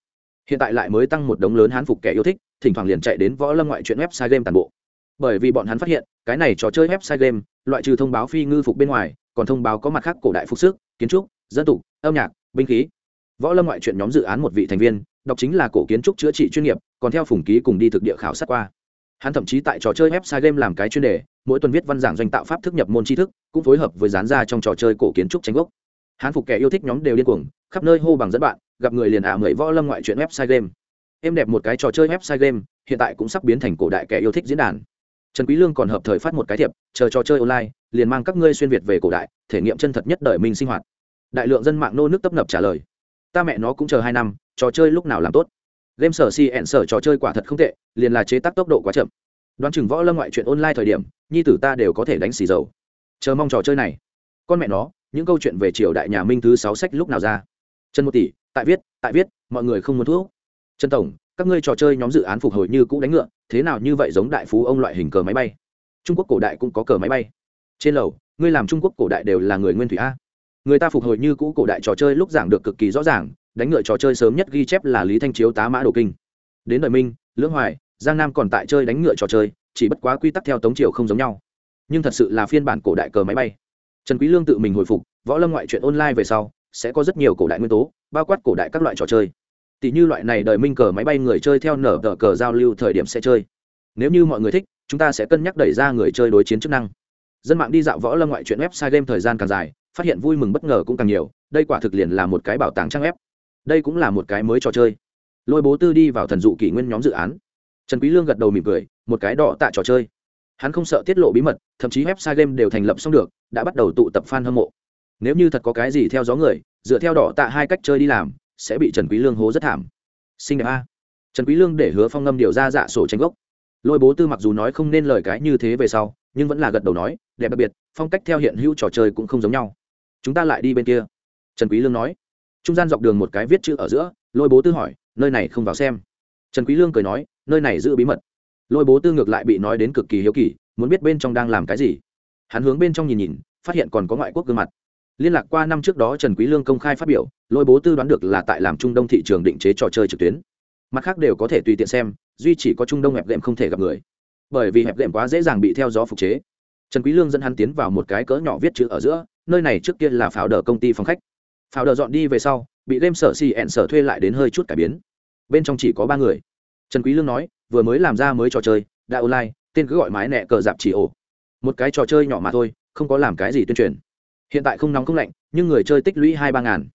hiện tại lại mới tăng một đống lớn hán phục kẻ yêu thích, thỉnh thoảng liền chạy đến võ lâm ngoại truyện website game toàn bộ. Bởi vì bọn hắn phát hiện, cái này trò chơi website game, loại trừ thông báo phi ngư phục bên ngoài, còn thông báo có mặt khác cổ đại phục sức, kiến trúc, dân tục âm nhạc, binh khí. Võ lâm ngoại truyện nhóm dự án một vị thành viên, đọc chính là cổ kiến trúc chữa trị chuyên nghiệp, còn theo phùng ký cùng đi thực địa khảo sát qua. Hắn thậm chí tại trò chơi website game làm cái chuyên đề, mỗi tuần viết văn giảng doanh tạo pháp thức nhập môn tri thức, cũng phối hợp với dán ra trong trò chơi cổ kiến trúc tranh gốc. Hán phục kẻ yêu thích nhóm đều điên cuồng, khắp nơi hô bằng dẫn bạn gặp người liền ả mười võ lâm ngoại truyện website game. Em đẹp một cái trò chơi website game, hiện tại cũng sắp biến thành cổ đại kẻ yêu thích diễn đàn. Trần quý lương còn hợp thời phát một cái thiệp, chờ trò chơi online, liền mang các ngươi xuyên việt về cổ đại, thể nghiệm chân thật nhất đời mình sinh hoạt. Đại lượng dân mạng nô nước tấp nập trả lời. Ta mẹ nó cũng chờ hai năm, trò chơi lúc nào làm tốt? Game sở si ẹn sở trò chơi quả thật không tệ, liền là chế tác tốc độ quá chậm. Đoán chừng võ lâm ngoại chuyện online thời điểm, nhi tử ta đều có thể đánh xì dầu. Chờ mong trò chơi này. Con mẹ nó, những câu chuyện về triều đại nhà minh thứ sáu sách lúc nào ra? Trần một tỷ tại viết tại viết, mọi người không muốn thuốc trần tổng, các ngươi trò chơi nhóm dự án phục hồi như cũ đánh ngựa, thế nào như vậy giống đại phú ông loại hình cờ máy bay? Trung quốc cổ đại cũng có cờ máy bay. Trên lầu, ngươi làm trung quốc cổ đại đều là người nguyên thủy a. Người ta phục hồi như cũ cổ đại trò chơi lúc giảng được cực kỳ rõ ràng, đánh ngựa trò chơi sớm nhất ghi chép là lý thanh chiếu tá mã đồ kinh. Đến đời minh, lưỡng hoài, giang nam còn tại chơi đánh ngựa trò chơi, chỉ bất quá quy tắc theo tống triều không giống nhau. Nhưng thật sự là phiên bản cổ đại cờ máy bay. Trần quý lương tự mình hồi phục, võ lâm ngoại truyện online về sau, sẽ có rất nhiều cổ đại nguyên tố bao quát cổ đại các loại trò chơi. Tỷ như loại này đời minh cờ máy bay người chơi theo nở tờ cờ giao lưu thời điểm sẽ chơi. Nếu như mọi người thích, chúng ta sẽ cân nhắc đẩy ra người chơi đối chiến chức năng. Dân mạng đi dạo võ lâm ngoại truyện website game thời gian càng dài, phát hiện vui mừng bất ngờ cũng càng nhiều, đây quả thực liền là một cái bảo tàng trang web. Đây cũng là một cái mới trò chơi. Lôi bố tư đi vào thần dụ kỷ nguyên nhóm dự án. Trần quý lương gật đầu mỉm cười, một cái đỏ tạ trò chơi. Hắn không sợ tiết lộ bí mật, thậm chí website game đều thành lập xong được, đã bắt đầu tụ tập fan hâm mộ. Nếu như thật có cái gì theo gió người dựa theo đỏ tạ hai cách chơi đi làm, sẽ bị trần quý lương hố rất thảm. Xinh đẹp a. Trần quý lương để hứa phong ngâm điều ra dạ sổ tranh gốc. Lôi bố tư mặc dù nói không nên lời cái như thế về sau, nhưng vẫn là gật đầu nói, đẹp đặc biệt, phong cách theo hiện hữu trò chơi cũng không giống nhau. Chúng ta lại đi bên kia. Trần quý lương nói. Trung gian dọc đường một cái viết chữ ở giữa, lôi bố tư hỏi, nơi này không vào xem. Trần quý lương cười nói, nơi này giữ bí mật. Lôi bố tư ngược lại bị nói đến cực kỳ hiếu kỳ, muốn biết bên trong đang làm cái gì. Hắn hướng bên trong nhìn nhìn, phát hiện còn có ngoại quốc gương mặt liên lạc qua năm trước đó trần quý lương công khai phát biểu, lôi bố tư đoán được là tại làm trung đông thị trường định chế trò chơi trực tuyến. Mặt khác đều có thể tùy tiện xem, duy chỉ có trung đông hẹp đệm không thể gặp người. Bởi vì hẹp đệm quá dễ dàng bị theo gió phục chế. Trần quý lương dẫn hắn tiến vào một cái cỡ nhỏ viết chữ ở giữa, nơi này trước kia là pháo đờ công ty phòng khách. Pháo đờ dọn đi về sau, bị đêm sở xì ẹn sở thuê lại đến hơi chút cải biến. Bên trong chỉ có ba người. Trần quý lương nói, vừa mới làm ra mới trò chơi, đã online, tên cứ gọi mái nẹ cờ dạp chỉ ổ. Một cái trò chơi nhỏ mà thôi, không có làm cái gì tuyên truyền hiện tại không nóng không lạnh, nhưng người chơi tích lũy hai ba ngàn.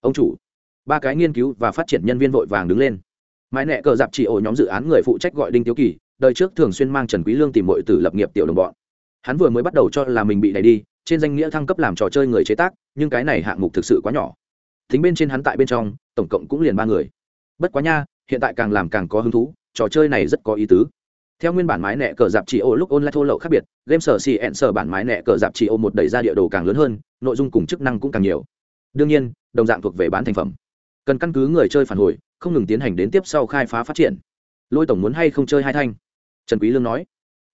Ông chủ, ba cái nghiên cứu và phát triển nhân viên vội vàng đứng lên. Mãi nẹ cờ dạp chỉ ổ nhóm dự án người phụ trách gọi đinh tiếu kỳ, đời trước thường xuyên mang trần quý lương tìm mọi tử lập nghiệp tiểu đồng bọn. Hắn vừa mới bắt đầu cho là mình bị đẩy đi, trên danh nghĩa thăng cấp làm trò chơi người chế tác, nhưng cái này hạng mục thực sự quá nhỏ. Thính bên trên hắn tại bên trong, tổng cộng cũng liền ba người. Bất quá nha, hiện tại càng làm càng có hứng thú, trò chơi này rất có ý tứ theo nguyên bản mái nẹ cờ dạp chỉ ô lúc online thô lậu khác biệt, game sở xì ẹn sở bản mái nẹ cờ dạp chỉ ô một đẩy ra địa đồ càng lớn hơn, nội dung cùng chức năng cũng càng nhiều. Đương nhiên, đồng dạng thuộc về bán thành phẩm. Cần căn cứ người chơi phản hồi, không ngừng tiến hành đến tiếp sau khai phá phát triển. Lôi tổng muốn hay không chơi hai thanh? Trần quý lương nói.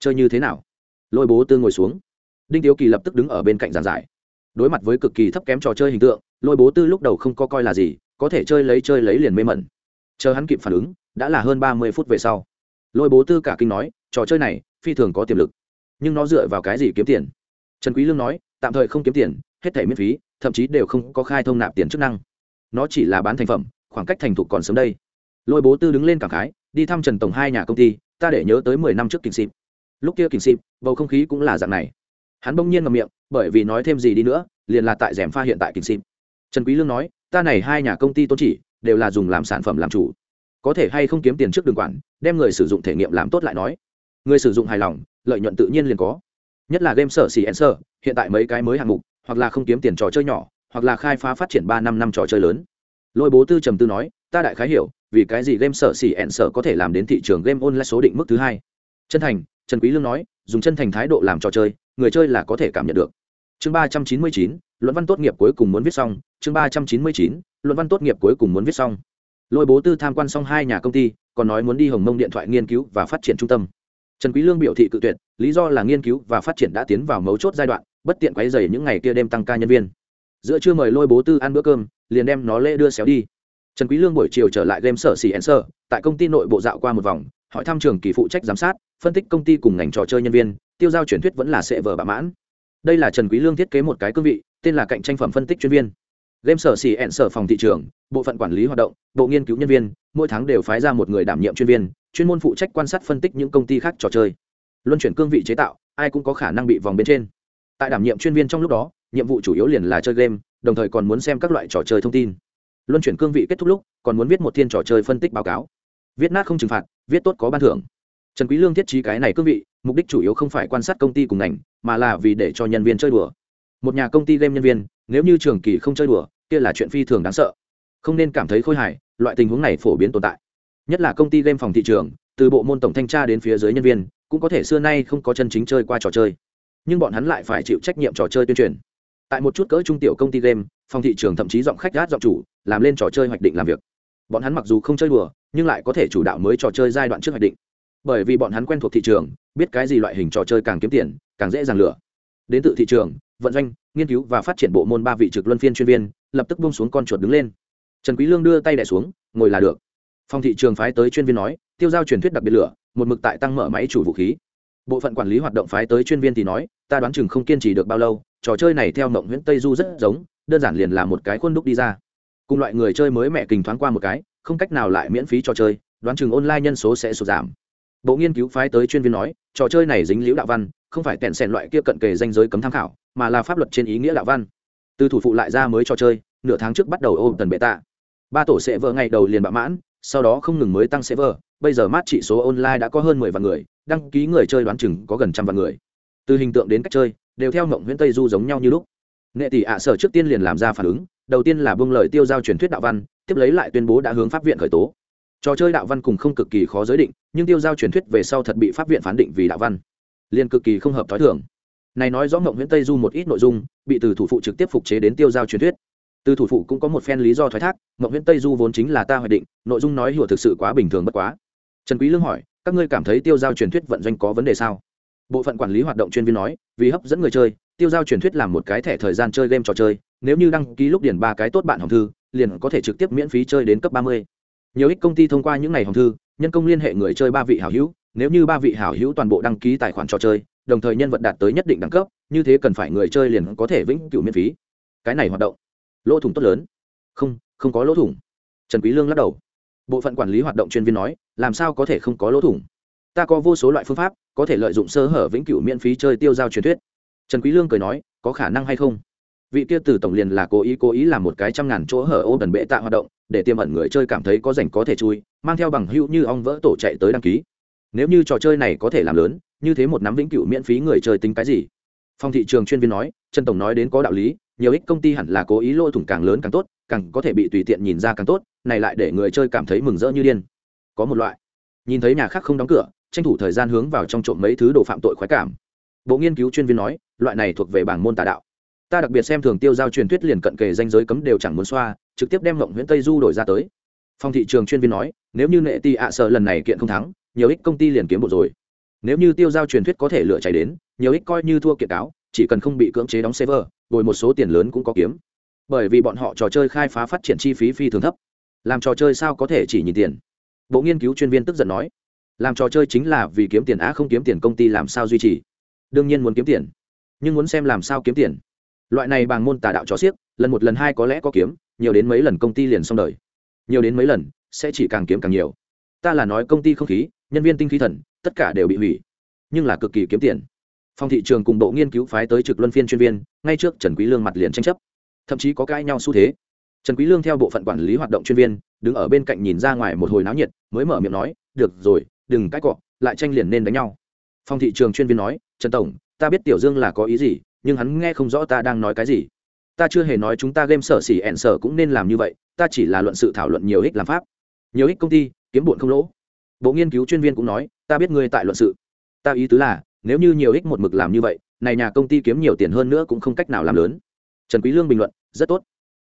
Chơi như thế nào? Lôi bố tư ngồi xuống. Đinh tiếu kỳ lập tức đứng ở bên cạnh giàn giải. Đối mặt với cực kỳ thấp kém trò chơi hình tượng, lôi bố tư lúc đầu không có coi là gì, có thể chơi lấy chơi lấy liền mê mẩn. Chờ hắn kịp phản ứng, đã là hơn ba mươi phút về sau lôi bố tư cả kinh nói, trò chơi này, phi thường có tiềm lực, nhưng nó dựa vào cái gì kiếm tiền? Trần quý lương nói, tạm thời không kiếm tiền, hết thảy miễn phí, thậm chí đều không có khai thông nạp tiền chức năng. Nó chỉ là bán thành phẩm, khoảng cách thành thục còn sớm đây. Lôi bố tư đứng lên cảm khái, đi thăm trần tổng hai nhà công ty, ta để nhớ tới mười năm trước kình xịp lúc kia kình xịp bầu không khí cũng là dạng này. Hắn bỗng nhiên ngậm miệng, bởi vì nói thêm gì đi nữa, liền là tại rèm pha hiện tại kình xịp trần quý lương nói, ta này hai nhà công ty tôn chỉ, đều là dùng làm sản phẩm làm chủ có thể hay không kiếm tiền trước đường quản đem người sử dụng thể nghiệm làm tốt lại nói. Người sử dụng hài lòng lợi nhuận tự nhiên liền có. Nhất là game sở xì en sở, hiện tại mấy cái mới hạng mục hoặc là không kiếm tiền trò chơi nhỏ hoặc là khai phá phát triển ba năm năm trò chơi lớn. Lôi bố tư trầm tư nói ta đại khái hiểu vì cái gì game sở xì ẹn sở có thể làm đến thị trường game online số định mức thứ hai? Chân thành trần quý lương nói dùng chân thành thái độ làm trò chơi người chơi là có thể cảm nhận được. Chương ba trăm chín mươi chín luận văn tốt nghiệp cuối cùng muốn viết xong. Chương ba trăm chín mươi chín luận văn tốt nghiệp cuối cùng muốn viết xong lôi bố tư tham quan xong hai nhà công ty, còn nói muốn đi hồng mông điện thoại nghiên cứu và phát triển trung tâm. Trần quý lương biểu thị cự tuyệt, lý do là nghiên cứu và phát triển đã tiến vào mấu chốt giai đoạn, bất tiện quấy rầy những ngày kia đêm tăng ca nhân viên. Giữa trưa mời lôi bố tư ăn bữa cơm, liền đem nó lễ đưa xéo đi. Trần quý lương buổi chiều trở lại game sở xì ẩn sở tại công ty nội bộ dạo qua một vòng, hỏi thăm trường kỳ phụ trách giám sát, phân tích công ty cùng ngành trò chơi nhân viên, tiêu giao truyền thuyết vẫn là sẽ vờ bạ mãn. Đây là trần quý lương thiết kế một cái cương vị, tên là cạnh tranh phẩm phân tích chuyên viên game sở xỉ ẹn sở phòng thị trường, bộ phận quản lý hoạt động, bộ nghiên cứu nhân viên, mỗi tháng đều phái ra một người đảm nhiệm chuyên viên, chuyên môn phụ trách quan sát phân tích những công ty khác trò chơi. Luân chuyển cương vị chế tạo, ai cũng có khả năng bị vòng bên trên. Tại đảm nhiệm chuyên viên trong lúc đó, nhiệm vụ chủ yếu liền là chơi game, đồng thời còn muốn xem các loại trò chơi thông tin. Luân chuyển cương vị kết thúc lúc, còn muốn viết một thiên trò chơi phân tích báo cáo. Viết nát không trừng phạt, viết tốt có ban thưởng. Trần quý lương thiết trí cái này cương vị, mục đích chủ yếu không phải quan sát công ty cùng ngành, mà là vì để cho nhân viên chơi đùa. Một nhà công ty game nhân viên nếu như trường kỳ không chơi đùa, kia là chuyện phi thường đáng sợ. Không nên cảm thấy khôi hài, loại tình huống này phổ biến tồn tại. Nhất là công ty game phòng thị trường, từ bộ môn tổng thanh tra đến phía dưới nhân viên, cũng có thể xưa nay không có chân chính chơi qua trò chơi. Nhưng bọn hắn lại phải chịu trách nhiệm trò chơi tuyên truyền. Tại một chút cỡ trung tiểu công ty game, phòng thị trường thậm chí giọng khách gát giọng chủ, làm lên trò chơi hoạch định làm việc. Bọn hắn mặc dù không chơi đùa, nhưng lại có thể chủ đạo mới trò chơi giai đoạn trước hoạch định. Bởi vì bọn hắn quen thuộc thị trường, biết cái gì loại hình trò chơi càng kiếm tiền, càng dễ dàng lửa đến từ thị trường vận doanh, nghiên cứu và phát triển bộ môn ba vị trực luân phiên chuyên viên, lập tức bông xuống con chuột đứng lên. Trần quý lương đưa tay đè xuống, ngồi là được. Phòng thị trường phái tới chuyên viên nói, tiêu giao truyền thuyết đặc biệt lửa, một mực tại tăng mở máy chủ vũ khí. Bộ phận quản lý hoạt động phái tới chuyên viên thì nói, ta đoán chừng không kiên trì được bao lâu, trò chơi này theo mộng nguyễn tây du rất giống, đơn giản liền là một cái khuôn đúc đi ra. Cùng loại người chơi mới mẹ kình thoáng qua một cái, không cách nào lại miễn phí trò chơi, đoán chừng online nhân số sẽ sụt giảm. Bộ nghiên cứu phái tới chuyên viên nói, trò chơi này dính liễu đạo văn, không phải tẹn sẻn loại kia cận kề danh giới cấm tham khảo mà là pháp luật trên ý nghĩa đạo văn. Từ thủ phụ lại ra mới trò chơi, nửa tháng trước bắt đầu ôm tần bệ tạ. Ba tổ sẽ vợ ngày đầu liền bạo mãn, sau đó không ngừng mới tăng sẽ vợ, bây giờ mát trị số online đã có hơn mười vạn người, đăng ký người chơi đoán chừng có gần trăm vạn người. Từ hình tượng đến cách chơi, đều theo mộng nguyễn tây du giống nhau như lúc. Nghệ tỷ ạ sở trước tiên liền làm ra phản ứng, đầu tiên là buông lời tiêu giao truyền thuyết đạo văn, tiếp lấy lại tuyên bố đã hướng pháp viện khởi tố. Trò chơi đạo văn cùng không cực kỳ khó giới định, nhưng tiêu giao truyền thuyết về sau thật bị pháp viện phán định vì đạo văn. Liền cực kỳ không hợp t h ó i thường này nói rõ mộng nguyễn tây du một ít nội dung, bị từ thủ phụ trực tiếp phục chế đến tiêu giao truyền thuyết. Từ thủ phụ cũng có một phen lý do thoái thác mộng nguyễn tây du vốn chính là ta hoạch định, nội dung nói hiểu thực sự quá bình thường bất quá. Trần quý lương hỏi, các ngươi cảm thấy tiêu giao truyền thuyết vận doanh có vấn đề sao? Bộ phận quản lý hoạt động chuyên viên nói, vì hấp dẫn người chơi, tiêu giao truyền thuyết làm một cái thẻ thời gian chơi game trò chơi, nếu như đăng ký lúc điển ba cái tốt bạn hồng thư, liền có thể trực tiếp miễn phí chơi đến cấp ba mươi. Nhiều ít công ty thông qua những ngày hồng thư, nhân công liên hệ người chơi ba vị hảo hữu, nếu như ba vị hảo hữu toàn bộ đăng ký tài khoản trò chơi đồng thời nhân vật đạt tới nhất định đẳng cấp, như thế cần phải người chơi liền có thể vĩnh cửu miễn phí. Cái này hoạt động, lỗ thủng tốt lớn. Không không có lỗ thủng. Trần quý lương lắc đầu. Bộ phận quản lý hoạt động chuyên viên nói, làm sao có thể không có lỗ thủng? Ta có vô số loại phương pháp, có thể lợi dụng sơ hở vĩnh cửu miễn phí chơi tiêu giao truyền thuyết. Trần quý lương cười nói, có khả năng hay không? Vị kia từ tổng liền là cố ý cố ý làm một cái trăm ngàn chỗ hở ô gần bệ tạ hoạt động, để tiêm ẩn người chơi cảm thấy có rảnh có thể chui, mang theo bằng hữu như ong vỡ tổ chạy tới đăng ký. Nếu như trò chơi này có thể làm lớn như thế một nắm vĩnh cửu miễn phí người chơi tính cái gì? Phòng thị trường chuyên viên nói, trần tổng nói đến có đạo lý, nhiều ích công ty hẳn là cố ý lôi thủng càng lớn càng tốt, càng có thể bị tùy tiện nhìn ra càng tốt, này lại để người chơi cảm thấy mừng rỡ như điên. Có một loại. Nhìn thấy nhà khác không đóng cửa, tranh thủ thời gian hướng vào trong trộm mấy thứ đồ phạm tội khoái cảm. Bộ nghiên cứu chuyên viên nói, loại này thuộc về bảng môn tà đạo. Ta đặc biệt xem thường tiêu giao truyền thuyết liền cận kề danh giới cấm đều chẳng muốn xoa, trực tiếp đem ngộng nguyễn tây du đổi ra tới. Phòng thị trường chuyên viên nói, nếu như nệ ti ạ sợ lần này kiện không thắng, nhiều ích công ty liền kiếm bộ rồi nếu như tiêu giao truyền thuyết có thể lựa chạy đến, nhiều ít coi như thua kiệt cáo, chỉ cần không bị cưỡng chế đóng server, bồi một số tiền lớn cũng có kiếm. Bởi vì bọn họ trò chơi khai phá phát triển chi phí phi thường thấp. Làm trò chơi sao có thể chỉ nhìn tiền? Bộ nghiên cứu chuyên viên tức giận nói. Làm trò chơi chính là vì kiếm tiền á không kiếm tiền công ty làm sao duy trì. Đương nhiên muốn kiếm tiền, nhưng muốn xem làm sao kiếm tiền. Loại này bằng môn tà đạo chó xiếc, lần một lần hai có lẽ có kiếm, nhiều đến mấy lần công ty liền xong đời. Nhiều đến mấy lần, sẽ chỉ càng kiếm càng nhiều. Ta là nói công ty không khí, nhân viên tinh khí thần tất cả đều bị hủy. Nhưng là cực kỳ kiếm tiền. Phòng thị trường cùng bộ nghiên cứu phái tới trực luân phiên chuyên viên, ngay trước trần quý lương mặt liền tranh chấp. Thậm chí có cãi nhau xu thế. Trần quý lương theo bộ phận quản lý hoạt động chuyên viên, đứng ở bên cạnh nhìn ra ngoài một hồi náo nhiệt, mới mở miệng nói, được rồi, đừng cãi cọ, lại tranh liền nên đánh nhau. Phòng thị trường chuyên viên nói, trần tổng, ta biết tiểu dương là có ý gì, nhưng hắn nghe không rõ ta đang nói cái gì. Ta chưa hề nói chúng ta game sở xỉ ẹn sở cũng nên làm như vậy, ta chỉ là luận sự thảo luận nhiều ích làm pháp. Nhiều ích công ty, kiếm bụn không lỗ bộ nghiên cứu chuyên viên cũng nói, ta biết ngươi tại luận sự. Ta ý tứ là, nếu như nhiều ích một mực làm như vậy, này nhà công ty kiếm nhiều tiền hơn nữa cũng không cách nào làm lớn. Trần quý lương bình luận, rất tốt.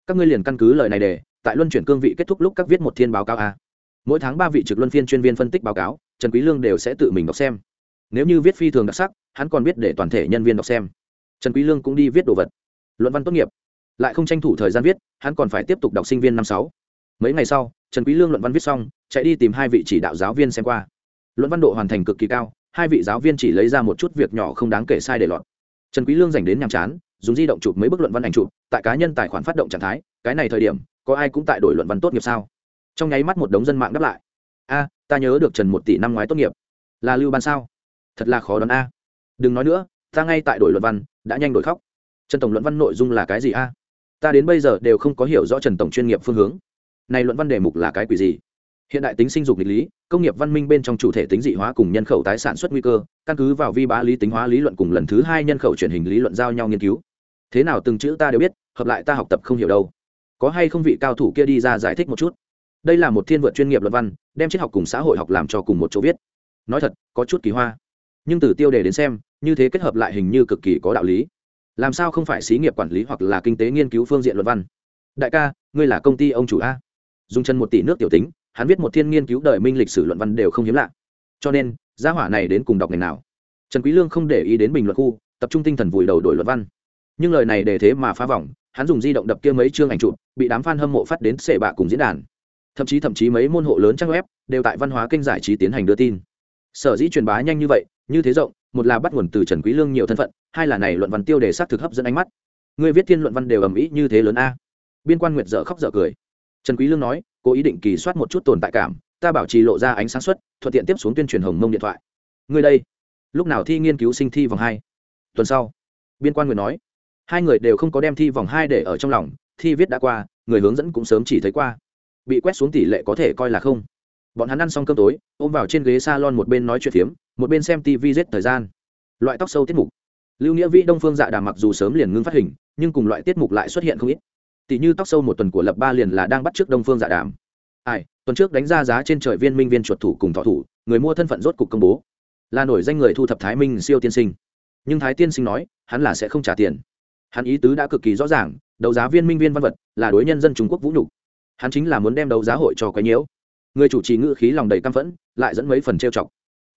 Các ngươi liền căn cứ lời này để, tại luân chuyển cương vị kết thúc lúc các viết một thiên báo cáo a. Mỗi tháng ba vị trực luân phiên chuyên viên phân tích báo cáo, trần quý lương đều sẽ tự mình đọc xem. Nếu như viết phi thường đặc sắc, hắn còn biết để toàn thể nhân viên đọc xem. Trần quý lương cũng đi viết đồ vật. Luận văn tốt nghiệp. Lại không tranh thủ thời gian viết, hắn còn phải tiếp tục đọc sinh viên năm sáu mấy ngày sau, trần quý lương luận văn viết xong, chạy đi tìm hai vị chỉ đạo giáo viên xem qua. Luận văn độ hoàn thành cực kỳ cao, hai vị giáo viên chỉ lấy ra một chút việc nhỏ không đáng kể sai để lọt. Trần quý lương dành đến nhàm chán, dùng di động chụp mấy bức luận văn ảnh chụp, tại cá nhân tài khoản phát động trạng thái, cái này thời điểm, có ai cũng tại đổi luận văn tốt nghiệp sao? Trong nháy mắt một đống dân mạng đáp lại. A, ta nhớ được trần một tỷ năm ngoái tốt nghiệp. Là lưu ban sao? Thật là khó đoán a. Đừng nói nữa, ta ngay tại đổi luận văn, đã nhanh đổi khóc. Trần tổng luận văn nội dung là cái gì a? Ta đến bây giờ đều không có hiểu rõ trần tổng chuyên nghiệp phương hướng này luận văn đề mục là cái quỷ gì? Hiện đại tính sinh dục nghịch lý, công nghiệp văn minh bên trong chủ thể tính dị hóa cùng nhân khẩu tái sản xuất nguy cơ, căn cứ vào vi bá lý tính hóa lý luận cùng lần thứ hai nhân khẩu truyền hình lý luận giao nhau nghiên cứu. Thế nào từng chữ ta đều biết, hợp lại ta học tập không hiểu đâu. Có hay không vị cao thủ kia đi ra giải thích một chút? Đây là một thiên vượt chuyên nghiệp luận văn, đem triết học cùng xã hội học làm cho cùng một chỗ viết. Nói thật, có chút kỳ hoa. Nhưng từ tiêu đề đến xem, như thế kết hợp lại hình như cực kỳ có đạo lý. Làm sao không phải xí nghiệp quản lý hoặc là kinh tế nghiên cứu phương diện luận văn? Đại ca, ngươi là công ty ông chủ a dùng chân một tỷ nước tiểu tính, hắn viết một thiên nghiên cứu đời minh lịch sử luận văn đều không hiếm lạ. Cho nên, gia hỏa này đến cùng đọc ngành nào? Trần quý lương không để ý đến bình luận khu, tập trung tinh thần vùi đầu đổi luận văn. Nhưng lời này để thế mà phá vòng hắn dùng di động đập kia mấy chương ảnh chụp, bị đám fan hâm mộ phát đến sệ bạ cùng diễn đàn. Thậm chí thậm chí mấy môn hộ lớn trang web đều tại văn hóa kênh giải trí tiến hành đưa tin. Sở dĩ truyền bá nhanh như vậy, như thế rộng, một là bắt nguồn từ trần quý lương nhiều thân phận, hai là này luận văn tiêu đề sát thực hấp dẫn ánh mắt. Người viết thiên luận văn đều ầm ĩ như thế lớn a. Biên quan nguyệt dở khóc dở cười trần quý lương nói, cố ý định kỳ soát một chút tồn tại cảm, ta bảo trì lộ ra ánh sáng suất thuận tiện tiếp xuống tuyên truyền hồng mông điện thoại. Người đây, lúc nào thi nghiên cứu sinh thi vòng hai? Tuần sau. Biên quan người nói, hai người đều không có đem thi vòng hai để ở trong lòng, thi viết đã qua, người hướng dẫn cũng sớm chỉ thấy qua. Bị quét xuống tỷ lệ có thể coi là không. Bọn hắn ăn xong cơm tối, ôm vào trên ghế salon một bên nói chuyện phiếm, một bên xem tv giết thời gian. Loại tóc sâu tiết mục. Lưu nghĩa vĩ đông phương dạ đà mặc dù sớm liền ngưng phát hình, nhưng cùng loại tiết mục lại xuất hiện không ít tỷ như tóc sâu một tuần của lập ba liền là đang bắt trước đông phương dạ đàm. Ai, tuần trước đánh ra giá trên trời viên minh viên chuột thủ cùng thọ thủ, người mua thân phận rốt cục công bố. Là nổi danh người thu thập thái minh siêu tiên sinh. Nhưng thái tiên sinh nói, hắn là sẽ không trả tiền. Hắn ý tứ đã cực kỳ rõ ràng, đấu giá viên minh viên văn vật là đối nhân dân trung quốc vũ nhục. Hắn chính là muốn đem đấu giá hội cho quấy nhiễu. Người chủ trì ngữ khí lòng đầy căm phẫn, lại dẫn mấy phần trêu chọc.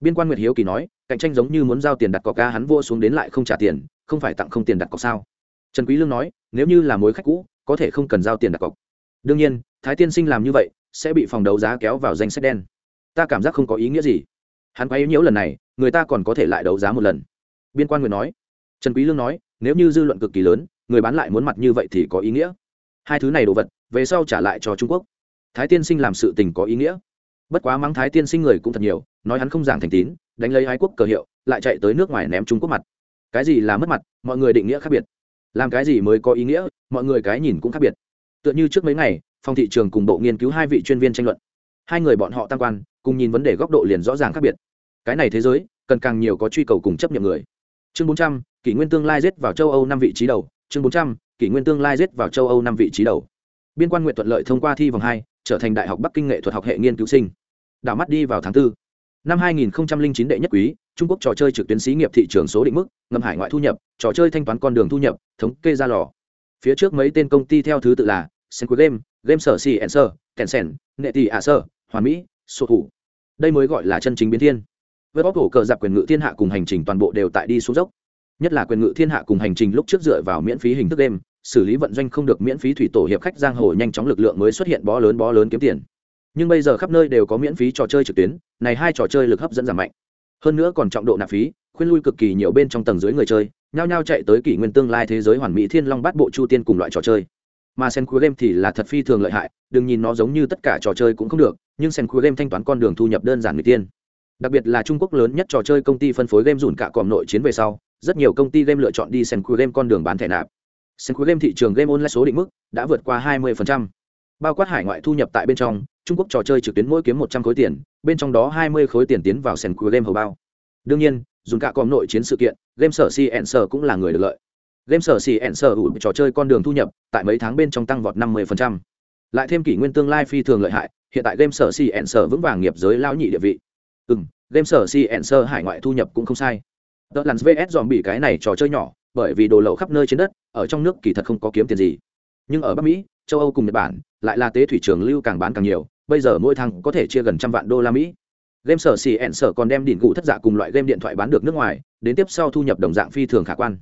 Biên quan nguyệt hiếu kỳ nói, cạnh tranh giống như muốn giao tiền đặt cọc ca hắn vô xuống đến lại không trả tiền, không phải tặng không tiền đặt cọc sao? Trần quý lương nói, nếu như là mối khách cũ có thể không cần giao tiền đặt cọc. Đương nhiên, thái tiên sinh làm như vậy, sẽ bị phòng đấu giá kéo vào danh sách đen. Ta cảm giác không có ý nghĩa gì. Hắn quấy nhiễu lần này, người ta còn có thể lại đấu giá một lần. Biên quan người nói. Trần quý lương nói, nếu như dư luận cực kỳ lớn, người bán lại muốn mặt như vậy thì có ý nghĩa. Hai thứ này đồ vật, về sau trả lại cho trung quốc. Thái tiên sinh làm sự tình có ý nghĩa. Bất quá mắng thái tiên sinh người cũng thật nhiều, nói hắn không giảng thành tín, đánh lấy ái quốc cờ hiệu, lại chạy tới nước ngoài ném trung quốc mặt. Cái gì là mất mặt, mọi người định nghĩa khác biệt làm cái gì mới có ý nghĩa, mọi người cái nhìn cũng khác biệt. Tựa như trước mấy ngày, phòng thị trường cùng bộ nghiên cứu hai vị chuyên viên tranh luận. Hai người bọn họ tăng quan, cùng nhìn vấn đề góc độ liền rõ ràng khác biệt. Cái này thế giới, cần càng nhiều có truy cầu cùng chấp nhận người. Chương bốn trăm, kỷ nguyên tương lai rết vào châu âu năm vị trí đầu. Chương bốn trăm, kỷ nguyên tương lai rết vào châu âu năm vị trí đầu. Biên quan nguyện thuận lợi thông qua thi vòng hai, trở thành đại học bắc kinh nghệ thuật học hệ nghiên cứu sinh. Đảo mắt đi vào tháng 4. năm 2009 đệ nhất quý trung quốc trò chơi trực tuyến xí nghiệp thị trường số định mức ngầm hải ngoại thu nhập trò chơi thanh toán con đường thu nhập thống kê ra lò phía trước mấy tên công ty theo thứ tự là Senku Game, Game Sở Si Answer, Tencent, Neti Acer, Hoàn Mỹ, Sở Thủ. Đây mới gọi là chân chính biến thiên. Với bóc cổ cờ giặc quyền ngự thiên hạ cùng hành trình toàn bộ đều tại đi xuống dốc. Nhất là quyền ngự thiên hạ cùng hành trình lúc trước dựa vào miễn phí hình thức game, xử lý vận doanh không được miễn phí thủy tổ hiệp khách giang hồ nhanh chóng lực lượng mới xuất hiện bó lớn bó lớn kiếm tiền nhưng bây giờ khắp nơi đều có miễn phí trò chơi trực tuyến này hai trò chơi lực hấp dẫn giảm mạnh hơn nữa còn trọng độ nạp phí, khuyên lui cực kỳ nhiều bên trong tầng dưới người chơi, nhao nhao chạy tới kỷ nguyên tương lai thế giới hoàn mỹ thiên long bắt bộ chu tiên cùng loại trò chơi. Mà sen cuối game thì là thật phi thường lợi hại, đừng nhìn nó giống như tất cả trò chơi cũng không được, nhưng sen cuối game thanh toán con đường thu nhập đơn giản người tiên. Đặc biệt là trung quốc lớn nhất trò chơi công ty phân phối game dùn cả còm nội chiến về sau, rất nhiều công ty game lựa chọn đi sen cuối game con đường bán thẻ nạp. Sen cuối game thị trường game online số định mức đã vượt qua 20% bao quát hải ngoại thu nhập tại bên trong, trung quốc trò chơi trực tuyến mỗi kiếm một trăm khối tiền, bên trong đó hai mươi khối tiền tiến vào sèn của game hầu bao. Đương nhiên, dùng cả còm nội chiến sự kiện, game sở si ẹn sở cũng là người được lợi. Game sở si ẹn sở ủ trò chơi con đường thu nhập tại mấy tháng bên trong tăng vọt năm mươi lại thêm kỷ nguyên tương lai phi thường lợi hại, hiện tại game sở si ẹn sở vững vàng nghiệp giới lão nhị địa vị. Ừ game sở si ẹn sở hải ngoại thu nhập cũng không sai. Tớ lắn vs dòm bị cái này trò chơi nhỏ, bởi vì đồ lậu khắp nơi trên đất, ở trong nước kỳ thật không có kiếm tiền gì. Nhưng ở bắc mỹ châu âu cùng nhật bản, lại là tế thủy trường lưu càng bán càng nhiều, bây giờ mỗi tháng có thể chia gần trăm vạn đô la mỹ. Game sở xì ẹn sở còn đem đỉnh cụ thất dạ cùng loại game điện thoại bán được nước ngoài, đến tiếp sau thu nhập đồng dạng phi thường khả quan.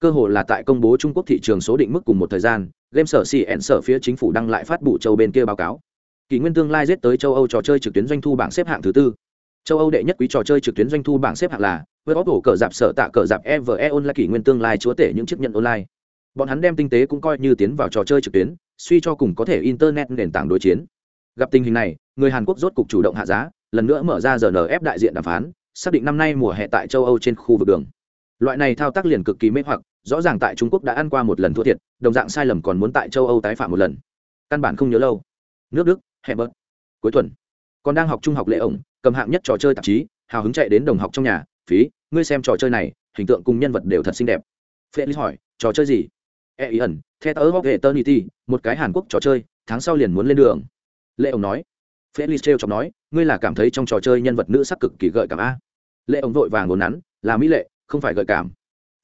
Cơ hội là tại công bố trung quốc thị trường số định mức cùng một thời gian, game sở xì ẹn sở phía chính phủ đăng lại phát bụ châu bên kia báo cáo. Kỷ nguyên tương lai giết tới châu âu trò chơi trực tuyến doanh thu bảng xếp hạng thứ tư. Châu âu đệ nhất quý trò chơi trực tuyến doanh thu bảng xếp hạng là với bóp cổ cờ dạp sở tạ cờ dạp eve online kỷ nguyên tương lai chúa tể những chiếc nhận online bọn hắn đem tinh tế cũng coi như tiến vào trò chơi trực tuyến, suy cho cùng có thể internet nền tảng đối chiến. Gặp tình hình này, người hàn quốc rốt cục chủ động hạ giá, lần nữa mở ra rnf đại diện đàm phán, xác định năm nay mùa hè tại châu âu trên khu vực đường. Loại này thao tác liền cực kỳ mê hoặc, rõ ràng tại trung quốc đã ăn qua một lần thua thiệt, đồng dạng sai lầm còn muốn tại châu âu tái phạm một lần. Căn bản không nhớ lâu. Nước đức hẹ bớt. Cuối tuần, còn đang học trung học lễ ổng, cầm hạng nhất trò chơi tạp chí, hào hứng chạy đến đồng học trong nhà, phí, ngươi xem trò chơi này, hình tượng cùng nhân vật đều thật xinh đẹp. Felix hỏi, trò chơi gì? E ý ẩn, the tớ hóc hệ ternity một cái hàn quốc trò chơi, tháng sau liền muốn lên đường. Lệ ông nói. Felix trêu chọc nói, ngươi là cảm thấy trong trò chơi nhân vật nữ sắc cực kỳ gợi cảm a? Lệ ông vội vàng ngốn nắn, là mỹ lệ, không phải gợi cảm.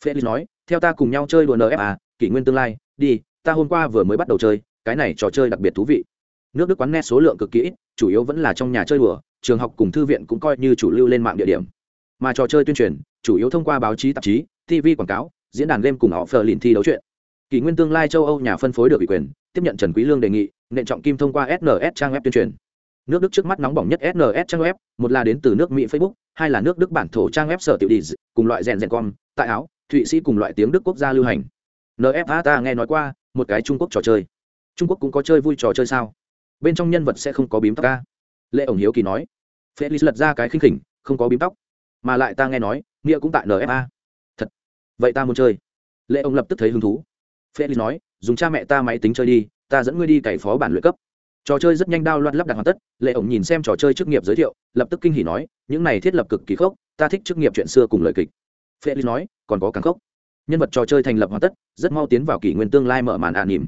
Felix nói, theo ta cùng nhau chơi đùa nfa kỷ nguyên tương lai, đi, ta hôm qua vừa mới bắt đầu chơi, cái này trò chơi đặc biệt thú vị. Nước đức quán net số lượng cực kỹ chủ yếu vẫn là trong nhà chơi đùa, trường học cùng thư viện cũng coi như chủ lưu lên mạng địa điểm. Mà trò chơi tuyên truyền, chủ yếu thông qua báo chí, tạp chí tv quảng cáo, diễn đàn game cùng họ phờ lìn thi đấu chuyện kỷ nguyên tương lai châu âu nhà phân phối được ủy quyền, tiếp nhận trần quý lương đề nghị, nện trọng kim thông qua sns trang web tuyên truyền. Nước đức trước mắt nóng bỏng nhất sns trang web, một là đến từ nước mỹ facebook, hai là nước đức bản thổ trang web sở tiểu đi cùng loại rèn rèn com, tại áo, thụy sĩ cùng loại tiếng đức quốc gia lưu hành. Nfa ta nghe nói qua, một cái trung quốc trò chơi. Trung quốc cũng có chơi vui trò chơi sao? Bên trong nhân vật sẽ không có bím tóc ca. Lệ ổng hiếu kỳ nói. Felix lật ra cái khinh khỉnh, không có bím tóc. Mà lại ta nghe nói, nghĩa cũng tại nfa thật. Vậy ta muốn chơi. Lệ ổng lập tức thấy hứng thú felix nói, dùng cha mẹ ta máy tính chơi đi, ta dẫn ngươi đi cày phó bản luyện cấp. Trò chơi rất nhanh đao loạn lắp đặt hoàn tất, lệ ổng nhìn xem trò chơi chức nghiệp giới thiệu, lập tức kinh hỉ nói, những này thiết lập cực kỳ khốc, ta thích chức nghiệp chuyện xưa cùng lời kịch. Felix nói, còn có càng khốc. Nhân vật trò chơi thành lập hoàn tất, rất mau tiến vào kỷ nguyên tương lai mở màn ạ nỉm.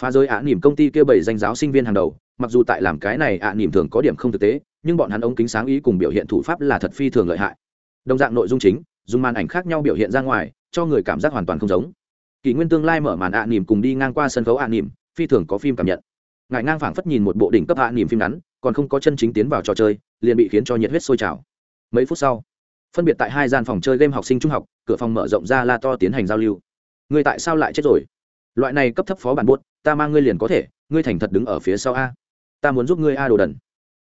Phá giới ạ nỉm công ty kêu bảy danh giáo sinh viên hàng đầu, mặc dù tại làm cái này ạ nỉm thường có điểm không thực tế, nhưng bọn hắn ống kính sáng ý cùng biểu hiện thủ pháp là thật phi thường lợi hại. Đồng dạng nội dung chính, dùng màn ảnh khác nhau biểu hiện ra ngoài, cho người cảm giác hoàn toàn không giống kỷ nguyên tương lai mở màn ạ nỉm cùng đi ngang qua sân khấu ạ nỉm, phi thường có phim cảm nhận. Ngài ngang phảng phất nhìn một bộ đỉnh cấp hạ niềm phim ngắn, còn không có chân chính tiến vào trò chơi, liền bị khiến cho nhiệt huyết sôi trào. Mấy phút sau, phân biệt tại hai gian phòng chơi game học sinh trung học, cửa phòng mở rộng ra la to tiến hành giao lưu. Người tại sao lại chết rồi? Loại này cấp thấp phó bản buốt, ta mang ngươi liền có thể, ngươi thành thật đứng ở phía sau a. Ta muốn giúp ngươi a đồ đần.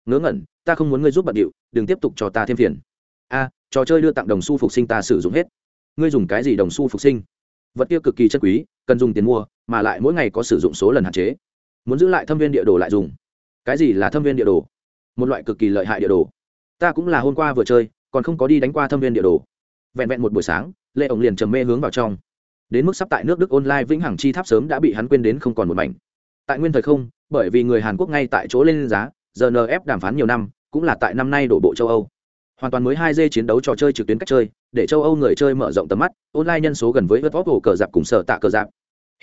Ngớ ngẩn, ta không muốn ngươi giúp bận điệu, đừng tiếp tục cho ta thêm phiền. A, trò chơi đưa tặng đồng xu phục sinh ta sử dụng hết. Ngươi dùng cái gì đồng xu phục sinh? Vật kia cực kỳ chân quý, cần dùng tiền mua, mà lại mỗi ngày có sử dụng số lần hạn chế. Muốn giữ lại thâm viên địa đồ lại dùng. Cái gì là thâm viên địa đồ? Một loại cực kỳ lợi hại địa đồ. Ta cũng là hôm qua vừa chơi, còn không có đi đánh qua thâm viên địa đồ. Vẹn vẹn một buổi sáng, lệ ổng liền trầm mê hướng vào trong. Đến mức sắp tại nước đức online vĩnh hằng chi tháp sớm đã bị hắn quên đến không còn một mảnh. Tại nguyên thời không, bởi vì người hàn quốc ngay tại chỗ lên giá rnf đàm phán nhiều năm, cũng là tại năm nay đổ bộ châu âu hoàn toàn mới hai d chiến đấu trò chơi trực tuyến cách chơi, để châu âu người chơi mở rộng tầm mắt, online nhân số gần với vớt vóc hồ cờ dạp cùng sở tạ cờ dạp.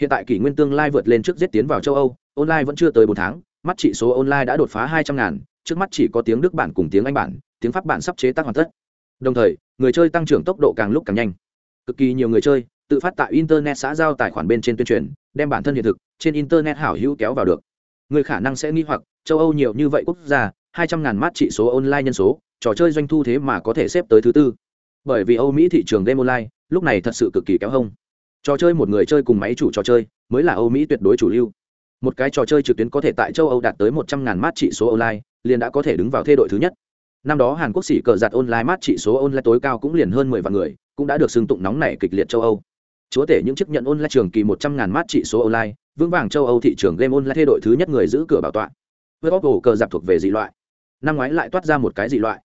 Hiện tại kỷ nguyên tương lai vượt lên trước giết tiến vào châu âu, online vẫn chưa tới bốn tháng, mắt chỉ số online đã đột phá hai trăm ngàn, trước mắt chỉ có tiếng đức bản cùng tiếng anh bản, tiếng pháp bản sắp chế tác hoàn tất. Đồng thời, người chơi tăng trưởng tốc độ càng lúc càng nhanh. Cực kỳ nhiều người chơi, tự phát tại internet xã giao tài khoản bên trên tuyên truyền, đem bản thân hiện thực trên internet hảo hữu kéo vào được. Người khả năng sẽ nghi hoặc, châu âu nhiều như vậy quốc gia hai trăm ngàn mát trị số online nhân số, trò chơi doanh thu thế mà có thể xếp tới thứ tư. Bởi vì âu mỹ thị trường game online, lúc này thật sự cực kỳ kéo hông. Trò chơi một người chơi cùng máy chủ trò chơi, mới là âu mỹ tuyệt đối chủ lưu. Một cái trò chơi trực tuyến có thể tại châu âu đạt tới một trăm ngàn mát trị số online, liền đã có thể đứng vào thê đội thứ nhất. Năm đó hàn quốc xỉ cờ giặt online mát trị số online tối cao cũng liền hơn mười vạn người, cũng đã được xưng tụng nóng nảy kịch liệt châu âu. Chúa tể những chiếc nhận online trường kỳ một trăm ngàn mát trị số online, vững vàng châu âu thị trường game online thay đội thứ nhất người giữ cửa bảo tọa. Với góc hồ cờ giặc thuộc về dị loại năm ngoái lại toát ra một cái dị loại.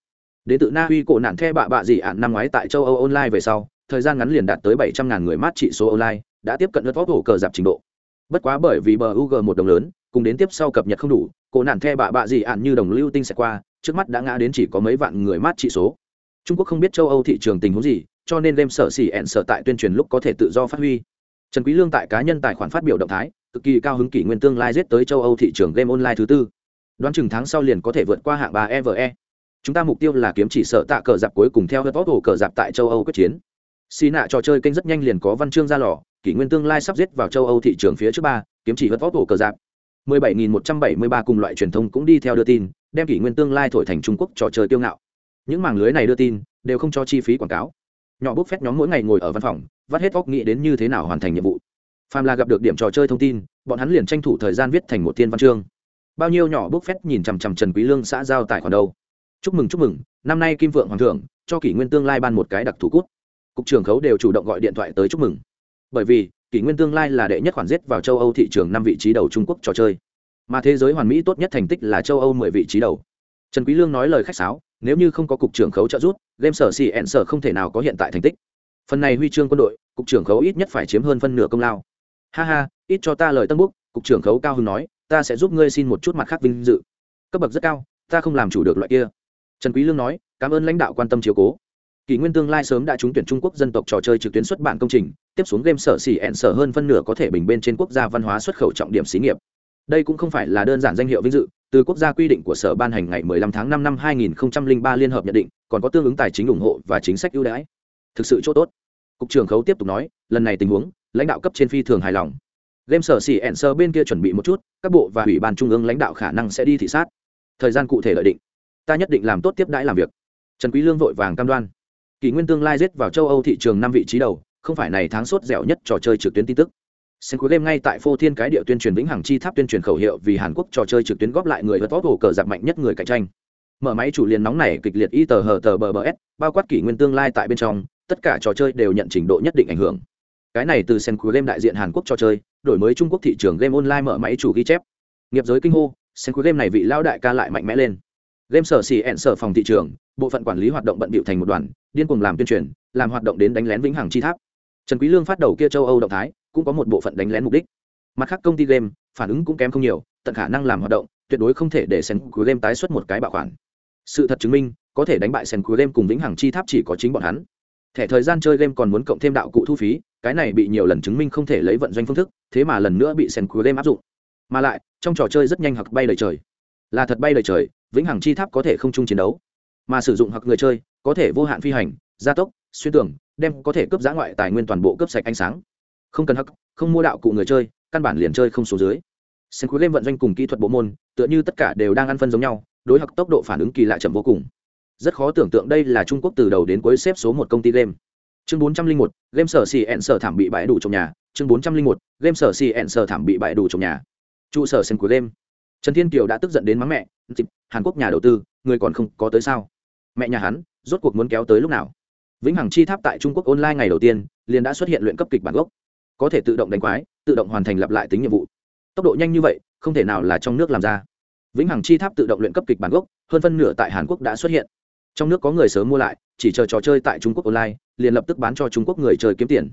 Đến tự na uy cổ nạn the bạ bạ dị ạn năm ngoái tại châu âu online về sau, thời gian ngắn liền đạt tới bảy trăm ngàn người mát trị số online, đã tiếp cận với vóc hổ cờ giảm trình độ. Bất quá bởi vì bờ ug một đồng lớn, cùng đến tiếp sau cập nhật không đủ, cổ nạn the bạ bạ dị ạn như đồng lưu tinh sẽ qua, trước mắt đã ngã đến chỉ có mấy vạn người mát trị số. Trung quốc không biết châu âu thị trường tình huống gì, cho nên game sở xỉ ẹn sở tại tuyên truyền lúc có thể tự do phát huy. Trần quý lương tại cá nhân tài khoản phát biểu động thái, cực kỳ cao hứng kỷ nguyên tương lai giết tới châu âu thị trường game online thứ tư đoán chừng tháng sau liền có thể vượt qua hạng ba eve. Chúng ta mục tiêu là kiếm chỉ sợ tạ cờ dạp cuối cùng theo hớt ổ cờ dạp tại châu âu quyết chiến. Xì nạ trò chơi kênh rất nhanh liền có văn chương ra lò, kỷ nguyên tương lai sắp giết vào châu âu thị trường phía trước ba, kiếm chỉ hớt ổ cờ dạp 17.173 cùng loại truyền thông cũng đi theo đưa tin, đem kỷ nguyên tương lai thổi thành trung quốc trò chơi kiêu ngạo. Những mảng lưới này đưa tin, đều không cho chi phí quảng cáo. Nhỏ bốc phép nhóm mỗi ngày ngồi ở văn phòng, vắt hết óc nghĩ đến như thế nào hoàn thành nhiệm vụ. Phàm là gặp được điểm trò chơi thông tin, bọn hắn liền tranh thủ thời gian viết thành một thiên văn chương bao nhiêu nhỏ bốc phép nhìn chằm chằm trần quý lương xã giao tài khoản đâu. Chúc mừng chúc mừng, năm nay kim vượng hoàng thượng, cho kỷ nguyên tương lai ban một cái đặc thù cút. Cục trưởng khấu đều chủ động gọi điện thoại tới chúc mừng. Bởi vì, kỷ nguyên tương lai là đệ nhất khoản giết vào châu âu thị trường năm vị trí đầu trung quốc trò chơi. Mà thế giới hoàn mỹ tốt nhất thành tích là châu âu mười vị trí đầu. Trần quý lương nói lời khách sáo, nếu như không có cục trưởng khấu trợ giúp, game sở xì ẹn sở không thể nào có hiện tại thành tích. Phần này huy chương quân đội, cục trưởng khấu ít nhất phải chiếm hơn phân nửa công lao. Ha ha, ít cho ta lời tân búc cục trưởng khấu cao hưng nói ta sẽ giúp ngươi xin một chút mặt khác vinh dự. Cấp bậc rất cao, ta không làm chủ được loại kia. Trần quý lương nói, cảm ơn lãnh đạo quan tâm chiếu cố. Kỷ nguyên tương lai sớm đã trúng tuyển trung quốc dân tộc trò chơi trực tuyến xuất bản công trình, tiếp xuống game sở xỉ ẹn sở hơn phân nửa có thể bình bên trên quốc gia văn hóa xuất khẩu trọng điểm xí nghiệp. Đây cũng không phải là đơn giản danh hiệu vinh dự, từ quốc gia quy định của sở ban hành ngày 15 tháng 5 năm 2003 liên hợp nhận định, còn có tương ứng tài chính ủng hộ và chính sách ưu đãi. Thực sự chỗ tốt. Cục trưởng khấu tiếp tục nói, lần này tình huống, lãnh đạo cấp trên phi thường hài lòng game sở xỉ ẹn sơ bên kia chuẩn bị một chút các bộ và ủy ban trung ương lãnh đạo khả năng sẽ đi thị sát. Thời gian cụ thể lợi định. Ta nhất định làm tốt tiếp đãi làm việc. Trần quý lương vội vàng cam đoan. Kỷ nguyên tương lai giết vào châu âu thị trường năm vị trí đầu không phải này tháng sốt dẻo nhất trò chơi trực tuyến tin tức. Sen cuối game ngay tại phô thiên cái địa tuyên truyền vĩnh hằng chi tháp tuyên truyền khẩu hiệu vì Hàn Quốc trò chơi trực tuyến góp lại người vượt vót cờ giặc mạnh nhất người cạnh tranh. Mở máy chủ liền nóng này kịch liệt y tờ hờ tờ bờ bờ s, bao quát kỷ nguyên tương lai tại bên trong, tất cả trò chơi đều nhận trình độ nhất định ảnh hưởng. Cái này từ Sen cuối game đại diện Hàn Quốc cho chơi, đổi mới Trung Quốc thị trường game online mở máy chủ ghi chép. Nghiệp giới kinh hô, Sen cuối game này vị lao đại ca lại mạnh mẽ lên. Game sở xì ẹn sở phòng thị trường, bộ phận quản lý hoạt động bận bịu thành một đoàn, điên cuồng làm tuyên truyền, làm hoạt động đến đánh lén vĩnh hằng chi tháp. Trần Quý Lương phát đầu kia châu Âu động thái, cũng có một bộ phận đánh lén mục đích mặt khác công ty game phản ứng cũng kém không nhiều tận khả năng làm hoạt động tuyệt đối không thể để sen cuối game tái xuất một cái bạo khoản sự thật chứng minh có thể đánh bại sen cuối game cùng vĩnh hằng chi tháp chỉ có chính bọn hắn thẻ thời gian chơi game còn muốn cộng thêm đạo cụ thu phí cái này bị nhiều lần chứng minh không thể lấy vận doanh phương thức, thế mà lần nữa bị sen cuối game áp dụng. Mà lại, trong trò chơi rất nhanh hoặc bay lời trời. Là thật bay lời trời, vĩnh hằng chi tháp có thể không chung chiến đấu. Mà sử dụng hoặc người chơi, có thể vô hạn phi hành, gia tốc, xuyên tưởng đem có thể cướp giã ngoại tài nguyên toàn bộ cướp sạch ánh sáng. Không cần hắc không mua đạo cụ người chơi, căn bản liền chơi không số dưới. Sen cuối game vận doanh cùng kỹ thuật bộ môn, tựa như tất cả đều đang ăn phân giống nhau, đối học tốc độ phản ứng kỳ lạ chậm vô cùng. Rất khó tưởng tượng đây là trung quốc từ đầu đến cuối xếp số một công ty game chương bốn trăm linh một, game sở xì ẹn sở thảm bị bãi đủ trong nhà. Chương bốn trăm linh một, game sở xì ẹn sở thảm bị bãi đủ trong nhà. Trụ sở sen cuối game. Trần thiên kiều đã tức giận đến mắng mẹ. Hàn quốc nhà đầu tư, người còn không có tới sao? Mẹ nhà hắn, rốt cuộc muốn kéo tới lúc nào? Vĩnh hằng chi tháp tại trung quốc online ngày đầu tiên, liền đã xuất hiện luyện cấp kịch bản gốc. Có thể tự động đánh quái, tự động hoàn thành lặp lại tính nhiệm vụ. Tốc độ nhanh như vậy, không thể nào là trong nước làm ra. Vĩnh hằng chi tháp tự động luyện cấp kịch bản gốc, hơn phân nửa tại hàn quốc đã xuất hiện trong nước có người sớm mua lại, chỉ chờ trò chơi tại trung quốc online, liền lập tức bán cho trung quốc người chơi kiếm tiền.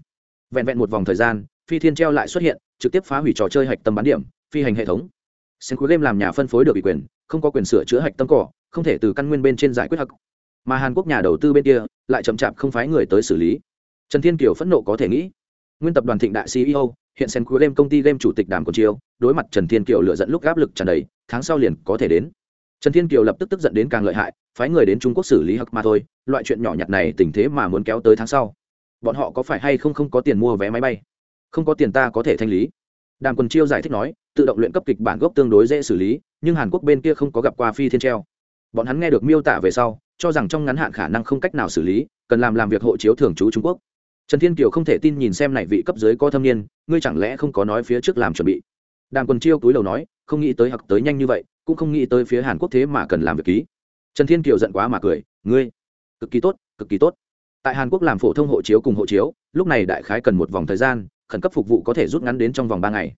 Vẹn vẹn một vòng thời gian, phi thiên treo lại xuất hiện, trực tiếp phá hủy trò chơi hạch tâm bán điểm, phi hành hệ thống. Sen cuối game làm nhà phân phối được ủy quyền, không có quyền sửa chữa hạch tâm cỏ, không thể từ căn nguyên bên trên giải quyết hạch. mà hàn quốc nhà đầu tư bên kia, lại chậm chạp không phái người tới xử lý. Trần thiên kiều phẫn nộ có thể nghĩ. Nguyên tập đoàn thịnh đại ceo hiện sen cuối game công ty game chủ tịch đàm còn chiêu, đối mặt trần thiên kiều lựa dẫn lúc áp lực tràn đầy, tháng sau liền có thể đến trần thiên kiều lập tức tức giận đến càng lợi hại, phái người đến trung quốc xử lý hặc mà thôi, loại chuyện nhỏ nhặt này tình thế mà muốn kéo tới tháng sau. Bọn họ có phải hay không không có tiền mua vé máy bay? Không có tiền ta có thể thanh lý. Đàm quần chiêu giải thích nói, tự động luyện cấp kịch bản gốc tương đối dễ xử lý, nhưng hàn quốc bên kia không có gặp qua phi thiên treo. Bọn hắn nghe được miêu tả về sau, cho rằng trong ngắn hạn khả năng không cách nào xử lý, cần làm làm việc hộ chiếu thường trú trung quốc. Trần thiên kiều không thể tin nhìn xem này vị cấp dưới có thâm niên, ngươi chẳng lẽ không có nói phía trước làm chuẩn bị? Đàm quần chiêu túi đầu nói, không nghĩ tới học tới nhanh như vậy cũng không nghĩ tới phía hàn quốc thế mà cần làm việc ký. Trần thiên kiều giận quá mà cười ngươi cực kỳ tốt cực kỳ tốt. Tại hàn quốc làm phổ thông hộ chiếu cùng hộ chiếu lúc này đại khái cần một vòng thời gian khẩn cấp phục vụ có thể rút ngắn đến trong vòng ba ngày.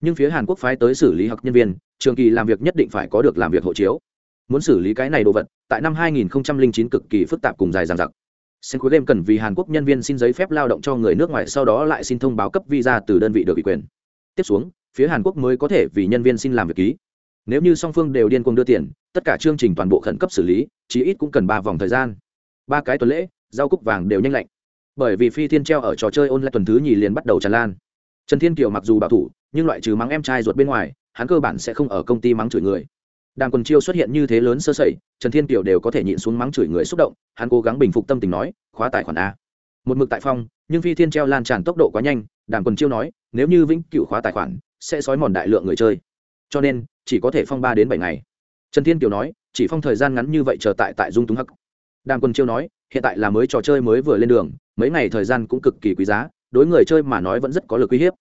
Nhưng phía hàn quốc phái tới xử lý học nhân viên trường kỳ làm việc nhất định phải có được làm việc hộ chiếu. Muốn xử lý cái này đồ vật tại năm 2009 cực kỳ phức tạp cùng dài dằng dặc. Sen cuối đêm cần vì Hàn Quốc nhân viên xin giấy phép lao động cho người nước ngoài sau đó lại xin thông báo cấp visa từ đơn vị được ủy quyền. Tiếp xuống, phía Hàn Quốc mới có thể vì nhân viên xin làm việc ký. Nếu như song phương đều điên cuồng đưa tiền, tất cả chương trình toàn bộ khẩn cấp xử lý, chí ít cũng cần ba vòng thời gian. Ba cái tuần lễ, rau cúc vàng đều nhanh lạnh. Bởi vì Phi Thiên treo ở trò chơi online tuần thứ nhì liền bắt đầu tràn lan. Trần Thiên Kiều mặc dù bảo thủ, nhưng loại trừ mắng em trai ruột bên ngoài, hắn cơ bản sẽ không ở công ty mắng chửi người đàm quần chiêu xuất hiện như thế lớn sơ sẩy trần thiên kiều đều có thể nhịn xuống mắng chửi người xúc động hắn cố gắng bình phục tâm tình nói khóa tài khoản a một mực tại phong nhưng phi thiên treo lan tràn tốc độ quá nhanh đàm quần chiêu nói nếu như vĩnh cựu khóa tài khoản sẽ sói mòn đại lượng người chơi cho nên, chỉ có thể phong ba đến bảy ngày. Trần thiên kiều nói, chỉ phong thời gian ngắn như vậy chờ tại tại dung túng hắc. Đàm Quân chiêu nói, hiện tại là mới trò chơi mới vừa lên đường, mấy ngày thời gian cũng cực kỳ quý giá, đối người chơi mà nói vẫn rất có lực uy hiếp.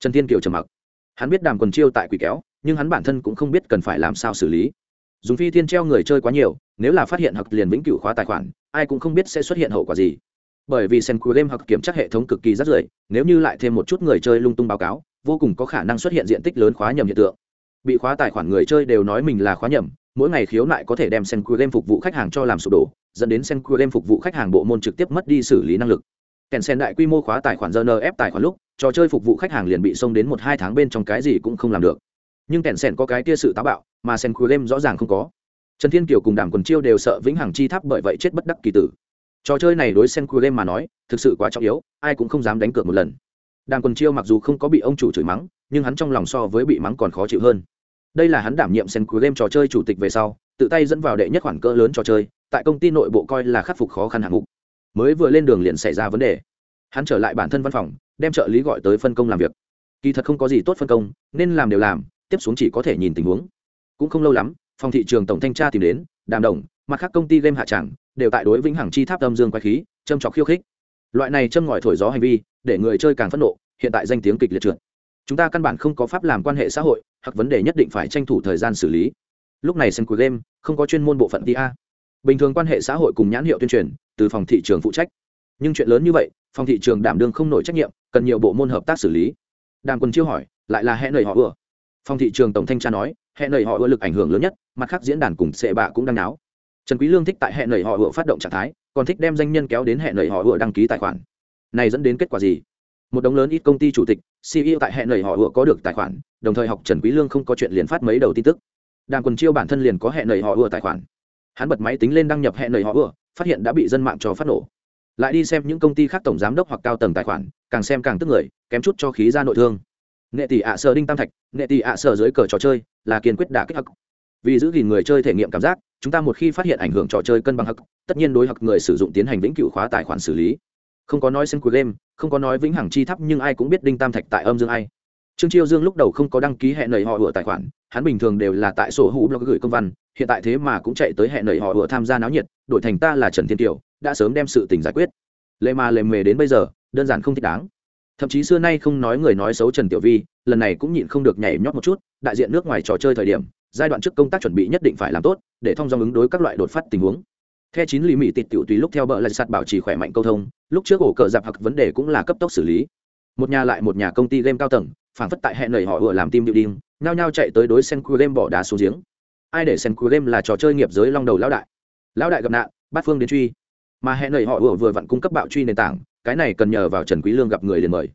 Trần thiên kiều trầm mặc. Hắn biết đàm quần chiêu tại quỷ kéo, nhưng hắn bản thân cũng không biết cần phải làm sao xử lý. Dùng phi thiên treo người chơi quá nhiều, nếu là phát hiện hoặc liền vĩnh cửu khóa tài khoản, ai cũng không biết sẽ xuất hiện hậu quả gì. Bởi vì sen game hoặc kiểm tra hệ thống cực kỳ rất rưởi, nếu như lại thêm một chút người chơi lung tung báo cáo, vô cùng có khả năng xuất hiện diện tích lớn khóa nhầm hiện tượng bị khóa tài khoản người chơi đều nói mình là khóa nhầm, mỗi ngày khiếu nại có thể đem sen game phục vụ khách hàng cho làm sụp đổ, dẫn đến sen game phục vụ khách hàng bộ môn trực tiếp mất đi xử lý năng lực. Kèn sen đại quy mô khóa tài khoản rnf tài khoản lúc, trò chơi phục vụ khách hàng liền bị xông đến một hai tháng bên trong cái gì cũng không làm được. Nhưng kèn sen có cái kia sự táo bạo, mà sen game rõ ràng không có. Trần thiên kiều cùng đàm quần chiêu đều sợ vĩnh hằng chi tháp bởi vậy chết bất đắc kỳ tử. Trò chơi này đối sen game mà nói, thực sự quá trọng yếu, ai cũng không dám đánh cược một lần. Đàm quần chiêu mặc dù không có bị ông chủ chửi mắng, nhưng hắn trong lòng so với bị mắng còn khó chịu hơn đây là hắn đảm nhiệm sen cuối game trò chơi chủ tịch về sau, tự tay dẫn vào đệ nhất khoản cỡ lớn trò chơi, tại công ty nội bộ coi là khắc phục khó khăn hạng mục. Mới vừa lên đường liền xảy ra vấn đề. Hắn trở lại bản thân văn phòng, đem trợ lý gọi tới phân công làm việc. Kỳ thật không có gì tốt phân công, nên làm đều làm, tiếp xuống chỉ có thể nhìn tình huống. Cũng không lâu lắm, phòng thị trường tổng thanh tra tìm đến, đàm đồng, mặt khác công ty game hạ tràng, đều tại đối vĩnh hằng chi tháp âm dương quái khí, châm trọc khiêu khích. Loại này châm ngòi thổi gió hành vi, để người chơi càng phẫn nộ, hiện tại danh tiếng kịch liệt trượt chúng ta căn bản không có pháp làm quan hệ xã hội, hoặc vấn đề nhất định phải tranh thủ thời gian xử lý. Lúc này sân cuối game không có chuyên môn bộ phận tia bình thường quan hệ xã hội cùng nhãn hiệu tuyên truyền từ phòng thị trường phụ trách. Nhưng chuyện lớn như vậy, phòng thị trường đảm đương không nổi trách nhiệm, cần nhiều bộ môn hợp tác xử lý. Đàm quân chiêu hỏi, lại là hẹn lời họ vừa phòng thị trường tổng thanh tra nói, hẹn lời họ vừa lực ảnh hưởng lớn nhất, mặt khác diễn đàn cùng sệ bạ cũng đang náo. Trần quý lương thích tại hẹn lời họ vừa phát động trạng thái, còn thích đem danh nhân kéo đến hẹn lời họ vừa đăng ký tài khoản. Này dẫn đến kết quả gì? Một đống lớn ít công ty chủ tịch ceo tại hẹn lời họ ủa có được tài khoản, đồng thời học trần quý lương không có chuyện liền phát mấy đầu tin tức. Đàng quần chiêu bản thân liền có hẹn lời họ ủa tài khoản. Hắn bật máy tính lên đăng nhập hẹn lời họ ủa phát hiện đã bị dân mạng cho phát nổ. Lại đi xem những công ty khác tổng giám đốc hoặc cao tầng tài khoản, càng xem càng tức người, kém chút cho khí ra nội thương. Nghệ tỷ ạ sở đinh tam thạch nghệ tỷ ạ sở dưới cờ trò chơi, là kiên quyết đả kích hắc. Vì giữ gìn người chơi thể nghiệm cảm giác, chúng ta một khi phát hiện ảnh hưởng trò chơi cân bằng hắc, tất nhiên đối hắc người sử dụng tiến hành vĩnh cửu khóa tài khoản xử lý. Không có nói xem cuối game không có nói vĩnh hằng chi thấp nhưng ai cũng biết đinh tam thạch tại âm dương ai. Trương chiêu dương lúc đầu không có đăng ký hẹn nầy họ ủa tài khoản, hắn bình thường đều là tại sổ hữu blog gửi công văn, hiện tại thế mà cũng chạy tới hẹn nầy họ ủa tham gia náo nhiệt, đổi thành ta là trần thiên kiều, đã sớm đem sự tình giải quyết. Lệ mà lề mề đến bây giờ, đơn giản không thích đáng. Thậm chí xưa nay không nói người nói xấu trần tiểu vi, lần này cũng nhịn không được nhảy nhót một chút, đại diện nước ngoài trò chơi thời điểm, giai đoạn trước công tác chuẩn bị nhất định phải làm tốt, để thông do ứng đối các loại đột phát tình huống theo chín lý mỹ tịt tiểu tùy lúc theo bờ lại sạt bảo trì khỏe mạnh câu thông, lúc trước ổ cờ dạp hoặc vấn đề cũng là cấp tốc xử lý. Một nhà lại một nhà công ty game cao tầng phản phất tại hẹn nầy họ vừa làm tim điệu đinh nhao nhao chạy tới đối sen game bỏ đá xuống giếng. Ai để sen game là trò chơi nghiệp giới long đầu lão đại. Lão đại gặp nạn bát phương đến truy. Mà hẹn nầy họ vừa vừa vặn cung cấp bạo truy nền tảng, cái này cần nhờ vào trần quý lương gặp người liền mời.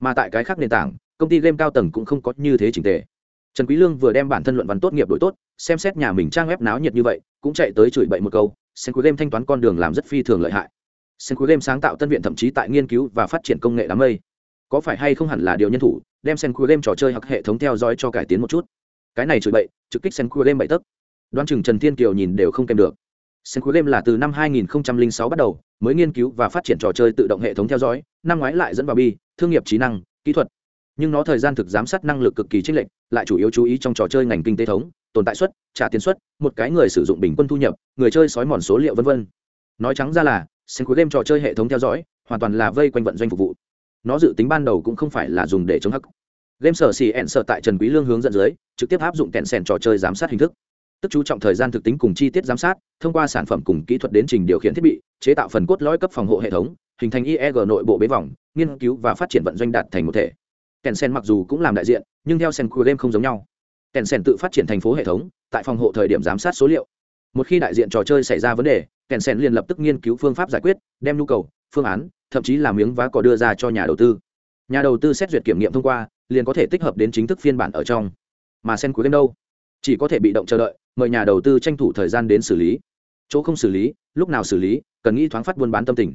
Mà tại cái khác nền tảng, công ty game cao tầng cũng không có như thế chỉnh tề. Trần quý lương vừa đem bản thân luận văn tốt nghiệp đổi tốt, xem xét nhà mình trang web náo nhiệt như vậy, cũng chạy tới chửi bậy một câu sen game thanh toán con đường làm rất phi thường lợi hại. Sen game sáng tạo tân viện thậm chí tại nghiên cứu và phát triển công nghệ đám mây. Có phải hay không hẳn là điều nhân thủ, đem sen game trò chơi hoặc hệ thống theo dõi cho cải tiến một chút? Cái này chửi bậy, trực kích sen game bậy tấp. đoán chừng trần thiên kiều nhìn đều không kèm được. Sen game là từ năm 2006 bắt đầu, mới nghiên cứu và phát triển trò chơi tự động hệ thống theo dõi, năm ngoái lại dẫn vào bi, thương nghiệp trí năng, kỹ thuật. Nhưng nó thời gian thực giám sát năng lực cực kỳ chênh lệch, lại chủ yếu chú ý trong trò chơi ngành kinh tế thống tồn tại suất, trả tiền suất, một cái người sử dụng bình quân thu nhập, người chơi sói mòn số liệu v v nói trắng ra là, sân cuối game trò chơi hệ thống theo dõi, hoàn toàn là vây quanh vận doanh phục vụ. Nó dự tính ban đầu cũng không phải là dùng để chống hắc. Game sở xì ẹn sở tại trần quý lương hướng dẫn dưới, trực tiếp áp dụng kẹn sèn trò chơi giám sát hình thức. Tức chú trọng thời gian thực tính cùng chi tiết giám sát, thông qua sản phẩm cùng kỹ thuật đến trình điều khiển thiết bị, chế tạo phần cốt lõi cấp phòng hộ hệ thống, hình thành ieg nội bộ bế vòng, nghiên cứu và phát triển vận doanh đạt thành một thể. Kèn sen mặc dù cũng làm đại diện, nhưng theo sen game không giống nhau kèn sen tự phát triển thành phố hệ thống, tại phòng hộ thời điểm giám sát số liệu. Một khi đại diện trò chơi xảy ra vấn đề kèn sen liền lập tức nghiên cứu phương pháp giải quyết, đem nhu cầu, phương án, thậm chí là miếng vá cỏ đưa ra cho nhà đầu tư. Nhà đầu tư xét duyệt kiểm nghiệm thông qua, liền có thể tích hợp đến chính thức phiên bản ở trong. Mà sen cuối game đâu? Chỉ có thể bị động chờ đợi, mời nhà đầu tư tranh thủ thời gian đến xử lý. Chỗ không xử lý, lúc nào xử lý, cần nghĩ thoáng phát buôn bán tâm tình.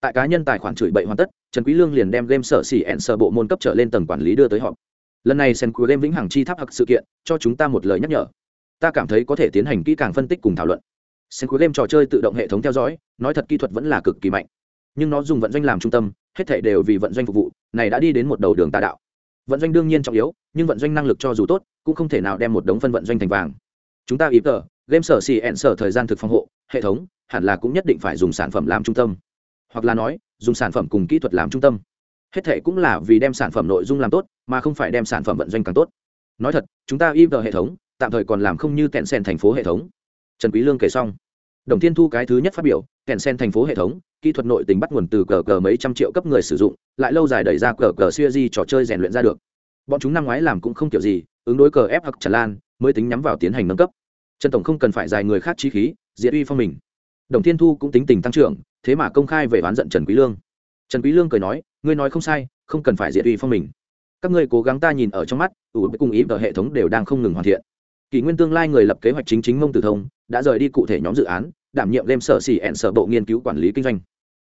Tại cá nhân tài khoản chửi bậy hoàn tất, trần quý lương liền đem game sở xỉ ẹn sở bộ môn cấp trở lên tầng quản lý đưa tới họp lần này sen cuối đêm vĩnh hằng chi tháp hặc sự kiện, cho chúng ta một lời nhắc nhở. Ta cảm thấy có thể tiến hành kỹ càng phân tích cùng thảo luận. Sen cuối đêm trò chơi tự động hệ thống theo dõi, nói thật kỹ thuật vẫn là cực kỳ mạnh. Nhưng nó dùng vận doanh làm trung tâm, hết thể đều vì vận doanh phục vụ, này đã đi đến một đầu đường tà đạo. Vận doanh đương nhiên trọng yếu, nhưng vận doanh năng lực cho dù tốt, cũng không thể nào đem một đống phân vận doanh thành vàng. Chúng ta ý tờ game sở xì ẹn sở thời gian thực phòng hộ, hệ thống, hẳn là cũng nhất định phải dùng sản phẩm làm trung tâm. Hoặc là nói, dùng sản phẩm cùng kỹ thuật làm trung tâm hết thệ cũng là vì đem sản phẩm nội dung làm tốt, mà không phải đem sản phẩm vận doanh càng tốt. Nói thật, chúng ta y hệ thống, tạm thời còn làm không như kẹn sen thành phố hệ thống. Trần quý lương kể xong. Đồng thiên thu cái thứ nhất phát biểu kẹn sen thành phố hệ thống, kỹ thuật nội tình bắt nguồn từ cờ cờ mấy trăm triệu cấp người sử dụng, lại lâu dài đẩy ra cờ cờ xuya di trò chơi rèn luyện ra được. Bọn chúng năm ngoái làm cũng không kiểu gì, ứng đối cờ ép hoặc tràn lan, mới tính nhắm vào tiến hành nâng cấp. Trần tổng không cần phải dài người khác chi khí, diệt uy phong mình. Đồng thiên thu cũng tính tình tăng trưởng, thế mà công khai về oán giận trần quý lương trần quý lương cười nói, ngươi nói không sai, không cần phải diệt uy phong mình. Các ngươi cố gắng ta nhìn ở trong mắt, ủ cùng ý ở hệ thống đều đang không ngừng hoàn thiện. Kỷ nguyên tương lai người lập kế hoạch chính chính mông tử thông đã rời đi cụ thể nhóm dự án, đảm nhiệm game sở xỉ ẹn sở bộ nghiên cứu quản lý kinh doanh.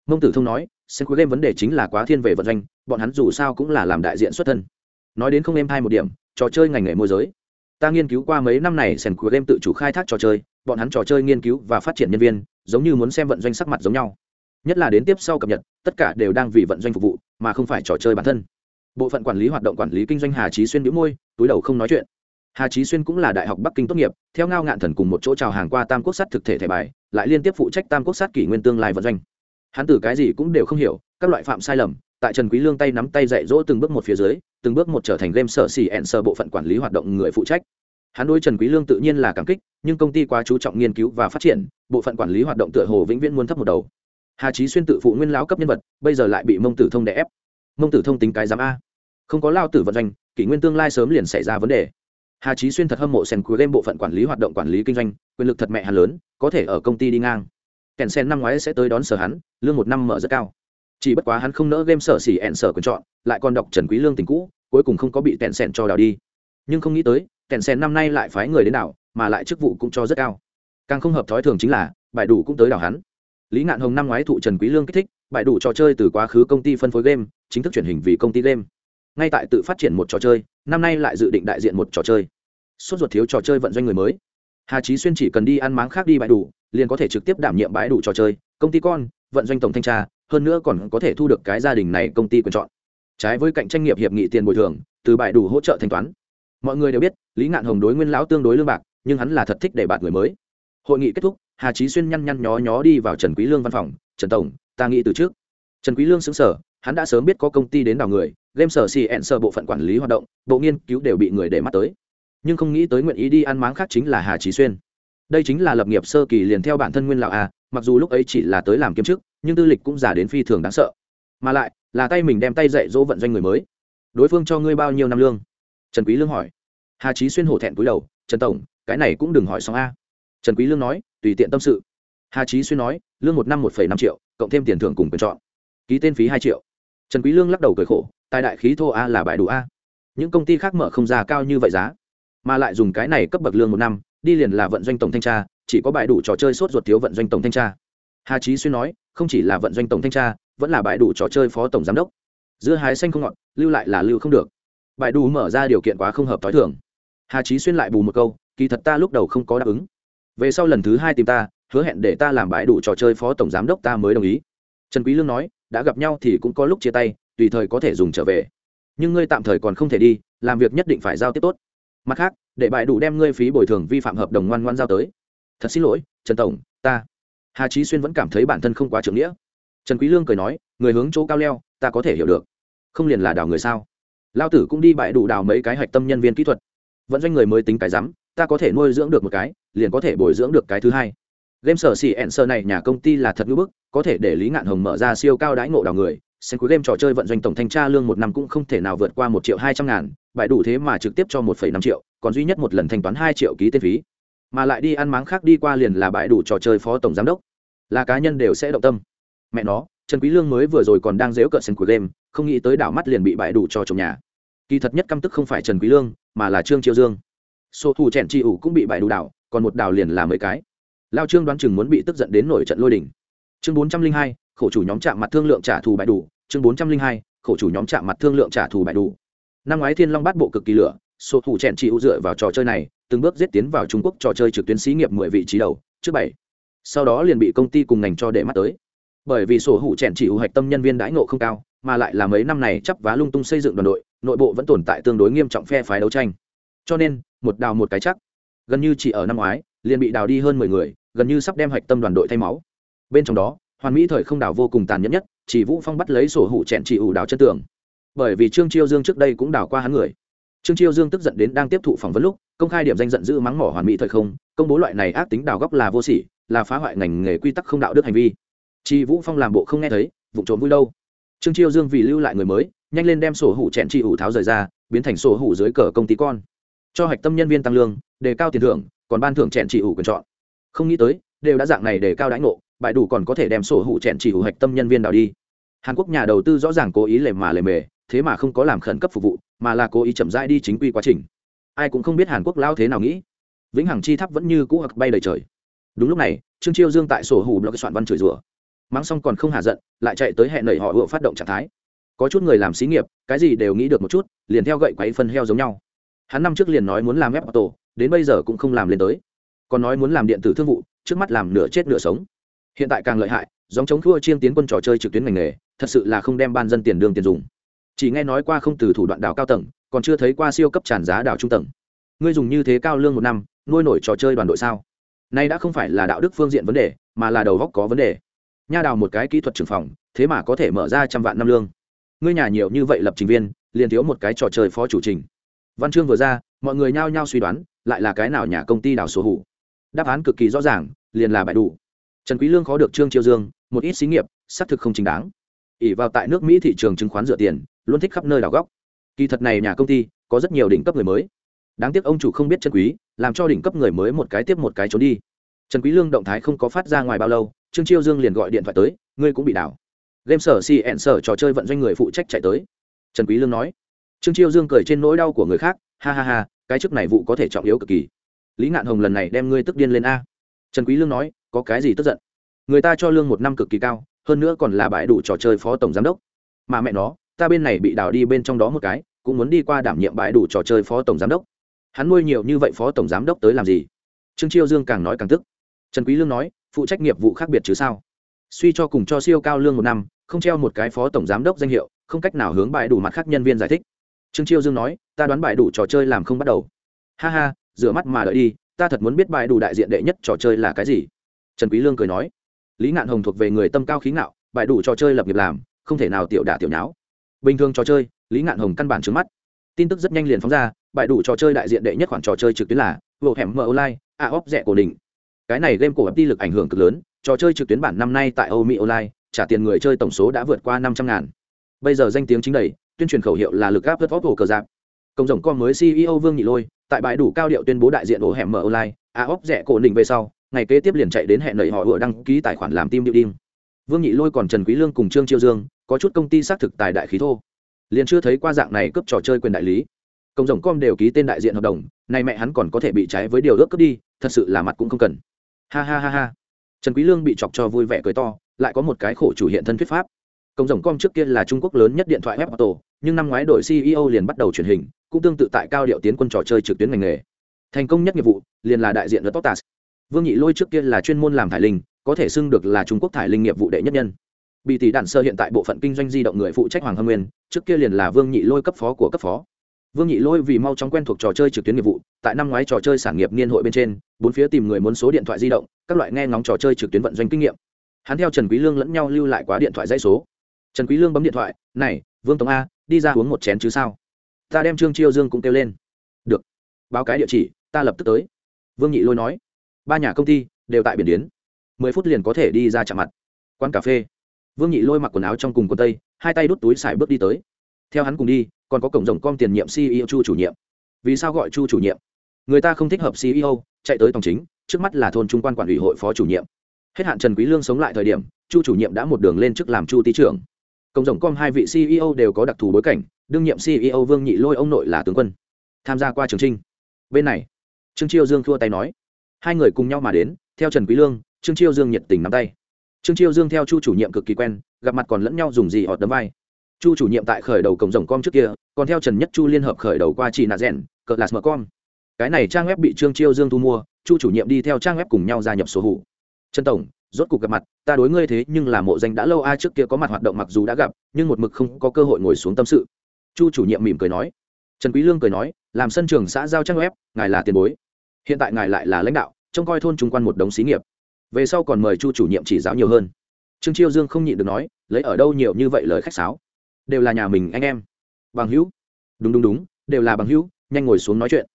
Mông tử thông nói, xem cuối game vấn đề chính là quá thiên về vận doanh, bọn hắn dù sao cũng là làm đại diện xuất thân. Nói đến không em hai một điểm, trò chơi ngành nghề môi giới. Ta nghiên cứu qua mấy năm này sền cuối game tự chủ khai thác trò chơi, bọn hắn trò chơi nghiên cứu và phát triển nhân viên, giống như muốn xem vận doanh sắc mặt giống nhau nhất là đến tiếp sau cập nhật, tất cả đều đang vì vận doanh phục vụ, mà không phải trò chơi bản thân. Bộ phận quản lý hoạt động quản lý kinh doanh hà trí xuyên đĩu môi, túi đầu không nói chuyện. Hà trí xuyên cũng là đại học bắc kinh tốt nghiệp, theo ngao ngạn thần cùng một chỗ chào hàng qua tam quốc sát thực thể thẻ bài, lại liên tiếp phụ trách tam quốc sát kỷ nguyên tương lai vận doanh. Hắn từ cái gì cũng đều không hiểu, các loại phạm sai lầm, tại trần quý lương tay nắm tay dạy dỗ từng bước một phía dưới, từng bước một trở thành game sở xỉ ẹn sở bộ phận quản lý hoạt động người phụ trách. Hắn đối trần quý lương tự nhiên là cảm kích, nhưng công ty quá chú trọng nghiên cứu và phát triển, bộ phận quản lý hoạt động tựa hồ vĩnh viễn muốn thấp một đầu hà Chí xuyên tự phụ nguyên lão cấp nhân vật bây giờ lại bị mông tử thông đè ép. Mông tử thông tính cái giám a. Không có lao tử vận doanh kỷ nguyên tương lai sớm liền xảy ra vấn đề. Hà Chí xuyên thật hâm mộ sen cuối game bộ phận quản lý hoạt động quản lý kinh doanh quyền lực thật mẹ hàn lớn có thể ở công ty đi ngang. Kèn sen năm ngoái sẽ tới đón sở hắn lương một năm mở rất cao. Chỉ bất quá hắn không nỡ game sở xỉ ẹn sở quyền chọn lại còn đọc trần quý lương tình cũ cuối cùng không có bị kèn sen cho đào đi. Nhưng không nghĩ tới kèn sen năm nay lại phái người đến đảo, mà lại chức vụ cũng cho rất cao. Càng không hợp thói thường chính là bài đủ cũng tới đảo hắn lý ngạn hồng năm ngoái thụ trần quý lương kích thích, bại đủ trò chơi từ quá khứ công ty phân phối game, chính thức chuyển hình vì công ty game. Ngay tại tự phát triển một trò chơi, năm nay lại dự định đại diện một trò chơi. Sốt ruột thiếu trò chơi vận doanh người mới. Hà Chí xuyên chỉ cần đi ăn máng khác đi bãi đủ, liền có thể trực tiếp đảm nhiệm bãi đủ trò chơi, công ty con, vận doanh tổng thanh tra, hơn nữa còn có thể thu được cái gia đình này công ty quyền chọn. Trái với cạnh tranh nghiệp hiệp nghị tiền bồi thường, từ bãi đủ hỗ trợ thanh toán. Mọi người đều biết, lý ngạn hồng đối nguyên lão tương đối lương bạc, nhưng hắn là thật thích để bạt người mới. Hội nghị kết thúc hà trí xuyên nhăn nhăn nhó nhó đi vào trần quý lương văn phòng. Trần tổng, ta nghĩ từ trước. Trần quý lương xứng sở hắn đã sớm biết có công ty đến đào người, game sở xì ẹn sở bộ phận quản lý hoạt động, bộ nghiên cứu đều bị người để mắt tới. Nhưng không nghĩ tới nguyện ý đi ăn máng khác chính là hà trí xuyên. Đây chính là lập nghiệp sơ kỳ liền theo bản thân nguyên lão a, mặc dù lúc ấy chỉ là tới làm kiêm chức, nhưng tư lịch cũng giả đến phi thường đáng sợ. Mà lại, là tay mình đem tay dạy dỗ vận doanh người mới. Đối phương cho ngươi bao nhiêu năm lương? Trần quý lương hỏi. Hà trí xuyên hổ thẹn cúi đầu. Trần tổng, cái này cũng đừng hỏi xong a. Trần quý lương nói tùy tiện tâm sự. Hà trí xuyên nói, lương một năm một năm triệu, cộng thêm tiền thưởng cùng quyền chọn. Ký tên phí hai triệu. Trần quý lương lắc đầu cười khổ, tài đại khí thô a là bại đủ a. Những công ty khác mở không ra cao như vậy giá. Mà lại dùng cái này cấp bậc lương một năm, đi liền là vận doanh tổng thanh tra, chỉ có bại đủ trò chơi sốt ruột thiếu vận doanh tổng thanh tra. Hà trí xuyên nói, không chỉ là vận doanh tổng thanh tra, vẫn là bại đủ trò chơi phó tổng giám đốc. Giữa hái xanh không ngọt, lưu lại là lưu không được. Bại đủ mở ra điều kiện quá không hợp t h o i thường. Hà trí xuyên lại bù một câu, kỳ thật ta lúc đầu không có đáp ứng về sau lần thứ hai tìm ta, hứa hẹn để ta làm bãi đủ trò chơi phó tổng giám đốc ta mới đồng ý. Trần quý lương nói, đã gặp nhau thì cũng có lúc chia tay, tùy thời có thể dùng trở về. Nhưng ngươi tạm thời còn không thể đi, làm việc nhất định phải giao tiếp tốt. Mặt khác, để bãi đủ đem ngươi phí bồi thường vi phạm hợp đồng ngoan ngoan giao tới. Thật xin lỗi, trần tổng, ta. Hà trí xuyên vẫn cảm thấy bản thân không quá trưởng nghĩa. Trần quý lương cười nói, người hướng chỗ cao leo, ta có thể hiểu được. Không liền là đào người sao? Lao tử cũng đi bãi đủ đào mấy cái hạch tâm nhân viên kỹ thuật. Vẫn doanh người mới tính cái rắm, ta có thể nuôi dưỡng được một cái liền có thể bồi dưỡng được cái thứ hai. Game sở xì ẹn sơ này nhà công ty là thật ngữ bức, có thể để lý ngạn hồng mở ra siêu cao đãi ngộ đào người, xem cuối game trò chơi vận doanh tổng thanh tra lương một năm cũng không thể nào vượt qua một triệu hai trăm ngàn, bại đủ thế mà trực tiếp cho một phẩy năm triệu, còn duy nhất một lần thanh toán hai triệu ký tên phí. Mà lại đi ăn máng khác đi qua liền là bại đủ trò chơi phó tổng giám đốc. Là cá nhân đều sẽ động tâm. Mẹ nó, trần quý lương mới vừa rồi còn đang dếu cợt sân của game, không nghĩ tới đảo mắt liền bị bại đủ cho chồng nhà. Kỳ thật nhất căm tức không phải trần quý lương, mà là trương chiêu dương. Số thủ chèn chi ủ cũng bị bại đủ đảo còn một đào liền là mấy cái. Lao trương đoán chừng muốn bị tức giận đến nổi trận lôi đình. Chương 402, khổ chủ nhóm chạm mặt thương lượng trả thù bại đủ. Chương 402, khổ chủ nhóm chạm mặt thương lượng trả thù bại đủ. Năm ngoái thiên long bắt bộ cực kỳ lửa số thủ chèn chị u dựa vào trò chơi này từng bước giết tiến vào trung quốc trò chơi trực tuyến xí nghiệp mười vị trí đầu trước bảy. Sau đó liền bị công ty cùng ngành cho để mắt tới. Bởi vì sổ hủ chèn chỉ u hạch tâm nhân viên đãi ngộ không cao mà lại là mấy năm này chấp vá lung tung xây dựng đoàn đội nội bộ vẫn tồn tại tương đối nghiêm trọng phe phái đấu tranh. Cho nên một đào một cái chắc gần như chỉ ở năm ngoái, liền bị đào đi hơn mười người, gần như sắp đem hạch tâm đoàn đội thay máu. Bên trong đó, hoàn mỹ thời không đào vô cùng tàn nhẫn nhất, chỉ vũ phong bắt lấy sổ hủ chèn chỉ ủ đào chân tường. Bởi vì trương chiêu dương trước đây cũng đào qua hắn người. Trương chiêu dương tức giận đến đang tiếp thụ phỏng vấn lúc, công khai điểm danh giận dữ mắng mỏ hoàn mỹ thời không, công bố loại này ác tính đào góc là vô sỉ, là phá hoại ngành nghề quy tắc không đạo đức hành vi. Chị vũ phong làm bộ không nghe thấy vụ trốn vui đâu. Trương chiêu dương vì lưu lại người mới, nhanh lên đem sổ hủ chẹn chị ủ tháo rời ra, biến thành sổ hủ dưới cờ công ty con cho hạch tâm nhân viên tăng lương, đề cao tiền thưởng, còn ban thưởng chẹn chỉ ủ quyền chọn. Không nghĩ tới, đều đã dạng này đề cao đãi ngộ, bại đủ còn có thể đem sổ hủ chẹn chỉ ủ hạch tâm nhân viên đào đi. Hàn quốc nhà đầu tư rõ ràng cố ý lề mà lề mề, thế mà không có làm khẩn cấp phục vụ, mà là cố ý chậm rãi đi chính quy quá trình. Ai cũng không biết hàn quốc lao thế nào nghĩ. Vĩnh hằng chi tháp vẫn như cũ hoặc bay đầy trời. Đúng lúc này, trương chiêu dương tại sổ hủ blog soạn văn chửi rủa. Mắng xong còn không hạ giận, lại chạy tới hẹn nảy họ vừa phát động trạng thái. Có chút người làm xí nghiệp, cái gì đều nghĩ được một chút, liền theo gậy quấy phân heo giống nhau hắn năm trước liền nói muốn làm ép auto, đến bây giờ cũng không làm lên tới. Còn nói muốn làm điện tử thương vụ trước mắt làm nửa chết nửa sống. Hiện tại càng lợi hại giống chống thua chiên tiến quân trò chơi trực tuyến ngành nghề thật sự là không đem ban dân tiền đương tiền dùng. Chỉ nghe nói qua không từ thủ đoạn đào cao tầng còn chưa thấy qua siêu cấp tràn giá đào trung tầng. Ngươi dùng như thế cao lương một năm nuôi nổi trò chơi đoàn đội sao? Nay đã không phải là đạo đức phương diện vấn đề mà là đầu góc có vấn đề. Nha đào một cái kỹ thuật trưởng phòng thế mà có thể mở ra trăm vạn năm lương. Ngươi nhà nhiều như vậy lập trình viên liền thiếu một cái trò chơi phó chủ trình văn chương vừa ra, mọi người nhao nhao suy đoán, lại là cái nào nhà công ty đào số hủ. Đáp án cực kỳ rõ ràng, liền là bại đủ. Trần quý lương khó được trương chiêu dương, một ít xí nghiệp, xác thực không chính đáng. Ỉ vào tại nước mỹ thị trường chứng khoán dựa tiền, luôn thích khắp nơi đào góc. Kỳ thật này nhà công ty, có rất nhiều đỉnh cấp người mới. Đáng tiếc ông chủ không biết chân quý, làm cho đỉnh cấp người mới một cái tiếp một cái trốn đi. Trần quý lương động thái không có phát ra ngoài bao lâu, trương chiêu dương liền gọi điện thoại tới, ngươi cũng bị đảo game sở si ẹn sở, trò chơi vận doanh người phụ trách chạy tới. Trần quý lương nói trương chiêu dương cười trên nỗi đau của người khác, ha ha ha, cái chức này vụ có thể trọng yếu cực kỳ. Lý ngạn hồng lần này đem ngươi tức điên lên a. Trần quý lương nói, có cái gì tức giận? Người ta cho lương một năm cực kỳ cao, hơn nữa còn là bãi đủ trò chơi phó tổng giám đốc. Mà mẹ nó, ta bên này bị đào đi bên trong đó một cái, cũng muốn đi qua đảm nhiệm bãi đủ trò chơi phó tổng giám đốc. Hắn nuôi nhiều như vậy phó tổng giám đốc tới làm gì? Trương chiêu dương càng nói càng tức. Trần quý lương nói, phụ trách nghiệp vụ khác biệt chứ sao? Suy cho cùng cho siêu cao lương một năm, không treo một cái phó tổng giám đốc danh hiệu, không cách nào hướng bãi đủ mặt khác nhân viên giải thích trương chiêu dương nói, ta đoán bài đủ trò chơi làm không bắt đầu. Ha ha, rửa mắt mà đợi đi, ta thật muốn biết bài đủ đại diện đệ nhất trò chơi là cái gì. Trần quý lương cười nói, lý ngạn hồng thuộc về người tâm cao khí ngạo, bài đủ trò chơi lập nghiệp làm, không thể nào tiểu đả tiểu nháo. Bình thường trò chơi, lý ngạn hồng căn bản trứng mắt. Tin tức rất nhanh liền phóng ra, bài đủ trò chơi đại diện đệ nhất khoản trò chơi trực tuyến là vô hẻm mở online, a ốc rẻ cổ đỉnh cái này game cổ đi lực ảnh hưởng cực lớn, trò chơi trực tuyến bản năm nay tại âu mỹ online, trả tiền người chơi tổng số đã vượt qua năm trăm ngàn. Bây giờ danh tiếng chính đầy tuyên truyền khẩu hiệu là lực gáp rất vóc hồ cờ giáp công rồng con mới ceo vương nhị lôi, tại bãi đủ cao điệu tuyên bố đại diện ổ hẻm mở online, a óc rẻ cổ đỉnh về sau, ngày kế tiếp liền chạy đến hẹn nầy họ vừa đăng ký tài khoản làm tim điệu đinh vương nhị lôi còn trần quý lương cùng trương chiêu dương, có chút công ty xác thực tài đại khí thô. Liền chưa thấy qua dạng này cướp trò chơi quyền đại lý. Công rồng com đều ký tên đại diện hợp đồng, nay mẹ hắn còn có thể bị trái với điều ước cướp đi, thật sự là mặt cũng không cần. Ha ha ha ha. Trần quý lương bị chọc cho vui vẻ cười to, lại có một cái khổ chủ hiện thân thuyết pháp. Công rồng com trước kia là trung quốc lớn nhất điện thoại web auto nhưng năm ngoái đội ceo liền bắt đầu truyền hình cũng tương tự tại cao điệu tiến quân trò chơi trực tuyến ngành nghề thành công nhất nghiệp vụ liền là đại diện Lotus Vương Nhị Lôi trước kia là chuyên môn làm thải linh, có thể xưng được là Trung Quốc thải linh nghiệp vụ đệ nhất nhân. Bị tỷ đạn sơ hiện tại bộ phận kinh doanh di động người phụ trách Hoàng Hâm Nguyên, trước kia liền là Vương Nhị Lôi cấp phó của cấp phó. Vương Nhị Lôi vì mau chóng quen thuộc trò chơi trực tuyến nghiệp vụ, tại năm ngoái trò chơi sản nghiệp niên hội bên trên, bốn phía tìm người muốn số điện thoại di động, các loại nghe ngóng trò chơi trực tuyến vận doanh kinh nghiệm. Hắn theo Trần Quý Lương lẫn nhau lưu lại quá điện thoại dây số. Trần Quý Lương bấm điện thoại, "Này, Vương Tống a, đi ra uống một chén chứ sao?" Ta đem Trương Chiêu Dương cũng kêu lên. "Được. Báo cái địa chỉ, ta lập tức tới." Vương Nhị Lôi nói. Ba nhà công ty đều tại biển điến, mười phút liền có thể đi ra chạm mặt. Quán cà phê. Vương Nhị Lôi mặc quần áo trong cùng quần tây, hai tay đút túi xài bước đi tới. Theo hắn cùng đi, còn có cổng rồng com tiền nhiệm ceo chu chủ nhiệm vì sao gọi chu chủ nhiệm người ta không thích hợp ceo chạy tới tổng chính trước mắt là thôn trung quan quản ủy hội phó chủ nhiệm hết hạn trần quý lương sống lại thời điểm chu chủ nhiệm đã một đường lên chức làm chu tý trưởng cộng rồng com hai vị ceo đều có đặc thù bối cảnh, đương nhiệm ceo vương nhị lôi ông nội là tướng quân. Tham gia qua trường trinh. Bên này, trương chiêu dương thua tay nói. Hai người cùng nhau mà đến, theo trần quý lương, trương chiêu dương nhiệt tình nắm tay. Trương chiêu dương theo chu chủ nhiệm cực kỳ quen, gặp mặt còn lẫn nhau dùng gì họ đấm vai. Chu chủ nhiệm tại khởi đầu cổng rồng com trước kia, còn theo trần nhất chu liên hợp khởi đầu qua chỉ nạ rèn, cờ lạt mờ com. Cái này trang web bị trương chiêu dương thu mua, chu chủ nhiệm đi theo trang web cùng nhau gia nhập số hủ. Trần tổng rốt cuộc gặp mặt, ta đối ngươi thế nhưng là mộ danh đã lâu ai trước kia có mặt hoạt động mặc dù đã gặp, nhưng một mực không có cơ hội ngồi xuống tâm sự. Chu chủ nhiệm mỉm cười nói. Trần quý lương cười nói, làm sân trường xã giao trang web, ngài là tiền bối. Hiện tại ngài lại là lãnh đạo, trông coi thôn trung quan một đống xí nghiệp. Về sau còn mời chu chủ nhiệm chỉ giáo nhiều hơn. Trương chiêu dương không nhịn được nói, lấy ở đâu nhiều như vậy lời khách sáo? Đều là nhà mình anh em. Bằng hữu. Đúng đúng đúng, đều là bằng hữu, nhanh ngồi xuống nói chuyện.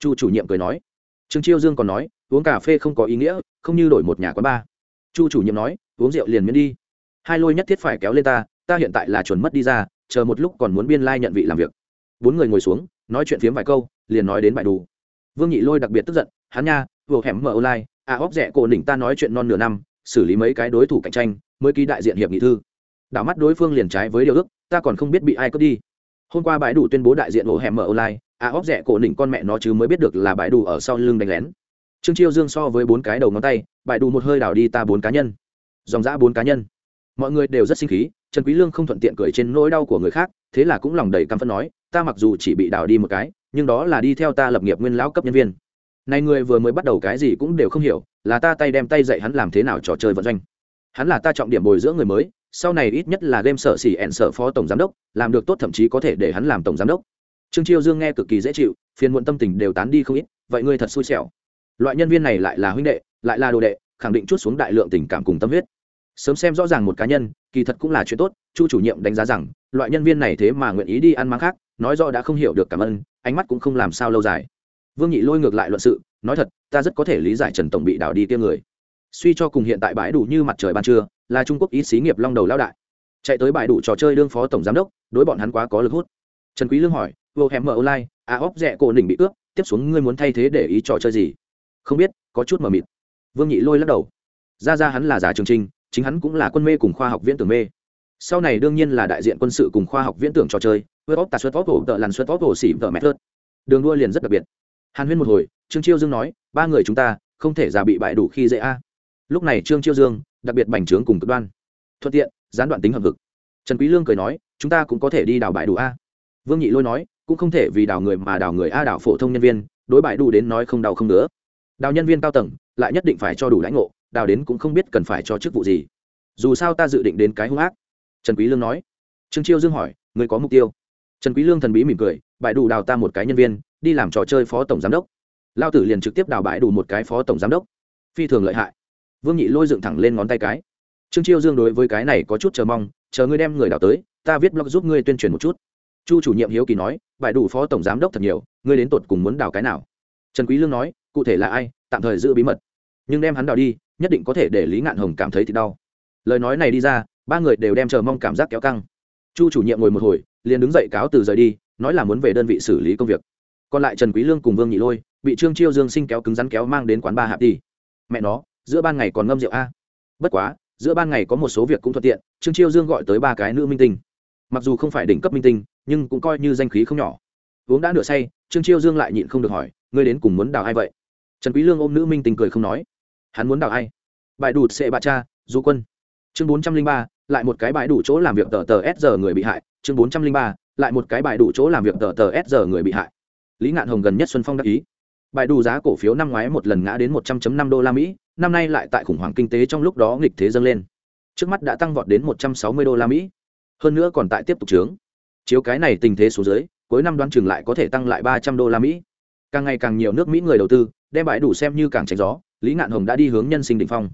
Chu chủ nhiệm cười nói. Trương chiêu dương còn nói, uống cà phê không có ý nghĩa, không như đổi một nhà quán bar chu chủ nhiệm nói, uống rượu liền miễn đi. Hai lôi nhất thiết phải kéo lên ta ta hiện tại là chuẩn mất đi ra, chờ một lúc còn muốn biên lai、like、nhận vị làm việc. Bốn người ngồi xuống, nói chuyện phiếm vài câu, liền nói đến bài đủ. Vương nhị lôi đặc biệt tức giận, hắn nha, vừa hẻm mở online à óc rẻ cổ đỉnh ta nói chuyện non nửa năm, xử lý mấy cái đối thủ cạnh tranh, mới ký đại diện hiệp nghị thư. Đảo mắt đối phương liền trái với điều ước, ta còn không biết bị ai cướp đi. Hôm qua bãi đủ tuyên bố đại diện ổ hẻm mở online à óc rẻ cổ đỉnh con mẹ nó chứ mới biết được là bãi đủ ở sau lưng đánh lén trương chiêu dương so với bốn cái đầu ngón tay bại đủ một hơi đảo đi ta bốn cá nhân. Dòng dã bốn cá nhân. Mọi người đều rất sinh khí, trần quý lương không thuận tiện cười trên nỗi đau của người khác, thế là cũng lòng đầy căm phẫn nói, ta mặc dù chỉ bị đảo đi một cái, nhưng đó là đi theo ta lập nghiệp nguyên lão cấp nhân viên. Này người vừa mới bắt đầu cái gì cũng đều không hiểu, là ta tay đem tay dạy hắn làm thế nào trò chơi vận doanh. Hắn là ta trọng điểm bồi dưỡng người mới, sau này ít nhất là game sở xỉ ẹn sở phó tổng giám đốc, làm được tốt thậm chí có thể để hắn làm tổng giám đốc. Trương chiêu dương nghe cực kỳ dễ chịu, phiền muộn tâm tình đều tán đi không ít, vậy ngươi thật xui xẻo loại nhân viên này lại là huynh đệ, lại là đồ đệ, khẳng định chút xuống đại lượng tình cảm cùng tâm huyết. Sớm xem rõ ràng một cá nhân, kỳ thật cũng là chuyện tốt, chu chủ nhiệm đánh giá rằng, loại nhân viên này thế mà nguyện ý đi ăn mắng khác, nói rõ đã không hiểu được cảm ơn, ánh mắt cũng không làm sao lâu dài. Vương nhị lôi ngược lại luận sự, nói thật, ta rất có thể lý giải trần tổng bị đảo đi tiêu người. Suy cho cùng hiện tại bãi đủ như mặt trời ban trưa, là trung quốc ít xí nghiệp long đầu lao đại. Chạy tới bãi đủ trò chơi đương phó tổng giám đốc, đối bọn hắn quá có lực hút. Trần quý lương hỏi, vô hẻm mở online, a óc rẻ cổ đỉnh bị ướp, tiếp xuống ngươi muốn thay thế để ý trò chơi gì? Không biết, có chút mờ mịt. Vương nhị lôi lắc đầu. Ra ra hắn là giả trường trinh chính hắn cũng là quân mê cùng khoa học viễn tưởng mê. Sau này đương nhiên là đại diện quân sự cùng khoa học viễn tưởng trò chơi với óc tà xuất óc cổ, tợ làn xuất óc cổ xỉ tợ mẹ thớt. Đường đua liền rất đặc biệt. Hàn huyên một hồi, trương chiêu dương nói, ba người chúng ta, không thể già bị bại đủ khi dễ a. Lúc này trương chiêu dương, đặc biệt bành trướng cùng cực đoan. Thuận tiện, gián đoạn tính hợp vực. Trần quý lương cười nói, chúng ta cũng có thể đi đào bại đủ a. Vương nhị lôi nói, cũng không thể vì đào người mà đào người a đào phổ thông nhân viên, đối bại đủ đến nói không đào không nữa đào nhân viên cao tầng lại nhất định phải cho đủ lãnh ngộ, đào đến cũng không biết cần phải cho chức vụ gì. Dù sao ta dự định đến cái hung ác. Trần quý lương nói. Trương chiêu dương hỏi người có mục tiêu? Trần quý lương thần bí mỉm cười, bãi đủ đào ta một cái nhân viên, đi làm trò chơi phó tổng giám đốc. Lao tử liền trực tiếp đào bãi đủ một cái phó tổng giám đốc. Phi thường lợi hại. Vương nhị lôi dựng thẳng lên ngón tay cái. Trương chiêu dương đối với cái này có chút chờ mong, chờ ngươi đem người đào tới, ta viết blog giúp ngươi tuyên truyền một chút. Chu chủ nhiệm hiếu kỳ nói, bãi đủ phó tổng giám đốc thật nhiều, ngươi đến tột cùng muốn đào cái nào? Trần quý lương nói cụ thể là ai, tạm thời giữ bí mật. Nhưng đem hắn đào đi, nhất định có thể để lý ngạn hồng cảm thấy thì đau. Lời nói này đi ra, ba người đều đem chờ mong cảm giác kéo căng. Chu chủ nhiệm ngồi một hồi, liền đứng dậy cáo từ rời đi, nói là muốn về đơn vị xử lý công việc. Còn lại trần quý lương cùng vương nhị lôi, bị trương chiêu dương sinh kéo cứng rắn kéo mang đến quán ba hạp đi. Mẹ nó, giữa ban ngày còn ngâm rượu a. Bất quá, giữa ban ngày có một số việc cũng thuận tiện, trương chiêu dương gọi tới ba cái nữ minh tinh. Mặc dù không phải đỉnh cấp minh tinh, nhưng cũng coi như danh khí không nhỏ. Uống đã nửa say, trương chiêu dương lại nhịn không được hỏi, ngươi đến cùng muốn đào ai vậy? Trần quý lương ôm nữ minh tình cười không nói. Hắn muốn đào ai? Bài đủ sệ bà cha, du quân. Chương bốn trăm linh ba, lại một cái bài đủ chỗ làm việc tờ tờ s giờ người bị hại. Chương bốn trăm linh ba, lại một cái bài đủ chỗ làm việc tờ tờ s giờ người bị hại. Lý ngạn hồng gần nhất xuân phong đắc ý. Bài đủ giá cổ phiếu năm ngoái một lần ngã đến một trăm năm đô la mỹ, năm nay lại tại khủng hoảng kinh tế trong lúc đó nghịch thế dâng lên. Trước mắt đã tăng vọt đến một trăm sáu mươi đô la mỹ. Hơn nữa còn tại tiếp tục trướng. Chiếu cái này tình thế số dưới, cuối năm đoán chừng lại có thể tăng lại ba trăm đô la mỹ. Càng ngày càng nhiều nước mỹ người đầu tư đem bãi đủ xem như càng tránh gió, lý ngạn hồng đã đi hướng nhân sinh đ ỉ n h phong.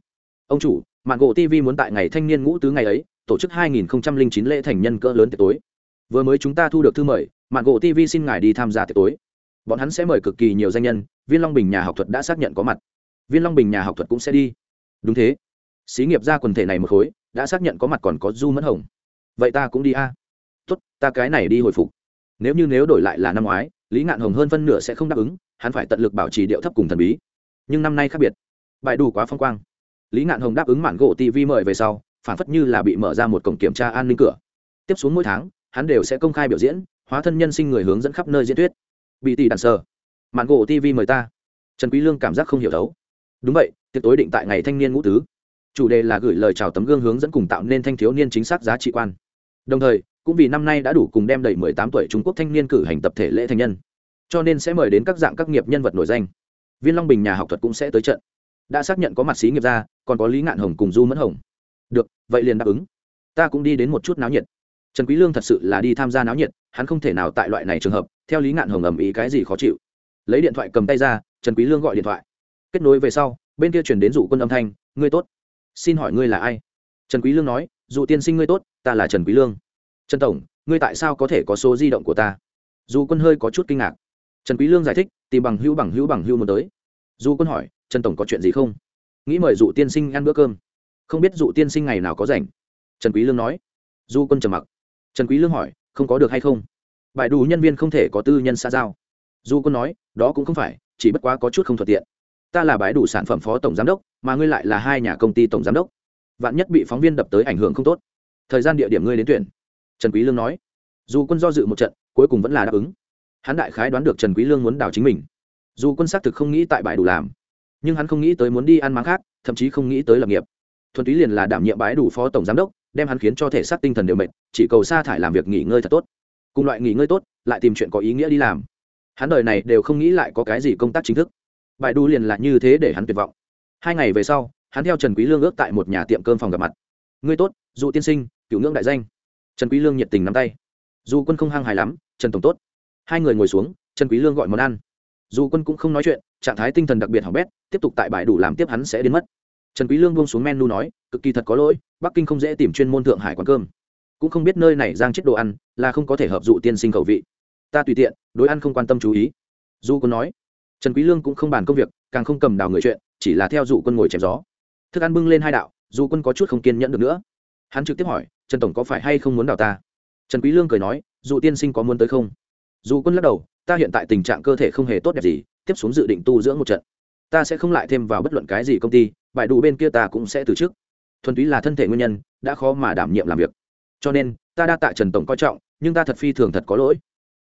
Ông chủ, mạng gỗ tv muốn tại ngày thanh niên ngũ tứ ngày ấy, tổ chức 2009 lễ thành nhân cỡ lớn tiệc tối. Vừa mới chúng ta thu được thư mời, mạng gỗ tv xin ngài đi tham gia tiệc tối. Bọn hắn sẽ mời cực kỳ nhiều danh nhân, viên long bình nhà học thuật đã xác nhận có mặt. Viên long bình nhà học thuật cũng sẽ đi. Đúng thế. Xí nghiệp ra quần thể này một khối, đã xác nhận có mặt còn có du mẫn hồng. Vậy ta cũng đi a. Tốt, ta cái này đi hồi phục. Nếu như nếu đổi lại là năm ngoái lý ngạn hồng hơn phân nửa sẽ không đáp ứng, hắn phải tận lực bảo trì điệu thấp cùng thần bí. Nhưng năm nay khác biệt. Bài đủ quá phong quang. Lý ngạn hồng đáp ứng mạn gỗ tv mời về sau, phản phất như là bị mở ra một cổng kiểm tra an ninh cửa. Tiếp xuống mỗi tháng, hắn đều sẽ công khai biểu diễn, hóa thân nhân sinh người hướng dẫn khắp nơi diễn thuyết. Bị tỷ đàn sơ mạn gỗ tv mời ta. Trần quý lương cảm giác không hiểu đấu đúng vậy, tiệc tối định tại ngày thanh niên ngũ tứ. Chủ đề là gửi lời chào tấm gương hướng dẫn cùng tạo nên thanh thiếu niên chính xác giá trị quan đồng thời cũng vì năm nay đã đủ cùng đem đầy 18 tuổi Trung Quốc thanh niên cử hành tập thể lễ thành nhân, cho nên sẽ mời đến các dạng các nghiệp nhân vật nổi danh. Viên Long Bình nhà học thuật cũng sẽ tới trận. Đã xác nhận có mặt sĩ nghiệp gia, còn có Lý Ngạn Hồng cùng Du Mẫn Hồng. Được, vậy liền đáp ứng. Ta cũng đi đến một chút náo nhiệt. Trần Quý Lương thật sự là đi tham gia náo nhiệt, hắn không thể nào tại loại này trường hợp, theo Lý Ngạn Hồng ầm ý cái gì khó chịu. Lấy điện thoại cầm tay ra, Trần Quý Lương gọi điện thoại. Kết nối về sau, bên kia truyền đến dụ quân âm thanh, "Ngươi tốt, xin hỏi ngươi là ai?" Trần Quý Lương nói, "Dụ tiên sinh ngươi tốt, ta là Trần Quý Lương." trần tổng ngươi tại sao có thể có số di động của ta? Dù quân hơi có chút kinh ngạc. Trần quý lương giải thích tìm bằng hữu bằng hữu bằng hữu muốn tới. Dù quân hỏi trần tổng có chuyện gì không? Nghĩ mời dụ tiên sinh ăn bữa cơm. Không biết dụ tiên sinh ngày nào có rảnh. Trần quý lương nói. Du quân trầm mặc. Trần quý lương hỏi không có được hay không? Bài đủ nhân viên không thể có tư nhân xa giao. Du quân nói đó cũng không phải chỉ bất quá có chút không thuận tiện. Ta là bãi đủ sản phẩm phó tổng giám đốc mà ngươi lại là hai nhà công ty tổng giám đốc vạn nhất bị phóng viên đập tới ảnh hưởng không tốt. Thời gian địa điểm ngươi đến tuyển. Trần quý lương nói. Dù quân do dự một trận, cuối cùng vẫn là đáp ứng. Hắn đại khái đoán được trần quý lương muốn đào chính mình. Dù quân xác thực không nghĩ tại bãi đủ làm, nhưng hắn không nghĩ tới muốn đi ăn máng khác, thậm chí không nghĩ tới lập nghiệp. Thuần túy liền là đảm nhiệm bãi đủ phó tổng giám đốc, đem hắn khiến cho thể xác tinh thần đều mệt, chỉ cầu sa thải làm việc nghỉ ngơi thật tốt. Cùng loại nghỉ ngơi tốt, lại tìm chuyện có ý nghĩa đi làm. Hắn đời này đều không nghĩ lại có cái gì công tác chính thức. Bãi đủ liền là như thế để hắn tuyệt vọng. Hai ngày về sau hắn theo trần quý lương ước tại một nhà tiệm cơm phòng gặp mặt. Ngươi tốt, dụ tiên sinh cửu ngưỡng đại danh. Trần quý lương nhiệt tình nắm tay. Dù quân không hăng hài lắm, trần tổng tốt. Hai người ngồi xuống, trần quý lương gọi món ăn. Dù quân cũng không nói chuyện, trạng thái tinh thần đặc biệt hỏng bét, tiếp tục tại bãi đủ làm tiếp hắn sẽ đến mất. Trần quý lương buông xuống menu nói, cực kỳ thật có lỗi, bắc kinh không dễ tìm chuyên môn thượng hải quán cơm. Cũng không biết nơi này giang chết đồ ăn, là không có thể hợp dụ tiên sinh khẩu vị. Ta tùy tiện, đối ăn không quan tâm chú ý. Dù quân nói. Trần quý lương cũng không bàn công việc, càng không cầm đào người chuyện, chỉ là theo dụ quân ngồi chém gió thức ăn bưng lên hai đạo, dù quân có chút không kiên nhẫn được nữa. Hắn trực tiếp hỏi, trần tổng có phải hay không muốn đào ta? Trần quý lương cười nói, dù tiên sinh có muốn tới không? Dù quân lắc đầu, ta hiện tại tình trạng cơ thể không hề tốt đẹp gì, tiếp xuống dự định tu dưỡng một trận. Ta sẽ không lại thêm vào bất luận cái gì công ty bại đủ bên kia ta cũng sẽ từ chức. Thuần túy là thân thể nguyên nhân, đã khó mà đảm nhiệm làm việc. Cho nên, ta đa tạ trần tổng coi trọng, nhưng ta thật phi thường thật có lỗi.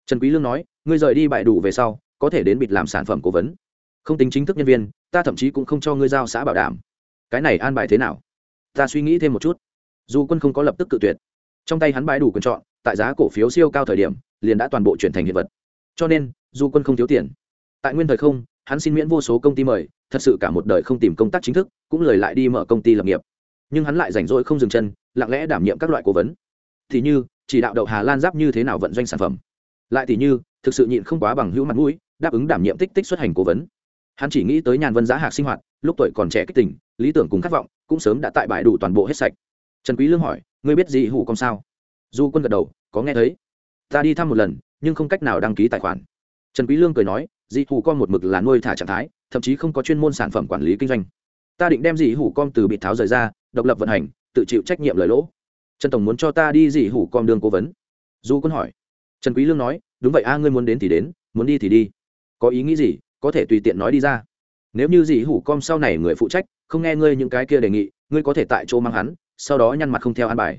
Trần quý lương nói, ngươi rời đi bại đủ về sau, có thể đến bịt làm sản phẩm cố vấn. Không tính chính thức nhân viên, ta thậm chí cũng không cho ngươi giao xã bảo đảm cái này an bài thế nào? Ta suy nghĩ thêm một chút. Dù quân không có lập tức cự tuyệt, trong tay hắn bãi đủ quyền chọn, tại giá cổ phiếu siêu cao thời điểm, liền đã toàn bộ chuyển thành hiện vật. Cho nên, dù quân không thiếu tiền. Tại nguyên thời không, hắn xin miễn vô số công ty mời, thật sự cả một đời không tìm công tác chính thức, cũng lời lại đi mở công ty lập nghiệp. Nhưng hắn lại rảnh rỗi không dừng chân, lặng lẽ đảm nhiệm các loại cố vấn. Thì như, chỉ đạo đậu hà lan giáp như thế nào vận doanh sản phẩm. Lại thì như, thực sự nhịn không quá bằng hữu mặt mũi, đáp ứng đảm nhiệm tích tích xuất hành cố vấn. Hắn chỉ nghĩ tới nhàn vân giá hạc sinh hoạt, lúc tuổi còn trẻ kích tỉnh lý tưởng cùng khát vọng cũng sớm đã tại bãi đủ toàn bộ hết sạch. Trần quý lương hỏi, ngươi biết gì hủ công sao? Du quân gật đầu, có nghe thấy. Ta đi thăm một lần, nhưng không cách nào đăng ký tài khoản. Trần quý lương cười nói, dị hủ con một mực là nuôi thả trạng thái, thậm chí không có chuyên môn sản phẩm quản lý kinh doanh. Ta định đem dị hủ con từ bị tháo rời ra, độc lập vận hành, tự chịu trách nhiệm lời lỗ. Trần tổng muốn cho ta đi dị hủ con đường cố vấn. Du quân hỏi. Trần quý lương nói, đúng vậy a, ngươi muốn đến thì đến, muốn đi thì đi. Có ý nghĩ gì, có thể tùy tiện nói đi ra nếu như dị hủ com sau này người phụ trách, không nghe ngươi những cái kia đề nghị, ngươi có thể tại chỗ mang hắn, sau đó nhăn mặt không theo an bài.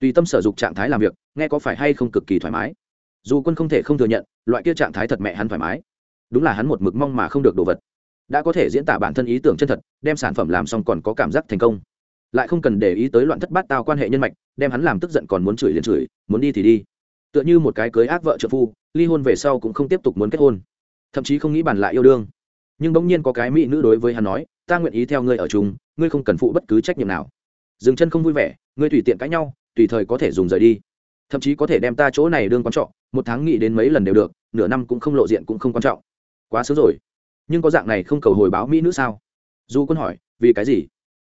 Tùy tâm sở dục trạng thái làm việc, nghe có phải hay không cực kỳ thoải mái. Dù quân không thể không thừa nhận, loại kia trạng thái thật mẹ hắn thoải mái. Đúng là hắn một mực mong mà không được đồ vật. Đã có thể diễn tả bản thân ý tưởng chân thật, đem sản phẩm làm xong còn có cảm giác thành công. Lại không cần để ý tới loạn thất bát tao quan hệ nhân mạch, đem hắn làm tức giận còn muốn chửi liền chửi, muốn đi thì đi. Tựa như một cái cưới ác vợ trợ phu, ly hôn về sau cũng không tiếp tục muốn kết hôn. Thậm chí không nghĩ bàn lại yêu đương nhưng bỗng nhiên có cái mỹ nữ đối với hắn nói, ta nguyện ý theo ngươi ở chung, ngươi không cần phụ bất cứ trách nhiệm nào. Dừng chân không vui vẻ, ngươi tùy tiện cãi nhau, tùy thời có thể dùng rời đi. Thậm chí có thể đem ta chỗ này đương quan trọng, một tháng nghĩ đến mấy lần đều được, nửa năm cũng không lộ diện cũng không quan trọng. Quá sớm rồi. Nhưng có dạng này không cầu hồi báo mỹ nữ sao? Du quân hỏi, vì cái gì?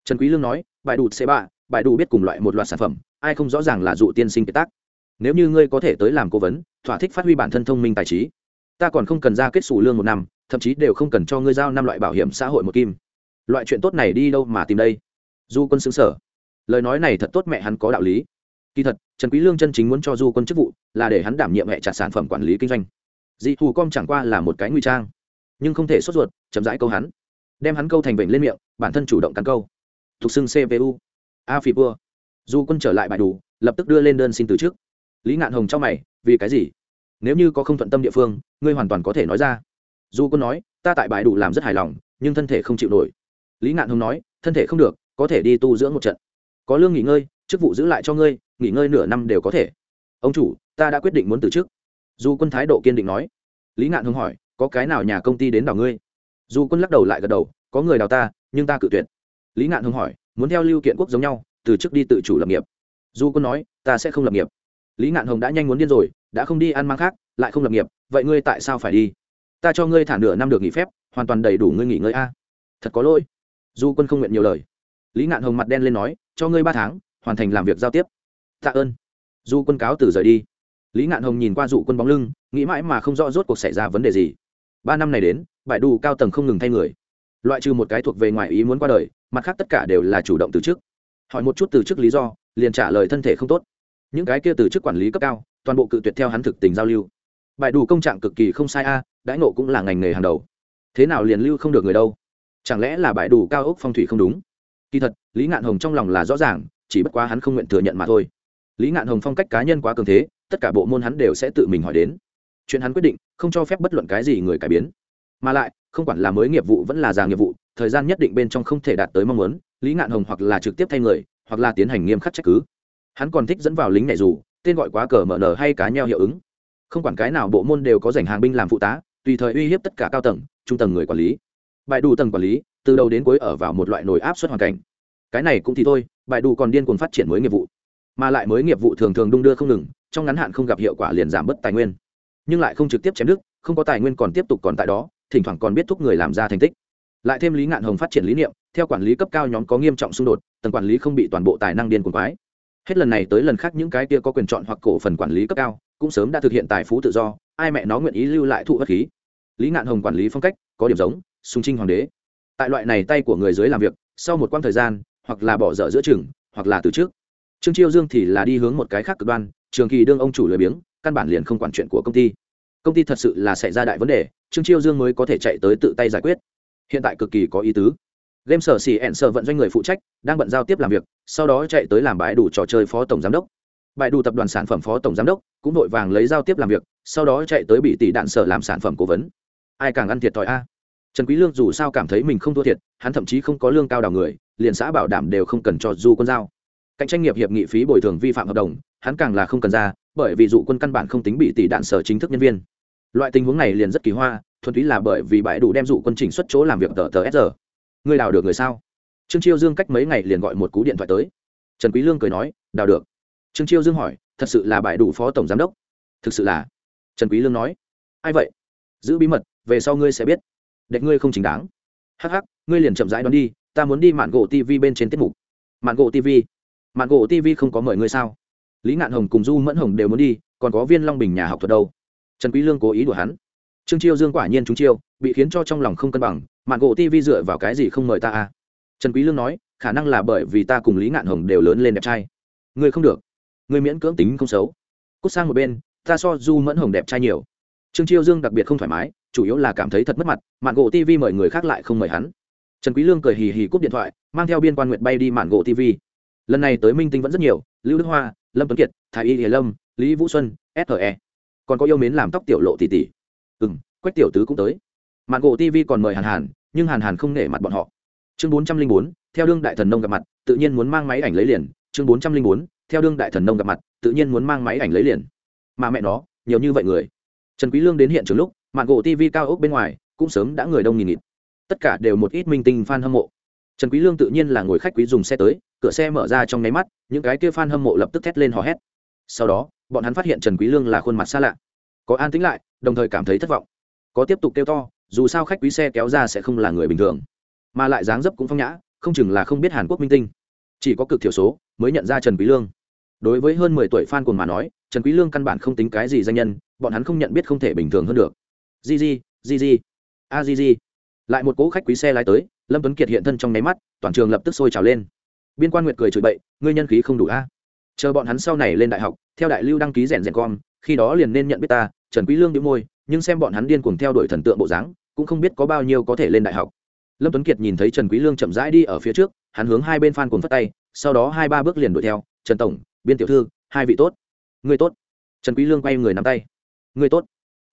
Trần quý lương nói, bài đủ c ba bài đủ biết cùng loại một loạt sản phẩm, ai không rõ ràng là dụ tiên sinh kế tác. Nếu như ngươi có thể tới làm cố vấn, thỏa thích phát huy bản thân thông minh tài trí ta còn không cần ra kết xù lương một năm thậm chí đều không cần cho ngươi giao năm loại bảo hiểm xã hội một kim. Loại chuyện tốt này đi đâu mà tìm đây? Du quân xứng sở lời nói này thật tốt mẹ hắn có đạo lý. Kỳ thật trần quý lương chân chính muốn cho du quân chức vụ là để hắn đảm nhiệm hệ trả sản phẩm quản lý kinh doanh. Dị thù com chẳng qua là một cái nguy trang nhưng không thể sốt ruột chậm rãi câu hắn. Đem hắn câu thành vệnh lên miệng bản thân chủ động cắn câu. Thuộc xưng cpu a phi vua, du quân trở lại bài đủ lập tức đưa lên đơn xin từ trước. Lý ngạn hồng cho mày vì cái gì? Nếu như có không thuận tâm địa phương, ngươi hoàn toàn có thể nói ra. Du quân nói, ta tại bài đủ làm rất hài lòng, nhưng thân thể không chịu nổi. Lý ngạn hồng nói, thân thể không được, có thể đi tu dưỡng một trận. Có lương nghỉ ngơi, chức vụ giữ lại cho ngươi, nghỉ ngơi nửa năm đều có thể. Ông chủ, ta đã quyết định muốn từ chức. Du quân thái độ kiên định nói. Lý ngạn Hồng hỏi, có cái nào nhà công ty đến đào ngươi? Du quân lắc đầu lại gật đầu, có người đào ta, nhưng ta cự tuyệt. Lý ngạn Hồng hỏi, muốn theo lưu kiện quốc giống nhau, từ chức đi tự chủ lập nghiệp. Du quân nói, ta sẽ không lập nghiệp. Lý ngạn hồng đã nhanh muốn điên rồi đã không đi ăn mang khác, lại không lập nghiệp, vậy ngươi tại sao phải đi? Ta cho ngươi thả nửa năm được nghỉ phép, hoàn toàn đầy đủ ngươi nghỉ ngơi a. Thật có lỗi. Du quân không nguyện nhiều lời. Lý ngạn hồng mặt đen lên nói, cho ngươi ba tháng, hoàn thành làm việc giao tiếp. Tạ ơn. Du quân cáo từ rời đi. Lý ngạn hồng nhìn qua dụ quân bóng lưng, nghĩ mãi mà không rõ rốt cuộc xảy ra vấn đề gì. Ba năm này đến bãi đủ cao tầng không ngừng thay người. Loại trừ một cái thuộc về ngoài ý muốn qua đời, mặt khác tất cả đều là chủ động từ chức. Hỏi một chút từ chức lý do, liền trả lời thân thể không tốt. Những cái kia từ chức quản lý cấp cao toàn bộ cự tuyệt theo hắn thực tình giao lưu. Bài đủ công trạng cực kỳ không sai a, đãi nộ cũng là ngành nghề hàng đầu. Thế nào liền lưu không được người đâu? Chẳng lẽ là bài đủ cao ốc phong thủy không đúng? Kỳ thật, lý ngạn hồng trong lòng là rõ ràng, chỉ bất quá hắn không nguyện thừa nhận mà thôi. Lý ngạn hồng phong cách cá nhân quá cường thế, tất cả bộ môn hắn đều sẽ tự mình hỏi đến. Chuyện hắn quyết định, không cho phép bất luận cái gì người cải biến. Mà lại, không quản là mới nghiệp vụ vẫn là già nghiệp vụ, thời gian nhất định bên trong không thể đạt tới mong muốn, lý ngạn hồng hoặc là trực tiếp thay người, hoặc là tiến hành nghiêm khắc trách cứ. Hắn còn thích dẫn vào lính này dù tên gọi quá cờ mở nở hay cá nheo hiệu ứng. Không quản cái nào bộ môn đều có dành hàng binh làm phụ tá, tùy thời uy hiếp tất cả cao tầng, trung tầng người quản lý. Bài đủ tầng quản lý, từ đầu đến cuối ở vào một loại nồi áp suất hoàn cảnh. Cái này cũng thì thôi, bài đủ còn điên cuồng phát triển mới nghiệp vụ. Mà lại mới nghiệp vụ thường thường đung đưa không ngừng, trong ngắn hạn không gặp hiệu quả liền giảm bớt tài nguyên. Nhưng lại không trực tiếp chém đức không có tài nguyên còn tiếp tục còn tại đó, thỉnh thoảng còn biết thúc người làm ra thành tích. Lại thêm lý ngạn hồng phát triển lý niệm, theo quản lý cấp cao nhóm có nghiêm trọng xung đột, tầng quản lý không bị toàn bộ tài năng điên cuồng quái hết lần này tới lần khác những cái kia có quyền chọn hoặc cổ phần quản lý cấp cao, cũng sớm đã thực hiện tài phú tự do, ai mẹ nó nguyện ý lưu lại thụ bất khí. Lý ngạn hồng quản lý phong cách, có điểm giống sung trinh hoàng đế. Tại loại này tay của người dưới làm việc, sau một quãng thời gian, hoặc là bỏ dở giữa chừng, hoặc là từ trước. Trương chiêu dương thì là đi hướng một cái khác cực đoan, trường kỳ đương ông chủ lười biếng, căn bản liền không quản chuyện của công ty. Công ty thật sự là xảy ra đại vấn đề, trương chiêu dương mới có thể chạy tới tự tay giải quyết. Hiện tại cực kỳ có ý tứ game sở xì ẹn sở vận doanh người phụ trách, đang bận giao tiếp làm việc, sau đó chạy tới làm bãi đủ trò chơi phó tổng giám đốc. Bãi đủ tập đoàn sản phẩm phó tổng giám đốc, cũng vội vàng lấy giao tiếp làm việc, sau đó chạy tới bị tỷ đạn sở làm sản phẩm cố vấn. Ai càng ăn thiệt thòi a? Trần quý lương dù sao cảm thấy mình không thua thiệt, hắn thậm chí không có lương cao đào người, liền xã bảo đảm đều không cần cho du quân giao. Cạnh tranh nghiệp hiệp nghị phí bồi thường vi phạm hợp đồng, hắn càng là không cần ra, bởi vì dụ quân căn bản không tính bị tỷ đạn sở chính thức nhân viên. Loại tình huống này liền rất kỳ hoa, thuần túy là bởi vì bãi đủ đem dụ quân chỉnh xuất chỗ làm việc tờ tờ sr ngươi đào được người sao? Trương chiêu dương cách mấy ngày liền gọi một cú điện thoại tới. Trần quý lương cười nói, đào được. Trương chiêu dương hỏi, thật sự là bại đủ phó tổng giám đốc? Thực sự là. Trần quý lương nói, ai vậy? Giữ bí mật, về sau ngươi sẽ biết. Địch ngươi không chính đáng. Hắc hắc, ngươi liền chậm rãi đón đi, ta muốn đi mạn gỗ tv bên trên tiết mục. Mạn gỗ tv mạn gỗ tv không có mời ngươi sao? Lý ngạn hồng cùng du mẫn hồng đều muốn đi, còn có viên long bình nhà học thuật đâu? Trần quý lương cố ý đùa hắn trương chiêu dương quả nhiên chúng chiêu, bị khiến cho trong lòng không cân bằng, mạng gỗ tv dựa vào cái gì không mời ta à? Trần quý lương nói, khả năng là bởi vì ta cùng lý ngạn hồng đều lớn lên đẹp trai. Ngươi không được. Ngươi miễn cưỡng tính không xấu. Cút sang một bên, ta so du mẫn hồng đẹp trai nhiều. Trương chiêu dương đặc biệt không thoải mái, chủ yếu là cảm thấy thật mất mặt, mạng gỗ tv mời người khác lại không mời hắn. Trần quý lương cười hì hì cúp điện thoại, mang theo biên quan nguyệt bay đi mạng gỗ tv lần này tới minh tinh vẫn rất nhiều, lưu đức hoa, lâm tuấn kiệt, thái y hiền lâm, lý vũ xuân SHE. còn có yêu mến làm tóc tiểu lộ tỷ tỷ ừ quách tiểu tứ cũng tới. Mạn gỗ tv còn mời hàn hàn, nhưng hàn hàn không nể mặt bọn họ. Chương bốn trăm linh bốn, theo đương đại thần nông gặp mặt, tự nhiên muốn mang máy ảnh lấy liền. Chương bốn trăm linh bốn, theo đương đại thần nông gặp mặt, tự nhiên muốn mang máy ảnh lấy liền. Mà mẹ nó, nhiều như vậy người. Trần quý lương đến hiện trường lúc, mạn gỗ tv cao ốc bên ngoài, cũng sớm đã người đông nghìn nghịt. Tất cả đều một ít minh tinh fan hâm mộ. Trần quý lương tự nhiên là ngồi khách quý dùng xe tới, cửa xe mở ra trong nháy mắt, những cái kia fan hâm mộ lập tức thét lên hò hét. Sau đó, bọn hắn phát hiện trần quý lương là khuôn mặt xa lạ. Có an tĩnh lại đồng thời cảm thấy thất vọng. Có tiếp tục kêu to, dù sao khách quý xe kéo ra sẽ không là người bình thường. Mà lại dáng dấp cũng phong nhã, không chừng là không biết hàn quốc minh tinh. Chỉ có cực thiểu số mới nhận ra trần quý lương. Đối với hơn mười tuổi fan cuồng mà nói, trần quý lương căn bản không tính cái gì danh nhân, bọn hắn không nhận biết không thể bình thường hơn được. Di di di di a di di lại một cỗ khách quý xe lái tới, lâm tuấn kiệt hiện thân trong nháy mắt, toàn trường lập tức sôi trào lên. Biên quan nguyệt cười chửi bậy, ngươi nhân khí không đủ a. Chờ bọn hắn sau này lên đại học, theo đại lưu đăng ký rèn rèn con khi đó liền nên nhận biết ta trần quý lương nhíu môi, nhưng xem bọn hắn điên cuồng theo đuổi thần tượng bộ dáng, cũng không biết có bao nhiêu có thể lên đại học. Lâm tuấn kiệt nhìn thấy trần quý lương chậm rãi đi ở phía trước, hắn hướng hai bên phan cuồng phất tay, sau đó hai ba bước liền đuổi theo, trần tổng, biên tiểu thư, hai vị tốt. Người tốt. Trần quý lương quay người nắm tay. Người tốt.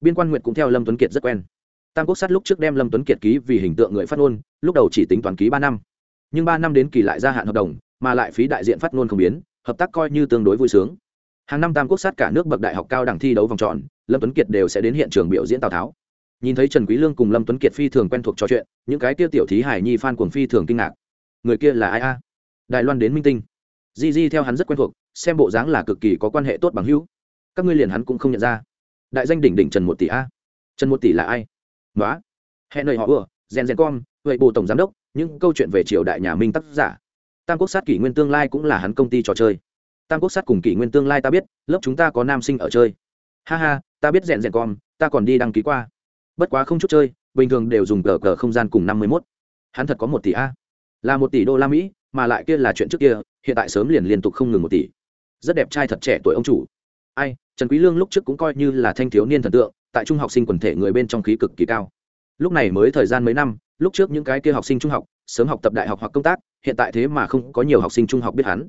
Biên quan nguyệt cũng theo lâm tuấn kiệt rất quen. Tam quốc sát lúc trước đem lâm tuấn kiệt ký vì hình tượng người phát ngôn, lúc đầu chỉ tính toán ký ba năm. Nhưng ba năm đến kỳ lại gia hạn hợp đồng, mà lại phí đại diện phát ngôn không biến, hợp tác coi như tương đối vui sướng hàng năm tam quốc sát cả nước bậc đại học cao đẳng thi đấu vòng tròn, lâm tuấn kiệt đều sẽ đến hiện trường biểu diễn tào tháo. Nhìn thấy trần quý lương cùng lâm tuấn kiệt phi thường quen thuộc trò chuyện, những cái kia tiểu thí hải nhi phan cuồng phi thường kinh ngạc. Người kia là ai a? Đài loan đến minh tinh. Di di theo hắn rất quen thuộc, xem bộ dáng là cực kỳ có quan hệ tốt bằng hữu. Các ngươi liền hắn cũng không nhận ra. Đại danh đỉnh đỉnh trần một tỷ a. Trần một tỷ là ai? Nói hẹn nơi họ vừa, rèn rèn con, vậy bộ tổng giám đốc, những câu chuyện về triều đại nhà minh tác giả. Tam quốc sát kỷ nguyên tương lai cũng là hắn công ty trò chơi tam quốc sát cùng kỷ nguyên tương lai ta biết, lớp chúng ta có nam sinh ở chơi. Ha ha, ta biết rèn rèn con, ta còn đi đăng ký qua. Bất quá không chút chơi, bình thường đều dùng cờ cờ không gian cùng năm mươi mốt. Hắn thật có một tỷ a. Là một tỷ đô la mỹ, mà lại kia là chuyện trước kia, hiện tại sớm liền liên tục không ngừng một tỷ. Rất đẹp trai thật trẻ tuổi ông chủ. Ai, trần quý lương lúc trước cũng coi như là thanh thiếu niên thần tượng, tại trung học sinh quần thể người bên trong khí cực kỳ cao. Lúc này mới thời gian mấy năm, lúc trước những cái kia học sinh trung học, sớm học tập đại học hoặc công tác, hiện tại thế mà không có nhiều học sinh trung học biết hắn.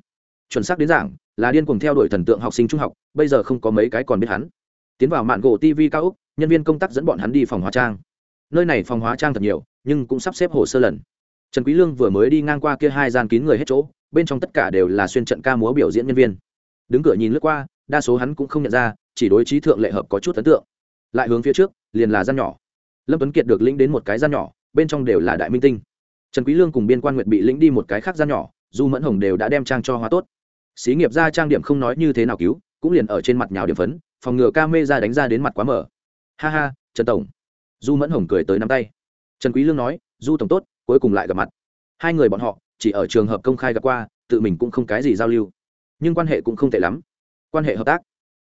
Chuẩn xác đến giảng là điên cuồng theo đuổi thần tượng học sinh trung học, bây giờ không có mấy cái còn biết hắn. Tiến vào mạn gỗ tv cao úc nhân viên công tác dẫn bọn hắn đi phòng hóa trang. Nơi này phòng hóa trang thật nhiều, nhưng cũng sắp xếp hồ sơ lần. Trần quý lương vừa mới đi ngang qua kia hai gian kín người hết chỗ, bên trong tất cả đều là xuyên trận ca múa biểu diễn nhân viên. Đứng cửa nhìn lướt qua, đa số hắn cũng không nhận ra, chỉ đối trí thượng lệ hợp có chút ấn tượng. Lại hướng phía trước, liền là gian nhỏ. Lâm tuấn kiệt được lĩnh đến một cái gian nhỏ, bên trong đều là đại minh tinh. Trần quý lương cùng biên quan nguyệt bị lĩnh đi một cái khác gian nhỏ, du mẫn hồng đều đã đem trang cho hóa tốt xí nghiệp ra trang điểm không nói như thế nào cứu, cũng liền ở trên mặt nhào điểm phấn, phòng ngừa ca mê ra đánh ra đến mặt quá mở. Ha ha, trần tổng. Du mẫn hồng cười tới nắm tay. Trần quý lương nói du tổng tốt, cuối cùng lại gặp mặt. Hai người bọn họ, chỉ ở trường hợp công khai gặp qua, tự mình cũng không cái gì giao lưu. Nhưng quan hệ cũng không tệ lắm. Quan hệ hợp tác.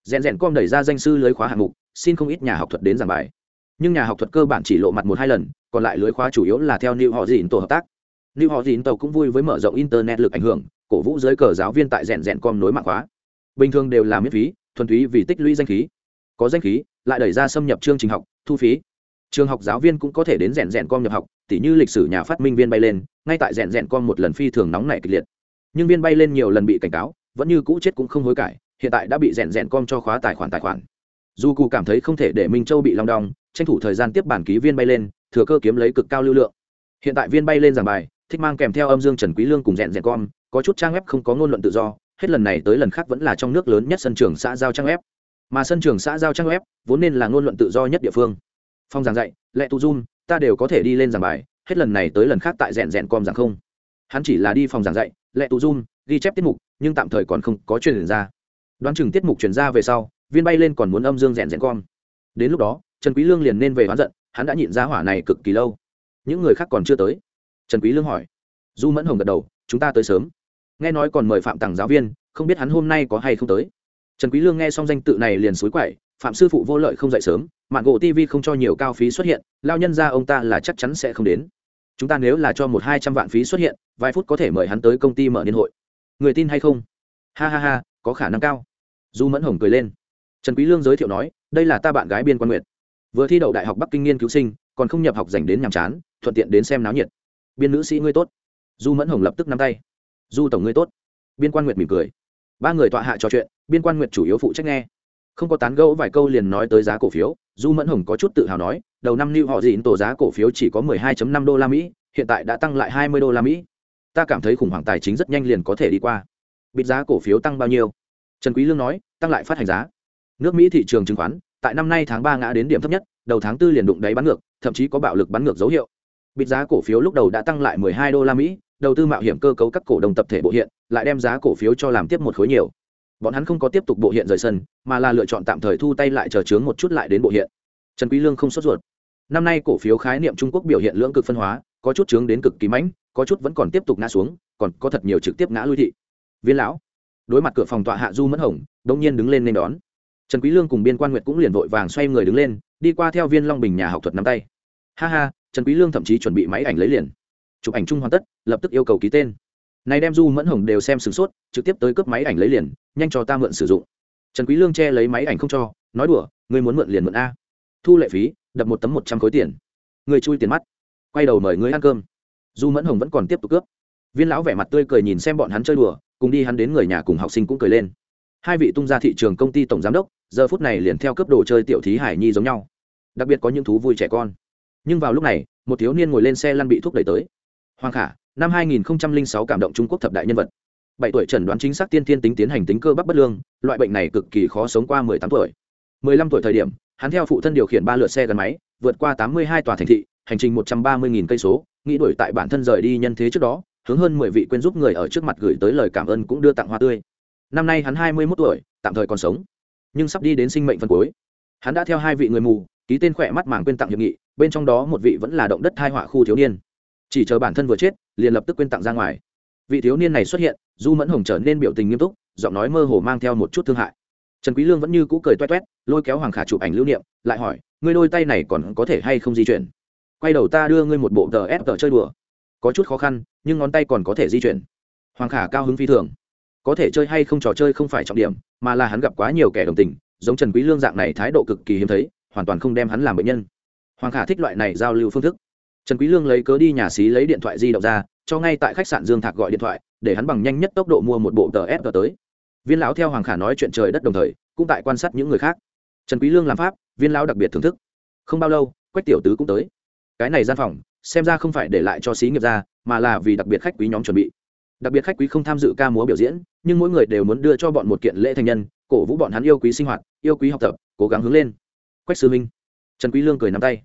Rèn rèn com đẩy ra danh sư lưới khóa hạng mục, xin không ít nhà học thuật đến giảng bài. Nhưng nhà học thuật cơ bản chỉ lộ mặt một hai lần, còn lại lưới khóa chủ yếu là theo new họ dìn tổ hợp tác. New họ dìn tàu cũng vui với mở rộng internet lực ảnh hưởng cổ vũ giới cờ giáo viên tại rèn rèn com nối mạng khóa. Bình thường đều là miễn phí, thuần túy vì tích lũy danh khí. Có danh khí, lại đẩy ra xâm nhập chương trình học, thu phí. Trường học giáo viên cũng có thể đến rèn rèn com nhập học, tỉ như lịch sử nhà phát minh viên bay lên, ngay tại rèn rèn com một lần phi thường nóng nảy kịch liệt. Nhưng viên bay lên nhiều lần bị cảnh cáo, vẫn như cũ chết cũng không hối cải, hiện tại đã bị rèn rèn com cho khóa tài khoản tài khoản. Dù cụ cảm thấy không thể để minh châu bị long đong, tranh thủ thời gian tiếp bản ký viên bay lên, thừa cơ kiếm lấy cực cao lưu lượng. Hiện tại viên bay lên giảng bài, thích mang kèm theo âm dương trần quý lương cùng rèn rèn com có chút trang web không có ngôn luận tự do, hết lần này tới lần khác vẫn là trong nước lớn nhất sân trường xã giao trang web. Mà sân trường xã giao trang web vốn nên là ngôn luận tự do nhất địa phương. Phong giảng dạy lệ tu zoom, ta đều có thể đi lên giảng bài, hết lần này tới lần khác tại rèn rèn com giảng không. Hắn chỉ là đi phòng giảng dạy lệ tu zoom, ghi chép tiết mục, nhưng tạm thời còn không có truyền ra. Đoán chừng tiết mục truyền ra về sau, viên bay lên còn muốn âm dương rèn rèn com. Đến lúc đó, trần quý lương liền nên về oán giận, hắn đã nhịn ra hỏa này cực kỳ lâu. Những người khác còn chưa tới. Trần quý lương hỏi. Du mẫn hồng gật đầu, chúng ta tới sớm nghe nói còn mời phạm tằng giáo viên, không biết hắn hôm nay có hay không tới. Trần quý lương nghe xong danh tự này liền suối quậy, phạm sư phụ vô lợi không dậy sớm, mạng gỗ tv không cho nhiều cao phí xuất hiện, lao nhân ra ông ta là chắc chắn sẽ không đến. Chúng ta nếu là cho một hai trăm vạn phí xuất hiện, vài phút có thể mời hắn tới công ty mở niên hội. Người tin hay không? Ha ha ha, có khả năng cao. Du mẫn hồng cười lên. Trần quý lương giới thiệu nói, đây là ta bạn gái biên quan nguyệt. Vừa thi đậu đại học bắc kinh nghiên cứu sinh, còn không nhập học dành đến nhàm chán, thuận tiện đến xem náo nhiệt. Biên nữ sĩ ngươi tốt. Du mẫn hồng lập tức nắm tay du tổng ngươi tốt. Biên quan nguyệt mỉm cười. Ba người tọa hạ trò chuyện, biên quan nguyệt chủ yếu phụ trách nghe. Không có tán gẫu vài câu liền nói tới giá cổ phiếu, du mẫn hồng có chút tự hào nói, đầu năm lưu họ dịn tổ giá cổ phiếu chỉ có 12.5 đô la mỹ, hiện tại đã tăng lại 20 đô la mỹ. Ta cảm thấy khủng hoảng tài chính rất nhanh liền có thể đi qua. Bịt giá cổ phiếu tăng bao nhiêu? Trần quý lương nói, tăng lại phát hành giá. Nước mỹ thị trường chứng khoán, tại năm nay tháng ba ngã đến điểm thấp nhất, đầu tháng tư liền đụng đáy bắn ngược, thậm chí có bạo lực bắn ngược dấu hiệu. Bịt giá cổ phiếu lúc đầu đã tăng lại 12 đô la mỹ đầu tư mạo hiểm cơ cấu các cổ đông tập thể bộ hiện, lại đem giá cổ phiếu cho làm tiếp một khối nhiều. Bọn hắn không có tiếp tục bộ hiện rời sân, mà là lựa chọn tạm thời thu tay lại chờ chướng một chút lại đến bộ hiện. Trần quý lương không sốt ruột. Năm nay cổ phiếu khái niệm trung quốc biểu hiện lưỡng cực phân hóa, có chút chướng đến cực kỳ mãnh, có chút vẫn còn tiếp tục ngã xuống, còn có thật nhiều trực tiếp ngã lui thị. Viên lão, đối mặt cửa phòng tọa hạ du mẫn hồng, đống nhiên đứng lên nên đón. Trần quý lương cùng biên quan nguyệt cũng liền vội vàng xoay người đứng lên, đi qua theo viên long bình nhà học thuật nắm tay. Ha ha, trần quý lương thậm chí chuẩn bị máy ảnh lấy liền chụp ảnh chung hoàn tất, lập tức yêu cầu ký tên. Này đem du mẫn hồng đều xem sửng sốt, trực tiếp tới cướp máy ảnh lấy liền, nhanh cho ta mượn sử dụng. Trần quý lương che lấy máy ảnh không cho, nói đùa, ngươi muốn mượn liền mượn a. Thu lệ phí, đập một tấm một trăm khối tiền. Người chui tiền mắt. Quay đầu mời ngươi ăn cơm. Du mẫn hồng vẫn còn tiếp tục cướp. Viên lão vẻ mặt tươi cười nhìn xem bọn hắn chơi đùa, cùng đi hắn đến người nhà cùng học sinh cũng cười lên. Hai vị tung ra thị trường công ty tổng giám đốc, giờ phút này liền theo cướp đồ chơi tiểu thí hải nhi giống nhau. Đặc biệt có những thú vui trẻ con. Nhưng vào lúc này, một thiếu niên ngồi lên xe lăn bị thúc đẩy tới hoàng khả, năm 2006 cảm động trung quốc thập đại nhân vật. Bảy tuổi chẩn đoán chính xác tiên tiên tính tiến hành tính cơ bắp bất lương, loại bệnh này cực kỳ khó sống qua 18 tuổi. 15 tuổi thời điểm, hắn theo phụ thân điều khiển ba lượt xe gắn máy, vượt qua 82 tòa thành thị, hành trình 130.000 cây số, nghĩ đổi tại bản thân rời đi nhân thế trước đó, hướng hơn 10 vị quên giúp người ở trước mặt gửi tới lời cảm ơn cũng đưa tặng hoa tươi. Năm nay hắn 21 tuổi, tạm thời còn sống, nhưng sắp đi đến sinh mệnh phần cuối. Hắn đã theo hai vị người mù, ký tên khỏe mắt màng quên tặng hiệp nghị, bên trong đó một vị vẫn là động đất thai họa khu thiếu niên chỉ chờ bản thân vừa chết, liền lập tức quên tặng ra ngoài. Vị thiếu niên này xuất hiện, du mẫn hồng trở nên biểu tình nghiêm túc, giọng nói mơ hồ mang theo một chút thương hại. Trần quý lương vẫn như cũ cười toét toét, lôi kéo hoàng khả chụp ảnh lưu niệm, lại hỏi, ngươi đôi tay này còn có thể hay không di chuyển? Quay đầu ta đưa ngươi một bộ tờ ép tờ chơi đùa. Có chút khó khăn, nhưng ngón tay còn có thể di chuyển. Hoàng khả cao hứng phi thường. Có thể chơi hay không trò chơi không phải trọng điểm, mà là hắn gặp quá nhiều kẻ đồng tình, giống trần quý lương dạng này thái độ cực kỳ hiếm thấy, hoàn toàn không đem hắn làm bệnh nhân. Hoàng khả thích loại này giao lưu phương thức trần quý lương lấy cớ đi nhà xí lấy điện thoại di động ra, cho ngay tại khách sạn dương thạc gọi điện thoại, để hắn bằng nhanh nhất tốc độ mua một bộ tờ ép tới. Viên lão theo hoàng khả nói chuyện trời đất đồng thời, cũng tại quan sát những người khác. Trần quý lương làm pháp, viên lão đặc biệt thưởng thức. Không bao lâu, quách tiểu tứ cũng tới. Cái này gian phòng, xem ra không phải để lại cho xí nghiệp ra, mà là vì đặc biệt khách quý nhóm chuẩn bị. Đặc biệt khách quý không tham dự ca múa biểu diễn, nhưng mỗi người đều muốn đưa cho bọn một kiện lễ thành nhân, cổ vũ bọn hắn yêu quý sinh hoạt, yêu quý học tập, cố gắng hướng lên. Quách sư minh trần quý lương cười nắm tay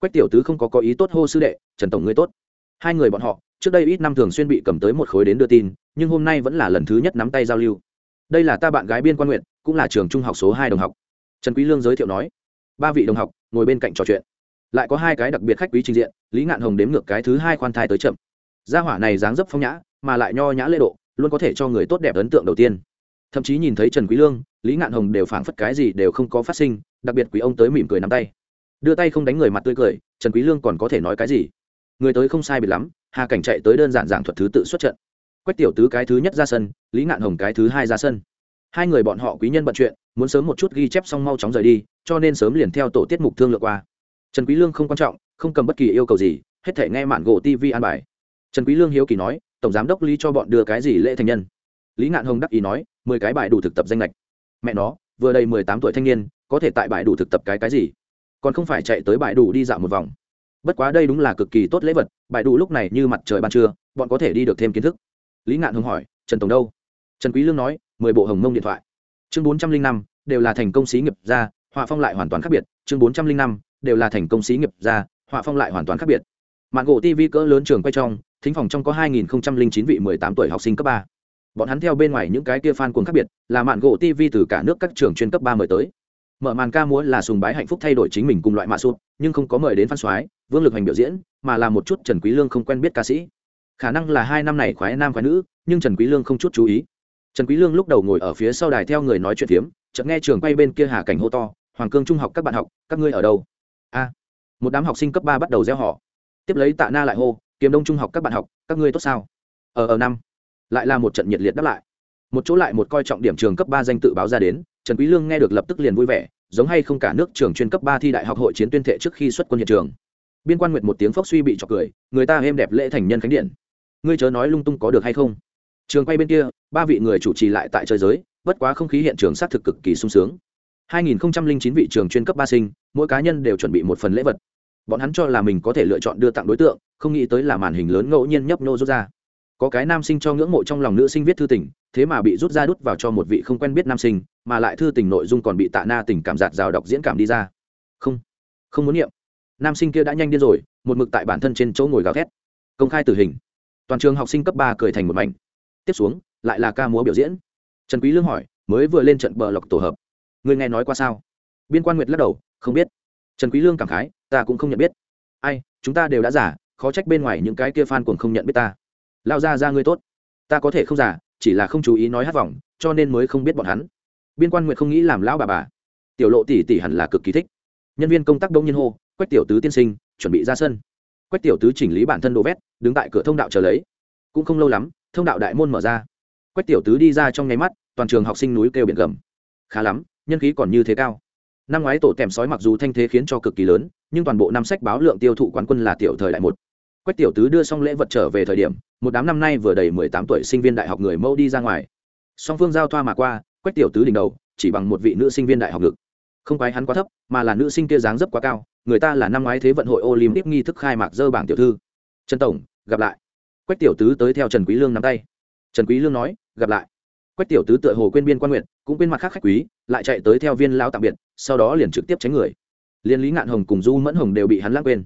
quách tiểu tứ không có có ý tốt hô sư đệ, trần tổng ngươi tốt. Hai người bọn họ, trước đây ít năm thường xuyên bị cầm tới một khối đến đưa tin, nhưng hôm nay vẫn là lần thứ nhất nắm tay giao lưu. Đây là ta bạn gái biên quan nguyện cũng là trường trung học số hai đồng học. Trần quý lương giới thiệu nói, ba vị đồng học, ngồi bên cạnh trò chuyện. Lại có hai cái đặc biệt khách quý trình diện, lý ngạn hồng đếm ngược cái thứ hai khoan thai tới chậm. Gia hỏa này dáng dấp phong nhã, mà lại nho nhã lễ độ, luôn có thể cho người tốt đẹp ấn tượng đầu tiên. Thậm chí nhìn thấy trần quý lương, lý ngạn hồng đều phảng phất cái gì đều không có phát sinh, đặc biệt quý ông tới mỉm cười nắm tay đưa tay không đánh người mặt tươi cười, trần quý lương còn có thể nói cái gì? Người tới không sai biệt lắm, hà cảnh chạy tới đơn giản giảng thuật thứ tự xuất trận. Quách tiểu tứ cái thứ nhất ra sân, lý ngạn hồng cái thứ hai ra sân. Hai người bọn họ quý nhân bận chuyện, muốn sớm một chút ghi chép xong mau chóng rời đi, cho nên sớm liền theo tổ tiết mục thương lượng qua. Trần quý lương không quan trọng, không cầm bất kỳ yêu cầu gì, hết thể nghe mạn gỗ tv an bài. Trần quý lương hiếu kỳ nói, tổng giám đốc lý cho bọn đưa cái gì lễ thành nhân? Lý ngạn hồng đắc ý nói, mười cái bài đủ thực tập danh lệch. Mẹ nó, vừa đầy mười tám tuổi thanh niên, có thể tại bài đủ thực tập cái cái gì? Còn không phải chạy tới bãi đủ đi dạo một vòng. Bất quá đây đúng là cực kỳ tốt lễ vật, Bãi đủ lúc này như mặt trời ban trưa, bọn có thể đi được thêm kiến thức. Lý ngạn hướng hỏi, trần tổng đâu? Trần quý lương nói, mười bộ hồng mông điện thoại. Chương bốn trăm linh năm, đều là thành công xí nghiệp ra, họa phong lại hoàn toàn khác biệt. Chương bốn trăm linh năm, đều là thành công xí nghiệp ra, họa phong lại hoàn toàn khác biệt. Mạng gỗ tv cỡ lớn trường quay trong, thính phòng trong có hai nghìn chín vị mười tám tuổi học sinh cấp ba. Bọn hắn theo bên ngoài những cái kia fan cuồng khác biệt, là màn gỗ tv từ cả nước các trường chuyên cấp ba mời tới mở màn ca múa là sùng bái hạnh phúc thay đổi chính mình cùng loại mạ sụp, nhưng không có mời đến phan soái vương lực hành biểu diễn, mà là một chút trần quý lương không quen biết ca sĩ. Khả năng là hai năm này khoái nam khoái nữ, nhưng trần quý lương không chút chú ý. Trần quý lương lúc đầu ngồi ở phía sau đài theo người nói chuyện tiếm chợt nghe trường quay bên kia hà cảnh hô to, hoàng cương trung học các bạn học, các ngươi ở đâu? A. Một đám học sinh cấp ba bắt đầu reo họ tiếp lấy tạ na lại hô, kiếm đông trung học các bạn học, các ngươi tốt sao? Ở ở năm. Lại là một trận nhiệt liệt đáp lại. Một chỗ lại một coi trọng điểm trường cấp ba danh tự báo ra đến trần quý lương nghe được lập tức liền vui vẻ, giống hay không cả nước trường chuyên cấp ba thi đại học hội chiến tuyên thệ trước khi xuất quân hiện trường. Biên quan nguyệt một tiếng phốc suy bị chọc cười, người ta êm đẹp lễ thành nhân khánh điện. Ngươi chớ nói lung tung có được hay không? Trường quay bên kia, ba vị người chủ trì lại tại trời giới, bất quá không khí hiện trường sát thực cực kỳ sung sướng. 2009 vị trường chuyên cấp ba sinh, mỗi cá nhân đều chuẩn bị một phần lễ vật. Bọn hắn cho là mình có thể lựa chọn đưa tặng đối tượng, không nghĩ tới là màn hình lớn ngẫu nhiên nhấp nô rút ra. Có cái nam sinh cho ngưỡng mộ trong lòng nữ sinh viết thư tình, thế mà bị rút ra đút vào cho một vị không quen biết nam sinh mà lại thư tình nội dung còn bị tạ na tình cảm giạt rào đọc diễn cảm đi ra. Không không muốn niệm. Nam sinh kia đã nhanh điên rồi, một mực tại bản thân trên chỗ ngồi gào thét. Công khai tử hình. Toàn trường học sinh cấp ba cười thành một mảnh. Tiếp xuống, lại là ca múa biểu diễn. Trần quý lương hỏi, mới vừa lên trận bờ lộc tổ hợp. Người nghe nói qua sao? Biên quan nguyệt lắc đầu, không biết. Trần quý lương cảm khái, ta cũng không nhận biết. Ai, chúng ta đều đã giả, khó trách bên ngoài những cái kia fan cuồng không nhận biết ta. Lao ra ra ngươi tốt. Ta có thể không giả, chỉ là không chú ý nói hát vọng, cho nên mới không biết bọn hắn biên quan nguyện không nghĩ làm lão bà bà. Tiểu lộ tỷ tỷ hẳn là cực kỳ thích. Nhân viên công tác đông nhiên hô, quách tiểu tứ tiên sinh, chuẩn bị ra sân. Quách tiểu tứ chỉnh lý bản thân đồ vét, đứng tại cửa thông đạo chờ lấy. Cũng không lâu lắm, thông đạo đại môn mở ra. Quách tiểu tứ đi ra trong nháy mắt, toàn trường học sinh núi kêu biển gầm. Khá lắm, nhân khí còn như thế cao. Năm ngoái tổ tèm sói mặc dù thanh thế khiến cho cực kỳ lớn, nhưng toàn bộ năm sách báo lượng tiêu thụ quán quân là tiểu thời đại một. Quách tiểu tứ đưa xong lễ vật trở về thời điểm, một đám năm nay vừa đầy mười tám tuổi sinh viên đại học người mẫu đi ra ngoài. Song phương giao thoa mà qua quách tiểu tứ đỉnh đầu, chỉ bằng một vị nữ sinh viên đại học ngực. Không quái hắn quá thấp, mà là nữ sinh kia dáng dấp quá cao, người ta là năm ngoái thế vận hội olympic nghi thức khai mạc dơ bảng tiểu thư. Trần tổng, gặp lại. Quách tiểu tứ tới theo trần quý lương nắm tay. Trần quý lương nói, gặp lại. Quách tiểu tứ tựa hồ quên biên quan nguyện, cũng quên mặt khác khách quý, lại chạy tới theo viên lao tạm biệt, sau đó liền trực tiếp tránh người. Liên lý ngạn hồng cùng du mẫn hồng đều bị hắn lãng quên.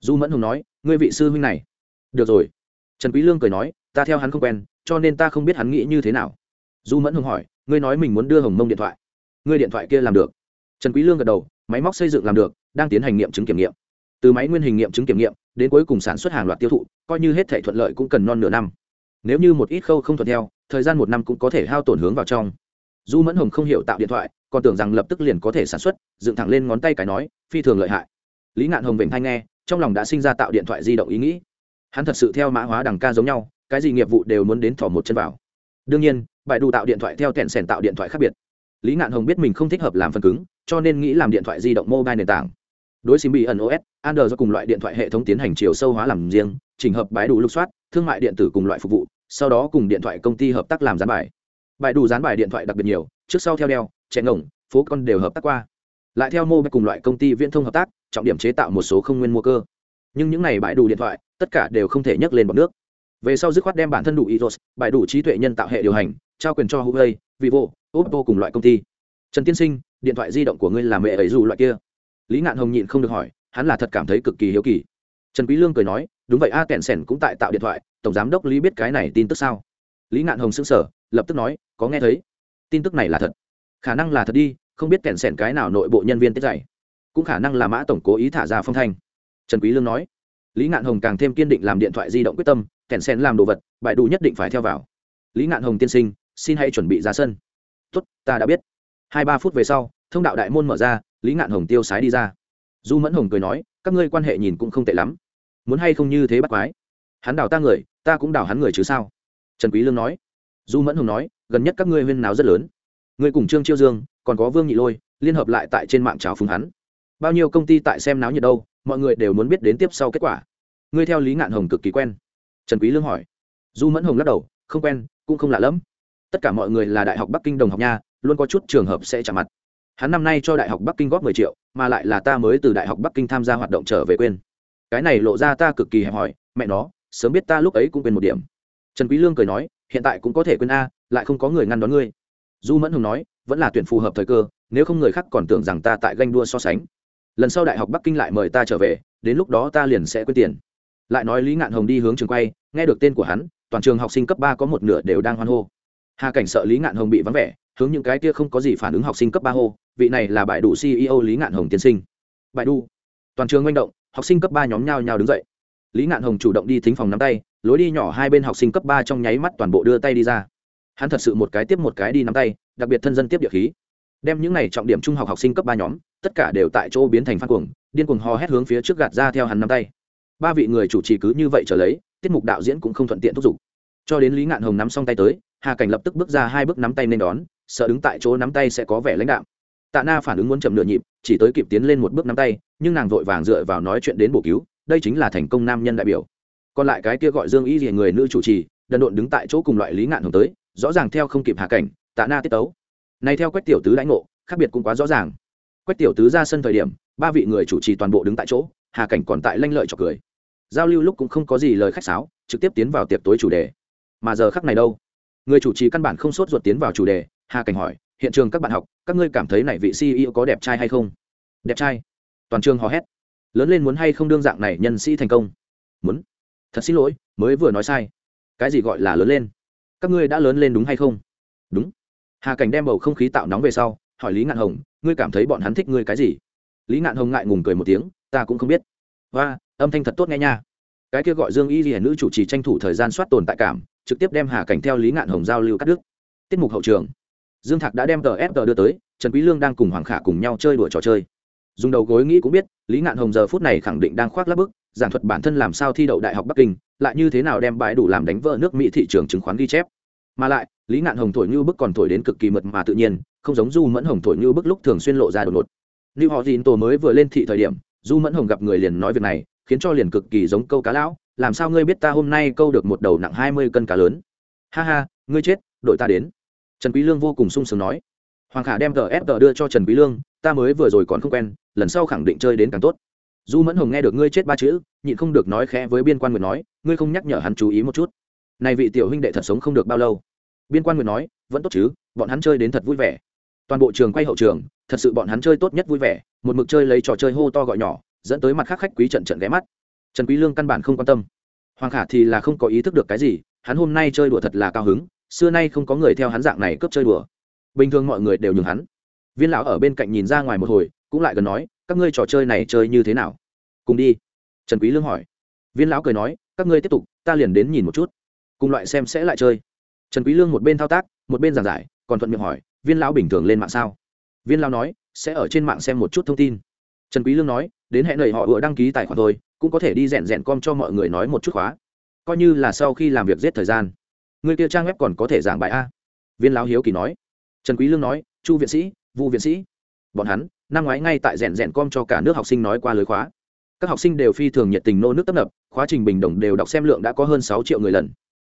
Du mẫn hồng nói, ngươi vị sư huynh này. Được rồi. Trần quý lương cười nói, ta theo hắn không quen, cho nên ta không biết hắn nghĩ như thế nào. Du mẫn hồng hỏi ngươi nói mình muốn đưa hồng mông điện thoại. Ngươi điện thoại kia làm được. Trần quý lương gật đầu, máy móc xây dựng làm được, đang tiến hành nghiệm chứng kiểm nghiệm. Từ máy nguyên hình nghiệm chứng kiểm nghiệm, đến cuối cùng sản xuất hàng loạt tiêu thụ, coi như hết thể thuận lợi cũng cần non nửa năm. Nếu như một ít khâu không thuận theo, thời gian một năm cũng có thể hao tổn hướng vào trong. Du mẫn hồng không hiểu tạo điện thoại, còn tưởng rằng lập tức liền có thể sản xuất, dựng thẳng lên ngón tay cái nói, phi thường lợi hại. Lý ngạn hồng vịnh thanh nghe, trong lòng đã sinh ra tạo điện thoại di động ý nghĩ. Hắn thật sự theo mã hóa đằng ca giống nhau, cái gì nghiệp vụ đều muốn đến thỏ một chân vào. Đương nhiên bài đủ tạo điện thoại theo tẹn sẻn tạo điện thoại khác biệt. Lý ngạn hồng biết mình không thích hợp làm phần cứng, cho nên nghĩ làm điện thoại di động mobile nền tảng. Đối sim bị ẩn os android do cùng loại điện thoại hệ thống tiến hành chiều sâu hóa làm riêng, chỉnh hợp bãi đủ lục soát, thương mại điện tử cùng loại phục vụ, sau đó cùng điện thoại công ty hợp tác làm gián bài. Bài đủ dán bài điện thoại đặc biệt nhiều, trước sau theo đeo, trẻ ngổng, phố con đều hợp tác qua. Lại theo mô cùng loại công ty viễn thông hợp tác, trọng điểm chế tạo một số không nguyên mua cơ. Nhưng những này bãi đủ điện thoại, tất cả đều không thể nhấc lên bọc nước. Về sau dứt khoát đem bản thân đủ iros bãi đủ trí tuệ nhân tạo hệ điều hành trao quyền cho huawei, vivo, oppo cùng loại công ty. Trần tiên sinh, điện thoại di động của ngươi là mẹ ấy dù loại kia. Lý ngạn hồng nhịn không được hỏi, hắn là thật cảm thấy cực kỳ hiếu kỳ. Trần quý lương cười nói, đúng vậy, a kẹn sẻn cũng tại tạo điện thoại, tổng giám đốc lý biết cái này tin tức sao? Lý ngạn hồng sững sờ, lập tức nói, có nghe thấy. Tin tức này là thật. Khả năng là thật đi, không biết kẹn sẻn cái nào nội bộ nhân viên tiết dạy. Cũng khả năng là mã tổng cố ý thả ra phong thanh. Trần quý lương nói. Lý ngạn hồng càng thêm kiên định làm điện thoại di động quyết tâm kẹn sẻn làm đồ vật bại đủ nhất định phải theo vào. Lý ngạn hồng tiên sinh xin hãy chuẩn bị ra sân. Tốt, ta đã biết. Hai ba phút về sau, thông đạo đại môn mở ra, lý ngạn hồng tiêu sái đi ra. Du mẫn hồng cười nói, các ngươi quan hệ nhìn cũng không tệ lắm. Muốn hay không như thế bắt quái? Hắn đào ta người, ta cũng đào hắn người chứ sao? Trần quý lương nói. Du mẫn hồng nói, gần nhất các ngươi huyên náo rất lớn. Ngươi cùng trương chiêu dương, còn có vương nhị lôi, liên hợp lại tại trên mạng chào phúng hắn. Bao nhiêu công ty tại xem náo nhiệt đâu, mọi người đều muốn biết đến tiếp sau kết quả. Ngươi theo lý ngạn hồng cực kỳ quen. Trần quý lương hỏi. Du mẫn hồng lắc đầu, không quen, cũng không lạ lắm tất cả mọi người là đại học bắc kinh đồng học nha, luôn có chút trường hợp sẽ trả mặt. Hắn năm nay cho đại học bắc kinh góp mười triệu, mà lại là ta mới từ đại học bắc kinh tham gia hoạt động trở về quên. Cái này lộ ra ta cực kỳ hẹp hòi, mẹ nó, sớm biết ta lúc ấy cũng quên một điểm. Trần quý lương cười nói, hiện tại cũng có thể quên a, lại không có người ngăn đón ngươi. Du mẫn hùng nói, vẫn là tuyển phù hợp thời cơ, nếu không người khác còn tưởng rằng ta tại ganh đua so sánh. Lần sau đại học bắc kinh lại mời ta trở về, đến lúc đó ta liền sẽ quên tiền. Lại nói lý ngạn hồng đi hướng trường quay, nghe được tên của hắn, toàn trường học sinh cấp ba có một nửa đều đang hoan hô hà cảnh sợ lý ngạn hồng bị vắng vẻ, hướng những cái kia không có gì phản ứng học sinh cấp ba hô, vị này là bãi đủ ceo lý ngạn hồng tiên sinh. Bãi đủ. Toàn trường manh động, học sinh cấp ba nhóm nhau nhau đứng dậy. Lý ngạn hồng chủ động đi thính phòng nắm tay, lối đi nhỏ hai bên học sinh cấp ba trong nháy mắt toàn bộ đưa tay đi ra. Hắn thật sự một cái tiếp một cái đi nắm tay, đặc biệt thân dân tiếp địa khí. Đem những này trọng điểm trung học học sinh cấp ba nhóm, tất cả đều tại chỗ biến thành phan cuồng, điên cuồng hò hét hướng phía trước gạt ra theo hắn nắm tay. Ba vị người chủ trì cứ như vậy trở lấy, tiết mục đạo diễn cũng không thuận tiện thúc giục. Cho đến lý ngạn hồng nắm xong tay tới hà cảnh lập tức bước ra hai bước nắm tay nên đón, sợ đứng tại chỗ nắm tay sẽ có vẻ lãnh đạm. Tạ na phản ứng muốn chậm nửa nhịp, chỉ tới kịp tiến lên một bước nắm tay, nhưng nàng vội vàng dựa vào nói chuyện đến bổ cứu, đây chính là thành công nam nhân đại biểu. Còn lại cái kia gọi dương y gì người nữ chủ trì, đần độn đứng tại chỗ cùng loại lý ngạn hồng tới, rõ ràng theo không kịp hạ cảnh, tạ na tiết tấu. Này theo quách tiểu tứ lãnh ngộ, khác biệt cũng quá rõ ràng. Quách tiểu tứ ra sân thời điểm, ba vị người chủ trì toàn bộ đứng tại chỗ, hà cảnh còn tại lanh lợi cho cười. Giao lưu lúc cũng không có gì lời khách sáo, trực tiếp tiến vào tiệc tối chủ đề. Mà giờ khắc này đâu? Người chủ trì căn bản không sốt ruột tiến vào chủ đề, hà cảnh hỏi, hiện trường các bạn học, các ngươi cảm thấy này vị ceo có đẹp trai hay không? Đẹp trai. Toàn trường hò hét. Lớn lên muốn hay không đương dạng này nhân sĩ thành công? Muốn. Thật xin lỗi, mới vừa nói sai. Cái gì gọi là lớn lên? Các ngươi đã lớn lên đúng hay không? Đúng. Hà cảnh đem bầu không khí tạo nóng về sau, hỏi lý ngạn hồng, ngươi cảm thấy bọn hắn thích ngươi cái gì? Lý ngạn hồng ngại ngùng cười một tiếng, ta cũng không biết. Và âm thanh thật tốt nghe nha. Cái kia gọi dương y hiển nữ chủ trì tranh thủ thời gian soát tồn tại cảm trực tiếp đem hà cảnh theo lý ngạn hồng giao lưu cắt đứt. Tiết mục hậu trường. Dương thạc đã đem tờ fg đưa tới, trần quý lương đang cùng hoàng khả cùng nhau chơi đùa trò chơi. Dùng đầu gối nghĩ cũng biết, lý ngạn hồng giờ phút này khẳng định đang khoác lắp bức, giảng thuật bản thân làm sao thi đậu đại học bắc kinh, lại như thế nào đem bãi đủ làm đánh vỡ nước mỹ thị trường chứng khoán ghi chép. Mà lại, lý ngạn hồng thổi như bức còn thổi đến cực kỳ mật mà tự nhiên, không giống du mẫn hồng thổi như bức lúc thường xuyên lộ ra đột ngột. Lưu họ dìn tổ mới vừa lên thị thời điểm, du mẫn hồng gặp người liền nói việc này, khiến cho liền cực kỳ giống câu cá lão làm sao ngươi biết ta hôm nay câu được một đầu nặng hai mươi cân cá lớn? Ha ha, ngươi chết, đội ta đến. Trần quý lương vô cùng sung sướng nói. Hoàng khả đem tờ ép đưa cho trần quý lương, ta mới vừa rồi còn không quen, lần sau khẳng định chơi đến càng tốt. Du mẫn hồng nghe được ngươi chết ba chữ, nhịn không được nói khẽ với biên quan nguyệt nói, ngươi không nhắc nhở hắn chú ý một chút. Này vị tiểu huynh đệ thật sống không được bao lâu. Biên quan nguyệt nói, vẫn tốt chứ, bọn hắn chơi đến thật vui vẻ. Toàn bộ trường quay hậu trường, thật sự bọn hắn chơi tốt nhất vui vẻ, một mực chơi lấy trò chơi hô to gọi nhỏ, dẫn tới mặt khác khách quý trận trận ghé mắt trần quý lương căn bản không quan tâm. Hoàng khả thì là không có ý thức được cái gì, hắn hôm nay chơi đùa thật là cao hứng, xưa nay không có người theo hắn dạng này cướp chơi đùa. Bình thường mọi người đều nhường hắn. Viên lão ở bên cạnh nhìn ra ngoài một hồi, cũng lại gần nói, các ngươi trò chơi này chơi như thế nào? Cùng đi. Trần quý lương hỏi. Viên lão cười nói, các ngươi tiếp tục, ta liền đến nhìn một chút. Cùng loại xem sẽ lại chơi. Trần quý lương một bên thao tác, một bên giảng giải, còn thuận miệng hỏi, viên lão bình thường lên mạng sao? Viên lão nói, sẽ ở trên mạng xem một chút thông tin. Trần quý lương nói, đến hẹn đợi họ vừa đăng ký tài khoản thôi cũng có thể đi rèn rèn com cho mọi người nói một chút khóa. Coi như là sau khi làm việc giết thời gian. Người kia trang web còn có thể giảng bài a. Viên lão hiếu kỳ nói. Trần quý lương nói, chu viện sĩ, vu viện sĩ. Bọn hắn, năm ngoái ngay tại rèn rèn com cho cả nước học sinh nói qua lưới khóa. Các học sinh đều phi thường nhiệt tình nô nước tấp nập, khóa trình bình đồng đều đọc xem lượng đã có hơn sáu triệu người lần.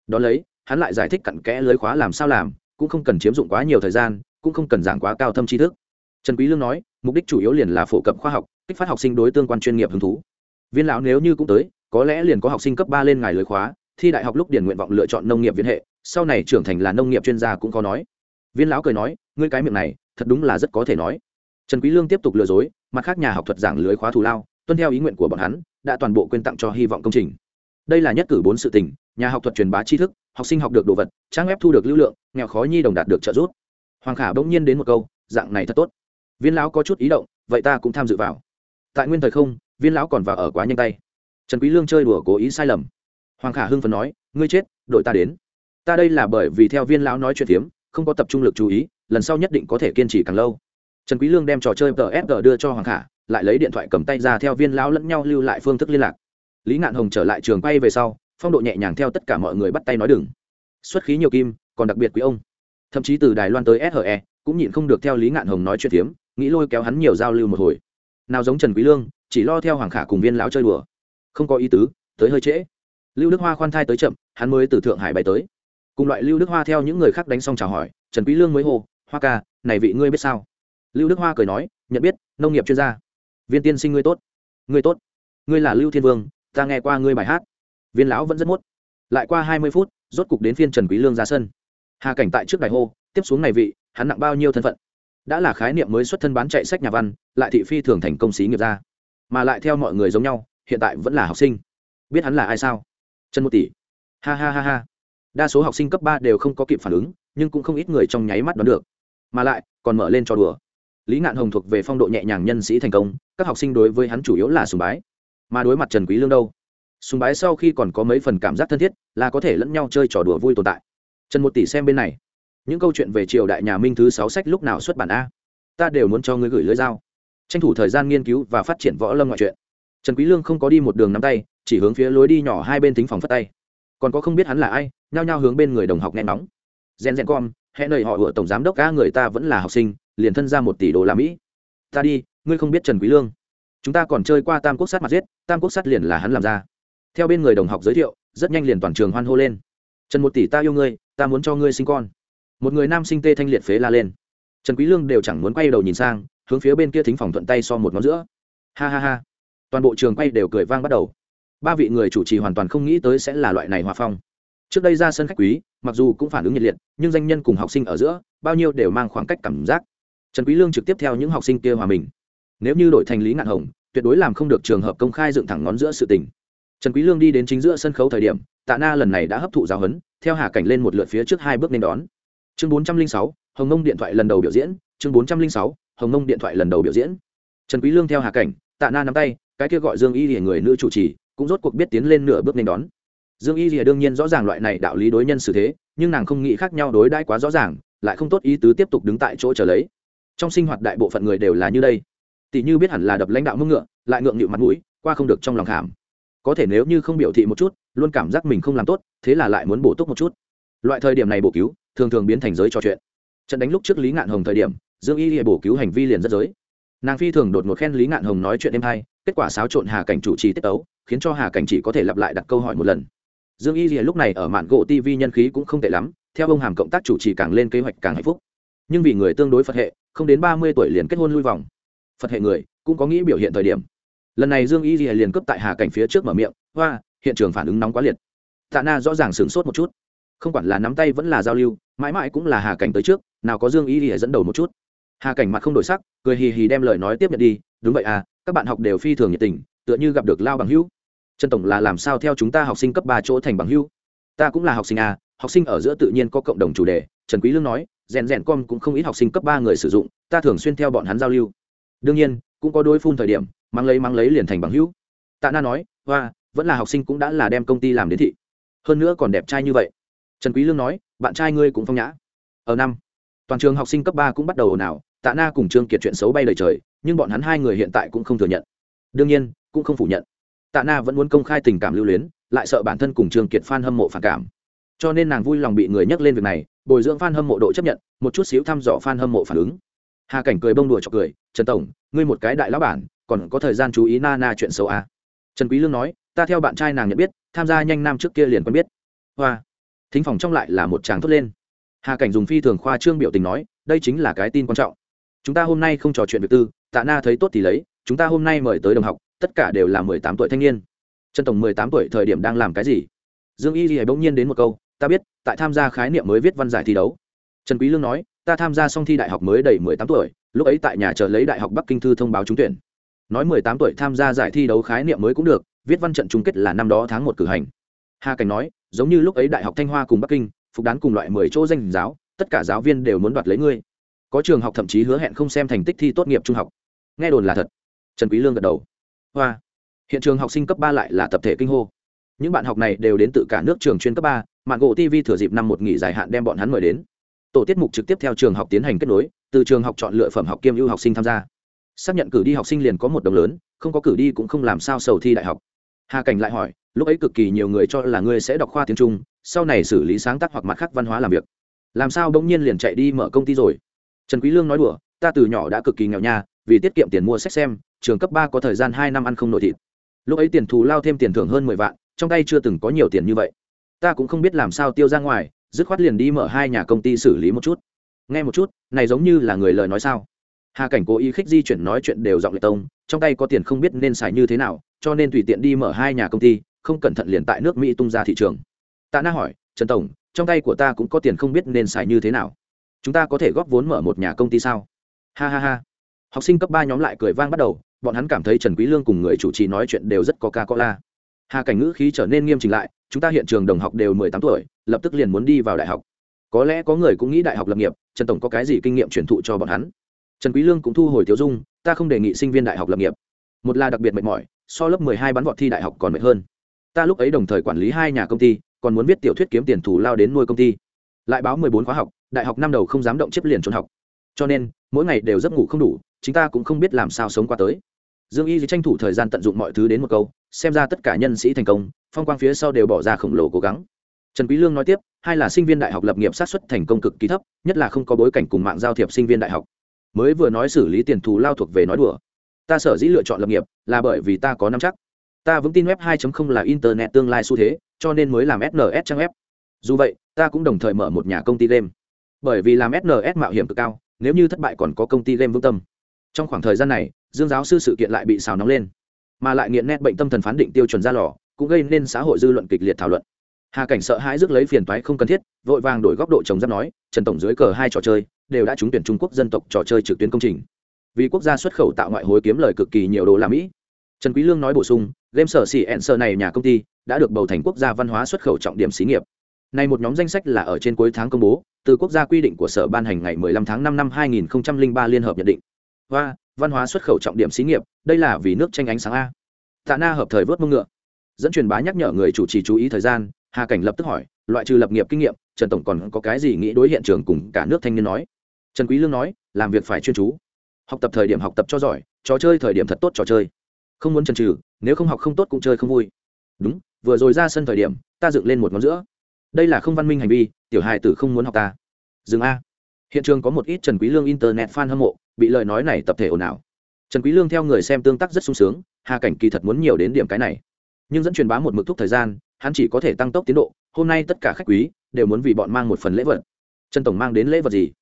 Đó lấy, hắn lại giải thích cặn kẽ lưới khóa làm sao làm, cũng không cần chiếm dụng quá nhiều thời gian, cũng không cần giảng quá cao thâm tri thức. Trần quý lương nói, mục đích chủ yếu liền là phổ cập khoa học, kích phát học sinh đối tương quan chuyên nghiệp hứng thú viên lão nếu như cũng tới, có lẽ liền có học sinh cấp ba lên ngài lưới khóa, thi đại học lúc điển nguyện vọng lựa chọn nông nghiệp viên hệ, sau này trưởng thành là nông nghiệp chuyên gia cũng có nói. Viên lão cười nói, ngươi cái miệng này, thật đúng là rất có thể nói. Trần quý lương tiếp tục lừa dối, mặt khác nhà học thuật giảng lưới khóa thù lao, tuân theo ý nguyện của bọn hắn, đã toàn bộ quyên tặng cho hy vọng công trình. Đây là nhất cử bốn sự tình, nhà học thuật truyền bá tri thức, học sinh học được đồ vật, trang web thu được lưu lượng, nghèo khó nhi đồng đạt được trợ giúp. Hoàng khả bỗng nhiên đến một câu, dạng này thật tốt. Viên lão có chút ý động, vậy ta cũng tham dự vào. Tại nguyên thời không viên lão còn vào ở quá nhanh tay. Trần quý lương chơi đùa cố ý sai lầm. Hoàng khả hưng phấn nói, ngươi chết, đội ta đến. Ta đây là bởi vì theo viên lão nói chuyện tiếm không có tập trung lực chú ý, lần sau nhất định có thể kiên trì càng lâu. Trần quý lương đem trò chơi tfg đưa cho hoàng khả, lại lấy điện thoại cầm tay ra theo viên lão lẫn nhau lưu lại phương thức liên lạc. Lý ngạn hồng trở lại trường quay về sau, phong độ nhẹ nhàng theo tất cả mọi người bắt tay nói đừng. Xuất khí nhiều kim, còn đặc biệt quý ông. Thậm chí từ đài loan tới SHE cũng nhịn không được theo lý ngạn hồng nói chuyện tiếm nghĩ lôi kéo hắn nhiều giao lưu một hồi. Nào giống trần quý lương chỉ lo theo hoàng khả cùng viên lão chơi đùa. Không có ý tứ, tới hơi trễ. Lưu đức hoa khoan thai tới chậm, hắn mới từ thượng hải bay tới. Cùng loại lưu đức hoa theo những người khác đánh xong chào hỏi, trần quý lương mới hô, hoa ca, này vị ngươi biết sao? Lưu đức hoa cười nói, nhận biết, nông nghiệp chuyên gia. Viên tiên sinh ngươi tốt. Ngươi tốt. Ngươi là lưu thiên vương, ta nghe qua ngươi bài hát. Viên lão vẫn rất muốt. lại qua hai mươi phút, rốt cục đến phiên trần quý lương ra sân. Hà cảnh tại trước đài hô, tiếp xuống này vị, hắn nặng bao nhiêu thân phận? Đã là khái niệm mới xuất thân bán chạy sách nhà văn, lại thị phi thường thành công sĩ nghiệp ra mà lại theo mọi người giống nhau, hiện tại vẫn là học sinh. Biết hắn là ai sao? Trần một tỷ. Ha ha ha ha. Đa số học sinh cấp ba đều không có kịp phản ứng, nhưng cũng không ít người trong nháy mắt đoán được. Mà lại, còn mở lên cho đùa. Lý ngạn hồng thuộc về phong độ nhẹ nhàng nhân sĩ thành công, các học sinh đối với hắn chủ yếu là sùng bái. Mà đối mặt trần quý lương đâu? Sùng bái sau khi còn có mấy phần cảm giác thân thiết, là có thể lẫn nhau chơi trò đùa vui tồn tại. Trần một tỷ xem bên này. Những câu chuyện về triều đại nhà minh thứ sáu sách lúc nào xuất bản a? Ta đều muốn cho ngươi gửi lưới dao tranh thủ thời gian nghiên cứu và phát triển võ lâm ngoại truyện. Trần quý lương không có đi một đường nắm tay, chỉ hướng phía lối đi nhỏ hai bên thính phòng phất tay. Còn có không biết hắn là ai, nhao nhao hướng bên người đồng học nghe nóng gen gen com hẹn lời họ vừa tổng giám đốc ca người ta vẫn là học sinh, liền thân ra một tỷ đô la mỹ. Ta đi, ngươi không biết trần quý lương. Chúng ta còn chơi qua tam quốc sát mặt giết, tam quốc sát liền là hắn làm ra. Theo bên người đồng học giới thiệu, rất nhanh liền toàn trường hoan hô lên. Trần một tỷ ta yêu ngươi, ta muốn cho ngươi sinh con. Một người nam sinh tê thanh liệt phế la lên. Trần quý lương đều chẳng muốn quay đầu nhìn sang hướng phía bên kia thính phòng thuận tay so một ngón giữa. Ha ha ha. Toàn bộ trường quay đều cười vang bắt đầu. Ba vị người chủ trì hoàn toàn không nghĩ tới sẽ là loại này hòa phong. Trước đây ra sân khách quý mặc dù cũng phản ứng nhiệt liệt nhưng danh nhân cùng học sinh ở giữa bao nhiêu đều mang khoảng cách cảm giác. Trần quý lương trực tiếp theo những học sinh kia hòa mình. Nếu như đổi thành lý ngạn hồng tuyệt đối làm không được trường hợp công khai dựng thẳng ngón giữa sự tình. Trần quý lương đi đến chính giữa sân khấu thời điểm tạ na lần này đã hấp thụ giáo huấn theo hà cảnh lên một lượt phía trước hai bước nên đón. Chương 406, hồng ngông điện thoại lần đầu biểu diễn chương 406, hồng mông điện thoại lần đầu biểu diễn. Trần quý lương theo hà cảnh, tạ na nắm tay, cái kia gọi dương y lìa người nữ chủ trì, cũng rốt cuộc biết tiến lên nửa bước nên đón. Dương y lìa đương nhiên rõ ràng loại này đạo lý đối nhân xử thế, nhưng nàng không nghĩ khác nhau đối đãi quá rõ ràng, lại không tốt ý tứ tiếp tục đứng tại chỗ chờ lấy. Trong sinh hoạt đại bộ phận người đều là như đây. Tỷ như biết hẳn là đập lãnh đạo mông ngựa, lại ngượng nghịu mặt mũi, qua không được trong lòng khảm. Có thể nếu như không biểu thị một chút, luôn cảm giác mình không làm tốt, thế là lại muốn bổ túc một chút. Loại thời điểm này bổ cứu, thường thường biến thành giới trò chuyện. Trận đánh lúc trước lý ngạn hồng thời điểm dương y hệ bổ cứu hành vi liền rất giới. Nàng phi thường đột ngột khen lý ngạn hồng nói chuyện êm hay, kết quả xáo trộn hà cảnh chủ trì tiết tấu, khiến cho hà cảnh chỉ có thể lặp lại đặt câu hỏi một lần. Dương y rìa lúc này ở mạn gỗ tv nhân khí cũng không tệ lắm, theo ông hàm cộng tác chủ trì càng lên kế hoạch càng hạnh phúc. Nhưng vì người tương đối phật hệ, không đến ba mươi tuổi liền kết hôn lui vòng. Phật hệ người, cũng có nghĩ biểu hiện thời điểm. Lần này dương y rìa liền cướp tại hà cảnh phía trước mở miệng, hoa, hiện trường phản ứng nóng quá liệt. Tạ na rõ ràng sửng sốt một chút. Không quản là nắm tay vẫn là giao lưu, mãi mãi cũng là hà cảnh tới trước, nào có dương y rìa dẫn đầu một chút hà cảnh mặt không đổi sắc cười hì hì đem lời nói tiếp nhận đi đúng vậy à các bạn học đều phi thường nhiệt tình tựa như gặp được lao bằng hữu trần tổng là làm sao theo chúng ta học sinh cấp ba chỗ thành bằng hữu ta cũng là học sinh à học sinh ở giữa tự nhiên có cộng đồng chủ đề trần quý lương nói rèn rèn com cũng không ít học sinh cấp ba người sử dụng ta thường xuyên theo bọn hắn giao lưu đương nhiên cũng có đôi phun thời điểm mang lấy mang lấy liền thành bằng hữu tạ na nói hoa vẫn là học sinh cũng đã là đem công ty làm đến thị hơn nữa còn đẹp trai như vậy trần quý lương nói bạn trai ngươi cũng phong nhã ở năm toàn trường học sinh cấp ba cũng bắt đầu ồn ào tạ na cùng trương kiệt chuyện xấu bay lời trời, nhưng bọn hắn hai người hiện tại cũng không thừa nhận. Đương nhiên, cũng không phủ nhận. Tạ na vẫn muốn công khai tình cảm lưu luyến, lại sợ bản thân cùng trương kiệt f hâm mộ phản cảm. Cho nên nàng vui lòng bị người nhắc lên việc này, bồi dưỡng f a n hâm mộ độ chấp nhận, một chút xíu thăm dò f a n hâm mộ phản ứng. Hà cảnh cười bông đùa cho cười, trần tổng, ngươi một cái đại lão bản, còn có thời gian chú ý na na chuyện xấu à. trần quý lương nói, ta theo bạn trai nàng nhận biết, tham gia nhanh nam trước kia liền quen biết. Hoa. Thính phòng trong lại là một chàng thốt lên. Hà cảnh dùng phi thường khoa trương biểu tình nói, đây chính là cái tin quan trọng chúng ta hôm nay không trò chuyện việc tư, tạ na thấy tốt thì lấy, chúng ta hôm nay mời tới đồng học, tất cả đều là mười tám tuổi thanh niên. Trần tổng mười tám tuổi thời điểm đang làm cái gì? Dương y thì bỗng nhiên đến một câu, ta biết, tại tham gia khái niệm mới viết văn giải thi đấu. Trần quý lương nói, ta tham gia xong thi đại học mới đầy mười tám tuổi, lúc ấy tại nhà chờ lấy đại học bắc kinh thư thông báo trúng tuyển. Nói mười tám tuổi tham gia giải thi đấu khái niệm mới cũng được, viết văn trận chung kết là năm đó tháng một cử hành. Hà cảnh nói, giống như lúc ấy đại học thanh hoa cùng bắc kinh, phục đán cùng loại mười chỗ danh giáo, tất cả giáo viên đều muốn đoạt lấy ngươi có trường học thậm chí hứa hẹn không xem thành tích thi tốt nghiệp trung học. Nghe đồn là thật. Trần quý lương gật đầu. Hoa. Hiện trường học sinh cấp ba lại là tập thể kinh hô. Những bạn học này đều đến từ cả nước trường chuyên cấp ba, mạng gỗ tv thừa dịp năm một nghỉ dài hạn đem bọn hắn mời đến. Tổ tiết mục trực tiếp theo trường học tiến hành kết nối, từ trường học chọn lựa phẩm học kiêm ưu học sinh tham gia. Xác nhận cử đi học sinh liền có một đồng lớn, không có cử đi cũng không làm sao sầu thi đại học. Hà cảnh lại hỏi, lúc ấy cực kỳ nhiều người cho là ngươi sẽ đọc khoa tiếng trung, sau này xử lý sáng tác hoặc mặt khác văn hóa làm việc. Làm sao bỗng nhiên liền chạy đi mở công ty rồi? Trần quý lương nói đùa, ta từ nhỏ đã cực kỳ nghèo nha, vì tiết kiệm tiền mua sách xem, trường cấp ba có thời gian hai năm ăn không nổi thịt. Lúc ấy tiền thù lao thêm tiền thưởng hơn mười vạn, trong tay chưa từng có nhiều tiền như vậy. Ta cũng không biết làm sao tiêu ra ngoài, dứt khoát liền đi mở hai nhà công ty xử lý một chút. Nghe một chút, này giống như là người lời nói sao? Hà cảnh cố ý khích di chuyển nói chuyện đều giọng lệ tông, trong tay có tiền không biết nên xài như thế nào, cho nên tùy tiện đi mở hai nhà công ty, không cẩn thận liền tại nước mỹ tung ra thị trường. Tạ na hỏi, trần tổng, trong tay của ta cũng có tiền không biết nên xài như thế nào? Chúng ta có thể góp vốn mở một nhà công ty sao? Ha ha ha. Học sinh cấp ba nhóm lại cười vang bắt đầu, bọn hắn cảm thấy trần quý lương cùng người chủ trì nói chuyện đều rất có ca có la hà cảnh ngữ khí trở nên nghiêm chỉnh lại, chúng ta hiện trường đồng học đều mười tám tuổi, lập tức liền muốn đi vào đại học. Có lẽ có người cũng nghĩ đại học lập nghiệp, trần tổng có cái gì kinh nghiệm truyền thụ cho bọn hắn? Trần quý lương cũng thu hồi tiêu dung, ta không đề nghị sinh viên đại học lập nghiệp. Một là đặc biệt mệt mỏi, so lớp 12 bắn vọt thi đại học còn mệt hơn. Ta lúc ấy đồng thời quản lý hai nhà công ty, còn muốn viết tiểu thuyết kiếm tiền thù lao đến nuôi công ty. Lại báo 14 khóa học đại học năm đầu không dám động chiếc liền trốn học. Cho nên, mỗi ngày đều giấc ngủ không đủ chúng ta cũng không biết làm sao sống qua tới. Dương y tranh thủ thời gian tận dụng mọi thứ đến một câu, xem ra tất cả nhân sĩ thành công, phong quang phía sau đều bỏ ra khổng lồ cố gắng. Trần quý lương nói tiếp, hai là sinh viên đại học lập nghiệp sát xuất thành công cực kỳ thấp, nhất là không có bối cảnh cùng mạng giao thiệp sinh viên đại học. Mới vừa nói xử lý tiền thù lao thuộc về nói đùa. Ta sở dĩ lựa chọn lập nghiệp, là bởi vì ta có nắm chắc. Ta vững tin web 2.0 là internet tương lai xu thế, cho nên mới làm sns trang web. Dù vậy, ta cũng đồng thời mở một nhà công ty game bởi vì làm sns mạo hiểm cực cao, nếu như thất bại còn có công ty game vững tâm. Trong khoảng thời gian này, dương giáo sư sự kiện lại bị xào nóng lên, mà lại nghiện nét bệnh tâm thần phán định tiêu chuẩn ra lò, cũng gây nên xã hội dư luận kịch liệt thảo luận. Hà cảnh sợ hãi rước lấy phiền toái không cần thiết, vội vàng đổi góc độ chống giáp nói, trần tổng dưới cờ hai trò chơi đều đã trúng tuyển trung quốc dân tộc trò chơi trực tuyến công trình. Vì quốc gia xuất khẩu tạo ngoại hối kiếm lời cực kỳ nhiều đô la mỹ. Trần quý lương nói bổ sung, game sở xỉ ẹn sở này nhà công ty đã được bầu thành quốc gia văn hóa xuất khẩu trọng điểm xí nghiệp này một nhóm danh sách là ở trên cuối tháng công bố, từ quốc gia quy định của sở ban hành ngày 15 tháng 5 năm 2003 liên hợp nhận định. Và văn hóa xuất khẩu trọng điểm xí nghiệp, đây là vì nước tranh ánh sáng a. Tạ na hợp thời vớt mông ngựa. Dẫn truyền bá nhắc nhở người chủ trì chú ý thời gian, hà cảnh lập tức hỏi, loại trừ lập nghiệp kinh nghiệm, trần tổng còn có cái gì nghĩ đối hiện trường cùng cả nước thanh niên nói? Trần quý lương nói, làm việc phải chuyên chú. Học tập thời điểm học tập cho giỏi, trò chơi thời điểm thật tốt trò chơi. Không muốn chần chừ, nếu không học không tốt cũng chơi không vui. Đúng, vừa rồi ra sân thời điểm, ta dựng lên một ngón giữa đây là không văn minh hành vi, tiểu hài tử không muốn học ta. Dừng a. Hiện trường có một ít trần quý lương internet fan hâm mộ, bị lời nói này tập thể ồn ào. Trần quý lương theo người xem tương tác rất sung sướng, hà cảnh kỳ thật muốn nhiều đến điểm cái này. Nhưng dẫn truyền bá một mực thúc thời gian, hắn chỉ có thể tăng tốc tiến độ, hôm nay tất cả khách quý đều muốn vì bọn mang một phần lễ vật. Trần tổng mang đến lễ vật gì?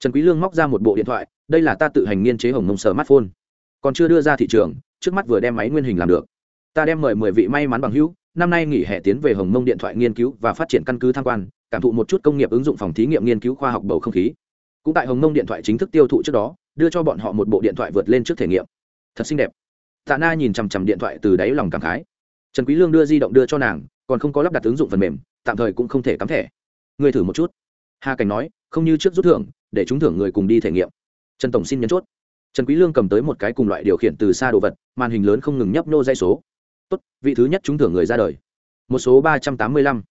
Trần quý lương móc ra một bộ điện thoại, đây là ta tự hành nghiên chế hồng mông smartphone. Còn chưa đưa ra thị trường, trước mắt vừa đem máy nguyên hình làm được. Ta đem mời mười vị may mắn bằng hữu năm nay nghỉ hè tiến về hồng mông điện thoại nghiên cứu và phát triển căn cứ tham quan, cảm thụ một chút công nghiệp ứng dụng phòng thí nghiệm nghiên cứu khoa học bầu không khí. Cũng tại hồng mông điện thoại chính thức tiêu thụ trước đó, đưa cho bọn họ một bộ điện thoại vượt lên trước thể nghiệm. Thật xinh đẹp. Tạ na nhìn chằm chằm điện thoại từ đáy lòng cảm khái. Trần quý lương đưa di động đưa cho nàng, còn không có lắp đặt ứng dụng phần mềm, tạm thời cũng không thể cắm thẻ. Người thử một chút. Hà cảnh nói, không như trước rút thưởng, để chúng thưởng người cùng đi thể nghiệm. Trần tổng xin nhấn chốt. Trần quý lương cầm tới một cái cùng loại điều khiển từ xa đồ vật, màn hình lớn không ngừng nhấp nô dây số tốt, vị thứ nhất trúng thưởng người ra đời. Một số ba trăm tám mươi lăm.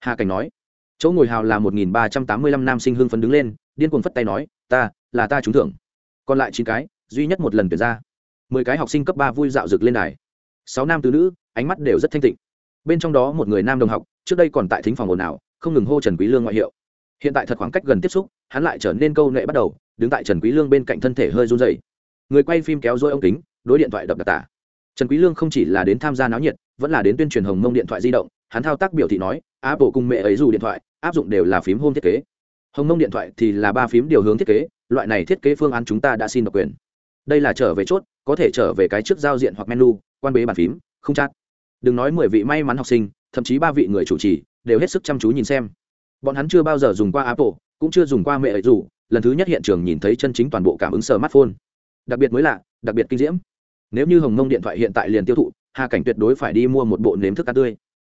Hà cảnh nói. Chỗ ngồi hào là một nghìn ba trăm tám mươi lăm nam sinh hưng phấn đứng lên, điên cuồng phất tay nói, ta, là ta trúng thưởng. Còn lại chín cái, duy nhất một lần tuyển ra. Mười cái học sinh cấp ba vui dạo rực lên đài. Sáu nam tứ nữ, ánh mắt đều rất thanh tịnh. Bên trong đó một người nam đồng học, trước đây còn tại thính phòng ồn ào, không ngừng hô trần quý lương ngoại hiệu. Hiện tại thật khoảng cách gần tiếp xúc, hắn lại trở nên câu nệ bắt đầu, đứng tại trần quý lương bên cạnh thân thể hơi run rẩy. Người quay phim kéo dôi ống kính, đối điện thoại đập đặc tả trần quý lương không chỉ là đến tham gia náo nhiệt, vẫn là đến tuyên truyền hồng mông điện thoại di động, hắn thao tác biểu thị nói, apple cùng mẹ ấy dù điện thoại, áp dụng đều là phím home thiết kế. Hồng mông điện thoại thì là ba phím điều hướng thiết kế, loại này thiết kế phương án chúng ta đã xin độc quyền. Đây là trở về chốt, có thể trở về cái trước giao diện hoặc menu, quan bế bàn phím, không chát đừng nói mười vị may mắn học sinh, thậm chí ba vị người chủ trì, đều hết sức chăm chú nhìn xem. Bọn hắn chưa bao giờ dùng qua apple, cũng chưa dùng qua mẹ ấy dù, lần thứ nhất hiện trường nhìn thấy chân chính toàn bộ cảm ứng smartphone. Đặc biệt mới lạ, đặc biệt kinh diễm nếu như hồng mông điện thoại hiện tại liền tiêu thụ, hà cảnh tuyệt đối phải đi mua một bộ nếm thức cá tươi.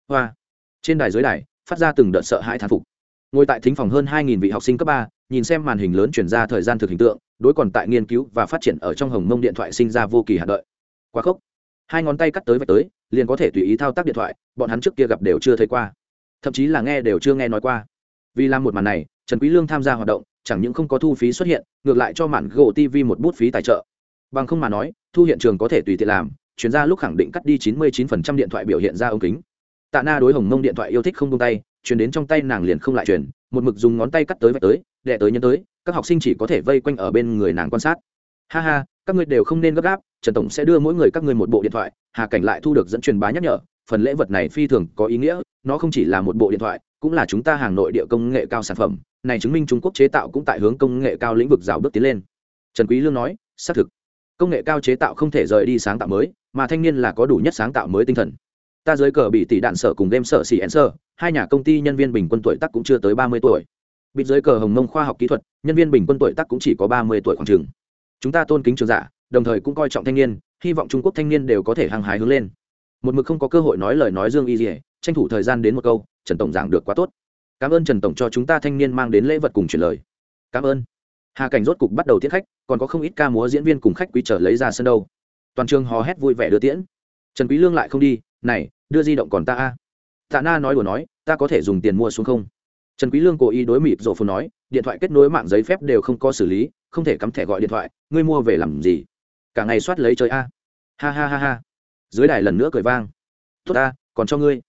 Hoa. Trên đài dưới đài, phát ra từng đợt sợ hãi thán phục. Ngồi tại thính phòng hơn hai vị học sinh cấp ba, nhìn xem màn hình lớn chuyển ra thời gian thực hình tượng, đối còn tại nghiên cứu và phát triển ở trong hồng mông điện thoại sinh ra vô kỳ hạt đợi. Quá khốc. Hai ngón tay cắt tới vạch tới, liền có thể tùy ý thao tác điện thoại, bọn hắn trước kia gặp đều chưa thấy qua. Thậm chí là nghe đều chưa nghe nói qua. Vì làm một màn này, trần quý lương tham gia hoạt động, chẳng những không có thu phí xuất hiện, ngược lại cho màn gỗ tv một bút phí tài trợ bằng không mà nói, thu hiện trường có thể tùy tiện làm chuyển ra lúc khẳng định cắt đi 99% điện thoại biểu hiện ra ống kính. Tạ na đối hồng mông điện thoại yêu thích không tung tay chuyển đến trong tay nàng liền không lại chuyển một mực dùng ngón tay cắt tới vạch tới đệ tới nhân tới, các học sinh chỉ có thể vây quanh ở bên người nàng quan sát. Ha ha, các ngươi đều không nên gấp gáp, trần tổng sẽ đưa mỗi người các ngươi một bộ điện thoại, hà cảnh lại thu được dẫn truyền bá nhắc nhở, phần lễ vật này phi thường có ý nghĩa, nó không chỉ là một bộ điện thoại, cũng là chúng ta hàng nội địa công nghệ cao sản phẩm, này chứng minh trung quốc chế tạo cũng tại hướng công nghệ cao lĩnh vực rào bước tiến lên. Trần quý lương nói, xác thực công nghệ cao chế tạo không thể rời đi sáng tạo mới, mà thanh niên là có đủ nhất sáng tạo mới tinh thần. Ta dưới cờ bị tỷ đạn sở cùng game sở xì ẩn sở hai nhà công ty nhân viên bình quân tuổi tác cũng chưa tới ba mươi tuổi. Bị dưới cờ hồng mông khoa học kỹ thuật, nhân viên bình quân tuổi tác cũng chỉ có ba mươi tuổi khoảng trường chúng ta tôn kính trường giả, đồng thời cũng coi trọng thanh niên, hy vọng trung quốc thanh niên đều có thể hăng hái hướng lên. Một mực không có cơ hội nói lời nói dương y dỉa tranh thủ thời gian đến một câu, trần tổng giảng được quá tốt. Cảm ơn trần tổng cho chúng ta thanh niên mang đến lễ vật cùng chuyển lời. Cảm ơn hà cảnh rốt cục bắt đầu tiễn khách, còn có không ít ca múa diễn viên cùng khách quý trở lấy ra sân đâu. Toàn trường hò hét vui vẻ đưa tiễn. Trần quý lương lại không đi, này, đưa di động còn ta a? Tạ na nói đùa nói, ta có thể dùng tiền mua xuống không? Trần quý lương cố ý đối mịt rổ phồn nói, điện thoại kết nối mạng giấy phép đều không có xử lý, không thể cắm thẻ gọi điện thoại, ngươi mua về làm gì? Cả ngày soát lấy chơi a. Ha ha ha ha. Dưới đài lần nữa cười vang. Tốt ta còn cho ngươi.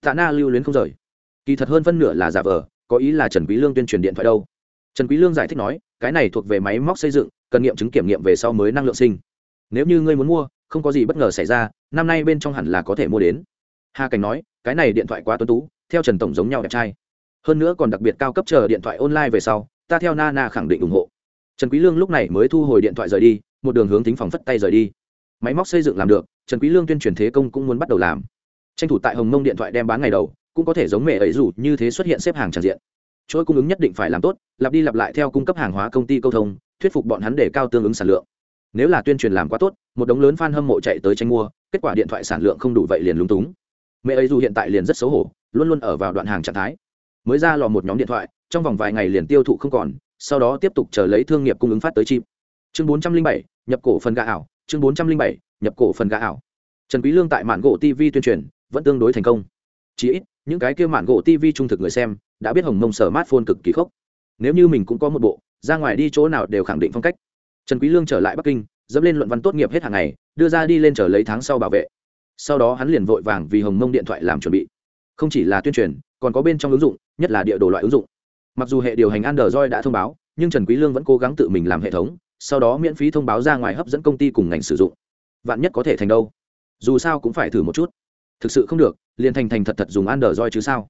Tạ na lưu luyến không rời. Kỳ thật hơn phân nửa là giả vờ, có ý là trần quý lương tuyên truyền điện thoại đâu trần quý lương giải thích nói, cái này thuộc về máy móc xây dựng, cần nghiệm chứng kiểm nghiệm về sau mới năng lượng sinh. Nếu như ngươi muốn mua, không có gì bất ngờ xảy ra, năm nay bên trong hẳn là có thể mua đến. Hà cảnh nói, cái này điện thoại quá tuấn tú, theo trần tổng giống nhau đẹp trai. Hơn nữa còn đặc biệt cao cấp chờ điện thoại online về sau, ta theo nana khẳng định ủng hộ. Trần quý lương lúc này mới thu hồi điện thoại rời đi, một đường hướng tính phòng phất tay rời đi. Máy móc xây dựng làm được, trần quý lương tuyên truyền thế công cũng muốn bắt đầu làm. Tranh thủ tại hồng mông điện thoại đem bán ngày đầu, cũng có thể giống mẹ ấy dù như thế xuất hiện xếp hàng tràn diện chuỗi cung ứng nhất định phải làm tốt, lặp đi lặp lại theo cung cấp hàng hóa công ty câu thông, thuyết phục bọn hắn để cao tương ứng sản lượng. Nếu là tuyên truyền làm quá tốt, một đống lớn fan hâm mộ chạy tới tranh mua, kết quả điện thoại sản lượng không đủ vậy liền lúng túng. Mẹ ấy dù hiện tại liền rất xấu hổ, luôn luôn ở vào đoạn hàng trạng thái. Mới ra lò một nhóm điện thoại, trong vòng vài ngày liền tiêu thụ không còn, sau đó tiếp tục chờ lấy thương nghiệp cung ứng phát tới chim chương bốn trăm linh bảy, nhập cổ phần gà ảo, chương bốn trăm linh bảy, nhập cổ phần gà ảo. Trần quý lương tại mạn gỗ tv tuyên truyền, vẫn tương đối thành công. Chỉ ít, những cái kia mạn gỗ tv trung thực người xem đã biết hồng mông sở smartphone cực kỳ khốc. Nếu như mình cũng có một bộ, ra ngoài đi chỗ nào đều khẳng định phong cách. Trần quý lương trở lại bắc kinh, dẫm lên luận văn tốt nghiệp hết hàng ngày, đưa ra đi lên trở lấy tháng sau bảo vệ. Sau đó hắn liền vội vàng vì hồng mông điện thoại làm chuẩn bị. Không chỉ là tuyên truyền, còn có bên trong ứng dụng, nhất là địa đồ loại ứng dụng. Mặc dù hệ điều hành android đã thông báo, nhưng trần quý lương vẫn cố gắng tự mình làm hệ thống, sau đó miễn phí thông báo ra ngoài hấp dẫn công ty cùng ngành sử dụng. Vạn nhất có thể thành đâu? Dù sao cũng phải thử một chút. Thực sự không được, liền thành thành thật thật dùng android chứ sao?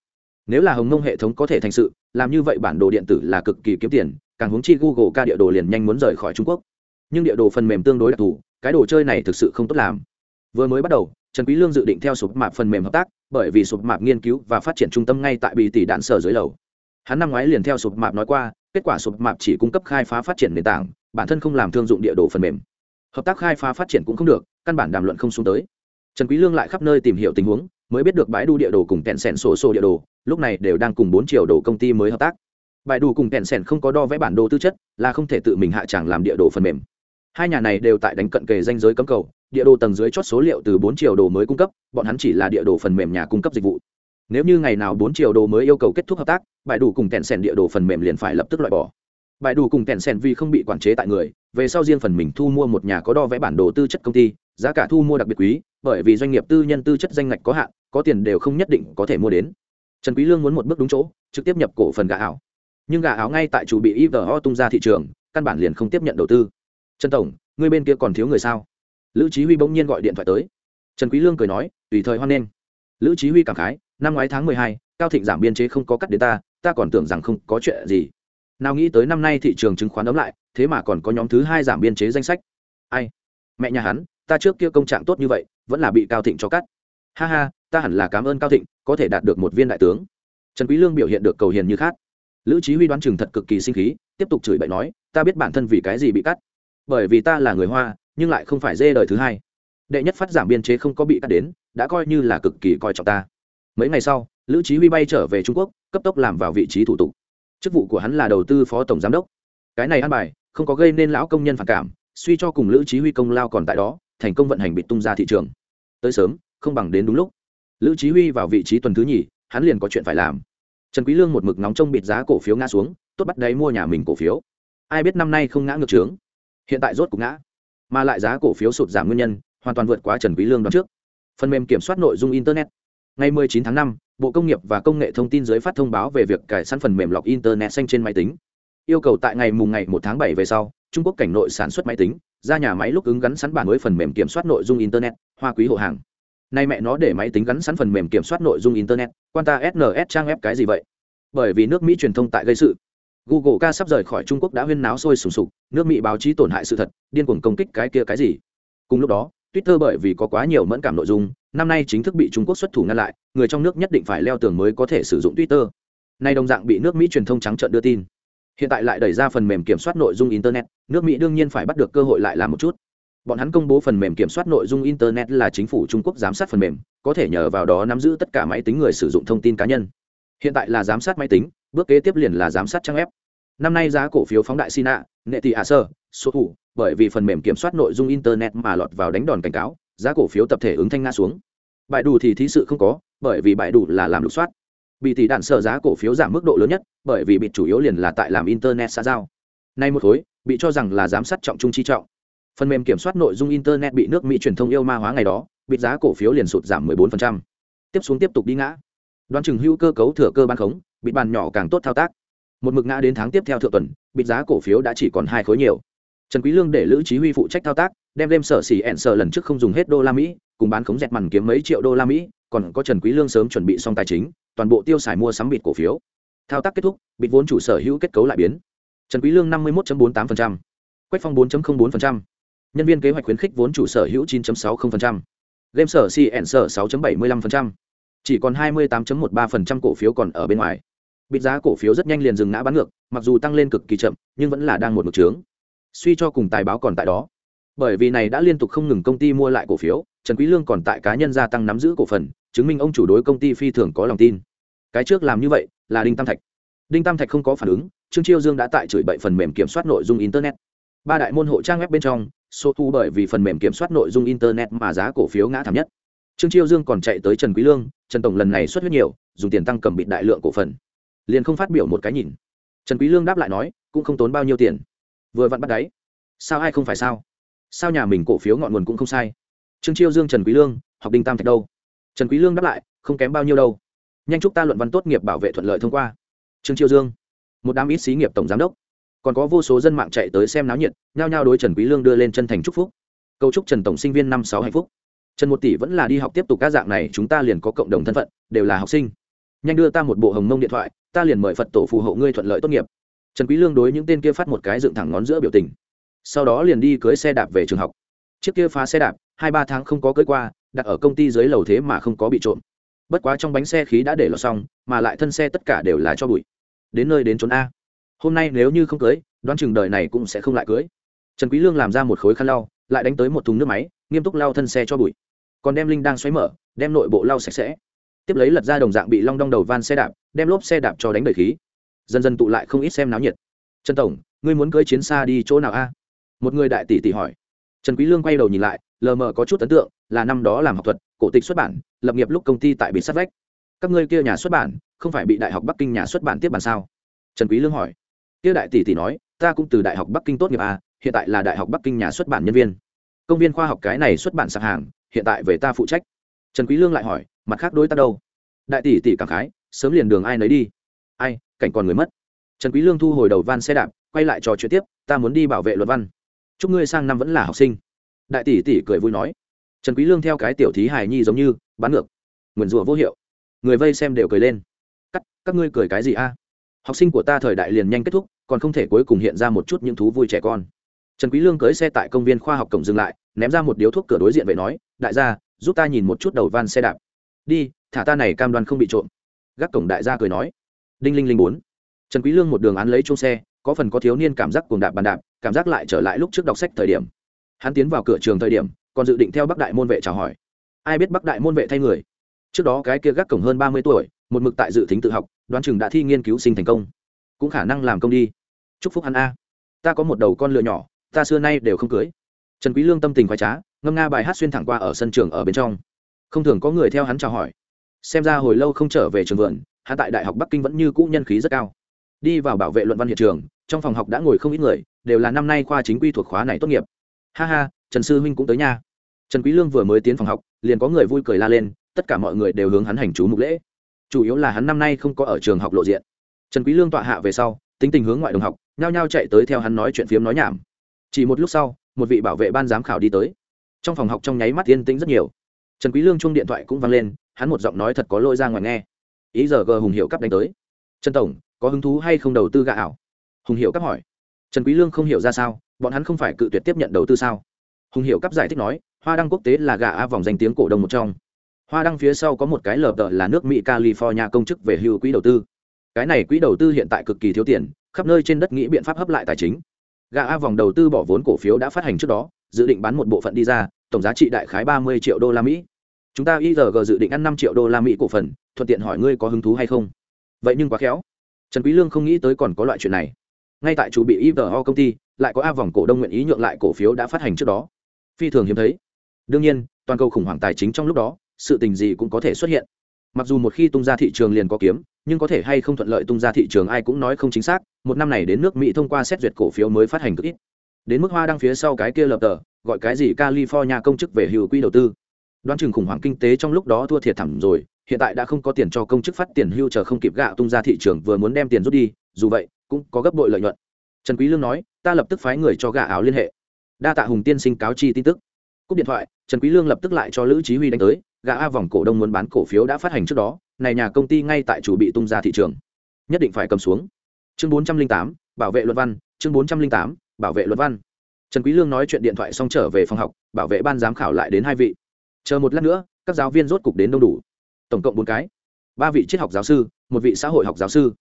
Nếu là hồng mông hệ thống có thể thành sự, làm như vậy bản đồ điện tử là cực kỳ kiếm tiền, càng hướng chi google ca địa đồ liền nhanh muốn rời khỏi trung quốc. Nhưng địa đồ phần mềm tương đối đặc thù, cái đồ chơi này thực sự không tốt làm. Vừa mới bắt đầu, trần quý lương dự định theo sụp mạp phần mềm hợp tác, bởi vì sụp mạp nghiên cứu và phát triển trung tâm ngay tại bì tỷ đạn sở dưới lầu. Hắn năm ngoái liền theo sụp mạp nói qua, kết quả sụp mạp chỉ cung cấp khai phá phát triển nền tảng, bản thân không làm thương dụng địa đồ phần mềm. Hợp tác khai phá phát triển cũng không được, căn bản đàm luận không xuống tới. Trần quý lương lại khắp nơi tìm hiểu tình huống mới biết được bãi đu địa đồ cùng kẹn sẻn sổ sổ địa đồ, lúc này đều đang cùng bốn triệu đồ công ty mới hợp tác. Bãi đu cùng kẹn sẻn không có đo vẽ bản đồ tư chất, là không thể tự mình hạ tràng làm địa đồ phần mềm. Hai nhà này đều tại đánh cận kề danh giới cấm cầu, địa đồ tầng dưới chót số liệu từ bốn triệu đồ mới cung cấp, bọn hắn chỉ là địa đồ phần mềm nhà cung cấp dịch vụ. Nếu như ngày nào bốn triệu đồ mới yêu cầu kết thúc hợp tác, bãi đủ cùng kẹn sẻn địa đồ phần mềm liền phải lập tức loại bỏ. Bãi đủ cùng kẹn sẻn vì không bị quản chế tại người, về sau riêng phần mình thu mua một nhà có đo vẽ bản đồ tư chất công ty, giá cả thu mua đặc biệt quý bởi vì doanh nghiệp tư nhân tư chất danh ngạch có hạn có tiền đều không nhất định có thể mua đến. Trần quý lương muốn một bước đúng chỗ trực tiếp nhập cổ phần gà ảo. Nhưng gà ảo ngay tại chủ bị ivo tung ra thị trường căn bản liền không tiếp nhận đầu tư. Trần tổng người bên kia còn thiếu người sao? Lữ chí huy bỗng nhiên gọi điện thoại tới. Trần quý lương cười nói tùy thời hoan nghênh. Lữ chí huy cảm khái năm ngoái tháng mười hai, cao thịnh giảm biên chế không có cắt đến ta ta còn tưởng rằng không có chuyện gì. Nào nghĩ tới năm nay thị trường chứng khoán đóng lại thế mà còn có nhóm thứ hai giảm biên chế danh sách. Ai? Mẹ nhà hắn ta trước kia công trạng tốt như vậy, vẫn là bị cao thịnh cho cắt. Ha ha, ta hẳn là cảm ơn cao thịnh, có thể đạt được một viên đại tướng. Trần quý lương biểu hiện được cầu hiền như khác. Lữ chí huy đoán chừng thật cực kỳ sinh khí, tiếp tục chửi bậy nói, ta biết bản thân vì cái gì bị cắt. Bởi vì ta là người hoa, nhưng lại không phải dê đời thứ hai. Đệ nhất phát giảm biên chế không có bị cắt đến, đã coi như là cực kỳ coi trọng ta. Mấy ngày sau, lữ chí huy bay trở về trung quốc, cấp tốc làm vào vị trí thủ tục. Chức vụ của hắn là đầu tư phó tổng giám đốc. Cái này ăn bài, không có gây nên lão công nhân phản cảm, suy cho cùng lữ chí huy công lao còn tại đó thành công vận hành bị tung ra thị trường. Tới sớm không bằng đến đúng lúc. Lữ chí huy vào vị trí tuần thứ nhì hắn liền có chuyện phải làm. Trần quý lương một mực nóng trong bịt giá cổ phiếu ngã xuống tốt bắt đấy mua nhà mình cổ phiếu. Ai biết năm nay không ngã ngược trướng. Hiện tại rốt cũng ngã mà lại giá cổ phiếu sụt giảm nguyên nhân hoàn toàn vượt quá trần quý lương đoán trước. Phần mềm kiểm soát nội dung internet. Ngày 19 tháng 5, bộ công nghiệp và công nghệ thông tin dưới phát thông báo về việc cải sẵn phần mềm lọc internet xanh trên máy tính. Yêu cầu tại ngày mùng ngày 1 tháng 7 về sau trung quốc cảnh nội sản xuất máy tính ra nhà máy lúc ứng gắn sẵn bản mới phần mềm kiểm soát nội dung internet, hoa quý hộ hàng. Nay mẹ nó để máy tính gắn sẵn phần mềm kiểm soát nội dung internet, quan ta sns trang web cái gì vậy? Bởi vì nước mỹ truyền thông tại gây sự. Google ca sắp rời khỏi trung quốc đã huyên náo sôi sùng sục, nước mỹ báo chí tổn hại sự thật, điên cuồng công kích cái kia cái gì? Cùng lúc đó, twitter bởi vì có quá nhiều mẫn cảm nội dung, năm nay chính thức bị trung quốc xuất thủ ngăn lại, người trong nước nhất định phải leo tường mới có thể sử dụng twitter. Nay đồng dạng bị nước mỹ truyền thông trắng trợn đưa tin hiện tại lại đẩy ra phần mềm kiểm soát nội dung internet, nước mỹ đương nhiên phải bắt được cơ hội lại làm một chút. Bọn hắn công bố phần mềm kiểm soát nội dung internet là chính phủ trung quốc giám sát phần mềm, có thể nhờ vào đó nắm giữ tất cả máy tính người sử dụng thông tin cá nhân. Hiện tại là giám sát máy tính, bước kế tiếp liền là giám sát trang web. Năm nay giá cổ phiếu phóng đại sina, nệ tỷ hạ sơ, số thủ, bởi vì phần mềm kiểm soát nội dung internet mà lọt vào đánh đòn cảnh cáo, giá cổ phiếu tập thể ứng thanh nga xuống. Bãi đủ thì thí sự không có, bởi vì bãi đủ là làm lục soát bị tỷ đạn sở giá cổ phiếu giảm mức độ lớn nhất, bởi vì bị chủ yếu liền là tại làm internet xã giao. Nay một khối, bị cho rằng là giám sát trọng trung chi trọng. Phần mềm kiểm soát nội dung internet bị nước mỹ truyền thông yêu ma hóa ngày đó, bị giá cổ phiếu liền sụt giảm 14%. tiếp xuống tiếp tục đi ngã. Đoán chừng hữu cơ cấu thừa cơ bán khống, bị bàn nhỏ càng tốt thao tác. Một mực ngã đến tháng tiếp theo thượng tuần, bị giá cổ phiếu đã chỉ còn hai khối nhiều. Trần quý lương để lữ chí huy phụ trách thao tác, đem đem sở xỉ ẹn sở lần trước không dùng hết đô la mỹ, cùng bán khống dẹt mằn kiếm mấy triệu đô la mỹ, còn có trần quý lương sớm chuẩn bị xong tài chính toàn bộ tiêu xài mua sắm bịt cổ phiếu. Thao tác kết thúc bịt vốn chủ sở hữu kết cấu lại biến. Trần quý lương 51.48%, quách phong 4.04%, nhân viên kế hoạch khuyến khích vốn chủ sở hữu 9.60%, game sở cn sở 6.75%, chỉ còn 28.13% cổ phiếu còn ở bên ngoài. Bịt giá cổ phiếu rất nhanh liền dừng ngã bán ngược mặc dù tăng lên cực kỳ chậm nhưng vẫn là đang một mực trướng. Suy cho cùng tài báo còn tại đó. Bởi vì này đã liên tục không ngừng công ty mua lại cổ phiếu trần quý lương còn tại cá nhân gia tăng nắm giữ cổ phần chứng minh ông chủ đối công ty phi thường có lòng tin cái trước làm như vậy là đinh tam thạch đinh tam thạch không có phản ứng trương chiêu dương đã tại chửi bậy phần mềm kiểm soát nội dung internet ba đại môn hộ trang web bên trong số thu bởi vì phần mềm kiểm soát nội dung internet mà giá cổ phiếu ngã thảm nhất trương chiêu dương còn chạy tới trần quý lương trần tổng lần này xuất huyết nhiều dùng tiền tăng cầm bị đại lượng cổ phần liền không phát biểu một cái nhìn trần quý lương đáp lại nói cũng không tốn bao nhiêu tiền vừa vặn bắt đáy sao ai không phải sao sao nhà mình cổ phiếu ngọn nguồn cũng không sai trương chiêu dương trần quý lương học đinh tam thạch đâu trần quý lương đáp lại không kém bao nhiêu đâu nhanh chúc ta luận văn tốt nghiệp bảo vệ thuận lợi thông qua. Trương chiêu dương, một đám ít xí nghiệp tổng giám đốc. Còn có vô số dân mạng chạy tới xem náo nhiệt, nhao nhao đối trần quý lương đưa lên chân thành chúc phúc. Câu chúc trần tổng sinh viên năm sáu hạnh phúc. Trần một tỷ vẫn là đi học tiếp tục các dạng này, chúng ta liền có cộng đồng thân phận, đều là học sinh. Nhanh đưa ta một bộ hồng mông điện thoại, ta liền mời phật tổ phù hộ ngươi thuận lợi tốt nghiệp. Trần quý lương đối những tên kia phát một cái dựng thẳng ngón giữa biểu tình. Sau đó liền đi cưới xe đạp về trường học. Chiếc kia phá xe đạp, hai ba tháng không có cưới qua, đặt ở công ty dưới lầu thế mà không có bị trộm bất quá trong bánh xe khí đã để lọt xong, mà lại thân xe tất cả đều là cho bụi. Đến nơi đến trốn a. Hôm nay nếu như không cưới, đoán chừng đời này cũng sẽ không lại cưới. Trần quý lương làm ra một khối khăn lau, lại đánh tới một thùng nước máy, nghiêm túc lau thân xe cho bụi. Còn đem linh đang xoáy mở, đem nội bộ lau sạch sẽ. Tiếp lấy lật ra đồng dạng bị long đong đầu van xe đạp, đem lốp xe đạp cho đánh đầy khí. Dần dần tụ lại không ít xem náo nhiệt. Trần tổng, ngươi muốn cưới chiến xa đi chỗ nào a? Một người đại tỷ tỷ hỏi. Trần quý lương quay đầu nhìn lại lờ mờ có chút ấn tượng, là năm đó làm học thuật, cổ tịch xuất bản, lập nghiệp lúc công ty tại bị sát vách. Các ngươi kia nhà xuất bản, không phải bị đại học bắc kinh nhà xuất bản tiếp bản sao? Trần quý lương hỏi. Kia đại tỷ tỷ nói, ta cũng từ đại học bắc kinh tốt nghiệp à? hiện tại là đại học bắc kinh nhà xuất bản nhân viên. Công viên khoa học cái này xuất bản sạp hàng, hiện tại về ta phụ trách. Trần quý lương lại hỏi, mặt khác đối ta đâu? Đại tỷ tỷ cảm khái, sớm liền đường ai nấy đi. Ai, cảnh còn người mất. Trần quý lương thu hồi đầu van xe đạp, quay lại trò chuyện tiếp, ta muốn đi bảo vệ luật văn. Chúc ngươi sang năm vẫn là học sinh đại tỷ tỷ cười vui nói. Trần quý lương theo cái tiểu thí hài nhi giống như, bán ngược. Nguyền rủa vô hiệu. Người vây xem đều cười lên. Cắt, các ngươi cười cái gì a? Học sinh của ta thời đại liền nhanh kết thúc, còn không thể cuối cùng hiện ra một chút những thú vui trẻ con. Trần quý lương cưỡi xe tại công viên khoa học cổng dừng lại, ném ra một điếu thuốc cửa đối diện vậy nói, đại gia, giúp ta nhìn một chút đầu van xe đạp. Đi, thả ta này cam đoan không bị trộm. Gác cổng đại gia cười nói. Đinh linh linh bốn. Trần quý lương một đường án lấy chung xe, có phần có thiếu niên cảm giác cuồng đạp bàn đạp, cảm giác lại trở lại lúc trước đọc sách thời điểm hắn tiến vào cửa trường thời điểm, còn dự định theo bắc đại môn vệ chào hỏi. Ai biết bắc đại môn vệ thay người? Trước đó cái kia gác cổng hơn ba mươi tuổi, một mực tại dự tính tự học, đoán chừng đã thi nghiên cứu sinh thành công. Cũng khả năng làm công đi. Chúc phúc hắn a. Ta có một đầu con lừa nhỏ, ta xưa nay đều không cưới. Trần quý lương tâm tình khoái trá, ngâm nga bài hát xuyên thẳng qua ở sân trường ở bên trong. Không thường có người theo hắn chào hỏi. Xem ra hồi lâu không trở về trường vườn, hắn tại đại học bắc kinh vẫn như cũ nhân khí rất cao. Đi vào bảo vệ luận văn hiện trường, trong phòng học đã ngồi không ít người, đều là năm nay khoa chính quy thuộc khóa này tốt nghiệp ha ha, trần sư huynh cũng tới nha. Trần quý lương vừa mới tiến phòng học, liền có người vui cười la lên, tất cả mọi người đều hướng hắn hành chú mục lễ. Chủ yếu là hắn năm nay không có ở trường học lộ diện. Trần quý lương tọa hạ về sau, tính tình hướng ngoại đồng học, nhao nhao chạy tới theo hắn nói chuyện phiếm nói nhảm. Chỉ một lúc sau, một vị bảo vệ ban giám khảo đi tới. Trong phòng học trong nháy mắt yên tĩnh rất nhiều. Trần quý lương chuông điện thoại cũng vang lên, hắn một giọng nói thật có lôi ra ngoài nghe. Ý giờ gờ hùng hiệu cấp đánh tới. Trần tổng, có hứng thú hay không đầu tư gạ ảo? Hùng hiệu cấp hỏi. Trần quý lương không hiểu ra sao bọn hắn không phải cự tuyệt tiếp nhận đầu tư sao? Hùng hiệu cấp giải thích nói, hoa đăng quốc tế là gà a vòng danh tiếng cổ đông một trong. Hoa đăng phía sau có một cái lờ đợ là nước mỹ california công chức về hưu quỹ đầu tư. Cái này quỹ đầu tư hiện tại cực kỳ thiếu tiền, khắp nơi trên đất nghĩ biện pháp hấp lại tài chính. Gà a vòng đầu tư bỏ vốn cổ phiếu đã phát hành trước đó, dự định bán một bộ phận đi ra, tổng giá trị đại khái ba mươi triệu đô la mỹ. Chúng ta igg dự định ăn năm triệu đô la mỹ cổ phần, thuận tiện hỏi ngươi có hứng thú hay không? Vậy nhưng quá khéo. Trần quý lương không nghĩ tới còn có loại chuyện này. Ngay tại chủ bị igg công ty lại có a vòng cổ đông nguyện ý nhượng lại cổ phiếu đã phát hành trước đó. Phi thường hiếm thấy. Đương nhiên, toàn cầu khủng hoảng tài chính trong lúc đó, sự tình gì cũng có thể xuất hiện. Mặc dù một khi tung ra thị trường liền có kiếm, nhưng có thể hay không thuận lợi tung ra thị trường ai cũng nói không chính xác, một năm này đến nước mỹ thông qua xét duyệt cổ phiếu mới phát hành cực ít. Đến mức hoa đăng phía sau cái kia lập tờ, gọi cái gì california công chức về hữu quỹ đầu tư. Đoán chừng khủng hoảng kinh tế trong lúc đó thua thiệt thẳm rồi, hiện tại đã không có tiền cho công chức phát tiền hưu chờ không kịp gạo tung ra thị trường vừa muốn đem tiền rút đi, dù vậy, cũng có gấp bội lợi nhuận. Trần quý lương nói ta lập tức phái người cho gà áo liên hệ. Đa tạ hùng tiên sinh cáo chi tin tức. Cúp điện thoại trần quý lương lập tức lại cho lữ chí huy đánh tới gà a vòng cổ đông muốn bán cổ phiếu đã phát hành trước đó này nhà công ty ngay tại chủ bị tung ra thị trường. Nhất định phải cầm xuống. Chương 408, bảo vệ luật văn chương 408, bảo vệ luật văn. Trần quý lương nói chuyện điện thoại xong trở về phòng học bảo vệ ban giám khảo lại đến hai vị. Chờ một lát nữa các giáo viên rốt cục đến đông đủ. Tổng cộng bốn cái. Ba vị triết học giáo sư một vị xã hội học giáo sư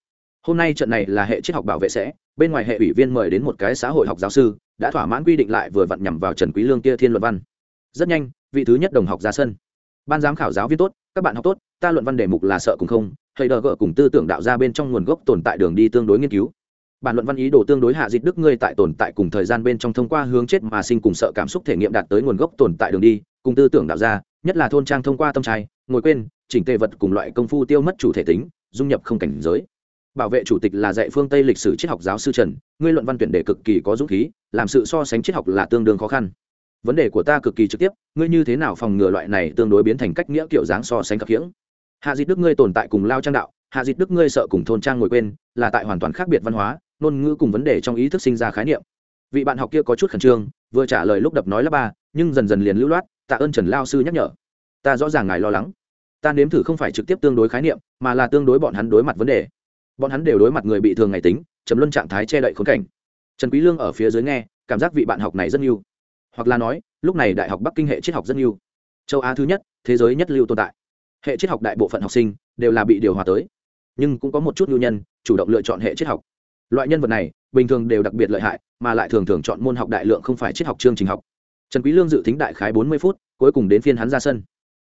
hôm nay trận này là hệ triết học bảo vệ sẽ, bên ngoài hệ ủy viên mời đến một cái xã hội học giáo sư, đã thỏa mãn quy định lại vừa vặn nhằm vào trần quý lương kia thiên luận văn. Rất nhanh, vị thứ nhất đồng học ra sân. Ban giám khảo giáo viên tốt, các bạn học tốt, ta luận văn đề mục là sợ cùng không, thầy đờ gỡ cùng tư tưởng đạo ra bên trong nguồn gốc tồn tại đường đi tương đối nghiên cứu. Bản luận văn ý đồ tương đối hạ dịch đức ngươi tại tồn tại cùng thời gian bên trong thông qua hướng chết mà sinh cùng sợ cảm xúc thể nghiệm đạt tới nguồn gốc tồn tại đường đi, cùng tư tưởng đạo ra nhất là thôn trang thông qua tâm trai, ngồi quên, chỉnh tề vật cùng loại công phu tiêu mất chủ thể tính, dung nhập không cảnh giới bảo vệ chủ tịch là dạy phương tây lịch sử triết học giáo sư trần, ngươi luận văn tuyển đề cực kỳ có dũng khí, làm sự so sánh triết học là tương đương khó khăn. Vấn đề của ta cực kỳ trực tiếp, ngươi như thế nào phòng ngừa loại này tương đối biến thành cách nghĩa kiểu dáng so sánh khập hiễng hạ dịch đức ngươi tồn tại cùng lao trang đạo, hạ dịch đức ngươi sợ cùng thôn trang ngồi quên, là tại hoàn toàn khác biệt văn hóa, ngôn ngữ cùng vấn đề trong ý thức sinh ra khái niệm. Vị bạn học kia có chút khẩn trương, vừa trả lời lúc đập nói lớp ba, nhưng dần dần liền lưu loát, tạ ơn trần lao sư nhắc nhở. Ta rõ ràng ngài lo lắng. Ta nếm thử không phải trực tiếp tương đối khái niệm, mà là tương đối bọn hắn đối mặt vấn đề bọn hắn đều đối mặt người bị thương ngày tính chấm luân trạng thái che đậy khốn cảnh. Trần quý lương ở phía dưới nghe, cảm giác vị bạn học này rất nhiều hoặc là nói, lúc này đại học bắc kinh hệ triết học rất nhiều châu á thứ nhất, thế giới nhất lưu tồn tại. Hệ triết học đại bộ phận học sinh đều là bị điều hòa tới. Nhưng cũng có một chút lưu nhân, chủ động lựa chọn hệ triết học. Loại nhân vật này, bình thường đều đặc biệt lợi hại, mà lại thường thường chọn môn học đại lượng không phải triết học chương trình học. Trần quý lương dự tính đại khái bốn mươi phút, cuối cùng đến phiên hắn ra sân.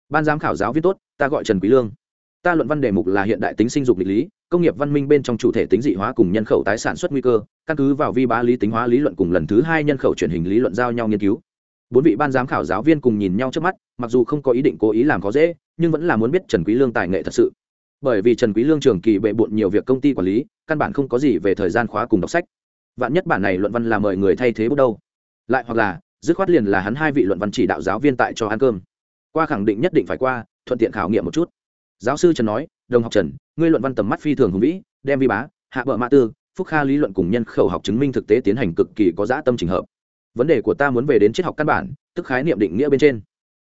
Ban giám khảo giáo viên tốt, ta gọi trần quý lương. Ta luận văn đề mục là hiện đại tính sinh dục lịch lý công nghiệp văn minh bên trong chủ thể tính dị hóa cùng nhân khẩu tái sản xuất nguy cơ, căn cứ vào vi bá lý tính hóa lý luận cùng lần thứ hai nhân khẩu truyền hình lý luận giao nhau nghiên cứu. Bốn vị ban giám khảo giáo viên cùng nhìn nhau trước mắt, mặc dù không có ý định cố ý làm khó dễ, nhưng vẫn là muốn biết trần quý lương tài nghệ thật sự. Bởi vì trần quý lương trường kỳ bệ bội nhiều việc công ty quản lý, căn bản không có gì về thời gian khóa cùng đọc sách. Vạn nhất bản này luận văn là mời người thay thế bút đâu lại hoặc là, dứt khoát liền là hắn hai vị luận văn chỉ đạo giáo viên tại cho ăn cơm. Qua khẳng định nhất định phải qua, thuận tiện khảo nghiệm một chút. Giáo sư trần nói đồng học trần, ngươi luận văn tầm mắt phi thường hùng vĩ, đem vi bá, hạ bợ mã tư, phúc kha lý luận cùng nhân khẩu học chứng minh thực tế tiến hành cực kỳ có dã tâm trình hợp. Vấn đề của ta muốn về đến triết học căn bản, tức khái niệm định nghĩa bên trên.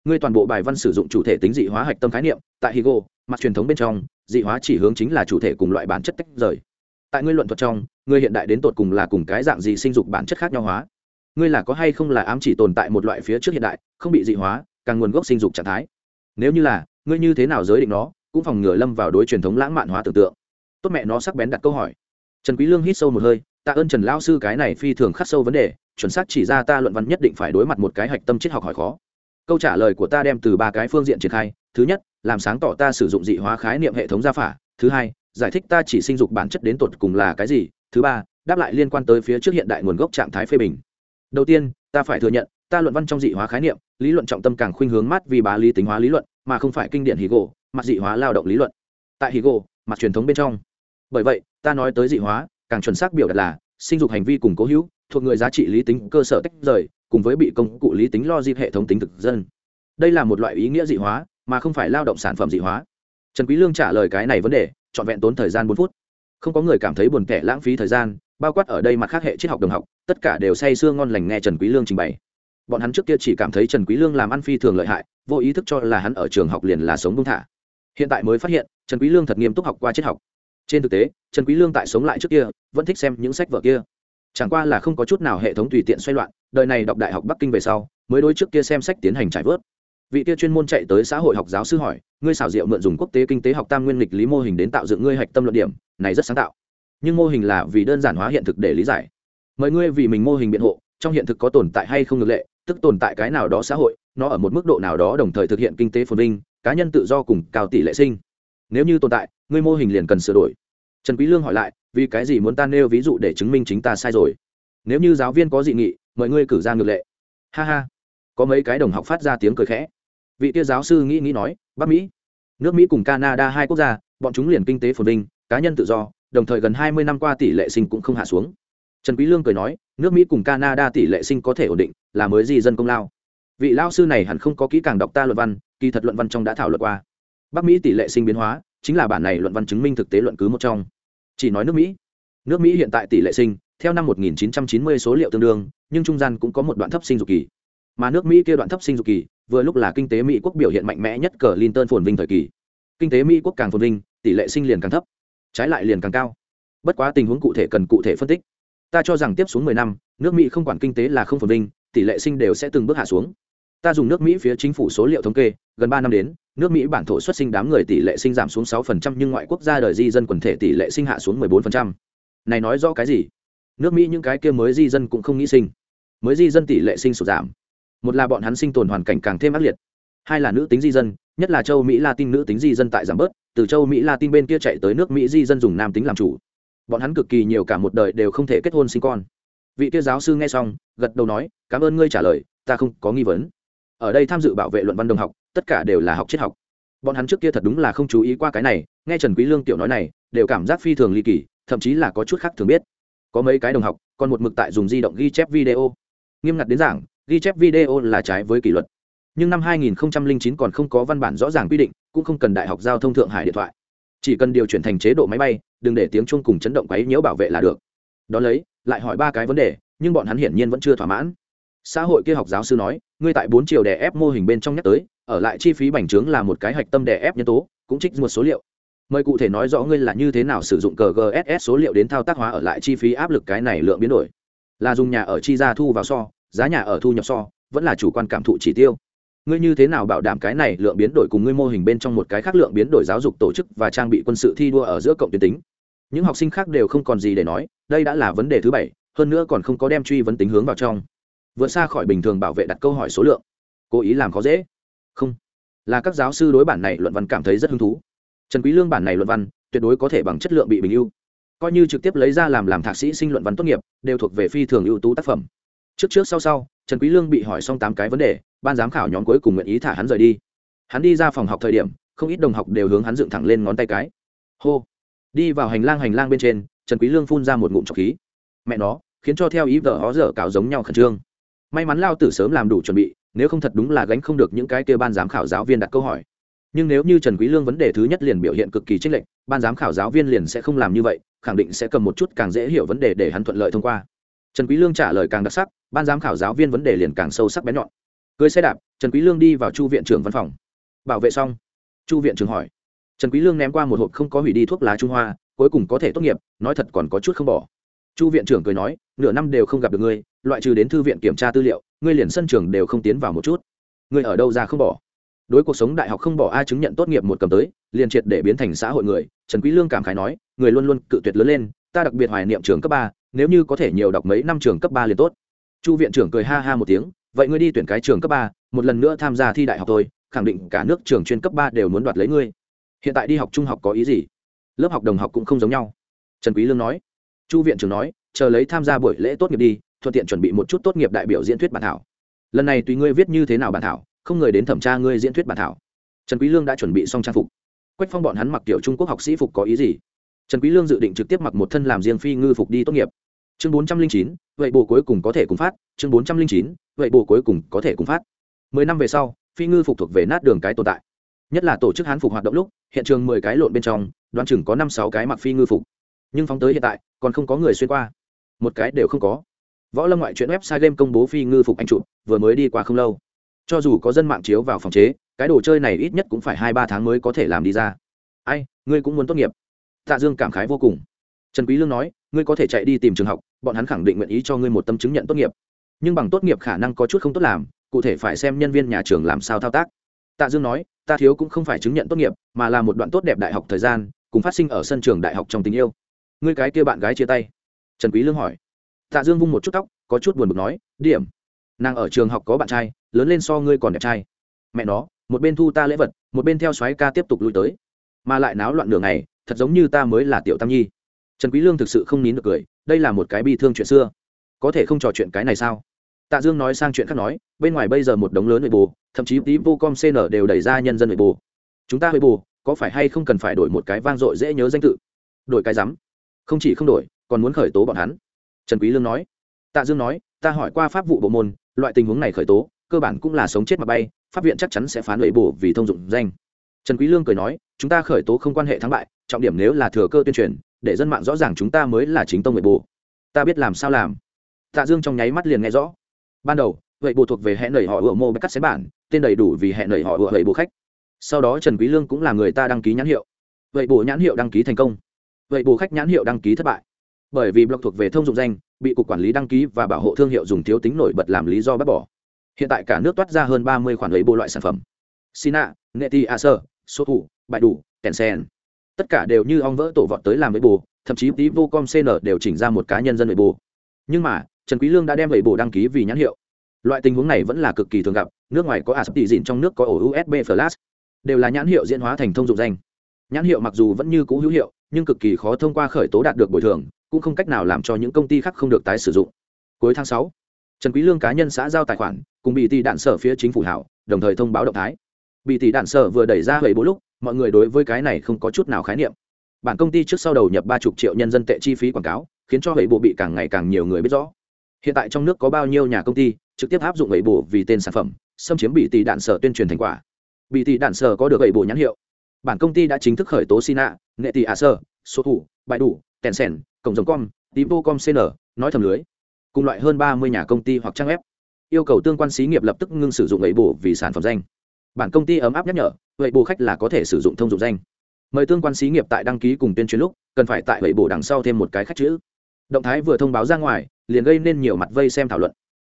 Ngươi toàn bộ bài văn sử dụng chủ thể tính dị hóa hạch tâm khái niệm, tại higo, mặt truyền thống bên trong, dị hóa chỉ hướng chính là chủ thể cùng loại bản chất tách rời. Tại ngươi luận thuật trong, ngươi hiện đại đến tột cùng là cùng cái dạng gì sinh dục bản chất khác nhau hóa? Ngươi là có hay không là ám chỉ tồn tại một loại phía trước hiện đại, không bị dị hóa, càng nguồn gốc sinh dục trạng thái? Nếu như là, ngươi như thế nào giới định nó? Cũng phòng ngừa lâm vào đối truyền thống lãng mạn hóa tưởng tượng. Tốt mẹ nó sắc bén đặt câu hỏi. Trần quý lương hít sâu một hơi, tạ ơn trần lao sư cái này phi thường khắc sâu vấn đề, chuẩn xác chỉ ra ta luận văn nhất định phải đối mặt một cái hạch tâm triết học hỏi khó. Câu trả lời của ta đem từ ba cái phương diện triển khai. Thứ nhất, làm sáng tỏ ta sử dụng dị hóa khái niệm hệ thống gia phả. Thứ hai, giải thích ta chỉ sinh dục bản chất đến tột cùng là cái gì. Thứ ba, đáp lại liên quan tới phía trước hiện đại nguồn gốc trạng thái phê bình. Đầu tiên, ta phải thừa nhận, ta luận văn trong dị hóa khái niệm, lý luận trọng tâm càng khuynh hướng mát vì bá lý tính hóa lý luận mà không phải kinh điển hì gỗ mặt dị hóa lao động lý luận. Tại hì gỗ, mặt truyền thống bên trong. Bởi vậy, ta nói tới dị hóa, càng chuẩn xác biểu đạt là, sinh dục hành vi cùng cố hữu, thuộc người giá trị lý tính cơ sở tách rời, cùng với bị công cụ lý tính lo dịp hệ thống tính thực dân. Đây là một loại ý nghĩa dị hóa, mà không phải lao động sản phẩm dị hóa. Trần quý lương trả lời cái này vấn đề, trọn vẹn tốn thời gian bốn phút. Không có người cảm thấy buồn kẻ lãng phí thời gian, bao quát ở đây mặt khác hệ triết học đồng học, tất cả đều say sưa ngon lành nghe trần quý lương trình bày bọn hắn trước kia chỉ cảm thấy trần quý lương làm ăn phi thường lợi hại, vô ý thức cho là hắn ở trường học liền là sống buông thả. Hiện tại mới phát hiện, trần quý lương thật nghiêm túc học qua triết học. Trên thực tế, trần quý lương tại sống lại trước kia, vẫn thích xem những sách vở kia. Chẳng qua là không có chút nào hệ thống tùy tiện xoay loạn, đời này đọc đại học bắc kinh về sau, mới đối trước kia xem sách tiến hành trải vớt. Vị kia chuyên môn chạy tới xã hội học giáo sư hỏi, ngươi xảo diệu mượn dùng quốc tế kinh tế học tam nguyên lịch lý mô hình đến tạo dựng ngươi hạch tâm luận điểm, này rất sáng tạo. Nhưng mô hình là vì đơn giản hóa hiện thực để lý giải. Mời ngươi vì mình mô hình biện hộ, trong hiện thực có tồn tại hay không ngược lệ tức tồn tại cái nào đó xã hội, nó ở một mức độ nào đó đồng thời thực hiện kinh tế phồn vinh, cá nhân tự do cùng cao tỷ lệ sinh. Nếu như tồn tại người mô hình liền cần sửa đổi. Trần quý lương hỏi lại, vì cái gì muốn ta nêu ví dụ để chứng minh chính ta sai rồi? Nếu như giáo viên có dị nghị, mời ngươi cử ra ngược lệ. Ha ha. Có mấy cái đồng học phát ra tiếng cười khẽ. Vị kia giáo sư nghĩ nghĩ nói, bắc mỹ, nước mỹ cùng canada hai quốc gia, bọn chúng liền kinh tế phồn vinh, cá nhân tự do, đồng thời gần 20 năm qua tỷ lệ sinh cũng không hạ xuống trần quý lương cười nói, nước mỹ cùng canada tỷ lệ sinh có thể ổn định, là mới di dân công lao. Vị lao sư này hẳn không có kỹ càng đọc ta luận văn, kỳ thật luận văn trong đã thảo luận qua. Bắc mỹ tỷ lệ sinh biến hóa, chính là bản này luận văn chứng minh thực tế luận cứ một trong. Chỉ nói nước mỹ. Nước mỹ hiện tại tỷ lệ sinh, theo năm 1990 số liệu tương đương, nhưng trung gian cũng có một đoạn thấp sinh dục kỳ. Mà nước mỹ kia đoạn thấp sinh dục kỳ, vừa lúc là kinh tế mỹ quốc biểu hiện mạnh mẽ nhất cờ linton phồn vinh thời kỳ. Kinh tế mỹ quốc càng phồn vinh, tỷ lệ sinh liền càng thấp, trái lại liền càng cao. Bất quá tình huống cụ thể cần cụ thể phân tích ta cho rằng tiếp xuống 10 năm, nước mỹ không quản kinh tế là không phồn vinh, tỷ lệ sinh đều sẽ từng bước hạ xuống. Ta dùng nước mỹ phía chính phủ số liệu thống kê, gần ba năm đến, nước mỹ bản thổ xuất sinh đám người tỷ lệ sinh giảm xuống 6% nhưng ngoại quốc gia đời di dân quần thể tỷ lệ sinh hạ xuống 14%. này nói rõ cái gì? Nước mỹ những cái kia mới di dân cũng không nghĩ sinh. Mới di dân tỷ lệ sinh sụt giảm. Một là bọn hắn sinh tồn hoàn cảnh càng thêm ác liệt. Hai là nữ tính di dân, nhất là châu mỹ latin nữ tính di dân tại giảm bớt, từ châu mỹ latin bên kia chạy tới nước mỹ di dân dùng nam tính làm chủ bọn hắn cực kỳ nhiều cả một đời đều không thể kết hôn sinh con. Vị kia giáo sư nghe xong, gật đầu nói, cảm ơn ngươi trả lời, ta không có nghi vấn. Ở đây tham dự bảo vệ luận văn đồng học, tất cả đều là học triết học. Bọn hắn trước kia thật đúng là không chú ý qua cái này, nghe trần quý lương tiểu nói này, đều cảm giác phi thường ly kỳ, thậm chí là có chút khác thường biết. Có mấy cái đồng học, còn một mực tại dùng di động ghi chép video. Nghiêm ngặt đến giảng, ghi chép video là trái với kỷ luật. Nhưng năm 2009 còn không có văn bản rõ ràng quy định, cũng không cần đại học giao thông thượng hải điện thoại chỉ cần điều chuyển thành chế độ máy bay, đừng để tiếng chuông cùng chấn động quấy nhiễu bảo vệ là được. Đón lấy, lại hỏi ba cái vấn đề, nhưng bọn hắn hiển nhiên vẫn chưa thỏa mãn. Xã hội kia học giáo sư nói, ngươi tại bốn chiều đè ép mô hình bên trong nhắc tới, ở lại chi phí bành trướng là một cái hạch tâm đè ép nhân tố, cũng trích một số liệu. Mời cụ thể nói rõ ngươi là như thế nào sử dụng cờ gss số liệu đến thao tác hóa ở lại chi phí áp lực cái này lượng biến đổi. Là dùng nhà ở chi ra thu vào so, giá nhà ở thu nhập so, vẫn là chủ quan cảm thụ chỉ tiêu ngươi như thế nào bảo đảm cái này lượng biến đổi cùng ngươi mô hình bên trong một cái khác lượng biến đổi giáo dục tổ chức và trang bị quân sự thi đua ở giữa cộng tuyến tính? Những học sinh khác đều không còn gì để nói, đây đã là vấn đề thứ bảy, hơn nữa còn không có đem truy vấn tính hướng vào trong. Vượt xa khỏi bình thường bảo vệ đặt câu hỏi số lượng. Cố ý làm khó dễ. Không. Là các giáo sư đối bản này luận văn cảm thấy rất hứng thú. Trần quý lương bản này luận văn, tuyệt đối có thể bằng chất lượng bị bình ưu. Coi như trực tiếp lấy ra làm làm thạc sĩ sinh luận văn tốt nghiệp, đều thuộc về phi thường ưu tú tác phẩm. Trước trước sau sau trần quý lương bị hỏi xong tám cái vấn đề, ban giám khảo nhóm cuối cùng nguyện ý thả hắn rời đi. Hắn đi ra phòng học thời điểm, không ít đồng học đều hướng hắn dựng thẳng lên ngón tay cái. Hô! Đi vào hành lang hành lang bên trên, trần quý lương phun ra một ngụm trọc khí. Mẹ nó, khiến cho theo ý vợ ó dở cào giống nhau khẩn trương. May mắn lao tử sớm làm đủ chuẩn bị, nếu không thật đúng là gánh không được những cái kia ban giám khảo giáo viên đặt câu hỏi. Nhưng nếu như trần quý lương vấn đề thứ nhất liền biểu hiện cực kỳ chênh lệch, ban giám khảo giáo viên liền sẽ không làm như vậy, khẳng định sẽ cầm một chút càng dễ hiểu vấn đề để hắn thuận lợi thông qua trần quý lương trả lời càng đặc sắc, ban giám khảo giáo viên vấn đề liền càng sâu sắc bén nhọn. Cưới xe đạp, trần quý lương đi vào chu viện trưởng văn phòng. Bảo vệ xong, chu viện trưởng hỏi. Trần quý lương ném qua một hộp không có hủy đi thuốc lá trung hoa, cuối cùng có thể tốt nghiệp, nói thật còn có chút không bỏ. Chu viện trưởng cười nói, nửa năm đều không gặp được ngươi, loại trừ đến thư viện kiểm tra tư liệu, ngươi liền sân trường đều không tiến vào một chút. Ngươi ở đâu ra không bỏ? Đối cuộc sống đại học không bỏ ai chứng nhận tốt nghiệp một cầm tới, liền triệt để biến thành xã hội người, trần quý lương cảm khái nói, người luôn luôn cự tuyệt lớn lên, ta đặc biệt hoài niệm trường cấp ba nếu như có thể nhiều đọc mấy năm trường cấp ba liền tốt. Chu viện trưởng cười ha ha một tiếng, vậy ngươi đi tuyển cái trường cấp ba, một lần nữa tham gia thi đại học thôi, khẳng định cả nước trường chuyên cấp ba đều muốn đoạt lấy ngươi. Hiện tại đi học trung học có ý gì? Lớp học đồng học cũng không giống nhau. Trần quý lương nói. Chu viện trưởng nói, chờ lấy tham gia buổi lễ tốt nghiệp đi, thuận tiện chuẩn bị một chút tốt nghiệp đại biểu diễn thuyết bản thảo. Lần này tùy ngươi viết như thế nào bản thảo, không người đến thẩm tra ngươi diễn thuyết bản thảo. Trần quý lương đã chuẩn bị xong trang phục. Quách phong bọn hắn mặc tiểu trung quốc học sĩ phục có ý gì? Trần quý lương dự định trực tiếp mặc một thân làm riêng phi ngư phục đi tốt nghiệp. Chương bốn trăm linh chín, vậy bồ cuối cùng có thể cùng phát. Chương bốn trăm linh chín, vậy bồ cuối cùng có thể cùng phát. Mười năm về sau, phi ngư phục thuộc về nát đường cái tồn tại. Nhất là tổ chức hán phục hoạt động lúc, hiện trường mười cái lộn bên trong, đoán chừng có năm sáu cái mặc phi ngư phục. Nhưng phóng tới hiện tại, còn không có người xuyên qua. Một cái đều không có. Võ lâm ngoại chuyện website game công bố phi ngư phục anh chụp, vừa mới đi qua không lâu. Cho dù có dân mạng chiếu vào phòng chế, cái đồ chơi này ít nhất cũng phải hai ba tháng mới có thể làm đi ra. Ai, ngươi cũng muốn tốt nghiệp tạ dương cảm khái vô cùng. Trần quý lương nói, ngươi có thể chạy đi tìm trường học, bọn hắn khẳng định nguyện ý cho ngươi một tấm chứng nhận tốt nghiệp. Nhưng bằng tốt nghiệp khả năng có chút không tốt làm, cụ thể phải xem nhân viên nhà trường làm sao thao tác. Tạ dương nói, ta thiếu cũng không phải chứng nhận tốt nghiệp, mà là một đoạn tốt đẹp đại học thời gian, cùng phát sinh ở sân trường đại học trong tình yêu. Ngươi cái kia bạn gái chia tay. Trần quý lương hỏi. Tạ dương vung một chút tóc, có chút buồn bực nói, điểm, nàng ở trường học có bạn trai, lớn lên so ngươi còn đẹp trai. Mẹ nó, một bên thu ta lễ vật, một bên theo soái ca tiếp tục lui tới. Mà lại náo loạn đường này thật giống như ta mới là tiểu tam nhi. Trần quý lương thực sự không nín được cười, đây là một cái bi thương chuyện xưa. Có thể không trò chuyện cái này sao? Tạ dương nói sang chuyện khác nói, bên ngoài bây giờ một đống lớn nội bù thậm chí tí vô com cn đều đẩy ra nhân dân nội bù chúng ta nội bù có phải hay không cần phải đổi một cái vang dội dễ nhớ danh tự? Đổi cái rắm. Không chỉ không đổi, còn muốn khởi tố bọn hắn. Trần quý lương nói. Tạ dương nói, ta hỏi qua pháp vụ bộ môn, loại tình huống này khởi tố, cơ bản cũng là sống chết mà bay, pháp viện chắc chắn sẽ phán nội bù vì thông dụng danh. Trần quý lương cười nói, chúng ta khởi tố không quan hệ thắng bại trọng điểm nếu là thừa cơ tuyên truyền, để dân mạng rõ ràng chúng ta mới là chính tông nội bù ta biết làm sao làm. Tạ dương trong nháy mắt liền nghe rõ. Ban đầu vậy bộ thuộc về hẹn nảy họ ủa mô cắt xé bản, tên đầy đủ vì hẹn nảy họ ủa vậy bộ khách. Sau đó trần quý lương cũng là người ta đăng ký nhãn hiệu. Vậy bộ nhãn hiệu đăng ký thành công. Vậy bộ khách nhãn hiệu đăng ký thất bại. Bởi vì blog thuộc về thông dụng danh, bị cục quản lý đăng ký và bảo hộ thương hiệu dùng thiếu tính nổi bật làm lý do bắt bỏ. Hiện tại cả nước toát ra hơn 30 khoản lấy bộ loại sản phẩm. Sina, neti, acer số thủ bại đủ tencent tất cả đều như ong vỡ tổ vọt tới làm với bù, thậm chí tí vô com cn đều chỉnh ra một cá nhân dân với bù. Nhưng mà, trần quý lương đã đem vậy bù đăng ký vì nhãn hiệu. Loại tình huống này vẫn là cực kỳ thường gặp, nước ngoài có asp tỷ dịn, trong nước có ổ usb flash. Đều là nhãn hiệu diễn hóa thành thông dụng danh. Nhãn hiệu mặc dù vẫn như cũ hữu hiệu, nhưng cực kỳ khó thông qua khởi tố đạt được bồi thường, cũng không cách nào làm cho những công ty khác không được tái sử dụng. Cuối tháng sáu, trần quý lương cá nhân xã giao tài khoản, cùng bị tỷ đạn sở phía chính phủ hảo, đồng thời thông báo động thái. Bị tỷ đạn sở vừa đẩy ra hầy bố lúc mọi người đối với cái này không có chút nào khái niệm. Bản công ty trước sau đầu nhập ba chục triệu nhân dân tệ chi phí quảng cáo, khiến cho hệ bộ bị càng ngày càng nhiều người biết rõ. Hiện tại trong nước có bao nhiêu nhà công ty trực tiếp áp dụng hệ bộ vì tên sản phẩm, xâm chiếm bị tỷ đạn sở tuyên truyền thành quả. Bị tỷ đạn sở có được hệ bộ nhãn hiệu. Bản công ty đã chính thức khởi tố sina, nghệ tỷ a sơ số thủ bại đủ, tèn sèn cộng giống com com cn nói thầm lưới. Cùng loại hơn ba mươi nhà công ty hoặc trang web. Yêu cầu tương quan xí nghiệp lập tức ngưng sử dụng ấy bổ vì sản phẩm danh bản công ty ấm áp nhắc nhở vậy bù khách là có thể sử dụng thông dụng danh. Mời tương quan xí nghiệp tại đăng ký cùng tuyên truyền lúc cần phải tại vậy bù đằng sau thêm một cái khách chữ. Động thái vừa thông báo ra ngoài liền gây nên nhiều mặt vây xem thảo luận.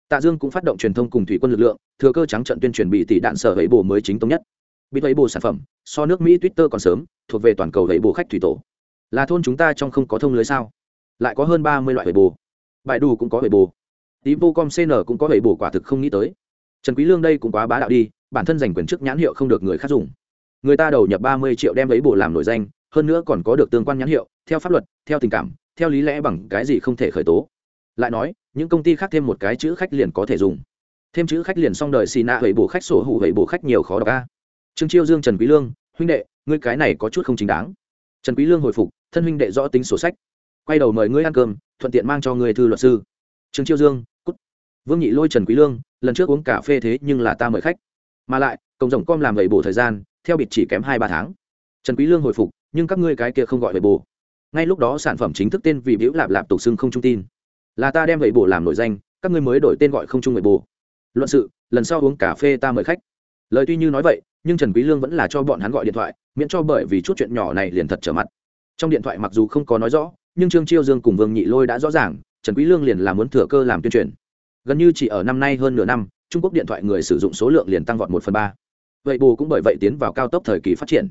Tạ dương cũng phát động truyền thông cùng thủy quân lực lượng thừa cơ trắng trận tuyên truyền bị tỷ đạn sở vậy bù mới chính thống nhất. Bị vậy bù sản phẩm so nước mỹ twitter còn sớm thuộc về toàn cầu vậy bù khách thủy tổ. Là thôn chúng ta trong không có thông lưới sao? Lại có hơn ba mươi loại vậy bù, bài đủ cũng có vậy bù, tí vô com cn cũng có vậy bù quả thực không nghĩ tới. Trần quý lương đây cũng quá bá đạo đi bản thân giành quyền chức nhãn hiệu không được người khác dùng. Người ta đầu nhập ba mươi triệu đem lấy bộ làm nổi danh, hơn nữa còn có được tương quan nhãn hiệu, theo pháp luật, theo tình cảm, theo lý lẽ bằng cái gì không thể khởi tố. Lại nói, những công ty khác thêm một cái chữ khách liền có thể dùng. Thêm chữ khách liền xong đời xì nạ hủy bổ khách sổ hủ hủy bổ khách nhiều khó đọc a. Trương chiêu dương, trần quý lương, huynh đệ, ngươi cái này có chút không chính đáng. Trần quý lương hồi phục, thân huynh đệ rõ tính sổ sách. Quay đầu mời ngươi ăn cơm, thuận tiện mang cho ngươi thư luật sư. Trương chiêu dương, cút. Vương nhị lôi trần quý lương, lần trước uống cà phê thế nhưng là ta mời khách mà lại cộng rộng com làm vậy bổ thời gian, theo bịt chỉ kém hai ba tháng. Trần quý lương hồi phục, nhưng các ngươi cái kia không gọi vậy bổ. Ngay lúc đó sản phẩm chính thức tên vì biểu lạp lạp tục xưng không trung tin. Là ta đem vậy bổ làm nổi danh, các ngươi mới đổi tên gọi không trung vậy bổ. Luận sự, lần sau uống cà phê ta mời khách. Lời tuy như nói vậy, nhưng trần quý lương vẫn là cho bọn hắn gọi điện thoại, miễn cho bởi vì chút chuyện nhỏ này liền thật trở mặt. Trong điện thoại mặc dù không có nói rõ, nhưng trương chiêu dương cùng vương nhị lôi đã rõ ràng, trần quý lương liền là muốn thừa cơ làm tuyên truyền. Gần như chỉ ở năm nay hơn nửa năm trung quốc điện thoại người sử dụng số lượng liền tăng vọt một phần ba. Vậy bù cũng bởi vậy tiến vào cao tốc thời kỳ phát triển.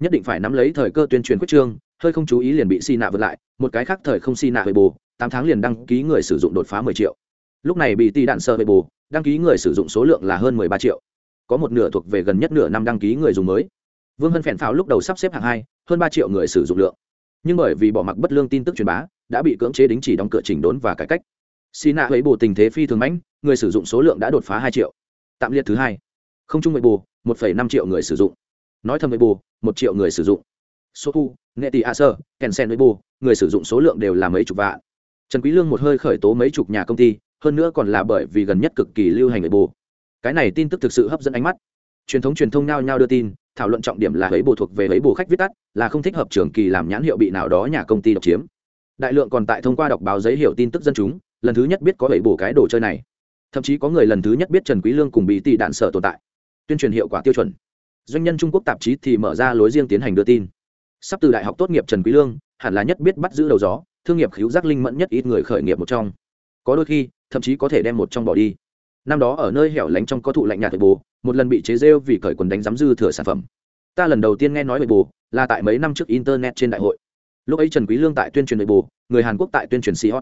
Nhất định phải nắm lấy thời cơ tuyên truyền quyết trương, hơi không chú ý liền bị xi nạ vượt lại, một cái khác thời không xi nạ về bù tám tháng liền đăng ký người sử dụng đột phá mười triệu. Lúc này bị tỷ đạn sơ về bù đăng ký người sử dụng số lượng là hơn mười ba triệu. Có một nửa thuộc về gần nhất nửa năm đăng ký người dùng mới. Vương hân phèn pháo lúc đầu sắp xếp hạng hai, hơn ba triệu người sử dụng lượng. Nhưng bởi vì bỏ mặc bất lương tin tức truyền bá, đã bị cưỡng chế đính chỉ đóng cửa chỉnh đốn và cải cách xi nạ ấy bù tình thế phi thường mãnh, người sử dụng số lượng đã đột phá hai triệu. Tạm liệt thứ hai. Không chung với bù một năm triệu người sử dụng. Nói thầm với bù một triệu người sử dụng. Số thu nghệ tỷ a sơ, kèn sen với bù người sử dụng số lượng đều là mấy chục vạn. Trần quý lương một hơi khởi tố mấy chục nhà công ty, hơn nữa còn là bởi vì gần nhất cực kỳ lưu hành với bù cái này tin tức thực sự hấp dẫn ánh mắt. Truyền thống truyền thông nhao nhao đưa tin, thảo luận trọng điểm là ấy bù thuộc về ấy bù khách viết tắt, là không thích hợp trường kỳ làm nhãn hiệu bị nào đó nhà công ty độc chiếm. Đại lượng còn tại thông qua đọc báo giấy hiểu tin tức dân chúng lần thứ nhất biết có ấy bổ cái đồ chơi này. Thậm chí có người lần thứ nhất biết trần quý lương cùng bị tỷ đạn sở tồn tại. Tuyên truyền hiệu quả tiêu chuẩn. Doanh nhân trung quốc tạp chí thì mở ra lối riêng tiến hành đưa tin. Sắp từ đại học tốt nghiệp trần quý lương, hẳn là nhất biết bắt giữ đầu gió, thương nghiệp khiếu giác linh mẫn nhất ít người khởi nghiệp một trong. Có đôi khi, thậm chí có thể đem một trong bỏ đi. Năm đó ở nơi hẻo lánh trong có thụ lạnh nhạt bồ một lần bị chế rêu vì cởi quần đánh giám dư thừa sản phẩm. Ta lần đầu tiên nghe nói về bồ là tại mấy năm trước internet trên đại hội. Lúc ấy trần quý lương tại tuyên truyền về bồ người hàn quốc tại tuyên truyền c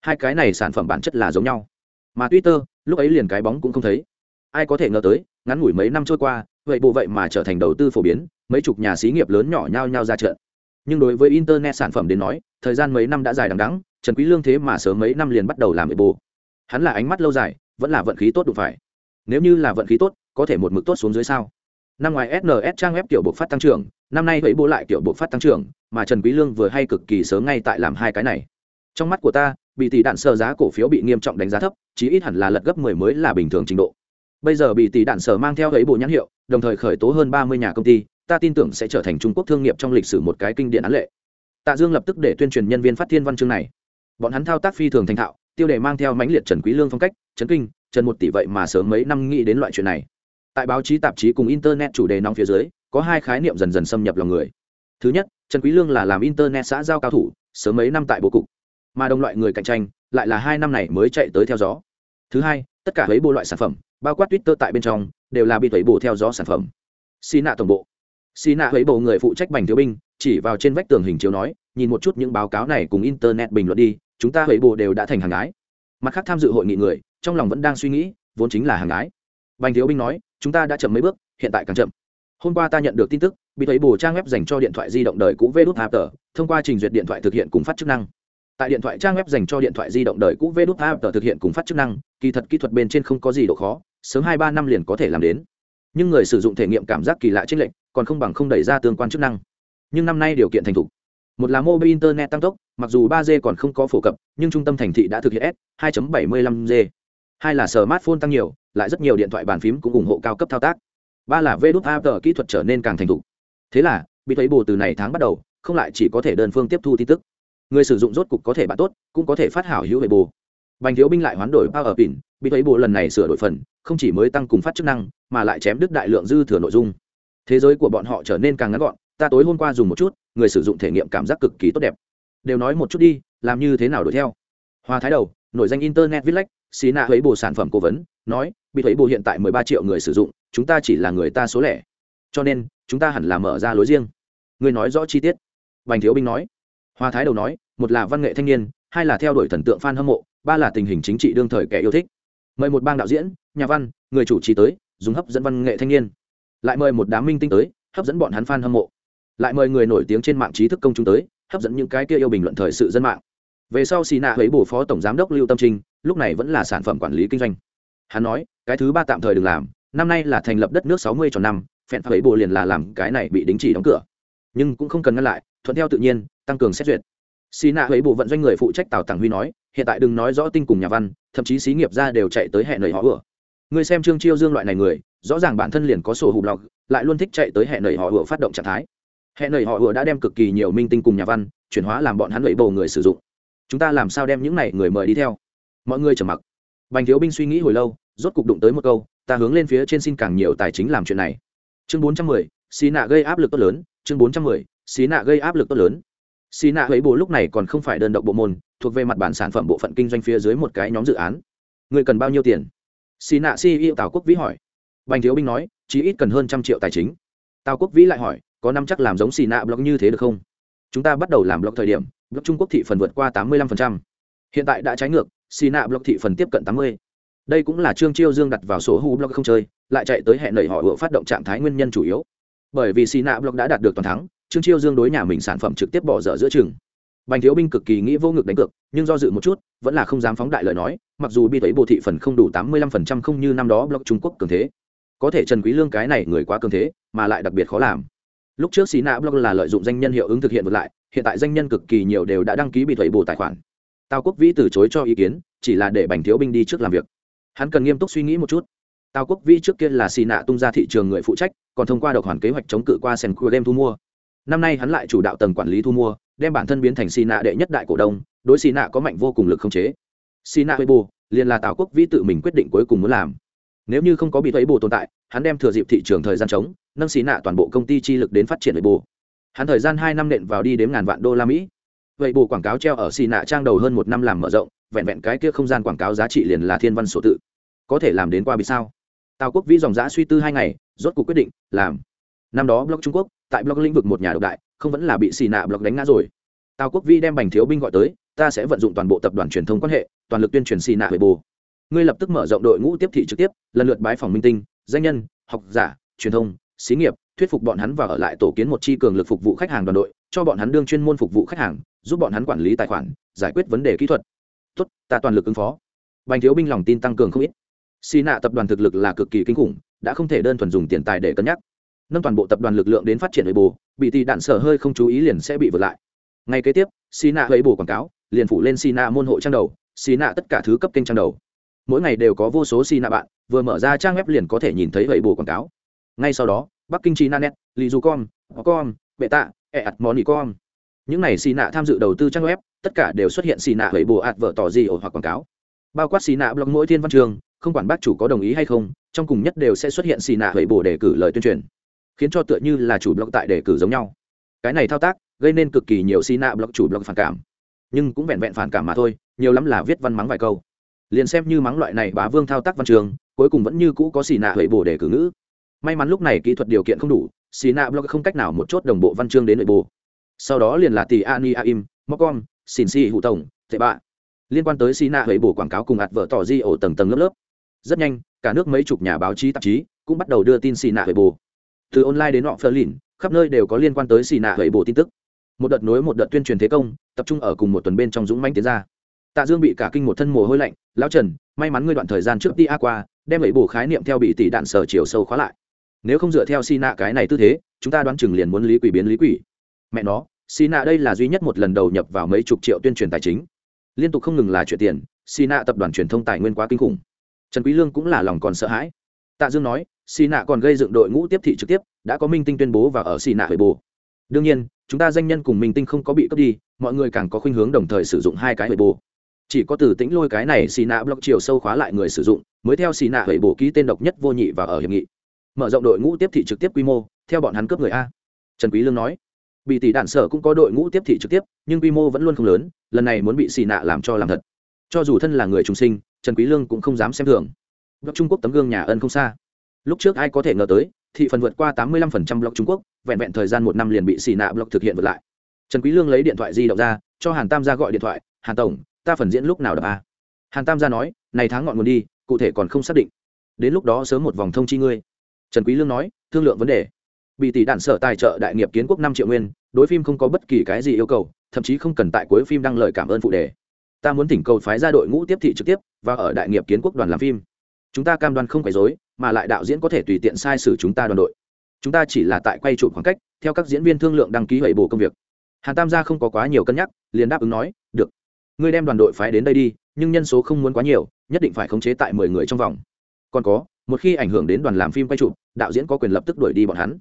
hai cái này sản phẩm bản chất là giống nhau. Mà twitter, lúc ấy liền cái bóng cũng không thấy. Ai có thể ngờ tới, ngắn ngủi mấy năm trôi qua, vậy bộ vậy mà trở thành đầu tư phổ biến, mấy chục nhà xí nghiệp lớn nhỏ nhao nhao ra trận. Nhưng đối với internet sản phẩm đến nói, thời gian mấy năm đã dài đằng đắng trần quý lương thế mà sớm mấy năm liền bắt đầu làm vậy bộ hắn là ánh mắt lâu dài, vẫn là vận khí tốt đủ phải. Nếu như là vận khí tốt, có thể một mực tốt xuống dưới sao? Năm ngoài sns trang web kiểu bộ phát tăng trưởng, năm nay vậy bộ lại kiểu bộ phát tăng trưởng, mà trần quý lương vừa hay cực kỳ sớm ngay tại làm hai cái này. Trong mắt của ta bị tỷ đạn sở giá cổ phiếu bị nghiêm trọng đánh giá thấp, chí ít hẳn là lật gấp 10 mới là bình thường trình độ. Bây giờ bị tỷ đạn sở mang theo ấy bộ nhãn hiệu, đồng thời khởi tố hơn 30 nhà công ty, ta tin tưởng sẽ trở thành trung quốc thương nghiệp trong lịch sử một cái kinh điển án lệ. Tạ dương lập tức để tuyên truyền nhân viên phát thiên văn chương này. Bọn hắn thao tác phi thường thành thạo, tiêu đề mang theo mãnh liệt trần quý lương phong cách trấn kinh, trần một tỷ vậy mà sớm mấy năm nghĩ đến loại chuyện này. Tại báo chí, tạp chí cùng internet chủ đề nóng phía dưới, có hai khái niệm dần dần xâm nhập lòng người. Thứ nhất, trần quý lương là làm internet xã giao cao thủ, sớm mấy năm tại bộ cục mà đồng loại người cạnh tranh lại là hai năm này mới chạy tới theo gió. Thứ hai, tất cả lấy bộ loại sản phẩm, bao quát twitter tại bên trong, đều là bị thuế bổ theo gió sản phẩm. Xì nạ tổng bộ. Xì nạ thuế bộ người phụ trách bành thiếu binh, chỉ vào trên vách tường hình chiếu nói, nhìn một chút những báo cáo này cùng internet bình luận đi, chúng ta thuế bộ đều đã thành hàng gái. Mặt khác tham dự hội nghị người, trong lòng vẫn đang suy nghĩ, vốn chính là hàng gái. Bành thiếu binh nói, chúng ta đã chậm mấy bước, hiện tại càng chậm. Hôm qua ta nhận được tin tức, bị thuế bổ trang web dành cho điện thoại di động đời cũ virus hạp tờ thông qua trình duyệt điện thoại thực hiện cùng phát chức năng tại điện thoại trang web dành cho điện thoại di động đời cũ vđút app thực hiện cùng phát chức năng, kỳ thật kỹ thuật bên trên không có gì độ khó, sớm hai ba năm liền có thể làm đến. Nhưng người sử dụng thể nghiệm cảm giác kỳ lạ trên lệnh còn không bằng không đẩy ra tương quan chức năng. Nhưng năm nay điều kiện thành thục. Một là mobile internet tăng tốc, mặc dù ba g còn không có phổ cập, nhưng trung tâm thành thị đã thực hiện s 2.75 g. Hai là smartphone tăng nhiều, lại rất nhiều điện thoại bàn phím cũng ủng hộ cao cấp thao tác. Ba là vê đút ap kỹ thuật trở nên càng thành thục. Thế là, bị thấy bồ từ này tháng bắt đầu, không lại chỉ có thể đơn phương tiếp thu tin tức người sử dụng rốt cục có thể bạn tốt, cũng có thể phát hảo hữu hệ bù. bành thiếu binh lại hoán đổi power pin, bị thấy bộ lần này sửa đổi phần, không chỉ mới tăng cùng phát chức năng, mà lại chém đứt đại lượng dư thừa nội dung. Thế giới của bọn họ trở nên càng ngắn gọn, ta tối hôm qua dùng một chút, người sử dụng thể nghiệm cảm giác cực kỳ tốt đẹp. Đều nói một chút đi, làm như thế nào đuổi theo? Hoa thái đầu, nổi danh internet viết lách xí nạ thấy bộ sản phẩm cố vấn, nói, bị thấy bộ hiện tại mười ba triệu người sử dụng, chúng ta chỉ là người ta số lẻ. Cho nên, chúng ta hẳn là mở ra lối riêng. Người nói rõ chi tiết. Bành thiếu binh nói hoa thái đầu nói, một là văn nghệ thanh niên, hai là theo đuổi thần tượng f a n hâm mộ, ba là tình hình chính trị đương thời kẻ yêu thích. Mời một bang đạo diễn, nhà văn, người chủ trì tới, dùng hấp dẫn văn nghệ thanh niên. Lại mời một đám minh tinh tới, hấp dẫn bọn hắn f a n hâm mộ. Lại mời người nổi tiếng trên mạng trí thức công chúng tới, hấp dẫn những cái kia yêu bình luận thời sự dân mạng. Về sau xì nạ lấy bổ phó tổng giám đốc lưu tâm trinh lúc này vẫn là sản phẩm quản lý kinh doanh. Hắn nói, cái thứ ba tạm thời đừng làm, năm nay là thành lập đất nước sáu mươi tròn năm phẹn phải bổ liền là làm cái này bị đính chỉ đóng cửa. Nhưng cũng không cần ngăn lại, thuận theo tự nhiên tăng cường xét duyệt. Xì nạ huế bộ vận doanh người phụ trách tào tàng huy nói, hiện tại đừng nói rõ tinh cùng nhà văn, thậm chí xí nghiệp ra đều chạy tới hẹn lời họ vừa người xem trương chiêu dương loại này người, rõ ràng bản thân liền có sổ hụ blog lại luôn thích chạy tới hẹn lời họ vừa phát động trạng thái. Hẹn lời họ vừa đã đem cực kỳ nhiều minh tinh cùng nhà văn, chuyển hóa làm bọn hắn lợi bầu người sử dụng. Chúng ta làm sao đem những này người mời đi theo? Mọi người trầm mặc. Bành thiếu binh suy nghĩ hồi lâu, rốt cục đụng tới một câu, ta hướng lên phía trên xin càng nhiều tài chính làm chuyện này. Chương bốn trăm mười xí nạ gây áp lực tốt lớn, chương bốn trăm mười xí nạ gây áp lực tốt lớn xí nạ ấy bộ lúc này còn không phải đơn độc bộ môn, thuộc về mặt bản sản phẩm bộ phận kinh doanh phía dưới một cái nhóm dự án. Người cần bao nhiêu tiền? Xí nạ ceo tào quốc vĩ hỏi. Bành thiếu binh nói, chỉ ít cần hơn trăm triệu tài chính. Tào quốc vĩ lại hỏi, có năm chắc làm giống xì nạ blog như thế được không? Chúng ta bắt đầu làm blog thời điểm blog trung quốc thị phần vượt qua tám mươi 85%. hiện tại đã trái ngược, xì nạ blog thị phần tiếp cận tám mươi. Đây cũng là trương chiêu dương đặt vào số hú blog không chơi, lại chạy tới hẹn nảy họ ựa phát động trạng thái nguyên nhân chủ yếu. Bởi vì xì nạ blog đã đạt được toàn thắng trương chiêu dương đối nhà mình sản phẩm trực tiếp bỏ dở giữa chừng. Bành thiếu binh cực kỳ nghĩ vô ngực đánh cược, nhưng do dự một chút, vẫn là không dám phóng đại lời nói, mặc dù bi thấy bộ thị phần không đủ tám mươi lăm phần trăm không như năm đó blog trung quốc cường thế. Có thể trần quý lương cái này người quá cường thế, mà lại đặc biệt khó làm. Lúc trước xí nạ blog là lợi dụng danh nhân hiệu ứng thực hiện vượt lại, hiện tại danh nhân cực kỳ nhiều đều đã đăng ký bị thầy bù tài khoản. Tào quốc vĩ từ chối cho ý kiến, chỉ là để bành thiếu binh đi trước làm việc. Hắn cần nghiêm túc suy nghĩ một chút. Tào quốc vĩ trước kia là xì nạ tung ra thị trường người phụ trách, còn thông qua độc hoàn kế hoạch chống cự qua sen cua đem thu mua năm nay hắn lại chủ đạo tầng quản lý thu mua đem bản thân biến thành xì nạ đệ nhất đại cổ đông đối xì nạ có mạnh vô cùng lực không chế. Xì nạ bù, liền là tào quốc vĩ tự mình quyết định cuối cùng muốn làm. Nếu như không có bị thuế bù tồn tại hắn đem thừa dịp thị trường thời gian trống, nâng xì nạ toàn bộ công ty chi lực đến phát triển weibo. Hắn thời gian hai năm nện vào đi đếm ngàn vạn đô la mỹ. Vậy bù quảng cáo treo ở xì nạ trang đầu hơn một năm làm mở rộng vẹn vẹn cái kia không gian quảng cáo giá trị liền là thiên văn sổ tự. Có thể làm đến qua bị sao? Tào quốc vĩ dòng giã suy tư hai ngày rốt cuộc quyết định làm. Năm đó blog trung quốc tại blog lĩnh vực một nhà độc đại, không vẫn là bị xì nạ blog đánh ngã rồi. Tào quốc Vi đem bành thiếu binh gọi tới, ta sẽ vận dụng toàn bộ tập đoàn truyền thông quan hệ, toàn lực tuyên truyền xì nạ về bù ngươi lập tức mở rộng đội ngũ tiếp thị trực tiếp, lần lượt bái phòng minh tinh, danh nhân, học giả, truyền thông, xí nghiệp, thuyết phục bọn hắn vào ở lại tổ kiến một chi cường lực phục vụ khách hàng đoàn đội, cho bọn hắn đương chuyên môn phục vụ khách hàng, giúp bọn hắn quản lý tài khoản, giải quyết vấn đề kỹ thuật. Tốt, ta toàn lực ứng phó. Bành thiếu binh lòng tin tăng cường không ít. Xì nạ tập đoàn thực lực là cực kỳ kinh khủng, đã không thể đơn thuần dùng tiền tài để cân nhắc nâng toàn bộ tập đoàn lực lượng đến phát triển nội bù bị tì đạn sở hơi không chú ý liền sẽ bị vượt lại. Ngay kế tiếp xì nạ ấy bù quảng cáo, liền phủ lên xì nạ môn hộ trang đầu xì nạ tất cả thứ cấp kênh trang đầu. Mỗi ngày đều có vô số xì nạ bạn, vừa mở ra trang web liền có thể nhìn thấy vậy bù quảng cáo. Ngay sau đó, bắc kinh chi net li du com com bệ tạ e at món com những này xì nạ tham dự đầu tư trang web, tất cả đều xuất hiện xì nạ vậy bù ạt vợ tỏ gì ổ hoặc quảng cáo. Bao quát xì nạ blog mỗi thiên văn trường, không quản bác chủ có đồng ý hay không, trong cùng nhất đều sẽ xuất hiện xì nạ vậy bù để cử lời tuyên truyền khiến cho tựa như là chủ blog tại đề cử giống nhau. Cái này thao tác gây nên cực kỳ nhiều xì nạ blog chủ blog phản cảm. Nhưng cũng vẹn vẹn phản cảm mà thôi nhiều lắm là viết văn mắng vài câu. Liền xem như mắng loại này bá vương thao tác văn trường cuối cùng vẫn như cũ có xì nạ hủy bổ để cử ngữ. May mắn lúc này kỹ thuật điều kiện không đủ xì nạ blog không cách nào một chốt đồng bộ văn chương đến nội bộ, sau đó liền là tỷ ani aim mocom xin si hụ tổng tệ bạ. Liên quan tới xì nạ hủy bổ quảng cáo cùng ạt vợ tỏ di ổ tầng tầng lớp lớp. Rất nhanh cả nước mấy chục nhà báo chí tạp chí cũng bắt đầu đưa tin xì nạ hủy bổ từ online đến họ phơ lìn khắp nơi đều có liên quan tới xì nạ hầy bộ tin tức. Một đợt nối một đợt tuyên truyền thế công, tập trung ở cùng một tuần bên trong dũng manh tiến ra. Tạ dương bị cả kinh một thân mồ hôi lạnh, lão trần, may mắn ngươi đoạn thời gian trước đi a qua, đem lấy bổ khái niệm theo bị tỷ đạn sở chiều sâu khóa lại. Nếu không dựa theo xì nạ cái này tư thế, chúng ta đoán chừng liền muốn lý quỷ biến lý quỷ. Mẹ nó, xì nạ đây là duy nhất một lần đầu nhập vào mấy chục triệu tuyên truyền tài chính. Liên tục không ngừng là chuyện tiền, xì nạ tập đoàn truyền thông tài nguyên quá kinh khủng. Trần quý lương cũng là lòng còn sợ hãi. Tạ dương nói xi nạ còn gây dựng đội ngũ tiếp thị trực tiếp, đã có minh tinh tuyên bố và ở xi nạ huệ bồ đương nhiên, chúng ta danh nhân cùng minh tinh không có bị cướp đi, mọi người càng có khuynh hướng đồng thời sử dụng hai cái huệ bồ chỉ có từ tĩnh lôi cái này xì nạ block chiều sâu khóa lại người sử dụng, mới theo xì nạ huệ bổ ký tên độc nhất vô nhị và ở hiệp nghị. Mở rộng đội ngũ tiếp thị trực tiếp quy mô, theo bọn hắn cướp người a. Trần quý lương nói, bị tỷ đạn sở cũng có đội ngũ tiếp thị trực tiếp, nhưng quy mô vẫn luôn không lớn, lần này muốn bị xì nạ làm cho làm thật. Cho dù thân là người trung sinh, trần quý lương cũng không dám xem thường. Block trung quốc tấm gương nhà ân không xa lúc trước ai có thể ngờ tới, thị phần vượt qua 85% block trung quốc, vẹn vẹn thời gian một năm liền bị xì nạ block thực hiện vượt lại. Trần quý lương lấy điện thoại di động ra, cho hàn tam gia gọi điện thoại, hàn tổng, ta phần diễn lúc nào đập a? Hàn tam gia nói, này tháng ngọn nguồn đi, cụ thể còn không xác định. Đến lúc đó sớm một vòng thông chi ngươi. Trần quý lương nói, thương lượng vấn đề. Bị tỷ đạn sở tài trợ đại nghiệp kiến quốc năm triệu nguyên, đối phim không có bất kỳ cái gì yêu cầu, thậm chí không cần tại cuối phim đăng lời cảm ơn phụ đề. Ta muốn thỉnh cầu phái ra đội ngũ tiếp thị trực tiếp và ở đại nghiệp kiến quốc đoàn làm phim. Chúng ta cam đoan không quấy rối mà lại đạo diễn có thể tùy tiện sai sử chúng ta đoàn đội. Chúng ta chỉ là tại quay trụ khoảng cách, theo các diễn viên thương lượng đăng ký hủy bổ công việc. Hàn tam gia không có quá nhiều cân nhắc, liền đáp ứng nói, được. Ngươi đem đoàn đội phái đến đây đi, nhưng nhân số không muốn quá nhiều, nhất định phải khống chế tại mười người trong vòng. Còn có, một khi ảnh hưởng đến đoàn làm phim quay trụ đạo diễn có quyền lập tức đuổi đi bọn hắn.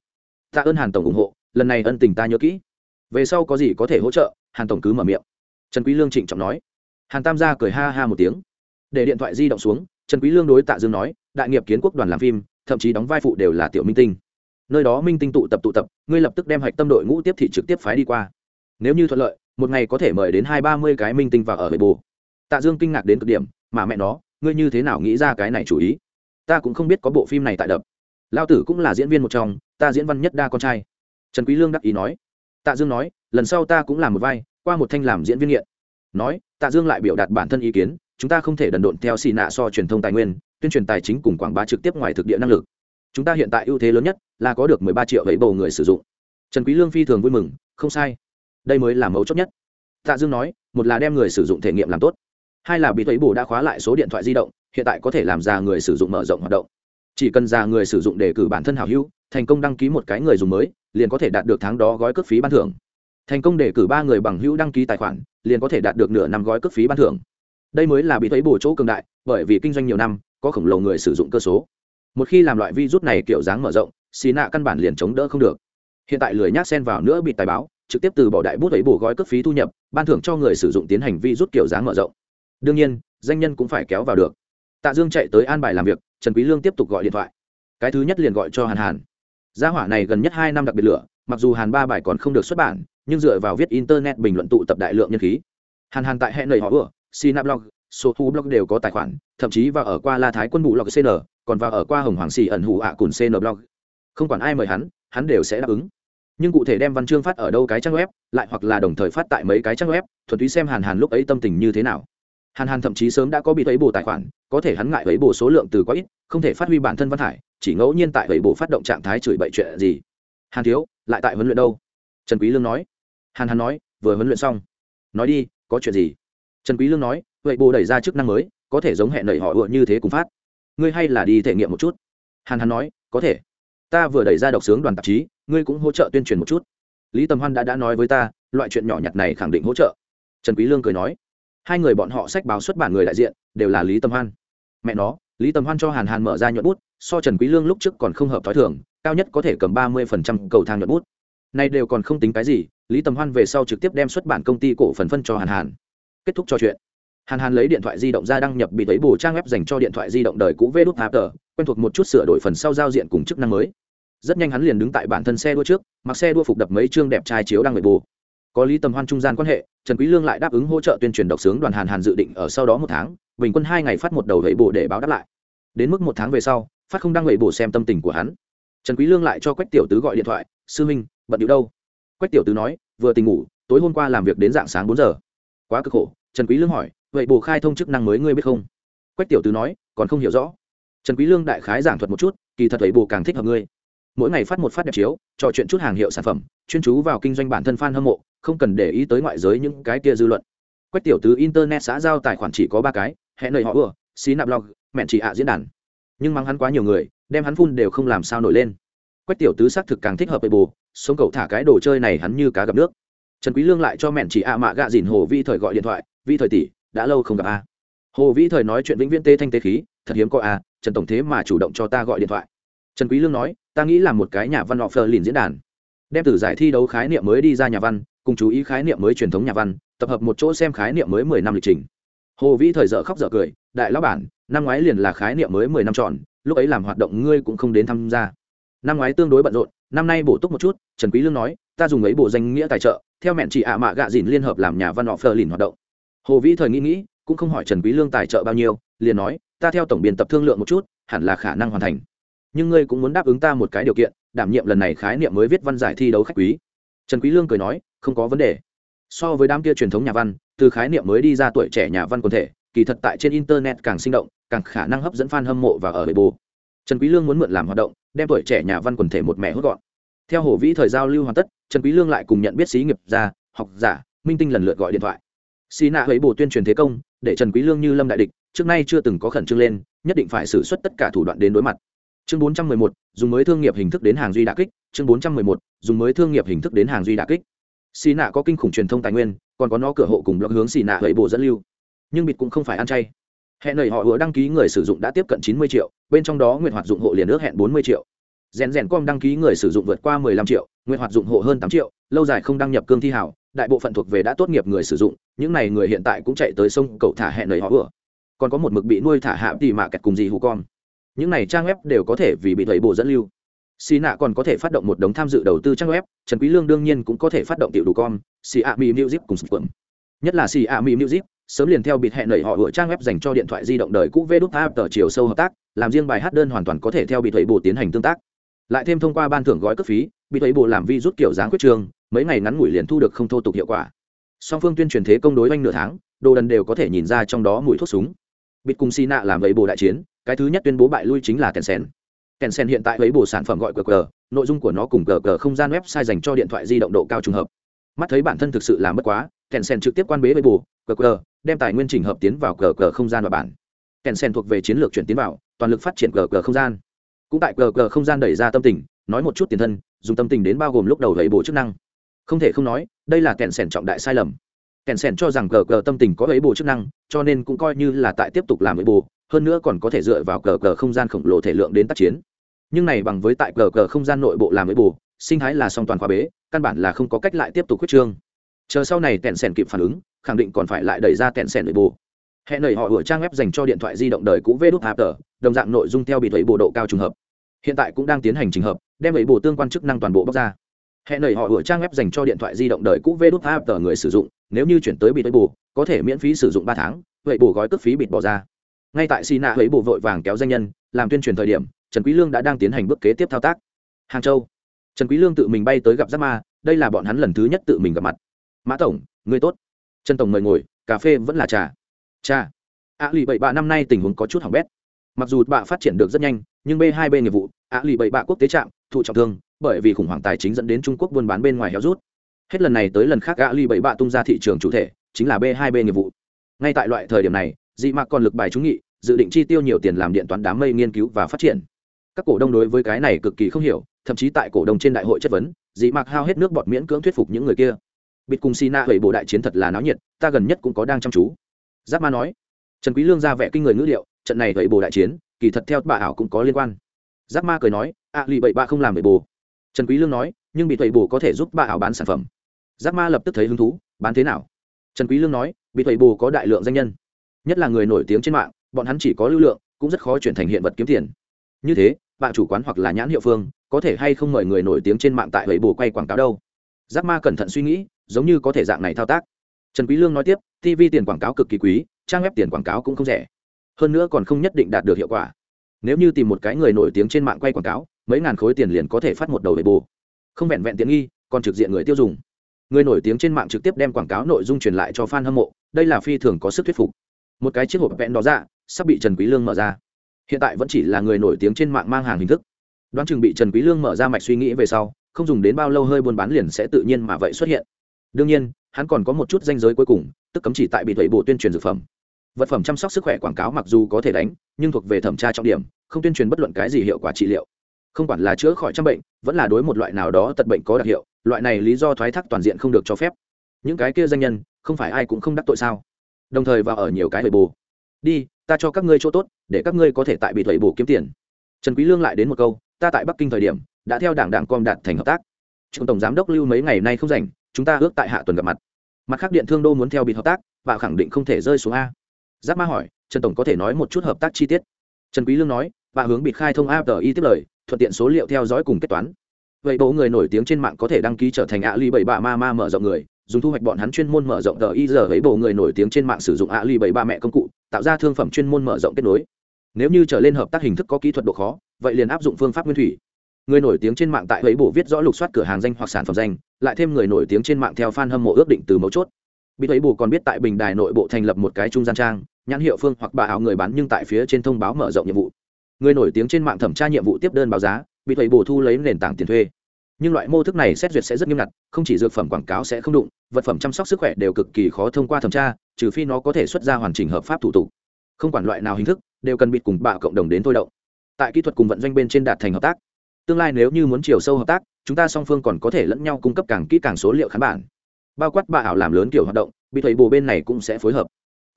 Tạ ơn hàn tổng ủng hộ, lần này ân tình ta nhớ kỹ. Về sau có gì có thể hỗ trợ, hàn tổng cứ mở miệng. Trần quý lương trịnh trọng nói. Hàn tam gia cười ha ha một tiếng. Để điện thoại di động xuống, trần quý lương đối tạ dương nói đại nghiệp kiến quốc đoàn làm phim, thậm chí đóng vai phụ đều là tiểu minh tinh. Nơi đó minh tinh tụ tập tụ tập, ngươi lập tức đem hạch tâm đội ngũ tiếp thị trực tiếp phái đi qua. Nếu như thuận lợi, một ngày có thể mời đến hai ba mươi cái minh tinh vào ở bề bù tạ dương kinh ngạc đến cực điểm, mà mẹ nó, ngươi như thế nào nghĩ ra cái này chủ ý? Ta cũng không biết có bộ phim này tại đập. Lao tử cũng là diễn viên một trong, ta diễn văn nhất đa con trai. Trần quý lương đắc ý nói. Tạ dương nói, lần sau ta cũng làm một vai, qua một thanh làm diễn viên nghiện. Nói, tạ dương lại biểu đạt bản thân ý kiến chúng ta không thể đần độn theo xì nạ so truyền thông tài nguyên, tuyên truyền tài chính cùng quảng bá trực tiếp ngoài thực địa năng lực. Chúng ta hiện tại ưu thế lớn nhất là có được 13 triệu vẫy bầu người sử dụng. Trần quý lương phi thường vui mừng, không sai. Đây mới là mấu chốt nhất. Tạ dương nói, một là đem người sử dụng thể nghiệm làm tốt, hai là bị thuế bổ đã khóa lại số điện thoại di động, hiện tại có thể làm ra người sử dụng mở rộng hoạt động. Chỉ cần ra người sử dụng để cử bản thân hảo hữu, thành công đăng ký một cái người dùng mới, liền có thể đạt được tháng đó gói cước phí ban thưởng. Thành công để cử ba người bằng hữu đăng ký tài khoản, liền có thể đạt được nửa năm gói cước phí ban thưởng đây mới là bị thuế bổ chỗ cường đại, bởi vì kinh doanh nhiều năm, có khổng lồ người sử dụng cơ số. Một khi làm loại virus này kiểu dáng mở rộng, xì nạ căn bản liền chống đỡ không được. Hiện tại lười nhác xen vào nữa bị tài báo, trực tiếp từ bỏ đại bút ấy bổ gói cước phí thu nhập, ban thưởng cho người sử dụng tiến hành virus kiểu dáng mở rộng. Đương nhiên, danh nhân cũng phải kéo vào được. Tạ dương chạy tới an bài làm việc, trần quý lương tiếp tục gọi điện thoại. Cái thứ nhất liền gọi cho hàn hàn. Gia hỏa này gần nhất hai năm đặc biệt lửa, mặc dù hàn ba bài còn không được xuất bản, nhưng dựa vào viết internet bình luận tụ tập đại lượng nhân khí. Hàn hàn tại hệ nầy họ vừa sinablog số thu blog đều có tài khoản, thậm chí vào ở qua la thái quân bù log cn còn vào ở qua hồng hoàng Sĩ ẩn hủ ạ à cùn cn blog không quản ai mời hắn hắn đều sẽ đáp ứng. Nhưng cụ thể đem văn chương phát ở đâu cái trang web, lại hoặc là đồng thời phát tại mấy cái trang web, thuần túy xem hàn hàn lúc ấy tâm tình như thế nào. Hàn hàn thậm chí sớm đã có bị thấy bổ tài khoản, có thể hắn ngại ấy bổ số lượng từ quá ít, không thể phát huy bản thân văn hải chỉ ngẫu nhiên tại ấy bổ phát động trạng thái chửi bậy chuyện gì. Hàn thiếu, lại tại huấn luyện đâu? Trần quý lương nói. Hàn hàn nói, vừa huấn luyện xong. Nói đi, có chuyện gì? Trần quý lương nói, vậy bồ đẩy ra chức năng mới, có thể giống hẹn lời họ ựa như thế cùng phát. Ngươi hay là đi thể nghiệm một chút. Hàn hàn nói, có thể. Ta vừa đẩy ra độc sướng đoàn tạp chí, ngươi cũng hỗ trợ tuyên truyền một chút. Lý tầm hoan đã đã nói với ta, loại chuyện nhỏ nhặt này khẳng định hỗ trợ. Trần quý lương cười nói, hai người bọn họ sách báo xuất bản người đại diện, đều là lý tầm hoan. Mẹ nó, lý tầm hoan cho hàn hàn mở ra nhuận bút, so trần quý lương lúc trước còn không hợp thói thường, cao nhất có thể cầm ba mươi phần trăm cầu thang nhuận bút. Nay đều còn không tính cái gì, lý tầm hoan về sau trực tiếp đem xuất bản công ty cổ phần phân cho hàn hàn kết thúc trò chuyện. Hàn hàn lấy điện thoại di động ra đăng nhập bị thấy bù trang web dành cho điện thoại di động đời cũ vê đút tờ quen thuộc một chút sửa đổi phần sau giao diện cùng chức năng mới. Rất nhanh hắn liền đứng tại bản thân xe đua trước, mặc xe đua phục đập mấy chương đẹp trai chiếu đăng người bù có lý tầm hoan trung gian quan hệ, trần quý lương lại đáp ứng hỗ trợ tuyên truyền độc sướng đoàn hàn hàn dự định ở sau đó một tháng, bình quân hai ngày phát một đầu gậy bù để báo đáp lại. Đến mức một tháng về sau, phát không đăng gậy bù xem tâm tình của hắn. Trần quý lương lại cho quách tiểu tứ gọi điện thoại, sư minh, bận điệu đâu? Quách tiểu tứ nói, vừa tỉnh ngủ, tối hôm qua làm việc đến dạng sáng bốn giờ quá cực khổ, trần quý lương hỏi, vậy bù khai thông chức năng mới ngươi biết không? Quách tiểu tứ nói, còn không hiểu rõ. Trần quý lương đại khái giảng thuật một chút, kỳ thật vậy bù càng thích hợp ngươi. Mỗi ngày phát một phát đẹp chiếu, trò chuyện chút hàng hiệu sản phẩm, chuyên chú vào kinh doanh bản thân fan hâm mộ, không cần để ý tới ngoại giới những cái kia dư luận. Quách tiểu tứ internet xã giao tài khoản chỉ có ba cái, hẹn lời họ ưa xí nạp blog mẹn chỉ ạ diễn đàn. Nhưng mắng hắn quá nhiều người, đem hắn phun đều không làm sao nổi lên. Quách tiểu tứ xác thực càng thích hợp vậy bù sống cậu thả cái đồ chơi này hắn như cá gặp nước trần quý lương lại cho mẹn chỉ ạ mạ gạ dìn hồ vi thời gọi điện thoại vi thời tỷ, đã lâu không gặp a. Hồ vi thời nói chuyện vĩnh viễn tê thanh tê khí, thật hiếm có a, trần tổng thế mà chủ động cho ta gọi điện thoại. Trần quý lương nói, ta nghĩ là một cái nhà văn họ phờ lìn diễn đàn, đem từ giải thi đấu khái niệm mới đi ra nhà văn, cùng chú ý khái niệm mới truyền thống nhà văn, tập hợp một chỗ xem khái niệm mới mười năm lịch trình. Hồ vĩ thời dở khóc dở cười, đại lão bản, năm ngoái liền là khái niệm mới mười năm tròn, lúc ấy làm hoạt động ngươi cũng không đến tham gia. Năm ngoái tương đối bận rộn, năm nay bổ túc một chút, trần quý lương nói ta dùng ấy bộ danh nghĩa tài trợ, theo mẹn chị ạ mạ gạ dìn liên hợp làm nhà văn họ phờ lìn hoạt động. Hồ vĩ thời nghĩ nghĩ, cũng không hỏi trần quý lương tài trợ bao nhiêu, liền nói, ta theo tổng biên tập thương lượng một chút, hẳn là khả năng hoàn thành. Nhưng ngươi cũng muốn đáp ứng ta một cái điều kiện, đảm nhiệm lần này khái niệm mới viết văn giải thi đấu khách quý. Trần quý lương cười nói, không có vấn đề. So với đám kia truyền thống nhà văn, từ khái niệm mới đi ra tuổi trẻ nhà văn quần thể, kỳ thật tại trên internet càng sinh động, càng khả năng hấp dẫn fan hâm mộ và ở bề bồ trần quý lương muốn mượn làm hoạt động, đem tuổi trẻ nhà văn quần thể một mẹ hút gọn. Theo hồ vĩ thời giao lưu hoàn tất trần quý lương lại cùng nhận biết sĩ nghiệp gia học giả minh tinh lần lượt gọi điện thoại. Xí nạ ấy bổ tuyên truyền thế công để trần quý lương như lâm đại địch trước nay chưa từng có khẩn trương lên nhất định phải sử xuất tất cả thủ đoạn đến đối mặt. Chương 411, dùng mới thương nghiệp hình thức đến hàng duy đả kích. Chương 411, dùng mới thương nghiệp hình thức đến hàng duy đả kích. Xì nạ có kinh khủng truyền thông tài nguyên còn có nó cửa hộ cùng blog hướng xì nạ hẫy bộ dẫn lưu. Nhưng bịt cũng không phải ăn chay. Hẹn nầy họ vừa đăng ký người sử dụng đã tiếp cận 90 triệu bên trong đó nguyện hoạt dụng hộ liền ước hẹn 40 triệu rèn rèn com đăng ký người sử dụng vượt qua 15 triệu, nguyện hoạt dụng hộ hơn 8 triệu, lâu dài không đăng nhập cương thi hảo đại bộ phận thuộc về đã tốt nghiệp người sử dụng, những này người hiện tại cũng chạy tới sông cậu thả hẹn lời họ vừa. Còn có một mực bị nuôi thả hạ tỉ mạ kẹt cùng gì hù con những này trang web đều có thể vì bị thầy bộ dẫn lưu. Xì nạ còn có thể phát động một đống tham dự đầu tư trang web, trần quý lương đương nhiên cũng có thể phát động tiểu đủ con xì ạ mỹ music cùng sụp nhất là xì ạ mỹ music, sớm liền theo bịt hẹn nảy họ gửi trang web dành cho điện thoại di động đời cũ vê đút tờ chiều sâu hợp tác, làm riêng bài hát đơn hoàn toàn có thể theo bị thầy bổ tiến hành tương tác lại thêm thông qua ban thưởng gói cấp phí bị thấy bộ làm vi rút kiểu dáng quyết trường mấy ngày ngắn ngủi liền thu được không thô tục hiệu quả song phương tuyên truyền thế công đối oanh nửa tháng đồ đần đều có thể nhìn ra trong đó mùi thuốc súng bịt cùng xì nạ làm vậy bộ đại chiến cái thứ nhất tuyên bố bại lui chính là Tencent. Tencent hiện tại lấy bộ sản phẩm gọi QR, nội dung của nó cùng QR không gian website dành cho điện thoại di động độ cao trùng hợp. Mắt thấy bản thân thực sự làm mất quá, Tencent trực tiếp quan bế Weibo, QR, đem tài nguyên chỉnh hợp tiến vào QR không gian và bản. Tencent thuộc về chiến lược chuyển tiến vào, toàn lực phát triển QR không gian. Cũng tại QR không gian đẩy ra tâm tình, nói một chút tiền thân, dùng tâm tình đến bao gồm lúc đầu lấy bộ chức năng. Không thể không nói, đây là kẹn sẻn trọng đại sai lầm. kẹn sẻn cho rằng QR tâm tình có lấy bộ chức năng, cho nên cũng coi như là tại tiếp tục làm lấy bộ, hơn nữa còn có thể dựa vào cờ cờ không gian khổng lồ thể lượng đến tác chiến nhưng này bằng với tại cờ cờ không gian nội bộ làm lấy bù sinh thái là song toàn khóa bế căn bản là không có cách lại tiếp tục quyết trương chờ sau này kẹn sẻn kịp phản ứng khẳng định còn phải lại đẩy ra kẹn sẻn nội bộ hẹn nảy họ gửi trang web dành cho điện thoại di động đời cũ vê đút hạp tờ, đồng dạng nội dung theo bị thuế bộ độ cao trùng hợp. Hiện tại cũng đang tiến hành trình hợp, đem lấy bộ tương quan chức năng toàn bộ bóc ra. Hẹn nảy họ gửi trang web dành cho điện thoại di động đời cũ vê đút hạp tờ người sử dụng, nếu như chuyển tới bị thuế bộ, có thể miễn phí sử dụng ba tháng vậy bù gói cước phí bịt bỏ ra. Ngay tại xì nạ ấy bộ vội vàng kéo danh nhân, làm tuyên truyền thời điểm, trần quý lương đã đang tiến hành bước kế tiếp thao tác. Hàng châu. Trần quý lương tự mình bay tới gặp giáp ma, đây là bọn hắn lần thứ nhất tự mình gặp mặt. Mã tổng, người tốt. Trần tổng mời ngồi, cà phê vẫn là trà. Cha, ạ lì bảy bạ năm nay tình huống có chút hỏng bét. Mặc dù bạ phát triển được rất nhanh nhưng b hai b nghiệp vụ ạ lì bảy bạ quốc tế trạm thụ trọng thương bởi vì khủng hoảng tài chính dẫn đến trung quốc buôn bán bên ngoài héo rút. Hết lần này tới lần khác ạ lì bảy bạ tung ra thị trường chủ thể chính là b 2 b nghiệp vụ. Ngay tại loại thời điểm này dị mạc còn lực bài trúng nghị dự định chi tiêu nhiều tiền làm điện toán đám mây nghiên cứu và phát triển. Các cổ đông đối với cái này cực kỳ không hiểu thậm chí tại cổ đông trên đại hội chất vấn dị mạc hao hết nước bọt miễn cưỡng thuyết phục những người kia. Bịt cùng sina hủy bộ đại chiến thật là náo nhiệt ta gần nhất cũng có đang chăm chú giáp ma nói, trần quý lương ra vẻ kinh người ngữ liệu trận này hủy bồ đại chiến, kỳ thật theo bà ảo cũng có liên quan. Giáp ma cười nói ạ lì bậy ba không làm hủy bồ. Trần quý lương nói, nhưng bị hủy bồ có thể giúp bà ảo bán sản phẩm. Giáp ma lập tức thấy hứng thú, bán thế nào? Trần quý lương nói, bị hủy bồ có đại lượng danh nhân, nhất là người nổi tiếng trên mạng, bọn hắn chỉ có lưu lượng, cũng rất khó chuyển thành hiện vật kiếm tiền. Như thế bạn chủ quán hoặc là nhãn hiệu phương, có thể hay không mời người nổi tiếng trên mạng tại hủy bồ quay quảng cáo đâu? Giáp ma cẩn thận suy nghĩ, giống như có thể dạng này thao tác trần quý lương nói tiếp tv tiền quảng cáo cực kỳ quý, trang web tiền quảng cáo cũng không rẻ. Hơn nữa còn không nhất định đạt được hiệu quả. Nếu như tìm một cái người nổi tiếng trên mạng quay quảng cáo, mấy ngàn khối tiền liền có thể phát một đầu về bù. Không vẹn vẹn tiện nghi, còn trực diện người tiêu dùng. Người nổi tiếng trên mạng trực tiếp đem quảng cáo nội dung truyền lại cho fan hâm mộ, đây là phi thường có sức thuyết phục. Một cái chiếc hộp vẹn đó ra dạ, sắp bị trần quý lương mở ra. Hiện tại vẫn chỉ là người nổi tiếng trên mạng mang hàng hình thức. Đoán chừng bị trần quý lương mở ra mạch suy nghĩ về sau, không dùng đến bao lâu hơi buôn bán liền sẽ tự nhiên mà vậy xuất hiện. Đương nhiên hắn còn có một chút danh giới cuối cùng, tức cấm chỉ tại bị thuế bộ tuyên truyền dược phẩm. Vật phẩm chăm sóc sức khỏe quảng cáo mặc dù có thể đánh, nhưng thuộc về thẩm tra trọng điểm, không tuyên truyền bất luận cái gì hiệu quả trị liệu. Không quản là chữa khỏi trăm bệnh, vẫn là đối một loại nào đó tật bệnh có đặc hiệu, loại này lý do thoái thác toàn diện không được cho phép. Những cái kia danh nhân, không phải ai cũng không đắc tội sao? Đồng thời vào ở nhiều cái bầy bù đi, ta cho các ngươi chỗ tốt, để các ngươi có thể tại bị thuế bù kiếm tiền. Trần quý lương lại đến một câu, ta tại bắc kinh thời điểm, đã theo đảng đảng com đạt thành hợp tác. Trung tổng giám đốc lưu mấy ngày nay không rảnh chúng ta ước tại hạ tuần gặp mặt. Mặt khác điện thương đô muốn theo bị hợp tác, và khẳng định không thể rơi xuống a. Giáp ma hỏi, trần tổng có thể nói một chút hợp tác chi tiết? Trần quý lương nói, và hướng bị khai thông api tiếp lời, thuận tiện số liệu theo dõi cùng kết toán. Vậy bộ người nổi tiếng trên mạng có thể đăng ký trở thành ạ ly bảy bạ ma ma mở rộng người, dùng thu hoạch bọn hắn chuyên môn mở rộng tờ y giờ ấy bộ người nổi tiếng trên mạng sử dụng ạ ly bảy ba mẹ công cụ, tạo ra thương phẩm chuyên môn mở rộng kết nối. Nếu như trở lên hợp tác hình thức có kỹ thuật độ khó, vậy liền áp dụng phương pháp nguyên thủy người nổi tiếng trên mạng tại ấy bổ viết rõ lục soát cửa hàng danh hoặc sản phẩm danh, lại thêm người nổi tiếng trên mạng theo fan hâm mộ ước định từ mấu chốt. Bị ấy bổ còn biết tại bình đài nội bộ thành lập một cái trung gian trang, nhãn hiệu phương hoặc bà áo người bán nhưng tại phía trên thông báo mở rộng nhiệm vụ. Người nổi tiếng trên mạng thẩm tra nhiệm vụ tiếp đơn báo giá, bị ấy bổ thu lấy nền tảng tiền thuê. Nhưng loại mô thức này xét duyệt sẽ rất nghiêm ngặt, không chỉ dược phẩm quảng cáo sẽ không đụng, vật phẩm chăm sóc sức khỏe đều cực kỳ khó thông qua thẩm tra, trừ phi nó có thể xuất ra hoàn chỉnh hợp pháp thủ tục. Không quản loại nào hình thức, đều cần bịt cùng bạo cộng đồng đến thôi động. Tại kỹ thuật cùng vận doanh bên trên đạt thành hợp tác tương lai nếu như muốn chiều sâu hợp tác, chúng ta song phương còn có thể lẫn nhau cung cấp càng kỹ càng số liệu khán bản. Bao quát bà ảo làm lớn kiểu hoạt động, bị thầy bồ bên này cũng sẽ phối hợp.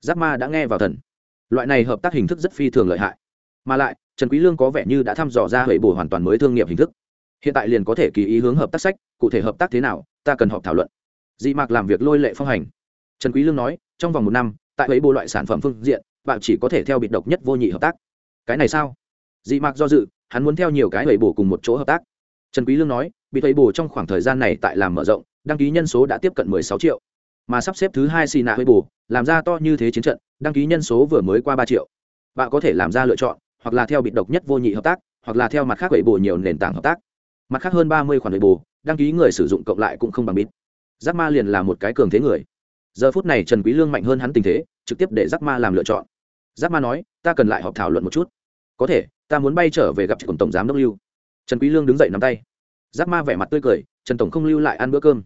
Giáp ma đã nghe vào thần. Loại này hợp tác hình thức rất phi thường lợi hại. Mà lại, trần quý lương có vẻ như đã thăm dò ra hệ bổ hoàn toàn mới thương nghiệp hình thức. Hiện tại liền có thể kỳ ý hướng hợp tác sách, cụ thể hợp tác thế nào, ta cần họp thảo luận. Dị mạc làm việc lôi lệ phong hành. Trần quý lương nói, trong vòng một năm, tại ấy bồ loại sản phẩm phương diện, bạn chỉ có thể theo biệt độc nhất vô nhị hợp tác. Cái này sao? Dị mạc do dự hắn muốn theo nhiều cái ấy bổ cùng một chỗ hợp tác. Trần quý lương nói, bị ấy bổ trong khoảng thời gian này tại làm mở rộng, đăng ký nhân số đã tiếp cận 16 triệu. Mà sắp xếp thứ hai xì nạ ấy bổ, làm ra to như thế chiến trận, đăng ký nhân số vừa mới qua 3 triệu. Bạn có thể làm ra lựa chọn, hoặc là theo bị độc nhất vô nhị hợp tác, hoặc là theo mặt khác ấy bổ nhiều nền tảng hợp tác. Mặt khác hơn 30 khoản ấy bổ, đăng ký người sử dụng cộng lại cũng không bằng bít Giáp ma liền là một cái cường thế người. Giờ phút này trần quý lương mạnh hơn hắn tình thế, trực tiếp để Giáp ma làm lựa chọn. Giáp ma nói, ta cần lại họp thảo luận một chút. Có thể ta muốn bay trở về gặp tổng tổng giám đốc lưu. Trần quý lương đứng dậy nắm tay. Giáp ma vẻ mặt tươi cười, trần tổng không lưu lại ăn bữa cơm.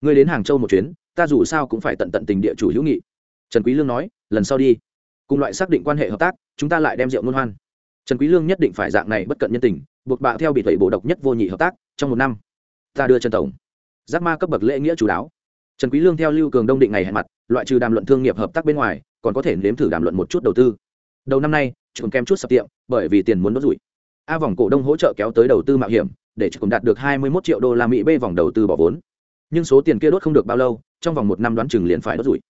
Ngươi đến hàng châu một chuyến, ta dù sao cũng phải tận tận tình địa chủ hữu nghị. Trần quý lương nói, lần sau đi. Cùng loại xác định quan hệ hợp tác, chúng ta lại đem rượu ngôn hoan. Trần quý lương nhất định phải dạng này bất cận nhân tình, buộc bạ theo bị thầy bổ độc nhất vô nhị hợp tác, trong một năm, ta đưa trần tổng. Giáp ma cấp bậc lễ nghĩa chủ đáo. Trần quý lương theo lưu cường đông định ngày hẹn mặt, loại trừ đàm luận thương nghiệp hợp tác bên ngoài, còn có thể nếm thử đàm luận một chút đầu tư. Đầu năm nay chúng kem chút sập tiệm, bởi vì tiền muốn đốt rủi. A vòng cổ đông hỗ trợ kéo tới đầu tư mạo hiểm, để chúng đạt được 21 triệu đô la mỹ b vòng đầu tư bỏ vốn. Nhưng số tiền kia đốt không được bao lâu, trong vòng một năm đoán chừng liền phải đốt rủi.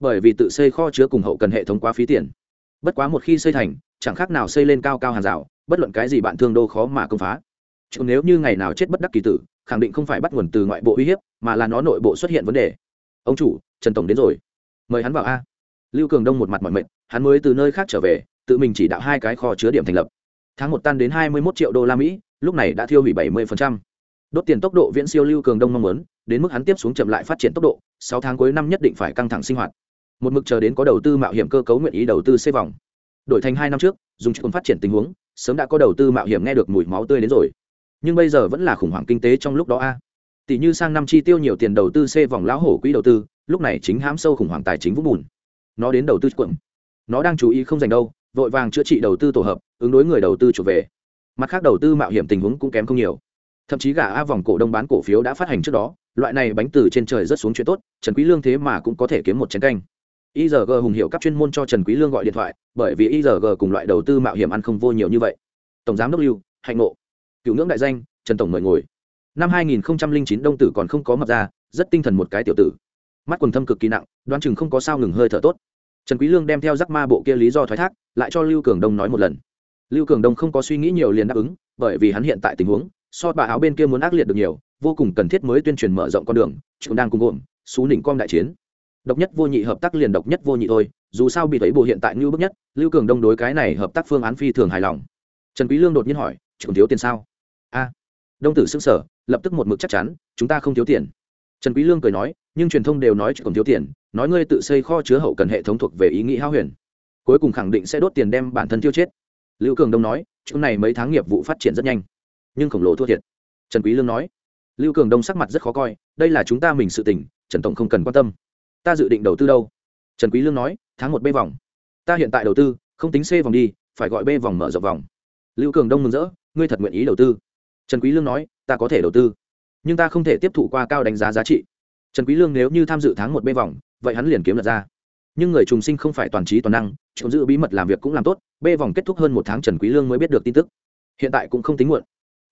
Bởi vì tự xây kho chứa cùng hậu cần hệ thống quá phí tiền. Bất quá một khi xây thành, chẳng khác nào xây lên cao cao hàng rào, bất luận cái gì bạn thương đô khó mà công phá. Chứ nếu như ngày nào chết bất đắc kỳ tử, khẳng định không phải bắt nguồn từ ngoại bộ uy hiếp, mà là nó nội bộ xuất hiện vấn đề. Ông chủ, trần tổng đến rồi. Mời hắn vào a. Lưu cường đông một mặt mọi mệnh hắn mới từ nơi khác trở về tự mình chỉ đạo hai cái kho chứa điểm thành lập. Tháng một tan đến hai mươi 21 triệu đô la mỹ, lúc này đã thiêu hủy bảy 70%. đốt tiền tốc độ viễn siêu lưu cường đông mong muốn, đến mức hắn tiếp xuống chậm lại phát triển tốc độ, sáu tháng cuối năm nhất định phải căng thẳng sinh hoạt. Một mực chờ đến có đầu tư mạo hiểm cơ cấu nguyện ý đầu tư xây vòng. Đổi thành hai năm trước, dùng chỉ phát triển tình huống, sớm đã có đầu tư mạo hiểm nghe được mùi máu tươi đến rồi. Nhưng bây giờ vẫn là khủng hoảng kinh tế trong lúc đó a. Tỷ như sang năm chi tiêu nhiều tiền đầu tư c vòng lão hổ quỹ đầu tư, lúc này chính hãm sâu khủng hoảng tài chính vũng bùn. Nó đến đầu tư quận. Nó đang chú ý không dành đâu vội vàng chữa trị đầu tư tổ hợp ứng đối người đầu tư trở về mặt khác đầu tư mạo hiểm tình huống cũng kém không nhiều thậm chí gà a vòng cổ đông bán cổ phiếu đã phát hành trước đó loại này bánh từ trên trời rất xuống chuyện tốt trần quý lương thế mà cũng có thể kiếm một chén canh IRG hùng hiệu các chuyên môn cho Trần Quý Lương gọi điện thoại, bởi vì IRG cùng loại đầu tư mạo hiểm ăn không vô nhiều như vậy. Tổng giám đốc Lưu, hạnh ngộ. Cựu ngưỡng đại danh, Trần tổng mời ngồi. Năm 2009 Đông tử còn không có mập ra, rất tinh thần một cái tiểu tử. Mắt quần thâm cực kỳ nặng, đoán chừng không có sao ngừng hơi thở tốt. Trần Quý Lương đem theo rắc ma bộ kia lý do thoái thác, lại cho Lưu Cường Đông nói một lần. Lưu Cường Đông không có suy nghĩ nhiều liền đáp ứng, bởi vì hắn hiện tại tình huống, so bà áo bên kia muốn ác liệt được nhiều, vô cùng cần thiết mới tuyên truyền mở rộng con đường, chúng đang cùng gồm, xú nỉnh com đại chiến. Độc nhất vô nhị hợp tác liền độc nhất vô nhị thôi dù sao bị thấy bộ hiện tại như bức nhất lưu cường đông đối cái này hợp tác phương án phi thường hài lòng. Trần quý lương đột nhiên hỏi trưởng thiếu tiền sao? A. Đông tử sững sờ, lập tức một mực chắc chắn chúng ta không thiếu tiền. Trần quý lương cười nói nhưng truyền thông đều nói chỉ còn thiếu tiền, nói ngươi tự xây kho chứa hậu cần hệ thống thuộc về ý nghĩ hao huyền. Cuối cùng khẳng định sẽ đốt tiền đem bản thân tiêu chết. Lưu cường đông nói chỗ này mấy tháng nghiệp vụ phát triển rất nhanh, nhưng khổng lồ thua thiệt. Trần quý lương nói, lưu cường đông sắc mặt rất khó coi, đây là chúng ta mình sự tình, trần tổng không cần quan tâm. Ta dự định đầu tư đâu? Trần quý lương nói, tháng một b vòng. Ta hiện tại đầu tư, không tính c vòng đi, phải gọi b vòng mở rộng vòng. Lưu cường đông mừng rỡ, ngươi thật nguyện ý đầu tư? Trần quý lương nói, ta có thể đầu tư, nhưng ta không thể tiếp thụ qua cao đánh giá giá trị trần quý lương nếu như tham dự tháng một bê vòng, vậy hắn liền kiếm lật ra. Nhưng người trùng sinh không phải toàn trí toàn năng, chịu giữ bí mật làm việc cũng làm tốt, Bê vòng kết thúc hơn một tháng trần quý lương mới biết được tin tức. Hiện tại cũng không tính muộn.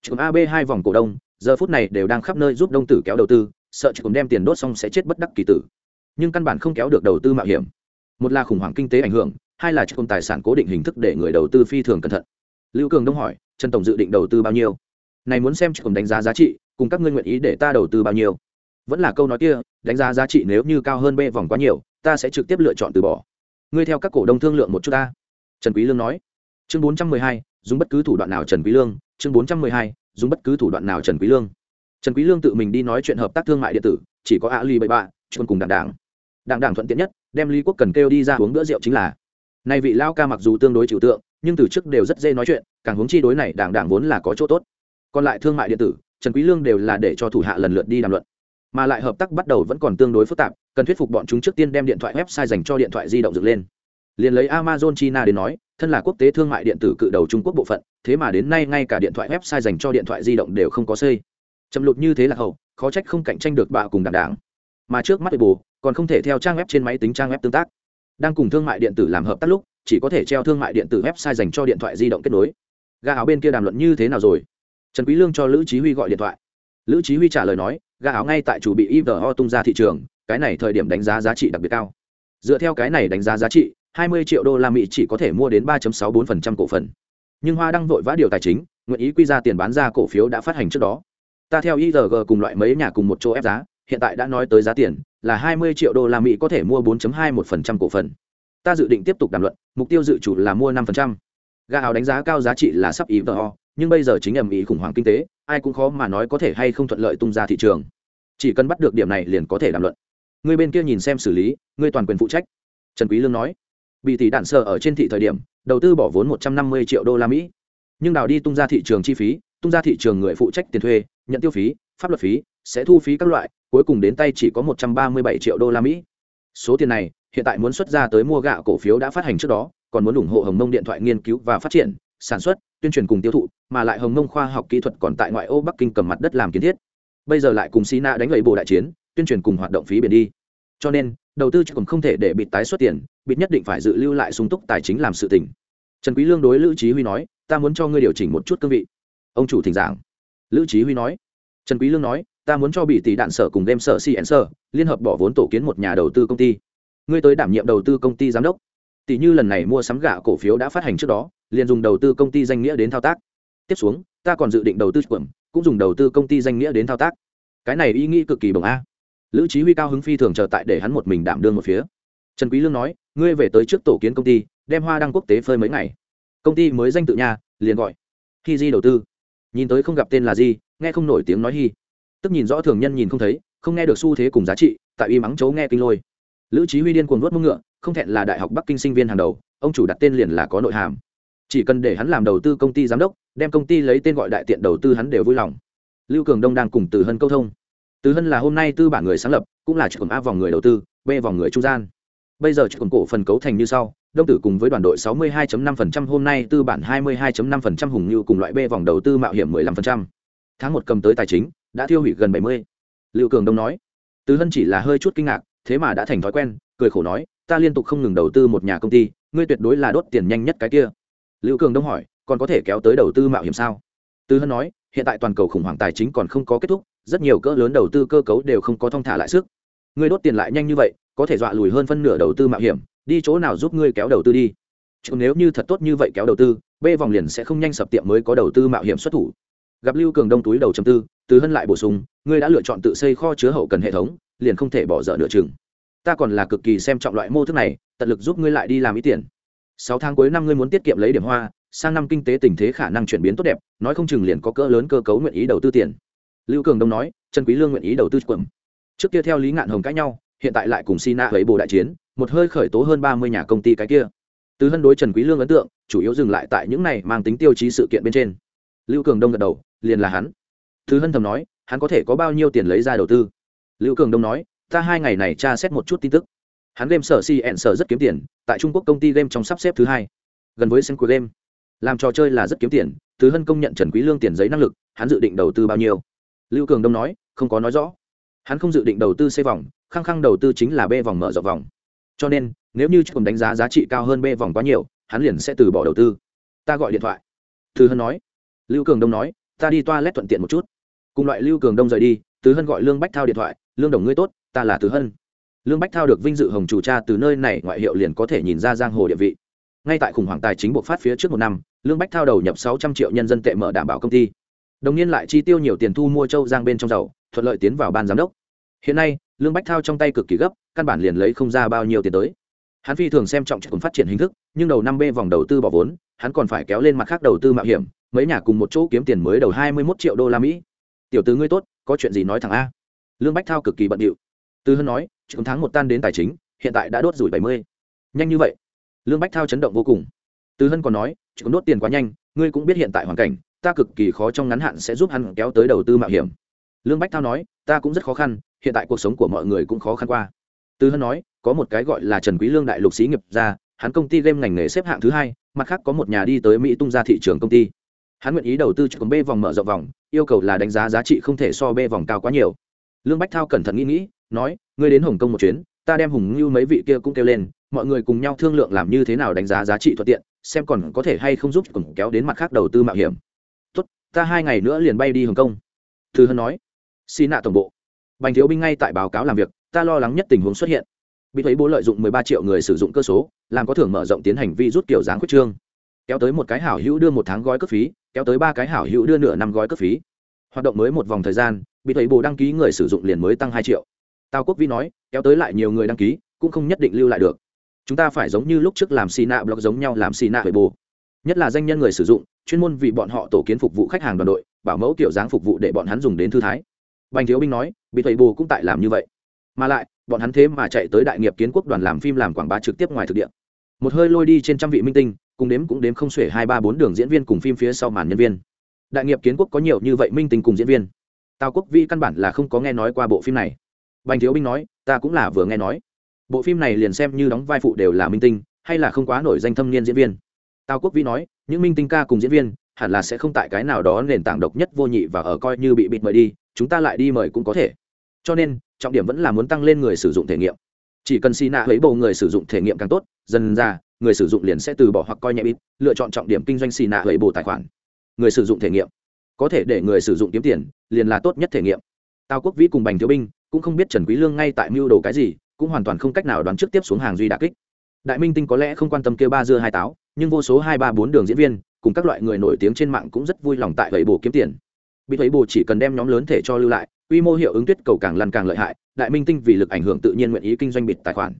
Trường ab hai vòng cổ đông, giờ phút này đều đang khắp nơi giúp đông tử kéo đầu tư, sợ chỉ cùng đem tiền đốt xong sẽ chết bất đắc kỳ tử. Nhưng căn bản không kéo được đầu tư mạo hiểm. Một là khủng hoảng kinh tế ảnh hưởng, hai là chỉ tài sản cố định hình thức để người đầu tư phi thường cẩn thận. Lưu cường đông hỏi, trần tổng dự định đầu tư bao nhiêu? Này muốn xem chỉ đánh giá giá trị, cùng các ngươi nguyện ý để ta đầu tư bao nhiêu? Vẫn là câu nói kia đánh giá giá trị nếu như cao hơn b vòng quá nhiều ta sẽ trực tiếp lựa chọn từ bỏ. Ngươi theo các cổ đông thương lượng một chút ta. Trần quý lương nói. Chương 412, dùng bất cứ thủ đoạn nào trần quý lương. Chương 412, dùng bất cứ thủ đoạn nào trần quý lương. Trần quý lương tự mình đi nói chuyện hợp tác thương mại điện tử chỉ có ali bảy bạ chuyên cùng đảng đảng. Đảng đảng thuận tiện nhất đem lý quốc cần kêu đi ra uống bữa rượu chính là. Nay vị lao ca mặc dù tương đối chịu tượng nhưng từ trước đều rất dễ nói chuyện càng hướng chi đối này đảng đảng vốn là có chỗ tốt. Còn lại thương mại điện tử trần quý lương đều là để cho thủ hạ lần lượt đi đàm luận mà lại hợp tác bắt đầu vẫn còn tương đối phức tạp, cần thuyết phục bọn chúng trước tiên đem điện thoại website dành cho điện thoại di động dựng lên. Liền lấy amazon china đến nói, thân là quốc tế thương mại điện tử cự đầu trung quốc bộ phận, thế mà đến nay ngay cả điện thoại website dành cho điện thoại di động đều không có xây. Chậm lụt như thế là hậu, khó trách không cạnh tranh được bạ cùng đảng đảng. Mà trước mắt bù còn không thể theo trang web trên máy tính trang web tương tác. Đang cùng thương mại điện tử làm hợp tác lúc, chỉ có thể treo thương mại điện tử website dành cho điện thoại di động kết nối. Ga áo bên kia đàm luận như thế nào rồi? Trần quý lương cho lữ chí huy gọi điện thoại. Lữ chí huy trả lời nói gà áo ngay tại chủ bị ivo tung ra thị trường cái này thời điểm đánh giá giá trị đặc biệt cao dựa theo cái này đánh giá giá trị 20 triệu đô la mỹ chỉ có thể mua đến 3.64% cổ phần nhưng hoa đang vội vã điều tài chính nguyện ý quy ra tiền bán ra cổ phiếu đã phát hành trước đó ta theo irg cùng loại mấy nhà cùng một chỗ ép giá hiện tại đã nói tới giá tiền là 20 triệu đô la Mỹ có thể mua 4.21% cổ phần. Ta dự định tiếp tục đàm luận, mục tiêu dự chủ là mua 5%. Gà áo đánh giá cao giá trị là sắp ý vợ, nhưng bây giờ chính ẩm ý khủng hoảng kinh tế, ai cũng khó mà nói có thể hay không thuận lợi tung ra thị trường. Chỉ cần bắt được điểm này liền có thể đàm luận. Người bên kia nhìn xem xử lý, người toàn quyền phụ trách. Trần Quý Lương nói. Bị tỷ đạn sở ở trên thị thời điểm, đầu tư bỏ vốn 150 triệu đô la Mỹ. Nhưng đào đi tung ra thị trường chi phí, tung ra thị trường người phụ trách tiền thuê, nhận tiêu phí, pháp luật phí, sẽ thu phí các loại, cuối cùng đến tay chỉ có 137 triệu đô la Mỹ. Số tiền này, hiện tại muốn xuất ra tới mua gạo cổ phiếu đã phát hành trước đó, còn muốn ủng hộ Hồng Mông điện thoại nghiên cứu và phát triển, sản xuất, tuyên truyền cùng tiêu thụ, mà lại Hồng nông khoa học kỹ thuật còn tại ngoại ô Bắc Kinh cầm mặt đất làm kiến thiết. Bây giờ lại cùng Sina đánh gậy bộ đại chiến, tuyên truyền cùng hoạt động phí biển đi. Cho nên, đầu tư cũng không thể để bị tái xuất tiền, bị nhất định phải dự lưu lại sung túc tài chính làm sự tình. Trần Quý Lương đối Lữ Chí Huy nói, ta muốn cho ngươi điều chỉnh một chút cương vị. Ông chủ thỉnh giảng. Lữ Chí Huy nói. Trần Quý Lương nói, ta muốn cho bị tỷ đạn sở cùng đem sở cn sở liên hợp bỏ vốn tổ kiến một nhà đầu tư công ty ngươi tới đảm nhiệm đầu tư công ty giám đốc tỷ như lần này mua sắm gạo cổ phiếu đã phát hành trước đó liền dùng đầu tư công ty danh nghĩa đến thao tác. Tiếp xuống, ta còn dự định đầu tư quẩm cũng dùng đầu tư công ty danh nghĩa đến thao tác. Cái này ý nghĩ cực kỳ bồng a. Lữ trí huy cao hứng phi thường chờ tại để hắn một mình đảm đương một phía. Trần quý lương nói, ngươi về tới trước tổ kiến công ty, đem hoa đăng quốc tế phơi mấy ngày. Công ty mới danh tự nhà liền gọi khi di đầu tư. Nhìn tới không gặp tên là gì nghe không nổi tiếng nói hi. Tức nhìn rõ thường nhân nhìn không thấy, không nghe được xu thế cùng giá trị, tại y mắng chấu nghe kinh lôi. Lữ trí huy điên cuồng nuốt mông ngựa, không thẹn là đại học bắc kinh sinh viên hàng đầu, ông chủ đặt tên liền là có nội hàm chỉ cần để hắn làm đầu tư công ty giám đốc, đem công ty lấy tên gọi đại tiện đầu tư hắn đều vui lòng. Lưu cường đông đang cùng từ hân câu thông. Từ hân là hôm nay tư bản người sáng lập, cũng là chữ a vòng người đầu tư, b vòng người trung gian. Bây giờ chữ cổ phần cấu thành như sau, đông tử cùng với đoàn đội 62.5% hôm nay tư bản 22.5% hùng như cùng loại b vòng đầu tư mạo hiểm 15%. tháng một cầm tới tài chính, đã tiêu hủy gần 70. lưu cường đông nói. Từ hân chỉ là hơi chút kinh ngạc, thế mà đã thành thói quen, cười khổ nói, ta liên tục không ngừng đầu tư một nhà công ty, ngươi tuyệt đối là đốt tiền nhanh nhất cái kia lưu cường đông hỏi, còn có thể kéo tới đầu tư mạo hiểm sao? Từ hân nói, hiện tại toàn cầu khủng hoảng tài chính còn không có kết thúc, rất nhiều cỡ lớn đầu tư cơ cấu đều không có thong thả lại sức. Ngươi đốt tiền lại nhanh như vậy, có thể dọa lùi hơn phân nửa đầu tư mạo hiểm, đi chỗ nào giúp ngươi kéo đầu tư đi? Chứ nếu như thật tốt như vậy kéo đầu tư b vòng liền sẽ không nhanh sập tiệm mới có đầu tư mạo hiểm xuất thủ. Gặp lưu cường đông túi đầu chầm tư, từ hân lại bổ sung, ngươi đã lựa chọn tự xây kho chứa hậu cần hệ thống, liền không thể bỏ dở nửa chừng. Ta còn là cực kỳ xem trọng loại mô thức này, tận lực giúp ngươi lại đi làm ý tiền sáu tháng cuối năm ngươi muốn tiết kiệm lấy điểm hoa, sang năm kinh tế tình thế khả năng chuyển biến tốt đẹp, nói không chừng liền có cỡ lớn cơ cấu nguyện ý đầu tư tiền. Lưu cường đông nói, trần quý lương nguyện ý đầu tư quẩm trước kia theo lý ngạn hồng cãi nhau, hiện tại lại cùng sina ấy bồ đại chiến, một hơi khởi tố hơn ba mươi nhà công ty cái kia. Từ hân đối trần quý lương ấn tượng, chủ yếu dừng lại tại những này mang tính tiêu chí sự kiện bên trên. Lưu cường đông gật đầu, liền là hắn. Thứ hân thầm nói, hắn có thể có bao nhiêu tiền lấy ra đầu tư? Lưu cường đông nói, ta hai ngày này tra xét một chút tin tức hắn game sở cn sở rất kiếm tiền, tại trung quốc công ty game trong sắp xếp thứ hai. Gần với sân của game, làm trò chơi là rất kiếm tiền thứ hân công nhận trần quý lương tiền giấy năng lực, hắn dự định đầu tư bao nhiêu? Lưu cường đông nói, không có nói rõ. Hắn không dự định đầu tư xây vòng khăng khăng đầu tư chính là b vòng mở rộng vòng. Cho nên, nếu như chúng đánh giá giá trị cao hơn b vòng quá nhiều, hắn liền sẽ từ bỏ đầu tư. Ta gọi điện thoại. Thứ hân nói. Lưu cường đông nói, ta đi toa lét thuận tiện một chút. Cùng loại lưu cường đông rời đi Thứ hân gọi lương bách thao điện thoại, lương đồng ngươi tốt, ta là Thứ hân lương bách thao được vinh dự hồng chủ cha từ nơi này ngoại hiệu liền có thể nhìn ra giang hồ địa vị. Ngay tại khủng hoảng tài chính buộc phát phía trước một năm, lương bách thao đầu nhập sáu trăm triệu nhân dân tệ mở đảm bảo công ty. Đồng niên lại chi tiêu nhiều tiền thu mua châu giang bên trong dầu thuận lợi tiến vào ban giám đốc. Hiện nay, lương bách thao trong tay cực kỳ gấp, căn bản liền lấy không ra bao nhiêu tiền tới. Hắn phi thường xem trọng cùng phát triển hình thức, nhưng đầu năm b vòng đầu tư bỏ vốn, hắn còn phải kéo lên mặt khác đầu tư mạo hiểm, mấy nhà cùng một chỗ kiếm tiền mới đầu hai mươi một triệu đô la mỹ. Tiểu tứ ngươi tốt, có chuyện gì nói thẳng a. Lương bách thao cực kỳ bận điệu tư hân nói chỉ tháng một tan đến tài chính, hiện tại đã đốt rủi bảy mươi. Nhanh như vậy. Lương bách thao chấn động vô cùng. Tư hân còn nói chỉ còn đốt tiền quá nhanh, ngươi cũng biết hiện tại hoàn cảnh, ta cực kỳ khó trong ngắn hạn sẽ giúp hắn kéo tới đầu tư mạo hiểm. Lương bách thao nói, ta cũng rất khó khăn, hiện tại cuộc sống của mọi người cũng khó khăn qua. Tư hân nói, có một cái gọi là trần quý lương đại lục sĩ nghiệp ra, hắn công ty game ngành nghề xếp hạng thứ hai, mặt khác có một nhà đi tới mỹ tung ra thị trường công ty. Hắn nguyện ý đầu tư cho b vòng mở rộng vòng, yêu cầu là đánh giá giá trị không thể so b vòng cao quá nhiều. Lương bách thao cẩn thận nghĩ nghĩ nói, ngươi đến hồng kông một chuyến, ta đem hùng như mấy vị kia cũng kêu lên, mọi người cùng nhau thương lượng làm như thế nào đánh giá giá trị thuận tiện, xem còn có thể hay không giúp cùng kéo đến mặt khác đầu tư mạo hiểm. Tốt, ta hai ngày nữa liền bay đi hồng kông, thư hân nói. Xin nạ tổng bộ. Bành thiếu binh ngay tại báo cáo làm việc, ta lo lắng nhất tình huống xuất hiện. Bị thuế bố lợi dụng 13 triệu người sử dụng cơ số, làm có thưởng mở rộng tiến hành vi rút kiểu dáng quyết trương. Kéo tới một cái hảo hữu đưa một tháng gói cấp phí, kéo tới ba cái hảo hữu đưa nửa năm gói cấp phí. Hoạt động mới một vòng thời gian, bị thuế bố đăng ký người sử dụng liền mới tăng hai triệu tào quốc vi nói, kéo tới lại nhiều người đăng ký, cũng không nhất định lưu lại được. Chúng ta phải giống như lúc trước làm xì nạ blog giống nhau làm xì nạ về bồ nhất là danh nhân người sử dụng, chuyên môn vì bọn họ tổ kiến phục vụ khách hàng đoàn đội, bảo mẫu kiểu dáng phục vụ để bọn hắn dùng đến thư thái. Bành thiếu binh nói, bị thầy bồ cũng tại làm như vậy. Mà lại, bọn hắn thế mà chạy tới đại nghiệp kiến quốc đoàn làm phim làm quảng bá trực tiếp ngoài thực địa. Một hơi lôi đi trên trăm vị minh tinh, cùng đếm cũng đếm không xuể hai ba bốn đường diễn viên cùng phim phía sau màn nhân viên. Đại nghiệp kiến quốc có nhiều như vậy minh tinh cùng diễn viên. Tào quốc vi căn bản là không có nghe nói qua bộ phim này bành thiếu binh nói, ta cũng là vừa nghe nói. Bộ phim này liền xem như đóng vai phụ đều là minh tinh, hay là không quá nổi danh thâm niên diễn viên. Tào quốc Vĩ nói, những minh tinh ca cùng diễn viên, hẳn là sẽ không tại cái nào đó nền tảng độc nhất vô nhị và ở coi như bị bịt mời đi, chúng ta lại đi mời cũng có thể. Cho nên, trọng điểm vẫn là muốn tăng lên người sử dụng thể nghiệm. Chỉ cần xì nạ lấy bầu người sử dụng thể nghiệm càng tốt, dần ra, người sử dụng liền sẽ từ bỏ hoặc coi nhẹ bịt, lựa chọn trọng điểm kinh doanh xì nạ lấy bồ tài khoản. Người sử dụng thể nghiệm. Có thể để người sử dụng kiếm tiền, liền là tốt nhất thể nghiệm. Tào quốc vĩ cùng bành thiếu binh cũng không biết trần quý lương ngay tại mưu đồ cái gì, cũng hoàn toàn không cách nào đoán trước tiếp xuống hàng duy đả kích. Đại minh tinh có lẽ không quan tâm kêu ba dưa hai táo, nhưng vô số hai ba bốn đường diễn viên, cùng các loại người nổi tiếng trên mạng cũng rất vui lòng tại vậy bổ kiếm tiền. Bị thấy bổ chỉ cần đem nhóm lớn thể cho lưu lại, quy mô hiệu ứng tuyết cầu càng lăn càng lợi hại, đại minh tinh vì lực ảnh hưởng tự nhiên nguyện ý kinh doanh bịt tài khoản.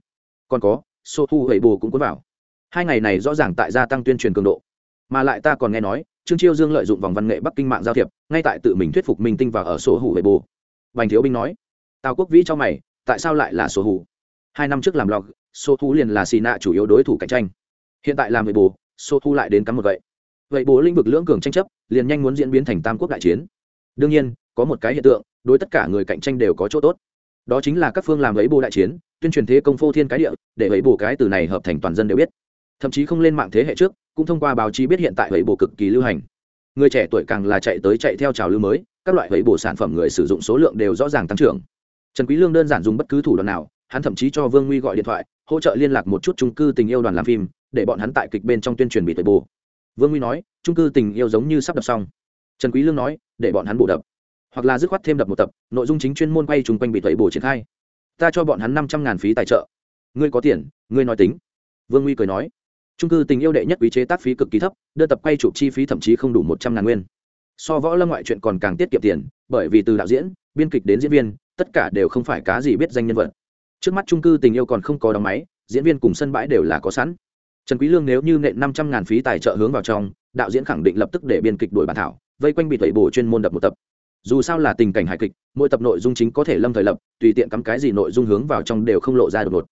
Còn có số thu vậy bù cũng cuốn vào. Hai ngày này rõ ràng tại gia tăng tuyên truyền cường độ. Mà lại ta còn nghe nói, trương chiêu dương lợi dụng vòng văn nghệ bắc kinh mạng giao thiệp, ngay tại tự mình thuyết phục minh tinh và ở sổ hủ vậy bù. bành thiếu binh nói tào quốc vĩ cho mày, tại sao lại là sổ hủ hai năm trước làm log số thu liền là xì nạ chủ yếu đối thủ cạnh tranh. Hiện tại làm người bồ số thu lại đến cắm một vậy. vậy bố lĩnh vực lưỡng cường tranh chấp, liền nhanh muốn diễn biến thành tam quốc đại chiến. Đương nhiên, có một cái hiện tượng, đối tất cả người cạnh tranh đều có chỗ tốt. Đó chính là các phương làm ấy bồ đại chiến, tuyên truyền thế công phô thiên cái địa, để ấy bồ cái từ này hợp thành toàn dân đều biết. Thậm chí không lên mạng thế hệ trước, cũng thông qua báo chí biết hiện tại ấy bồ cực kỳ lưu hành. Người trẻ tuổi càng là chạy tới chạy theo trào lưu mới, các loại ấy bồ sản phẩm người sử dụng số lượng đều rõ ràng tăng trưởng trần quý lương đơn giản dùng bất cứ thủ đoạn nào, hắn thậm chí cho vương nguy gọi điện thoại, hỗ trợ liên lạc một chút trung cư tình yêu đoàn làm phim, để bọn hắn tại kịch bên trong tuyên truyền bị tuổi bù vương nguy nói trung cư tình yêu giống như sắp đập xong. Trần quý lương nói, để bọn hắn bổ đập, hoặc là dứt khoát thêm đập một tập, nội dung chính chuyên môn quay chung quanh bị tuổi bồ triển khai. Ta cho bọn hắn năm trăm ngàn phí tài trợ. Ngươi có tiền, ngươi nói tính. Vương nguy cười nói trung cư tình yêu đệ nhất quý chế tác phí cực kỳ thấp đơn tập quay chụp chi phí thậm chí không đủ một trăm ngàn nguyên. So võ lâm ngoại truyện còn càng tiết kiệm tiền, bởi vì từ đạo diễn, biên kịch đến diễn viên tất cả đều không phải cá gì biết danh nhân vật. Trước mắt trung cư tình yêu còn không có đóng máy, diễn viên cùng sân bãi đều là có sẵn. Trần quý lương nếu như nện năm trăm ngàn phí tài trợ hướng vào trong, đạo diễn khẳng định lập tức để biên kịch đổi bản thảo, vây quanh bị tẩy bổ chuyên môn đập một tập. Dù sao là tình cảnh hài kịch, mỗi tập nội dung chính có thể lâm thời lập, tùy tiện cắm cái gì nội dung hướng vào trong đều không lộ ra được một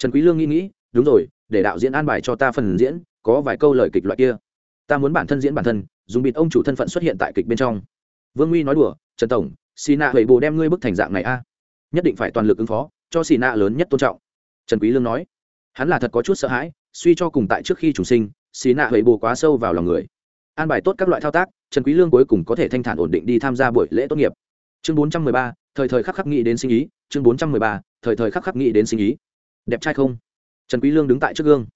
trần quý lương nghĩ nghĩ, đúng rồi, để đạo diễn an bài cho ta phần diễn, có vài câu lời kịch loại kia. Ta muốn bản thân diễn bản thân, dùng bịt ông chủ thân phận xuất hiện tại kịch bên trong. Vương nguy nói đùa, trần tổng xì nạ hầy bồ đem ngươi bức thành dạng này a. Nhất định phải toàn lực ứng phó cho xì nạ lớn nhất tôn trọng. Trần quý lương nói. Hắn là thật có chút sợ hãi suy cho cùng tại trước khi trùng sinh xì nạ hầy bồ quá sâu vào lòng người. An bài tốt các loại thao tác trần quý lương cuối cùng có thể thanh thản ổn định đi tham gia buổi lễ tốt nghiệp. Chương 413, thời thời khắc khắc nghĩ đến sinh ý. Chương 413, thời thời khắc khắc nghĩ đến sinh ý. Đẹp trai không? Trần quý lương đứng tại trước gương.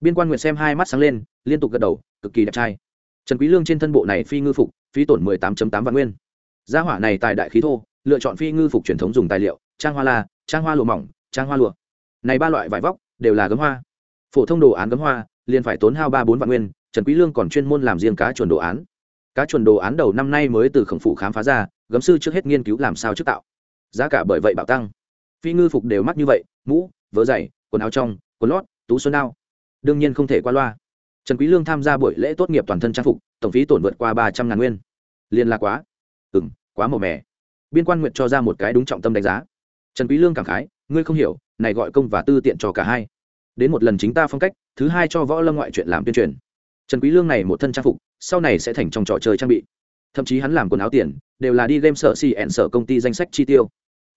Biên quan nguyệt xem hai mắt sáng lên liên tục gật đầu cực kỳ đẹp trai. Trần quý lương trên thân bộ này phi ngư phục phí tổn 18.8 vạn nguyên gia hỏa này tài đại khí thô, lựa chọn phi ngư phục truyền thống dùng tài liệu, trang hoa la, trang hoa lụa mỏng, trang hoa lụa. Này ba loại vải vóc đều là gấm hoa. Phổ thông đồ án gấm hoa, liền phải tốn hao ba bốn vạn nguyên, trần quý lương còn chuyên môn làm riêng cá chuẩn đồ án. Cá chuẩn đồ án đầu năm nay mới từ khổng phủ khám phá ra, gấm sư trước hết nghiên cứu làm sao trước tạo. Giá cả bởi vậy bảo tăng. Phi ngư phục đều mắc như vậy, mũ, vớ dày quần áo trong, quần lót, tú xuân ao. Đương nhiên không thể qua loa. Trần quý lương tham gia buổi lễ tốt nghiệp toàn thân trang phục, tổng phí tổn vượt qua ba trăm ngàn nguyên. Liên là quá ừm, quá màu mè. Biên quan nguyện cho ra một cái đúng trọng tâm đánh giá. Trần quý lương cảm khái, ngươi không hiểu, này gọi công và tư tiện cho cả hai. Đến một lần chính ta phong cách, thứ hai cho võ lâm ngoại chuyện làm tuyên truyền. Trần quý lương này một thân trang phục, sau này sẽ thành trong trò chơi trang bị. Thậm chí hắn làm quần áo tiền, đều là đi game sở xì ẹn sở công ty danh sách chi tiêu.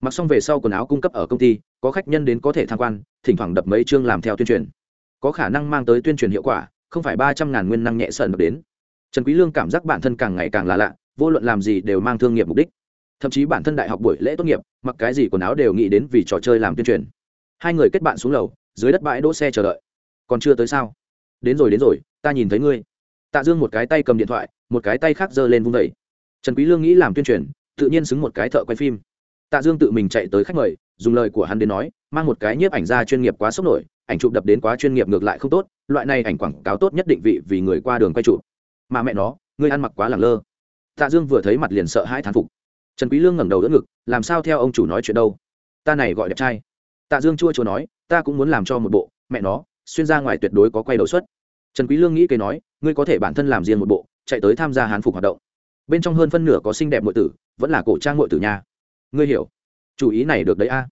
Mặc xong về sau quần áo cung cấp ở công ty, có khách nhân đến có thể tham quan, thỉnh thoảng đập mấy chương làm theo tuyên truyền. Có khả năng mang tới tuyên truyền hiệu quả, không phải ba trăm ngàn nguyên năng nhẹ sờn được đến. Trần quý lương cảm giác bản thân càng ngày càng là lạ vô luận làm gì đều mang thương nghiệp mục đích. Thậm chí bản thân đại học buổi lễ tốt nghiệp, mặc cái gì quần áo đều nghĩ đến vì trò chơi làm tuyên truyền. Hai người kết bạn xuống lầu, dưới đất bãi đỗ xe chờ đợi. Còn chưa tới sao? Đến rồi đến rồi, ta nhìn thấy ngươi. Tạ dương một cái tay cầm điện thoại, một cái tay khác giơ lên vung vẩy trần quý lương nghĩ làm tuyên truyền, tự nhiên xứng một cái thợ quay phim. Tạ dương tự mình chạy tới khách mời, dùng lời của hắn đến nói, mang một cái nhiếp ảnh gia chuyên nghiệp quá sốc nổi, ảnh chụp đập đến quá chuyên nghiệp ngược lại không tốt, loại này ảnh quảng cáo tốt nhất định vị vì người qua đường quay chụp. Mà mẹ nó, ngươi ăn mặc quá lẳng lơ tạ dương vừa thấy mặt liền sợ hãi thán phục. Trần quý lương ngẩng đầu đỡ ngực, làm sao theo ông chủ nói chuyện đâu? Ta này gọi đẹp trai. Tạ dương chua chua nói, ta cũng muốn làm cho một bộ, mẹ nó, xuyên ra ngoài tuyệt đối có quay đầu suất trần quý lương nghĩ kế nói, ngươi có thể bản thân làm riêng một bộ, chạy tới tham gia hán phục hoạt động. Bên trong hơn phân nửa có xinh đẹp muội tử, vẫn là cổ trang muội tử nhà. ngươi hiểu. Chủ ý này được đấy a.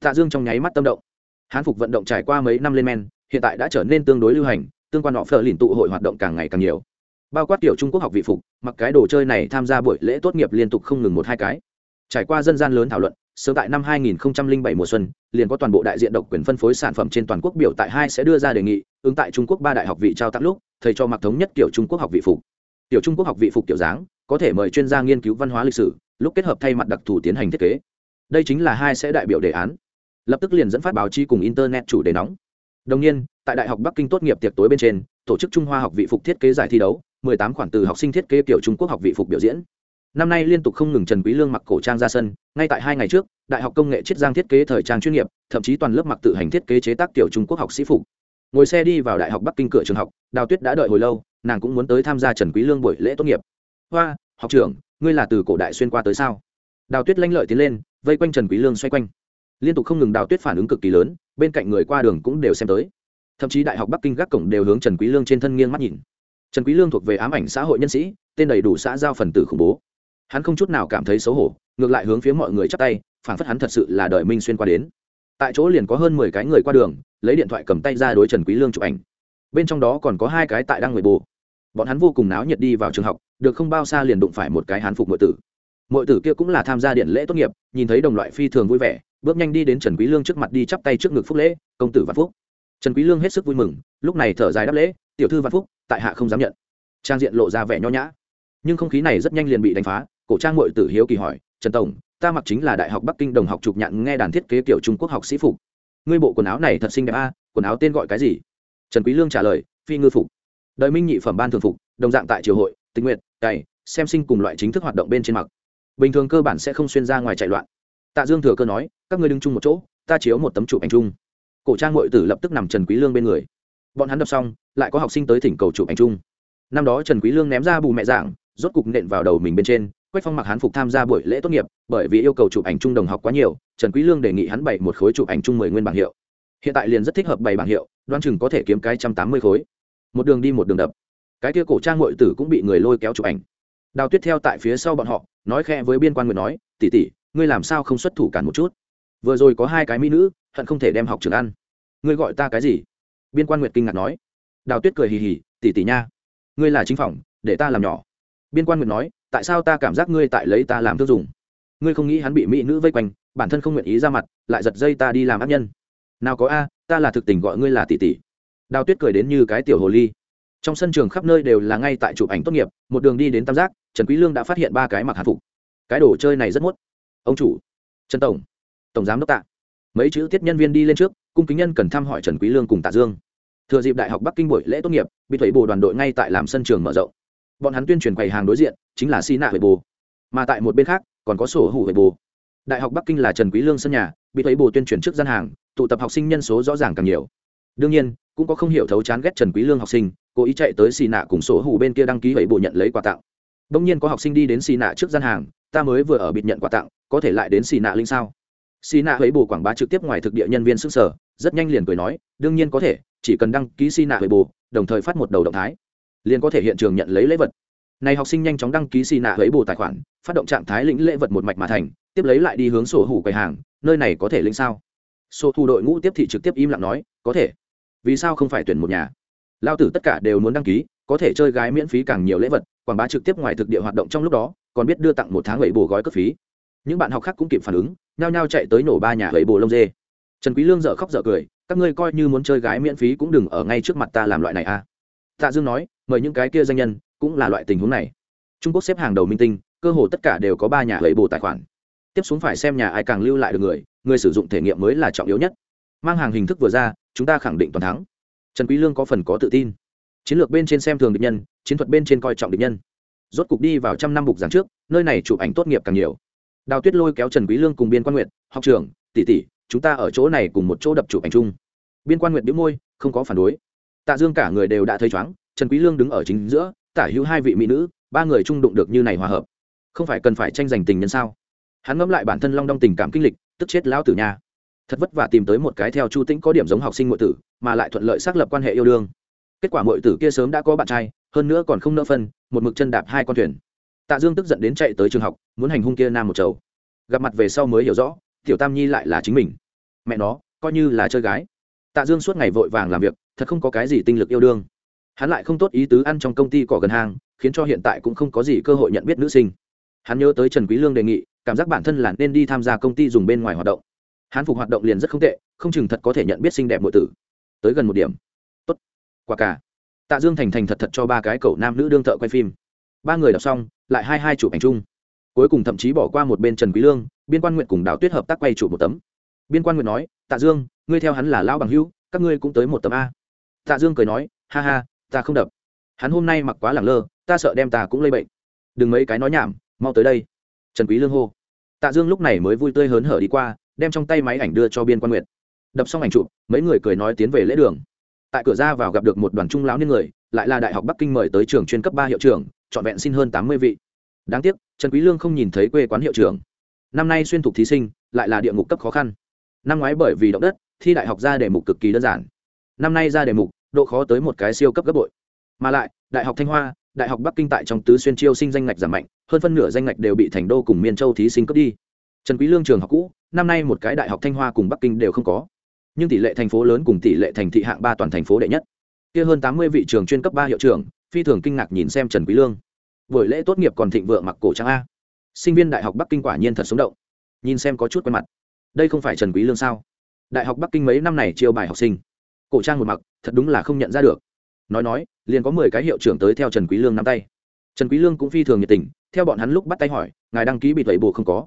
Tạ dương trong nháy mắt tâm động. Hán phục vận động trải qua mấy năm lên men, hiện tại đã trở nên tương đối lưu hành, tương quan họ phở lìn tụ hội hoạt động càng ngày càng nhiều bao quát tiểu trung quốc học vị phục, mặc cái đồ chơi này tham gia buổi lễ tốt nghiệp liên tục không ngừng một hai cái. Trải qua dân gian lớn thảo luận, sớm tại năm 2007 mùa xuân, liền có toàn bộ đại diện độc quyền phân phối sản phẩm trên toàn quốc biểu tại hai sẽ đưa ra đề nghị, ứng tại trung quốc ba đại học vị trao tặng lúc, thầy cho mặc thống nhất kiểu trung quốc học vị phục. Tiểu trung quốc học vị phục kiểu dáng, có thể mời chuyên gia nghiên cứu văn hóa lịch sử, lúc kết hợp thay mặt đặc thù tiến hành thiết kế. Đây chính là hai sẽ đại biểu đề án. Lập tức liền dẫn phát báo chí cùng internet chủ đề nóng. Đồng nhiên, tại đại học bắc kinh tốt nghiệp tiệc tối bên trên, tổ chức trung hoa học vị phục thiết kế giải thi đấu 18 khoản từ học sinh thiết kế kiểu trung quốc học vị phục biểu diễn. Năm nay liên tục không ngừng trần quý lương mặc cổ trang ra sân, ngay tại hai ngày trước, đại học công nghệ chiết giang thiết kế thời trang chuyên nghiệp, thậm chí toàn lớp mặc tự hành thiết kế chế tác kiểu trung quốc học sĩ phục. Ngồi xe đi vào đại học bắc kinh cửa trường học, đào tuyết đã đợi hồi lâu, nàng cũng muốn tới tham gia trần quý lương buổi lễ tốt nghiệp. Hoa, học trưởng, ngươi là từ cổ đại xuyên qua tới sao? Đào tuyết lanh lợi tiến lên, vây quanh trần quý lương xoay quanh. Liên tục không ngừng đào tuyết phản ứng cực kỳ lớn, bên cạnh người qua đường cũng đều xem tới. Thậm chí đại học bắc kinh gác cổng đều hướng trần quý lương trên thân nghiêng mắt nhìn trần quý lương thuộc về ám ảnh xã hội nhân sĩ, tên đầy đủ xã giao phần tử khủng bố. Hắn không chút nào cảm thấy xấu hổ, ngược lại hướng phía mọi người chắp tay phảng phất hắn thật sự là đời minh xuyên qua đến. Tại chỗ liền có hơn mười cái người qua đường, lấy điện thoại cầm tay ra đối trần quý lương chụp ảnh. Bên trong đó còn có hai cái tại đang người bù. bọn hắn vô cùng náo nhiệt đi vào trường học, được không bao xa liền đụng phải một cái hán phục nội tử. Nội tử kia cũng là tham gia điện lễ tốt nghiệp, nhìn thấy đồng loại phi thường vui vẻ, bước nhanh đi đến trần quý lương trước mặt đi chắp tay trước ngực phúc lễ, công tử văn phúc. Trần quý lương hết sức vui mừng, lúc này thở dài đáp lễ tiểu thư văn phúc, tại hạ không dám nhận. Trang diện lộ ra vẻ nho nhã. Nhưng không khí này rất nhanh liền bị đánh phá, cổ trang ngội tử hiếu kỳ hỏi, trần tổng, ta mặc chính là đại học bắc kinh đồng học chụp nhạn nghe đàn thiết kế kiểu trung quốc học sĩ phục. Ngươi bộ quần áo này thật xinh đẹp a, quần áo tên gọi cái gì? Trần quý lương trả lời, phi ngư phục. Đời minh nhị phẩm ban thường phục, đồng dạng tại triều hội, tình nguyện, cày, xem sinh cùng loại chính thức hoạt động bên trên mặc. Bình thường cơ bản sẽ không xuyên ra ngoài chạy loạn. Tạ dương thừa cơ nói, các ngươi đứng chung một chỗ, ta chiếu một tấm chụp ảnh chung. Cổ trang ngội tử lập tức nằm trần quý lương bên người bọn hắn đọc xong lại có học sinh tới thỉnh cầu chụp ảnh chung. Năm đó trần quý lương ném ra bù mẹ dạng, rốt cục nện vào đầu mình bên trên quách phong mặc hán phục tham gia buổi lễ tốt nghiệp bởi vì yêu cầu chụp ảnh chung đồng học quá nhiều trần quý lương đề nghị hắn bày một khối chụp ảnh chung mười nguyên bảng hiệu. Hiện tại liền rất thích hợp bày bảng hiệu đoan chừng có thể kiếm cái trăm tám mươi khối. Một đường đi một đường đập. Cái kia cổ trang ngội tử cũng bị người lôi kéo chụp ảnh. Đào tuyết theo tại phía sau bọn họ nói khẽ với biên quan người nói tỷ tỷ ngươi làm sao không xuất thủ cản một chút? Vừa rồi có hai cái mỹ nữ hận không thể đem học trường ăn. Ngươi gọi ta cái gì? Biên quan nguyệt kinh ngạc nói. Đào tuyết cười hì hì, tỷ tỷ nha, ngươi là chính phòng, để ta làm nhỏ. Biên quan nguyệt nói, tại sao ta cảm giác ngươi tại lấy ta làm thương dùng ngươi không nghĩ hắn bị mỹ nữ vây quanh, bản thân không nguyện ý ra mặt, lại giật dây ta đi làm ác nhân. Nào có a, ta là thực tình gọi ngươi là tỷ tỷ. Đào tuyết cười đến như cái tiểu hồ ly. Trong sân trường khắp nơi đều là ngay tại chụp ảnh tốt nghiệp, một đường đi đến tam giác, trần quý lương đã phát hiện ba cái mặc hàn phục. Cái đồ chơi này rất muốt ông chủ, trần tổng tổng giám đốc tạ. Mấy chữ tiết nhân viên đi lên trước cung kính nhân cần thăm hỏi trần quý lương cùng tạ dương thừa dịp đại học bắc kinh buổi lễ tốt nghiệp bị thủy bồ đoàn đội ngay tại làm sân trường mở rộng bọn hắn tuyên truyền quầy hàng đối diện chính là xi nạ huệ bồ mà tại một bên khác còn có sổ hủ huệ bồ đại học bắc kinh là trần quý lương sân nhà bị thủy bồ tuyên truyền trước gian hàng tụ tập học sinh nhân số rõ ràng càng nhiều đương nhiên cũng có không hiểu thấu chán ghét trần quý lương học sinh cố ý chạy tới xì nạ cùng sổ hủ bên kia đăng ký vậy bù nhận lấy quà tặng đông nhiên có học sinh đi đến xì nạ trước gian hàng ta mới vừa ở bịt nhận quà tặng có thể lại đến xì nạ linh sao xì nạ ấy bù quảng bá trực tiếp ngoài thực địa nhân viên sức sở rất nhanh liền cười nói, đương nhiên có thể, chỉ cần đăng ký xin nạ ấy bù đồng thời phát một đầu động thái, liền có thể hiện trường nhận lấy lễ vật. Này học sinh nhanh chóng đăng ký xì nạ ấy bù tài khoản, phát động trạng thái lĩnh lễ vật một mạch mà thành, tiếp lấy lại đi hướng sổ hủ quầy hàng, nơi này có thể lĩnh sao? Sổ thu đội ngũ tiếp thị trực tiếp im lặng nói, có thể. Vì sao không phải tuyển một nhà? Lao tử tất cả đều muốn đăng ký, có thể chơi gái miễn phí càng nhiều lễ vật, quảng bá trực tiếp ngoài thực địa hoạt động trong lúc đó, còn biết đưa tặng một tháng gậy bồ gói cấp phí. Những bạn học khác cũng kịp phản ứng, nhao nhao chạy tới nổ ba nhà gậy bồ lông dê trần quý lương dở khóc dở cười, các ngươi coi như muốn chơi gái miễn phí cũng đừng ở ngay trước mặt ta làm loại này à. Tạ dương nói, mời những cái kia danh nhân, cũng là loại tình huống này. Trung quốc xếp hàng đầu minh tinh, cơ hồ tất cả đều có ba nhà lấy bù tài khoản. Tiếp xuống phải xem nhà ai càng lưu lại được người người sử dụng thể nghiệm mới là trọng yếu nhất. Mang hàng hình thức vừa ra, chúng ta khẳng định toàn thắng. Trần quý lương có phần có tự tin. Chiến lược bên trên xem thường địch nhân, chiến thuật bên trên coi trọng địch nhân. Rốt cục đi vào trăm năm bục giảng trước, nơi này chụp ảnh tốt nghiệp càng nhiều. Đào tuyết lôi kéo trần quý lương cùng biên quan nguyện, học trưởng, tỷ tỷ chúng ta ở chỗ này cùng một chỗ đập chụp ảnh chung. Biên quan nguyện biếu môi, không có phản đối. Tạ dương cả người đều đã thấy chóng trần quý lương đứng ở chính giữa, tả hữu hai vị mỹ nữ, ba người chung đụng được như này hòa hợp. Không phải cần phải tranh giành tình nhân sao? Hắn ngẫm lại bản thân long đong tình cảm kinh lịch, tức chết lão tử nhà thật vất vả tìm tới một cái theo chu tĩnh có điểm giống học sinh ngụy tử, mà lại thuận lợi xác lập quan hệ yêu đương. Kết quả ngụy tử kia sớm đã có bạn trai, hơn nữa còn không nỡ phân, một mực chân đạp hai con thuyền. Tạ dương tức giận đến chạy tới trường học, muốn hành hung kia nam một chầu gặp mặt về sau mới hiểu rõ, tiểu tam nhi lại là chính mình mẹ nó coi như là chơi gái. Tạ dương suốt ngày vội vàng làm việc thật không có cái gì tinh lực yêu đương. Hắn lại không tốt ý tứ ăn trong công ty cỏ gần hàng, khiến cho hiện tại cũng không có gì cơ hội nhận biết nữ sinh. Hắn nhớ tới trần quý lương đề nghị cảm giác bản thân là nên đi tham gia công ty dùng bên ngoài hoạt động. Hắn phục hoạt động liền rất không tệ không chừng thật có thể nhận biết xinh đẹp mọi tử. Tới gần một điểm. Tốt. Quả cả. Tạ dương thành thành thật thật cho ba cái cậu nam nữ đương thợ quay phim. Ba người đọc xong lại hai hai chụp ảnh chung. Cuối cùng thậm chí bỏ qua một bên trần quý lương biên quan nguyện cùng đào tuyết hợp tác quay chụp một tấm biên quan nguyện nói, tạ dương, ngươi theo hắn là lão bằng hữu, các ngươi cũng tới một tấm a. Tạ dương cười nói, ha ha, ta không đập. Hắn hôm nay mặc quá lẳng lơ, ta sợ đem ta cũng lây bệnh. Đừng mấy cái nói nhảm, mau tới đây. Trần quý lương hô. Tạ dương lúc này mới vui tươi hớn hở đi qua, đem trong tay máy ảnh đưa cho biên quan nguyệt đập xong ảnh chụp, mấy người cười nói tiến về lễ đường. Tại cửa ra vào gặp được một đoàn trung lão niên người, lại là đại học bắc kinh mời tới trường chuyên cấp ba hiệu trưởng, trọn vẹn xin hơn tám mươi vị. Đáng tiếc, trần quý lương không nhìn thấy quê quán hiệu trưởng. Năm nay xuyên thục thí sinh, lại là địa ngục cấp khó khăn năm ngoái bởi vì động đất, thi đại học ra đề mục cực kỳ đơn giản. Năm nay ra đề mục, độ khó tới một cái siêu cấp gấp bội. Mà lại, đại học thanh hoa, đại học bắc kinh tại trong tứ xuyên chiêu sinh danh ngạch giảm mạnh, hơn phân nửa danh ngạch đều bị thành đô cùng miên châu thí sinh cấp đi. Trần quý lương trường học cũ, năm nay một cái đại học thanh hoa cùng bắc kinh đều không có. Nhưng tỷ lệ thành phố lớn cùng tỷ lệ thành thị hạng ba toàn thành phố đệ nhất. Kia hơn tám mươi vị trường chuyên cấp ba hiệu trưởng, phi thường kinh ngạc nhìn xem trần quý lương. Buổi lễ tốt nghiệp còn thịnh vượng mặc cổ trang a. Sinh viên đại học bắc kinh quả nhiên thật sống động. Nhìn xem có chút quen mặt đây không phải trần quý lương sao? Đại học bắc kinh mấy năm này chiêu bài học sinh. Cổ trang một mặc, thật đúng là không nhận ra được. Nói nói, liền có mười cái hiệu trưởng tới theo trần quý lương nắm tay. Trần quý lương cũng phi thường nhiệt tình, theo bọn hắn lúc bắt tay hỏi, ngài đăng ký bị vậy bù không có?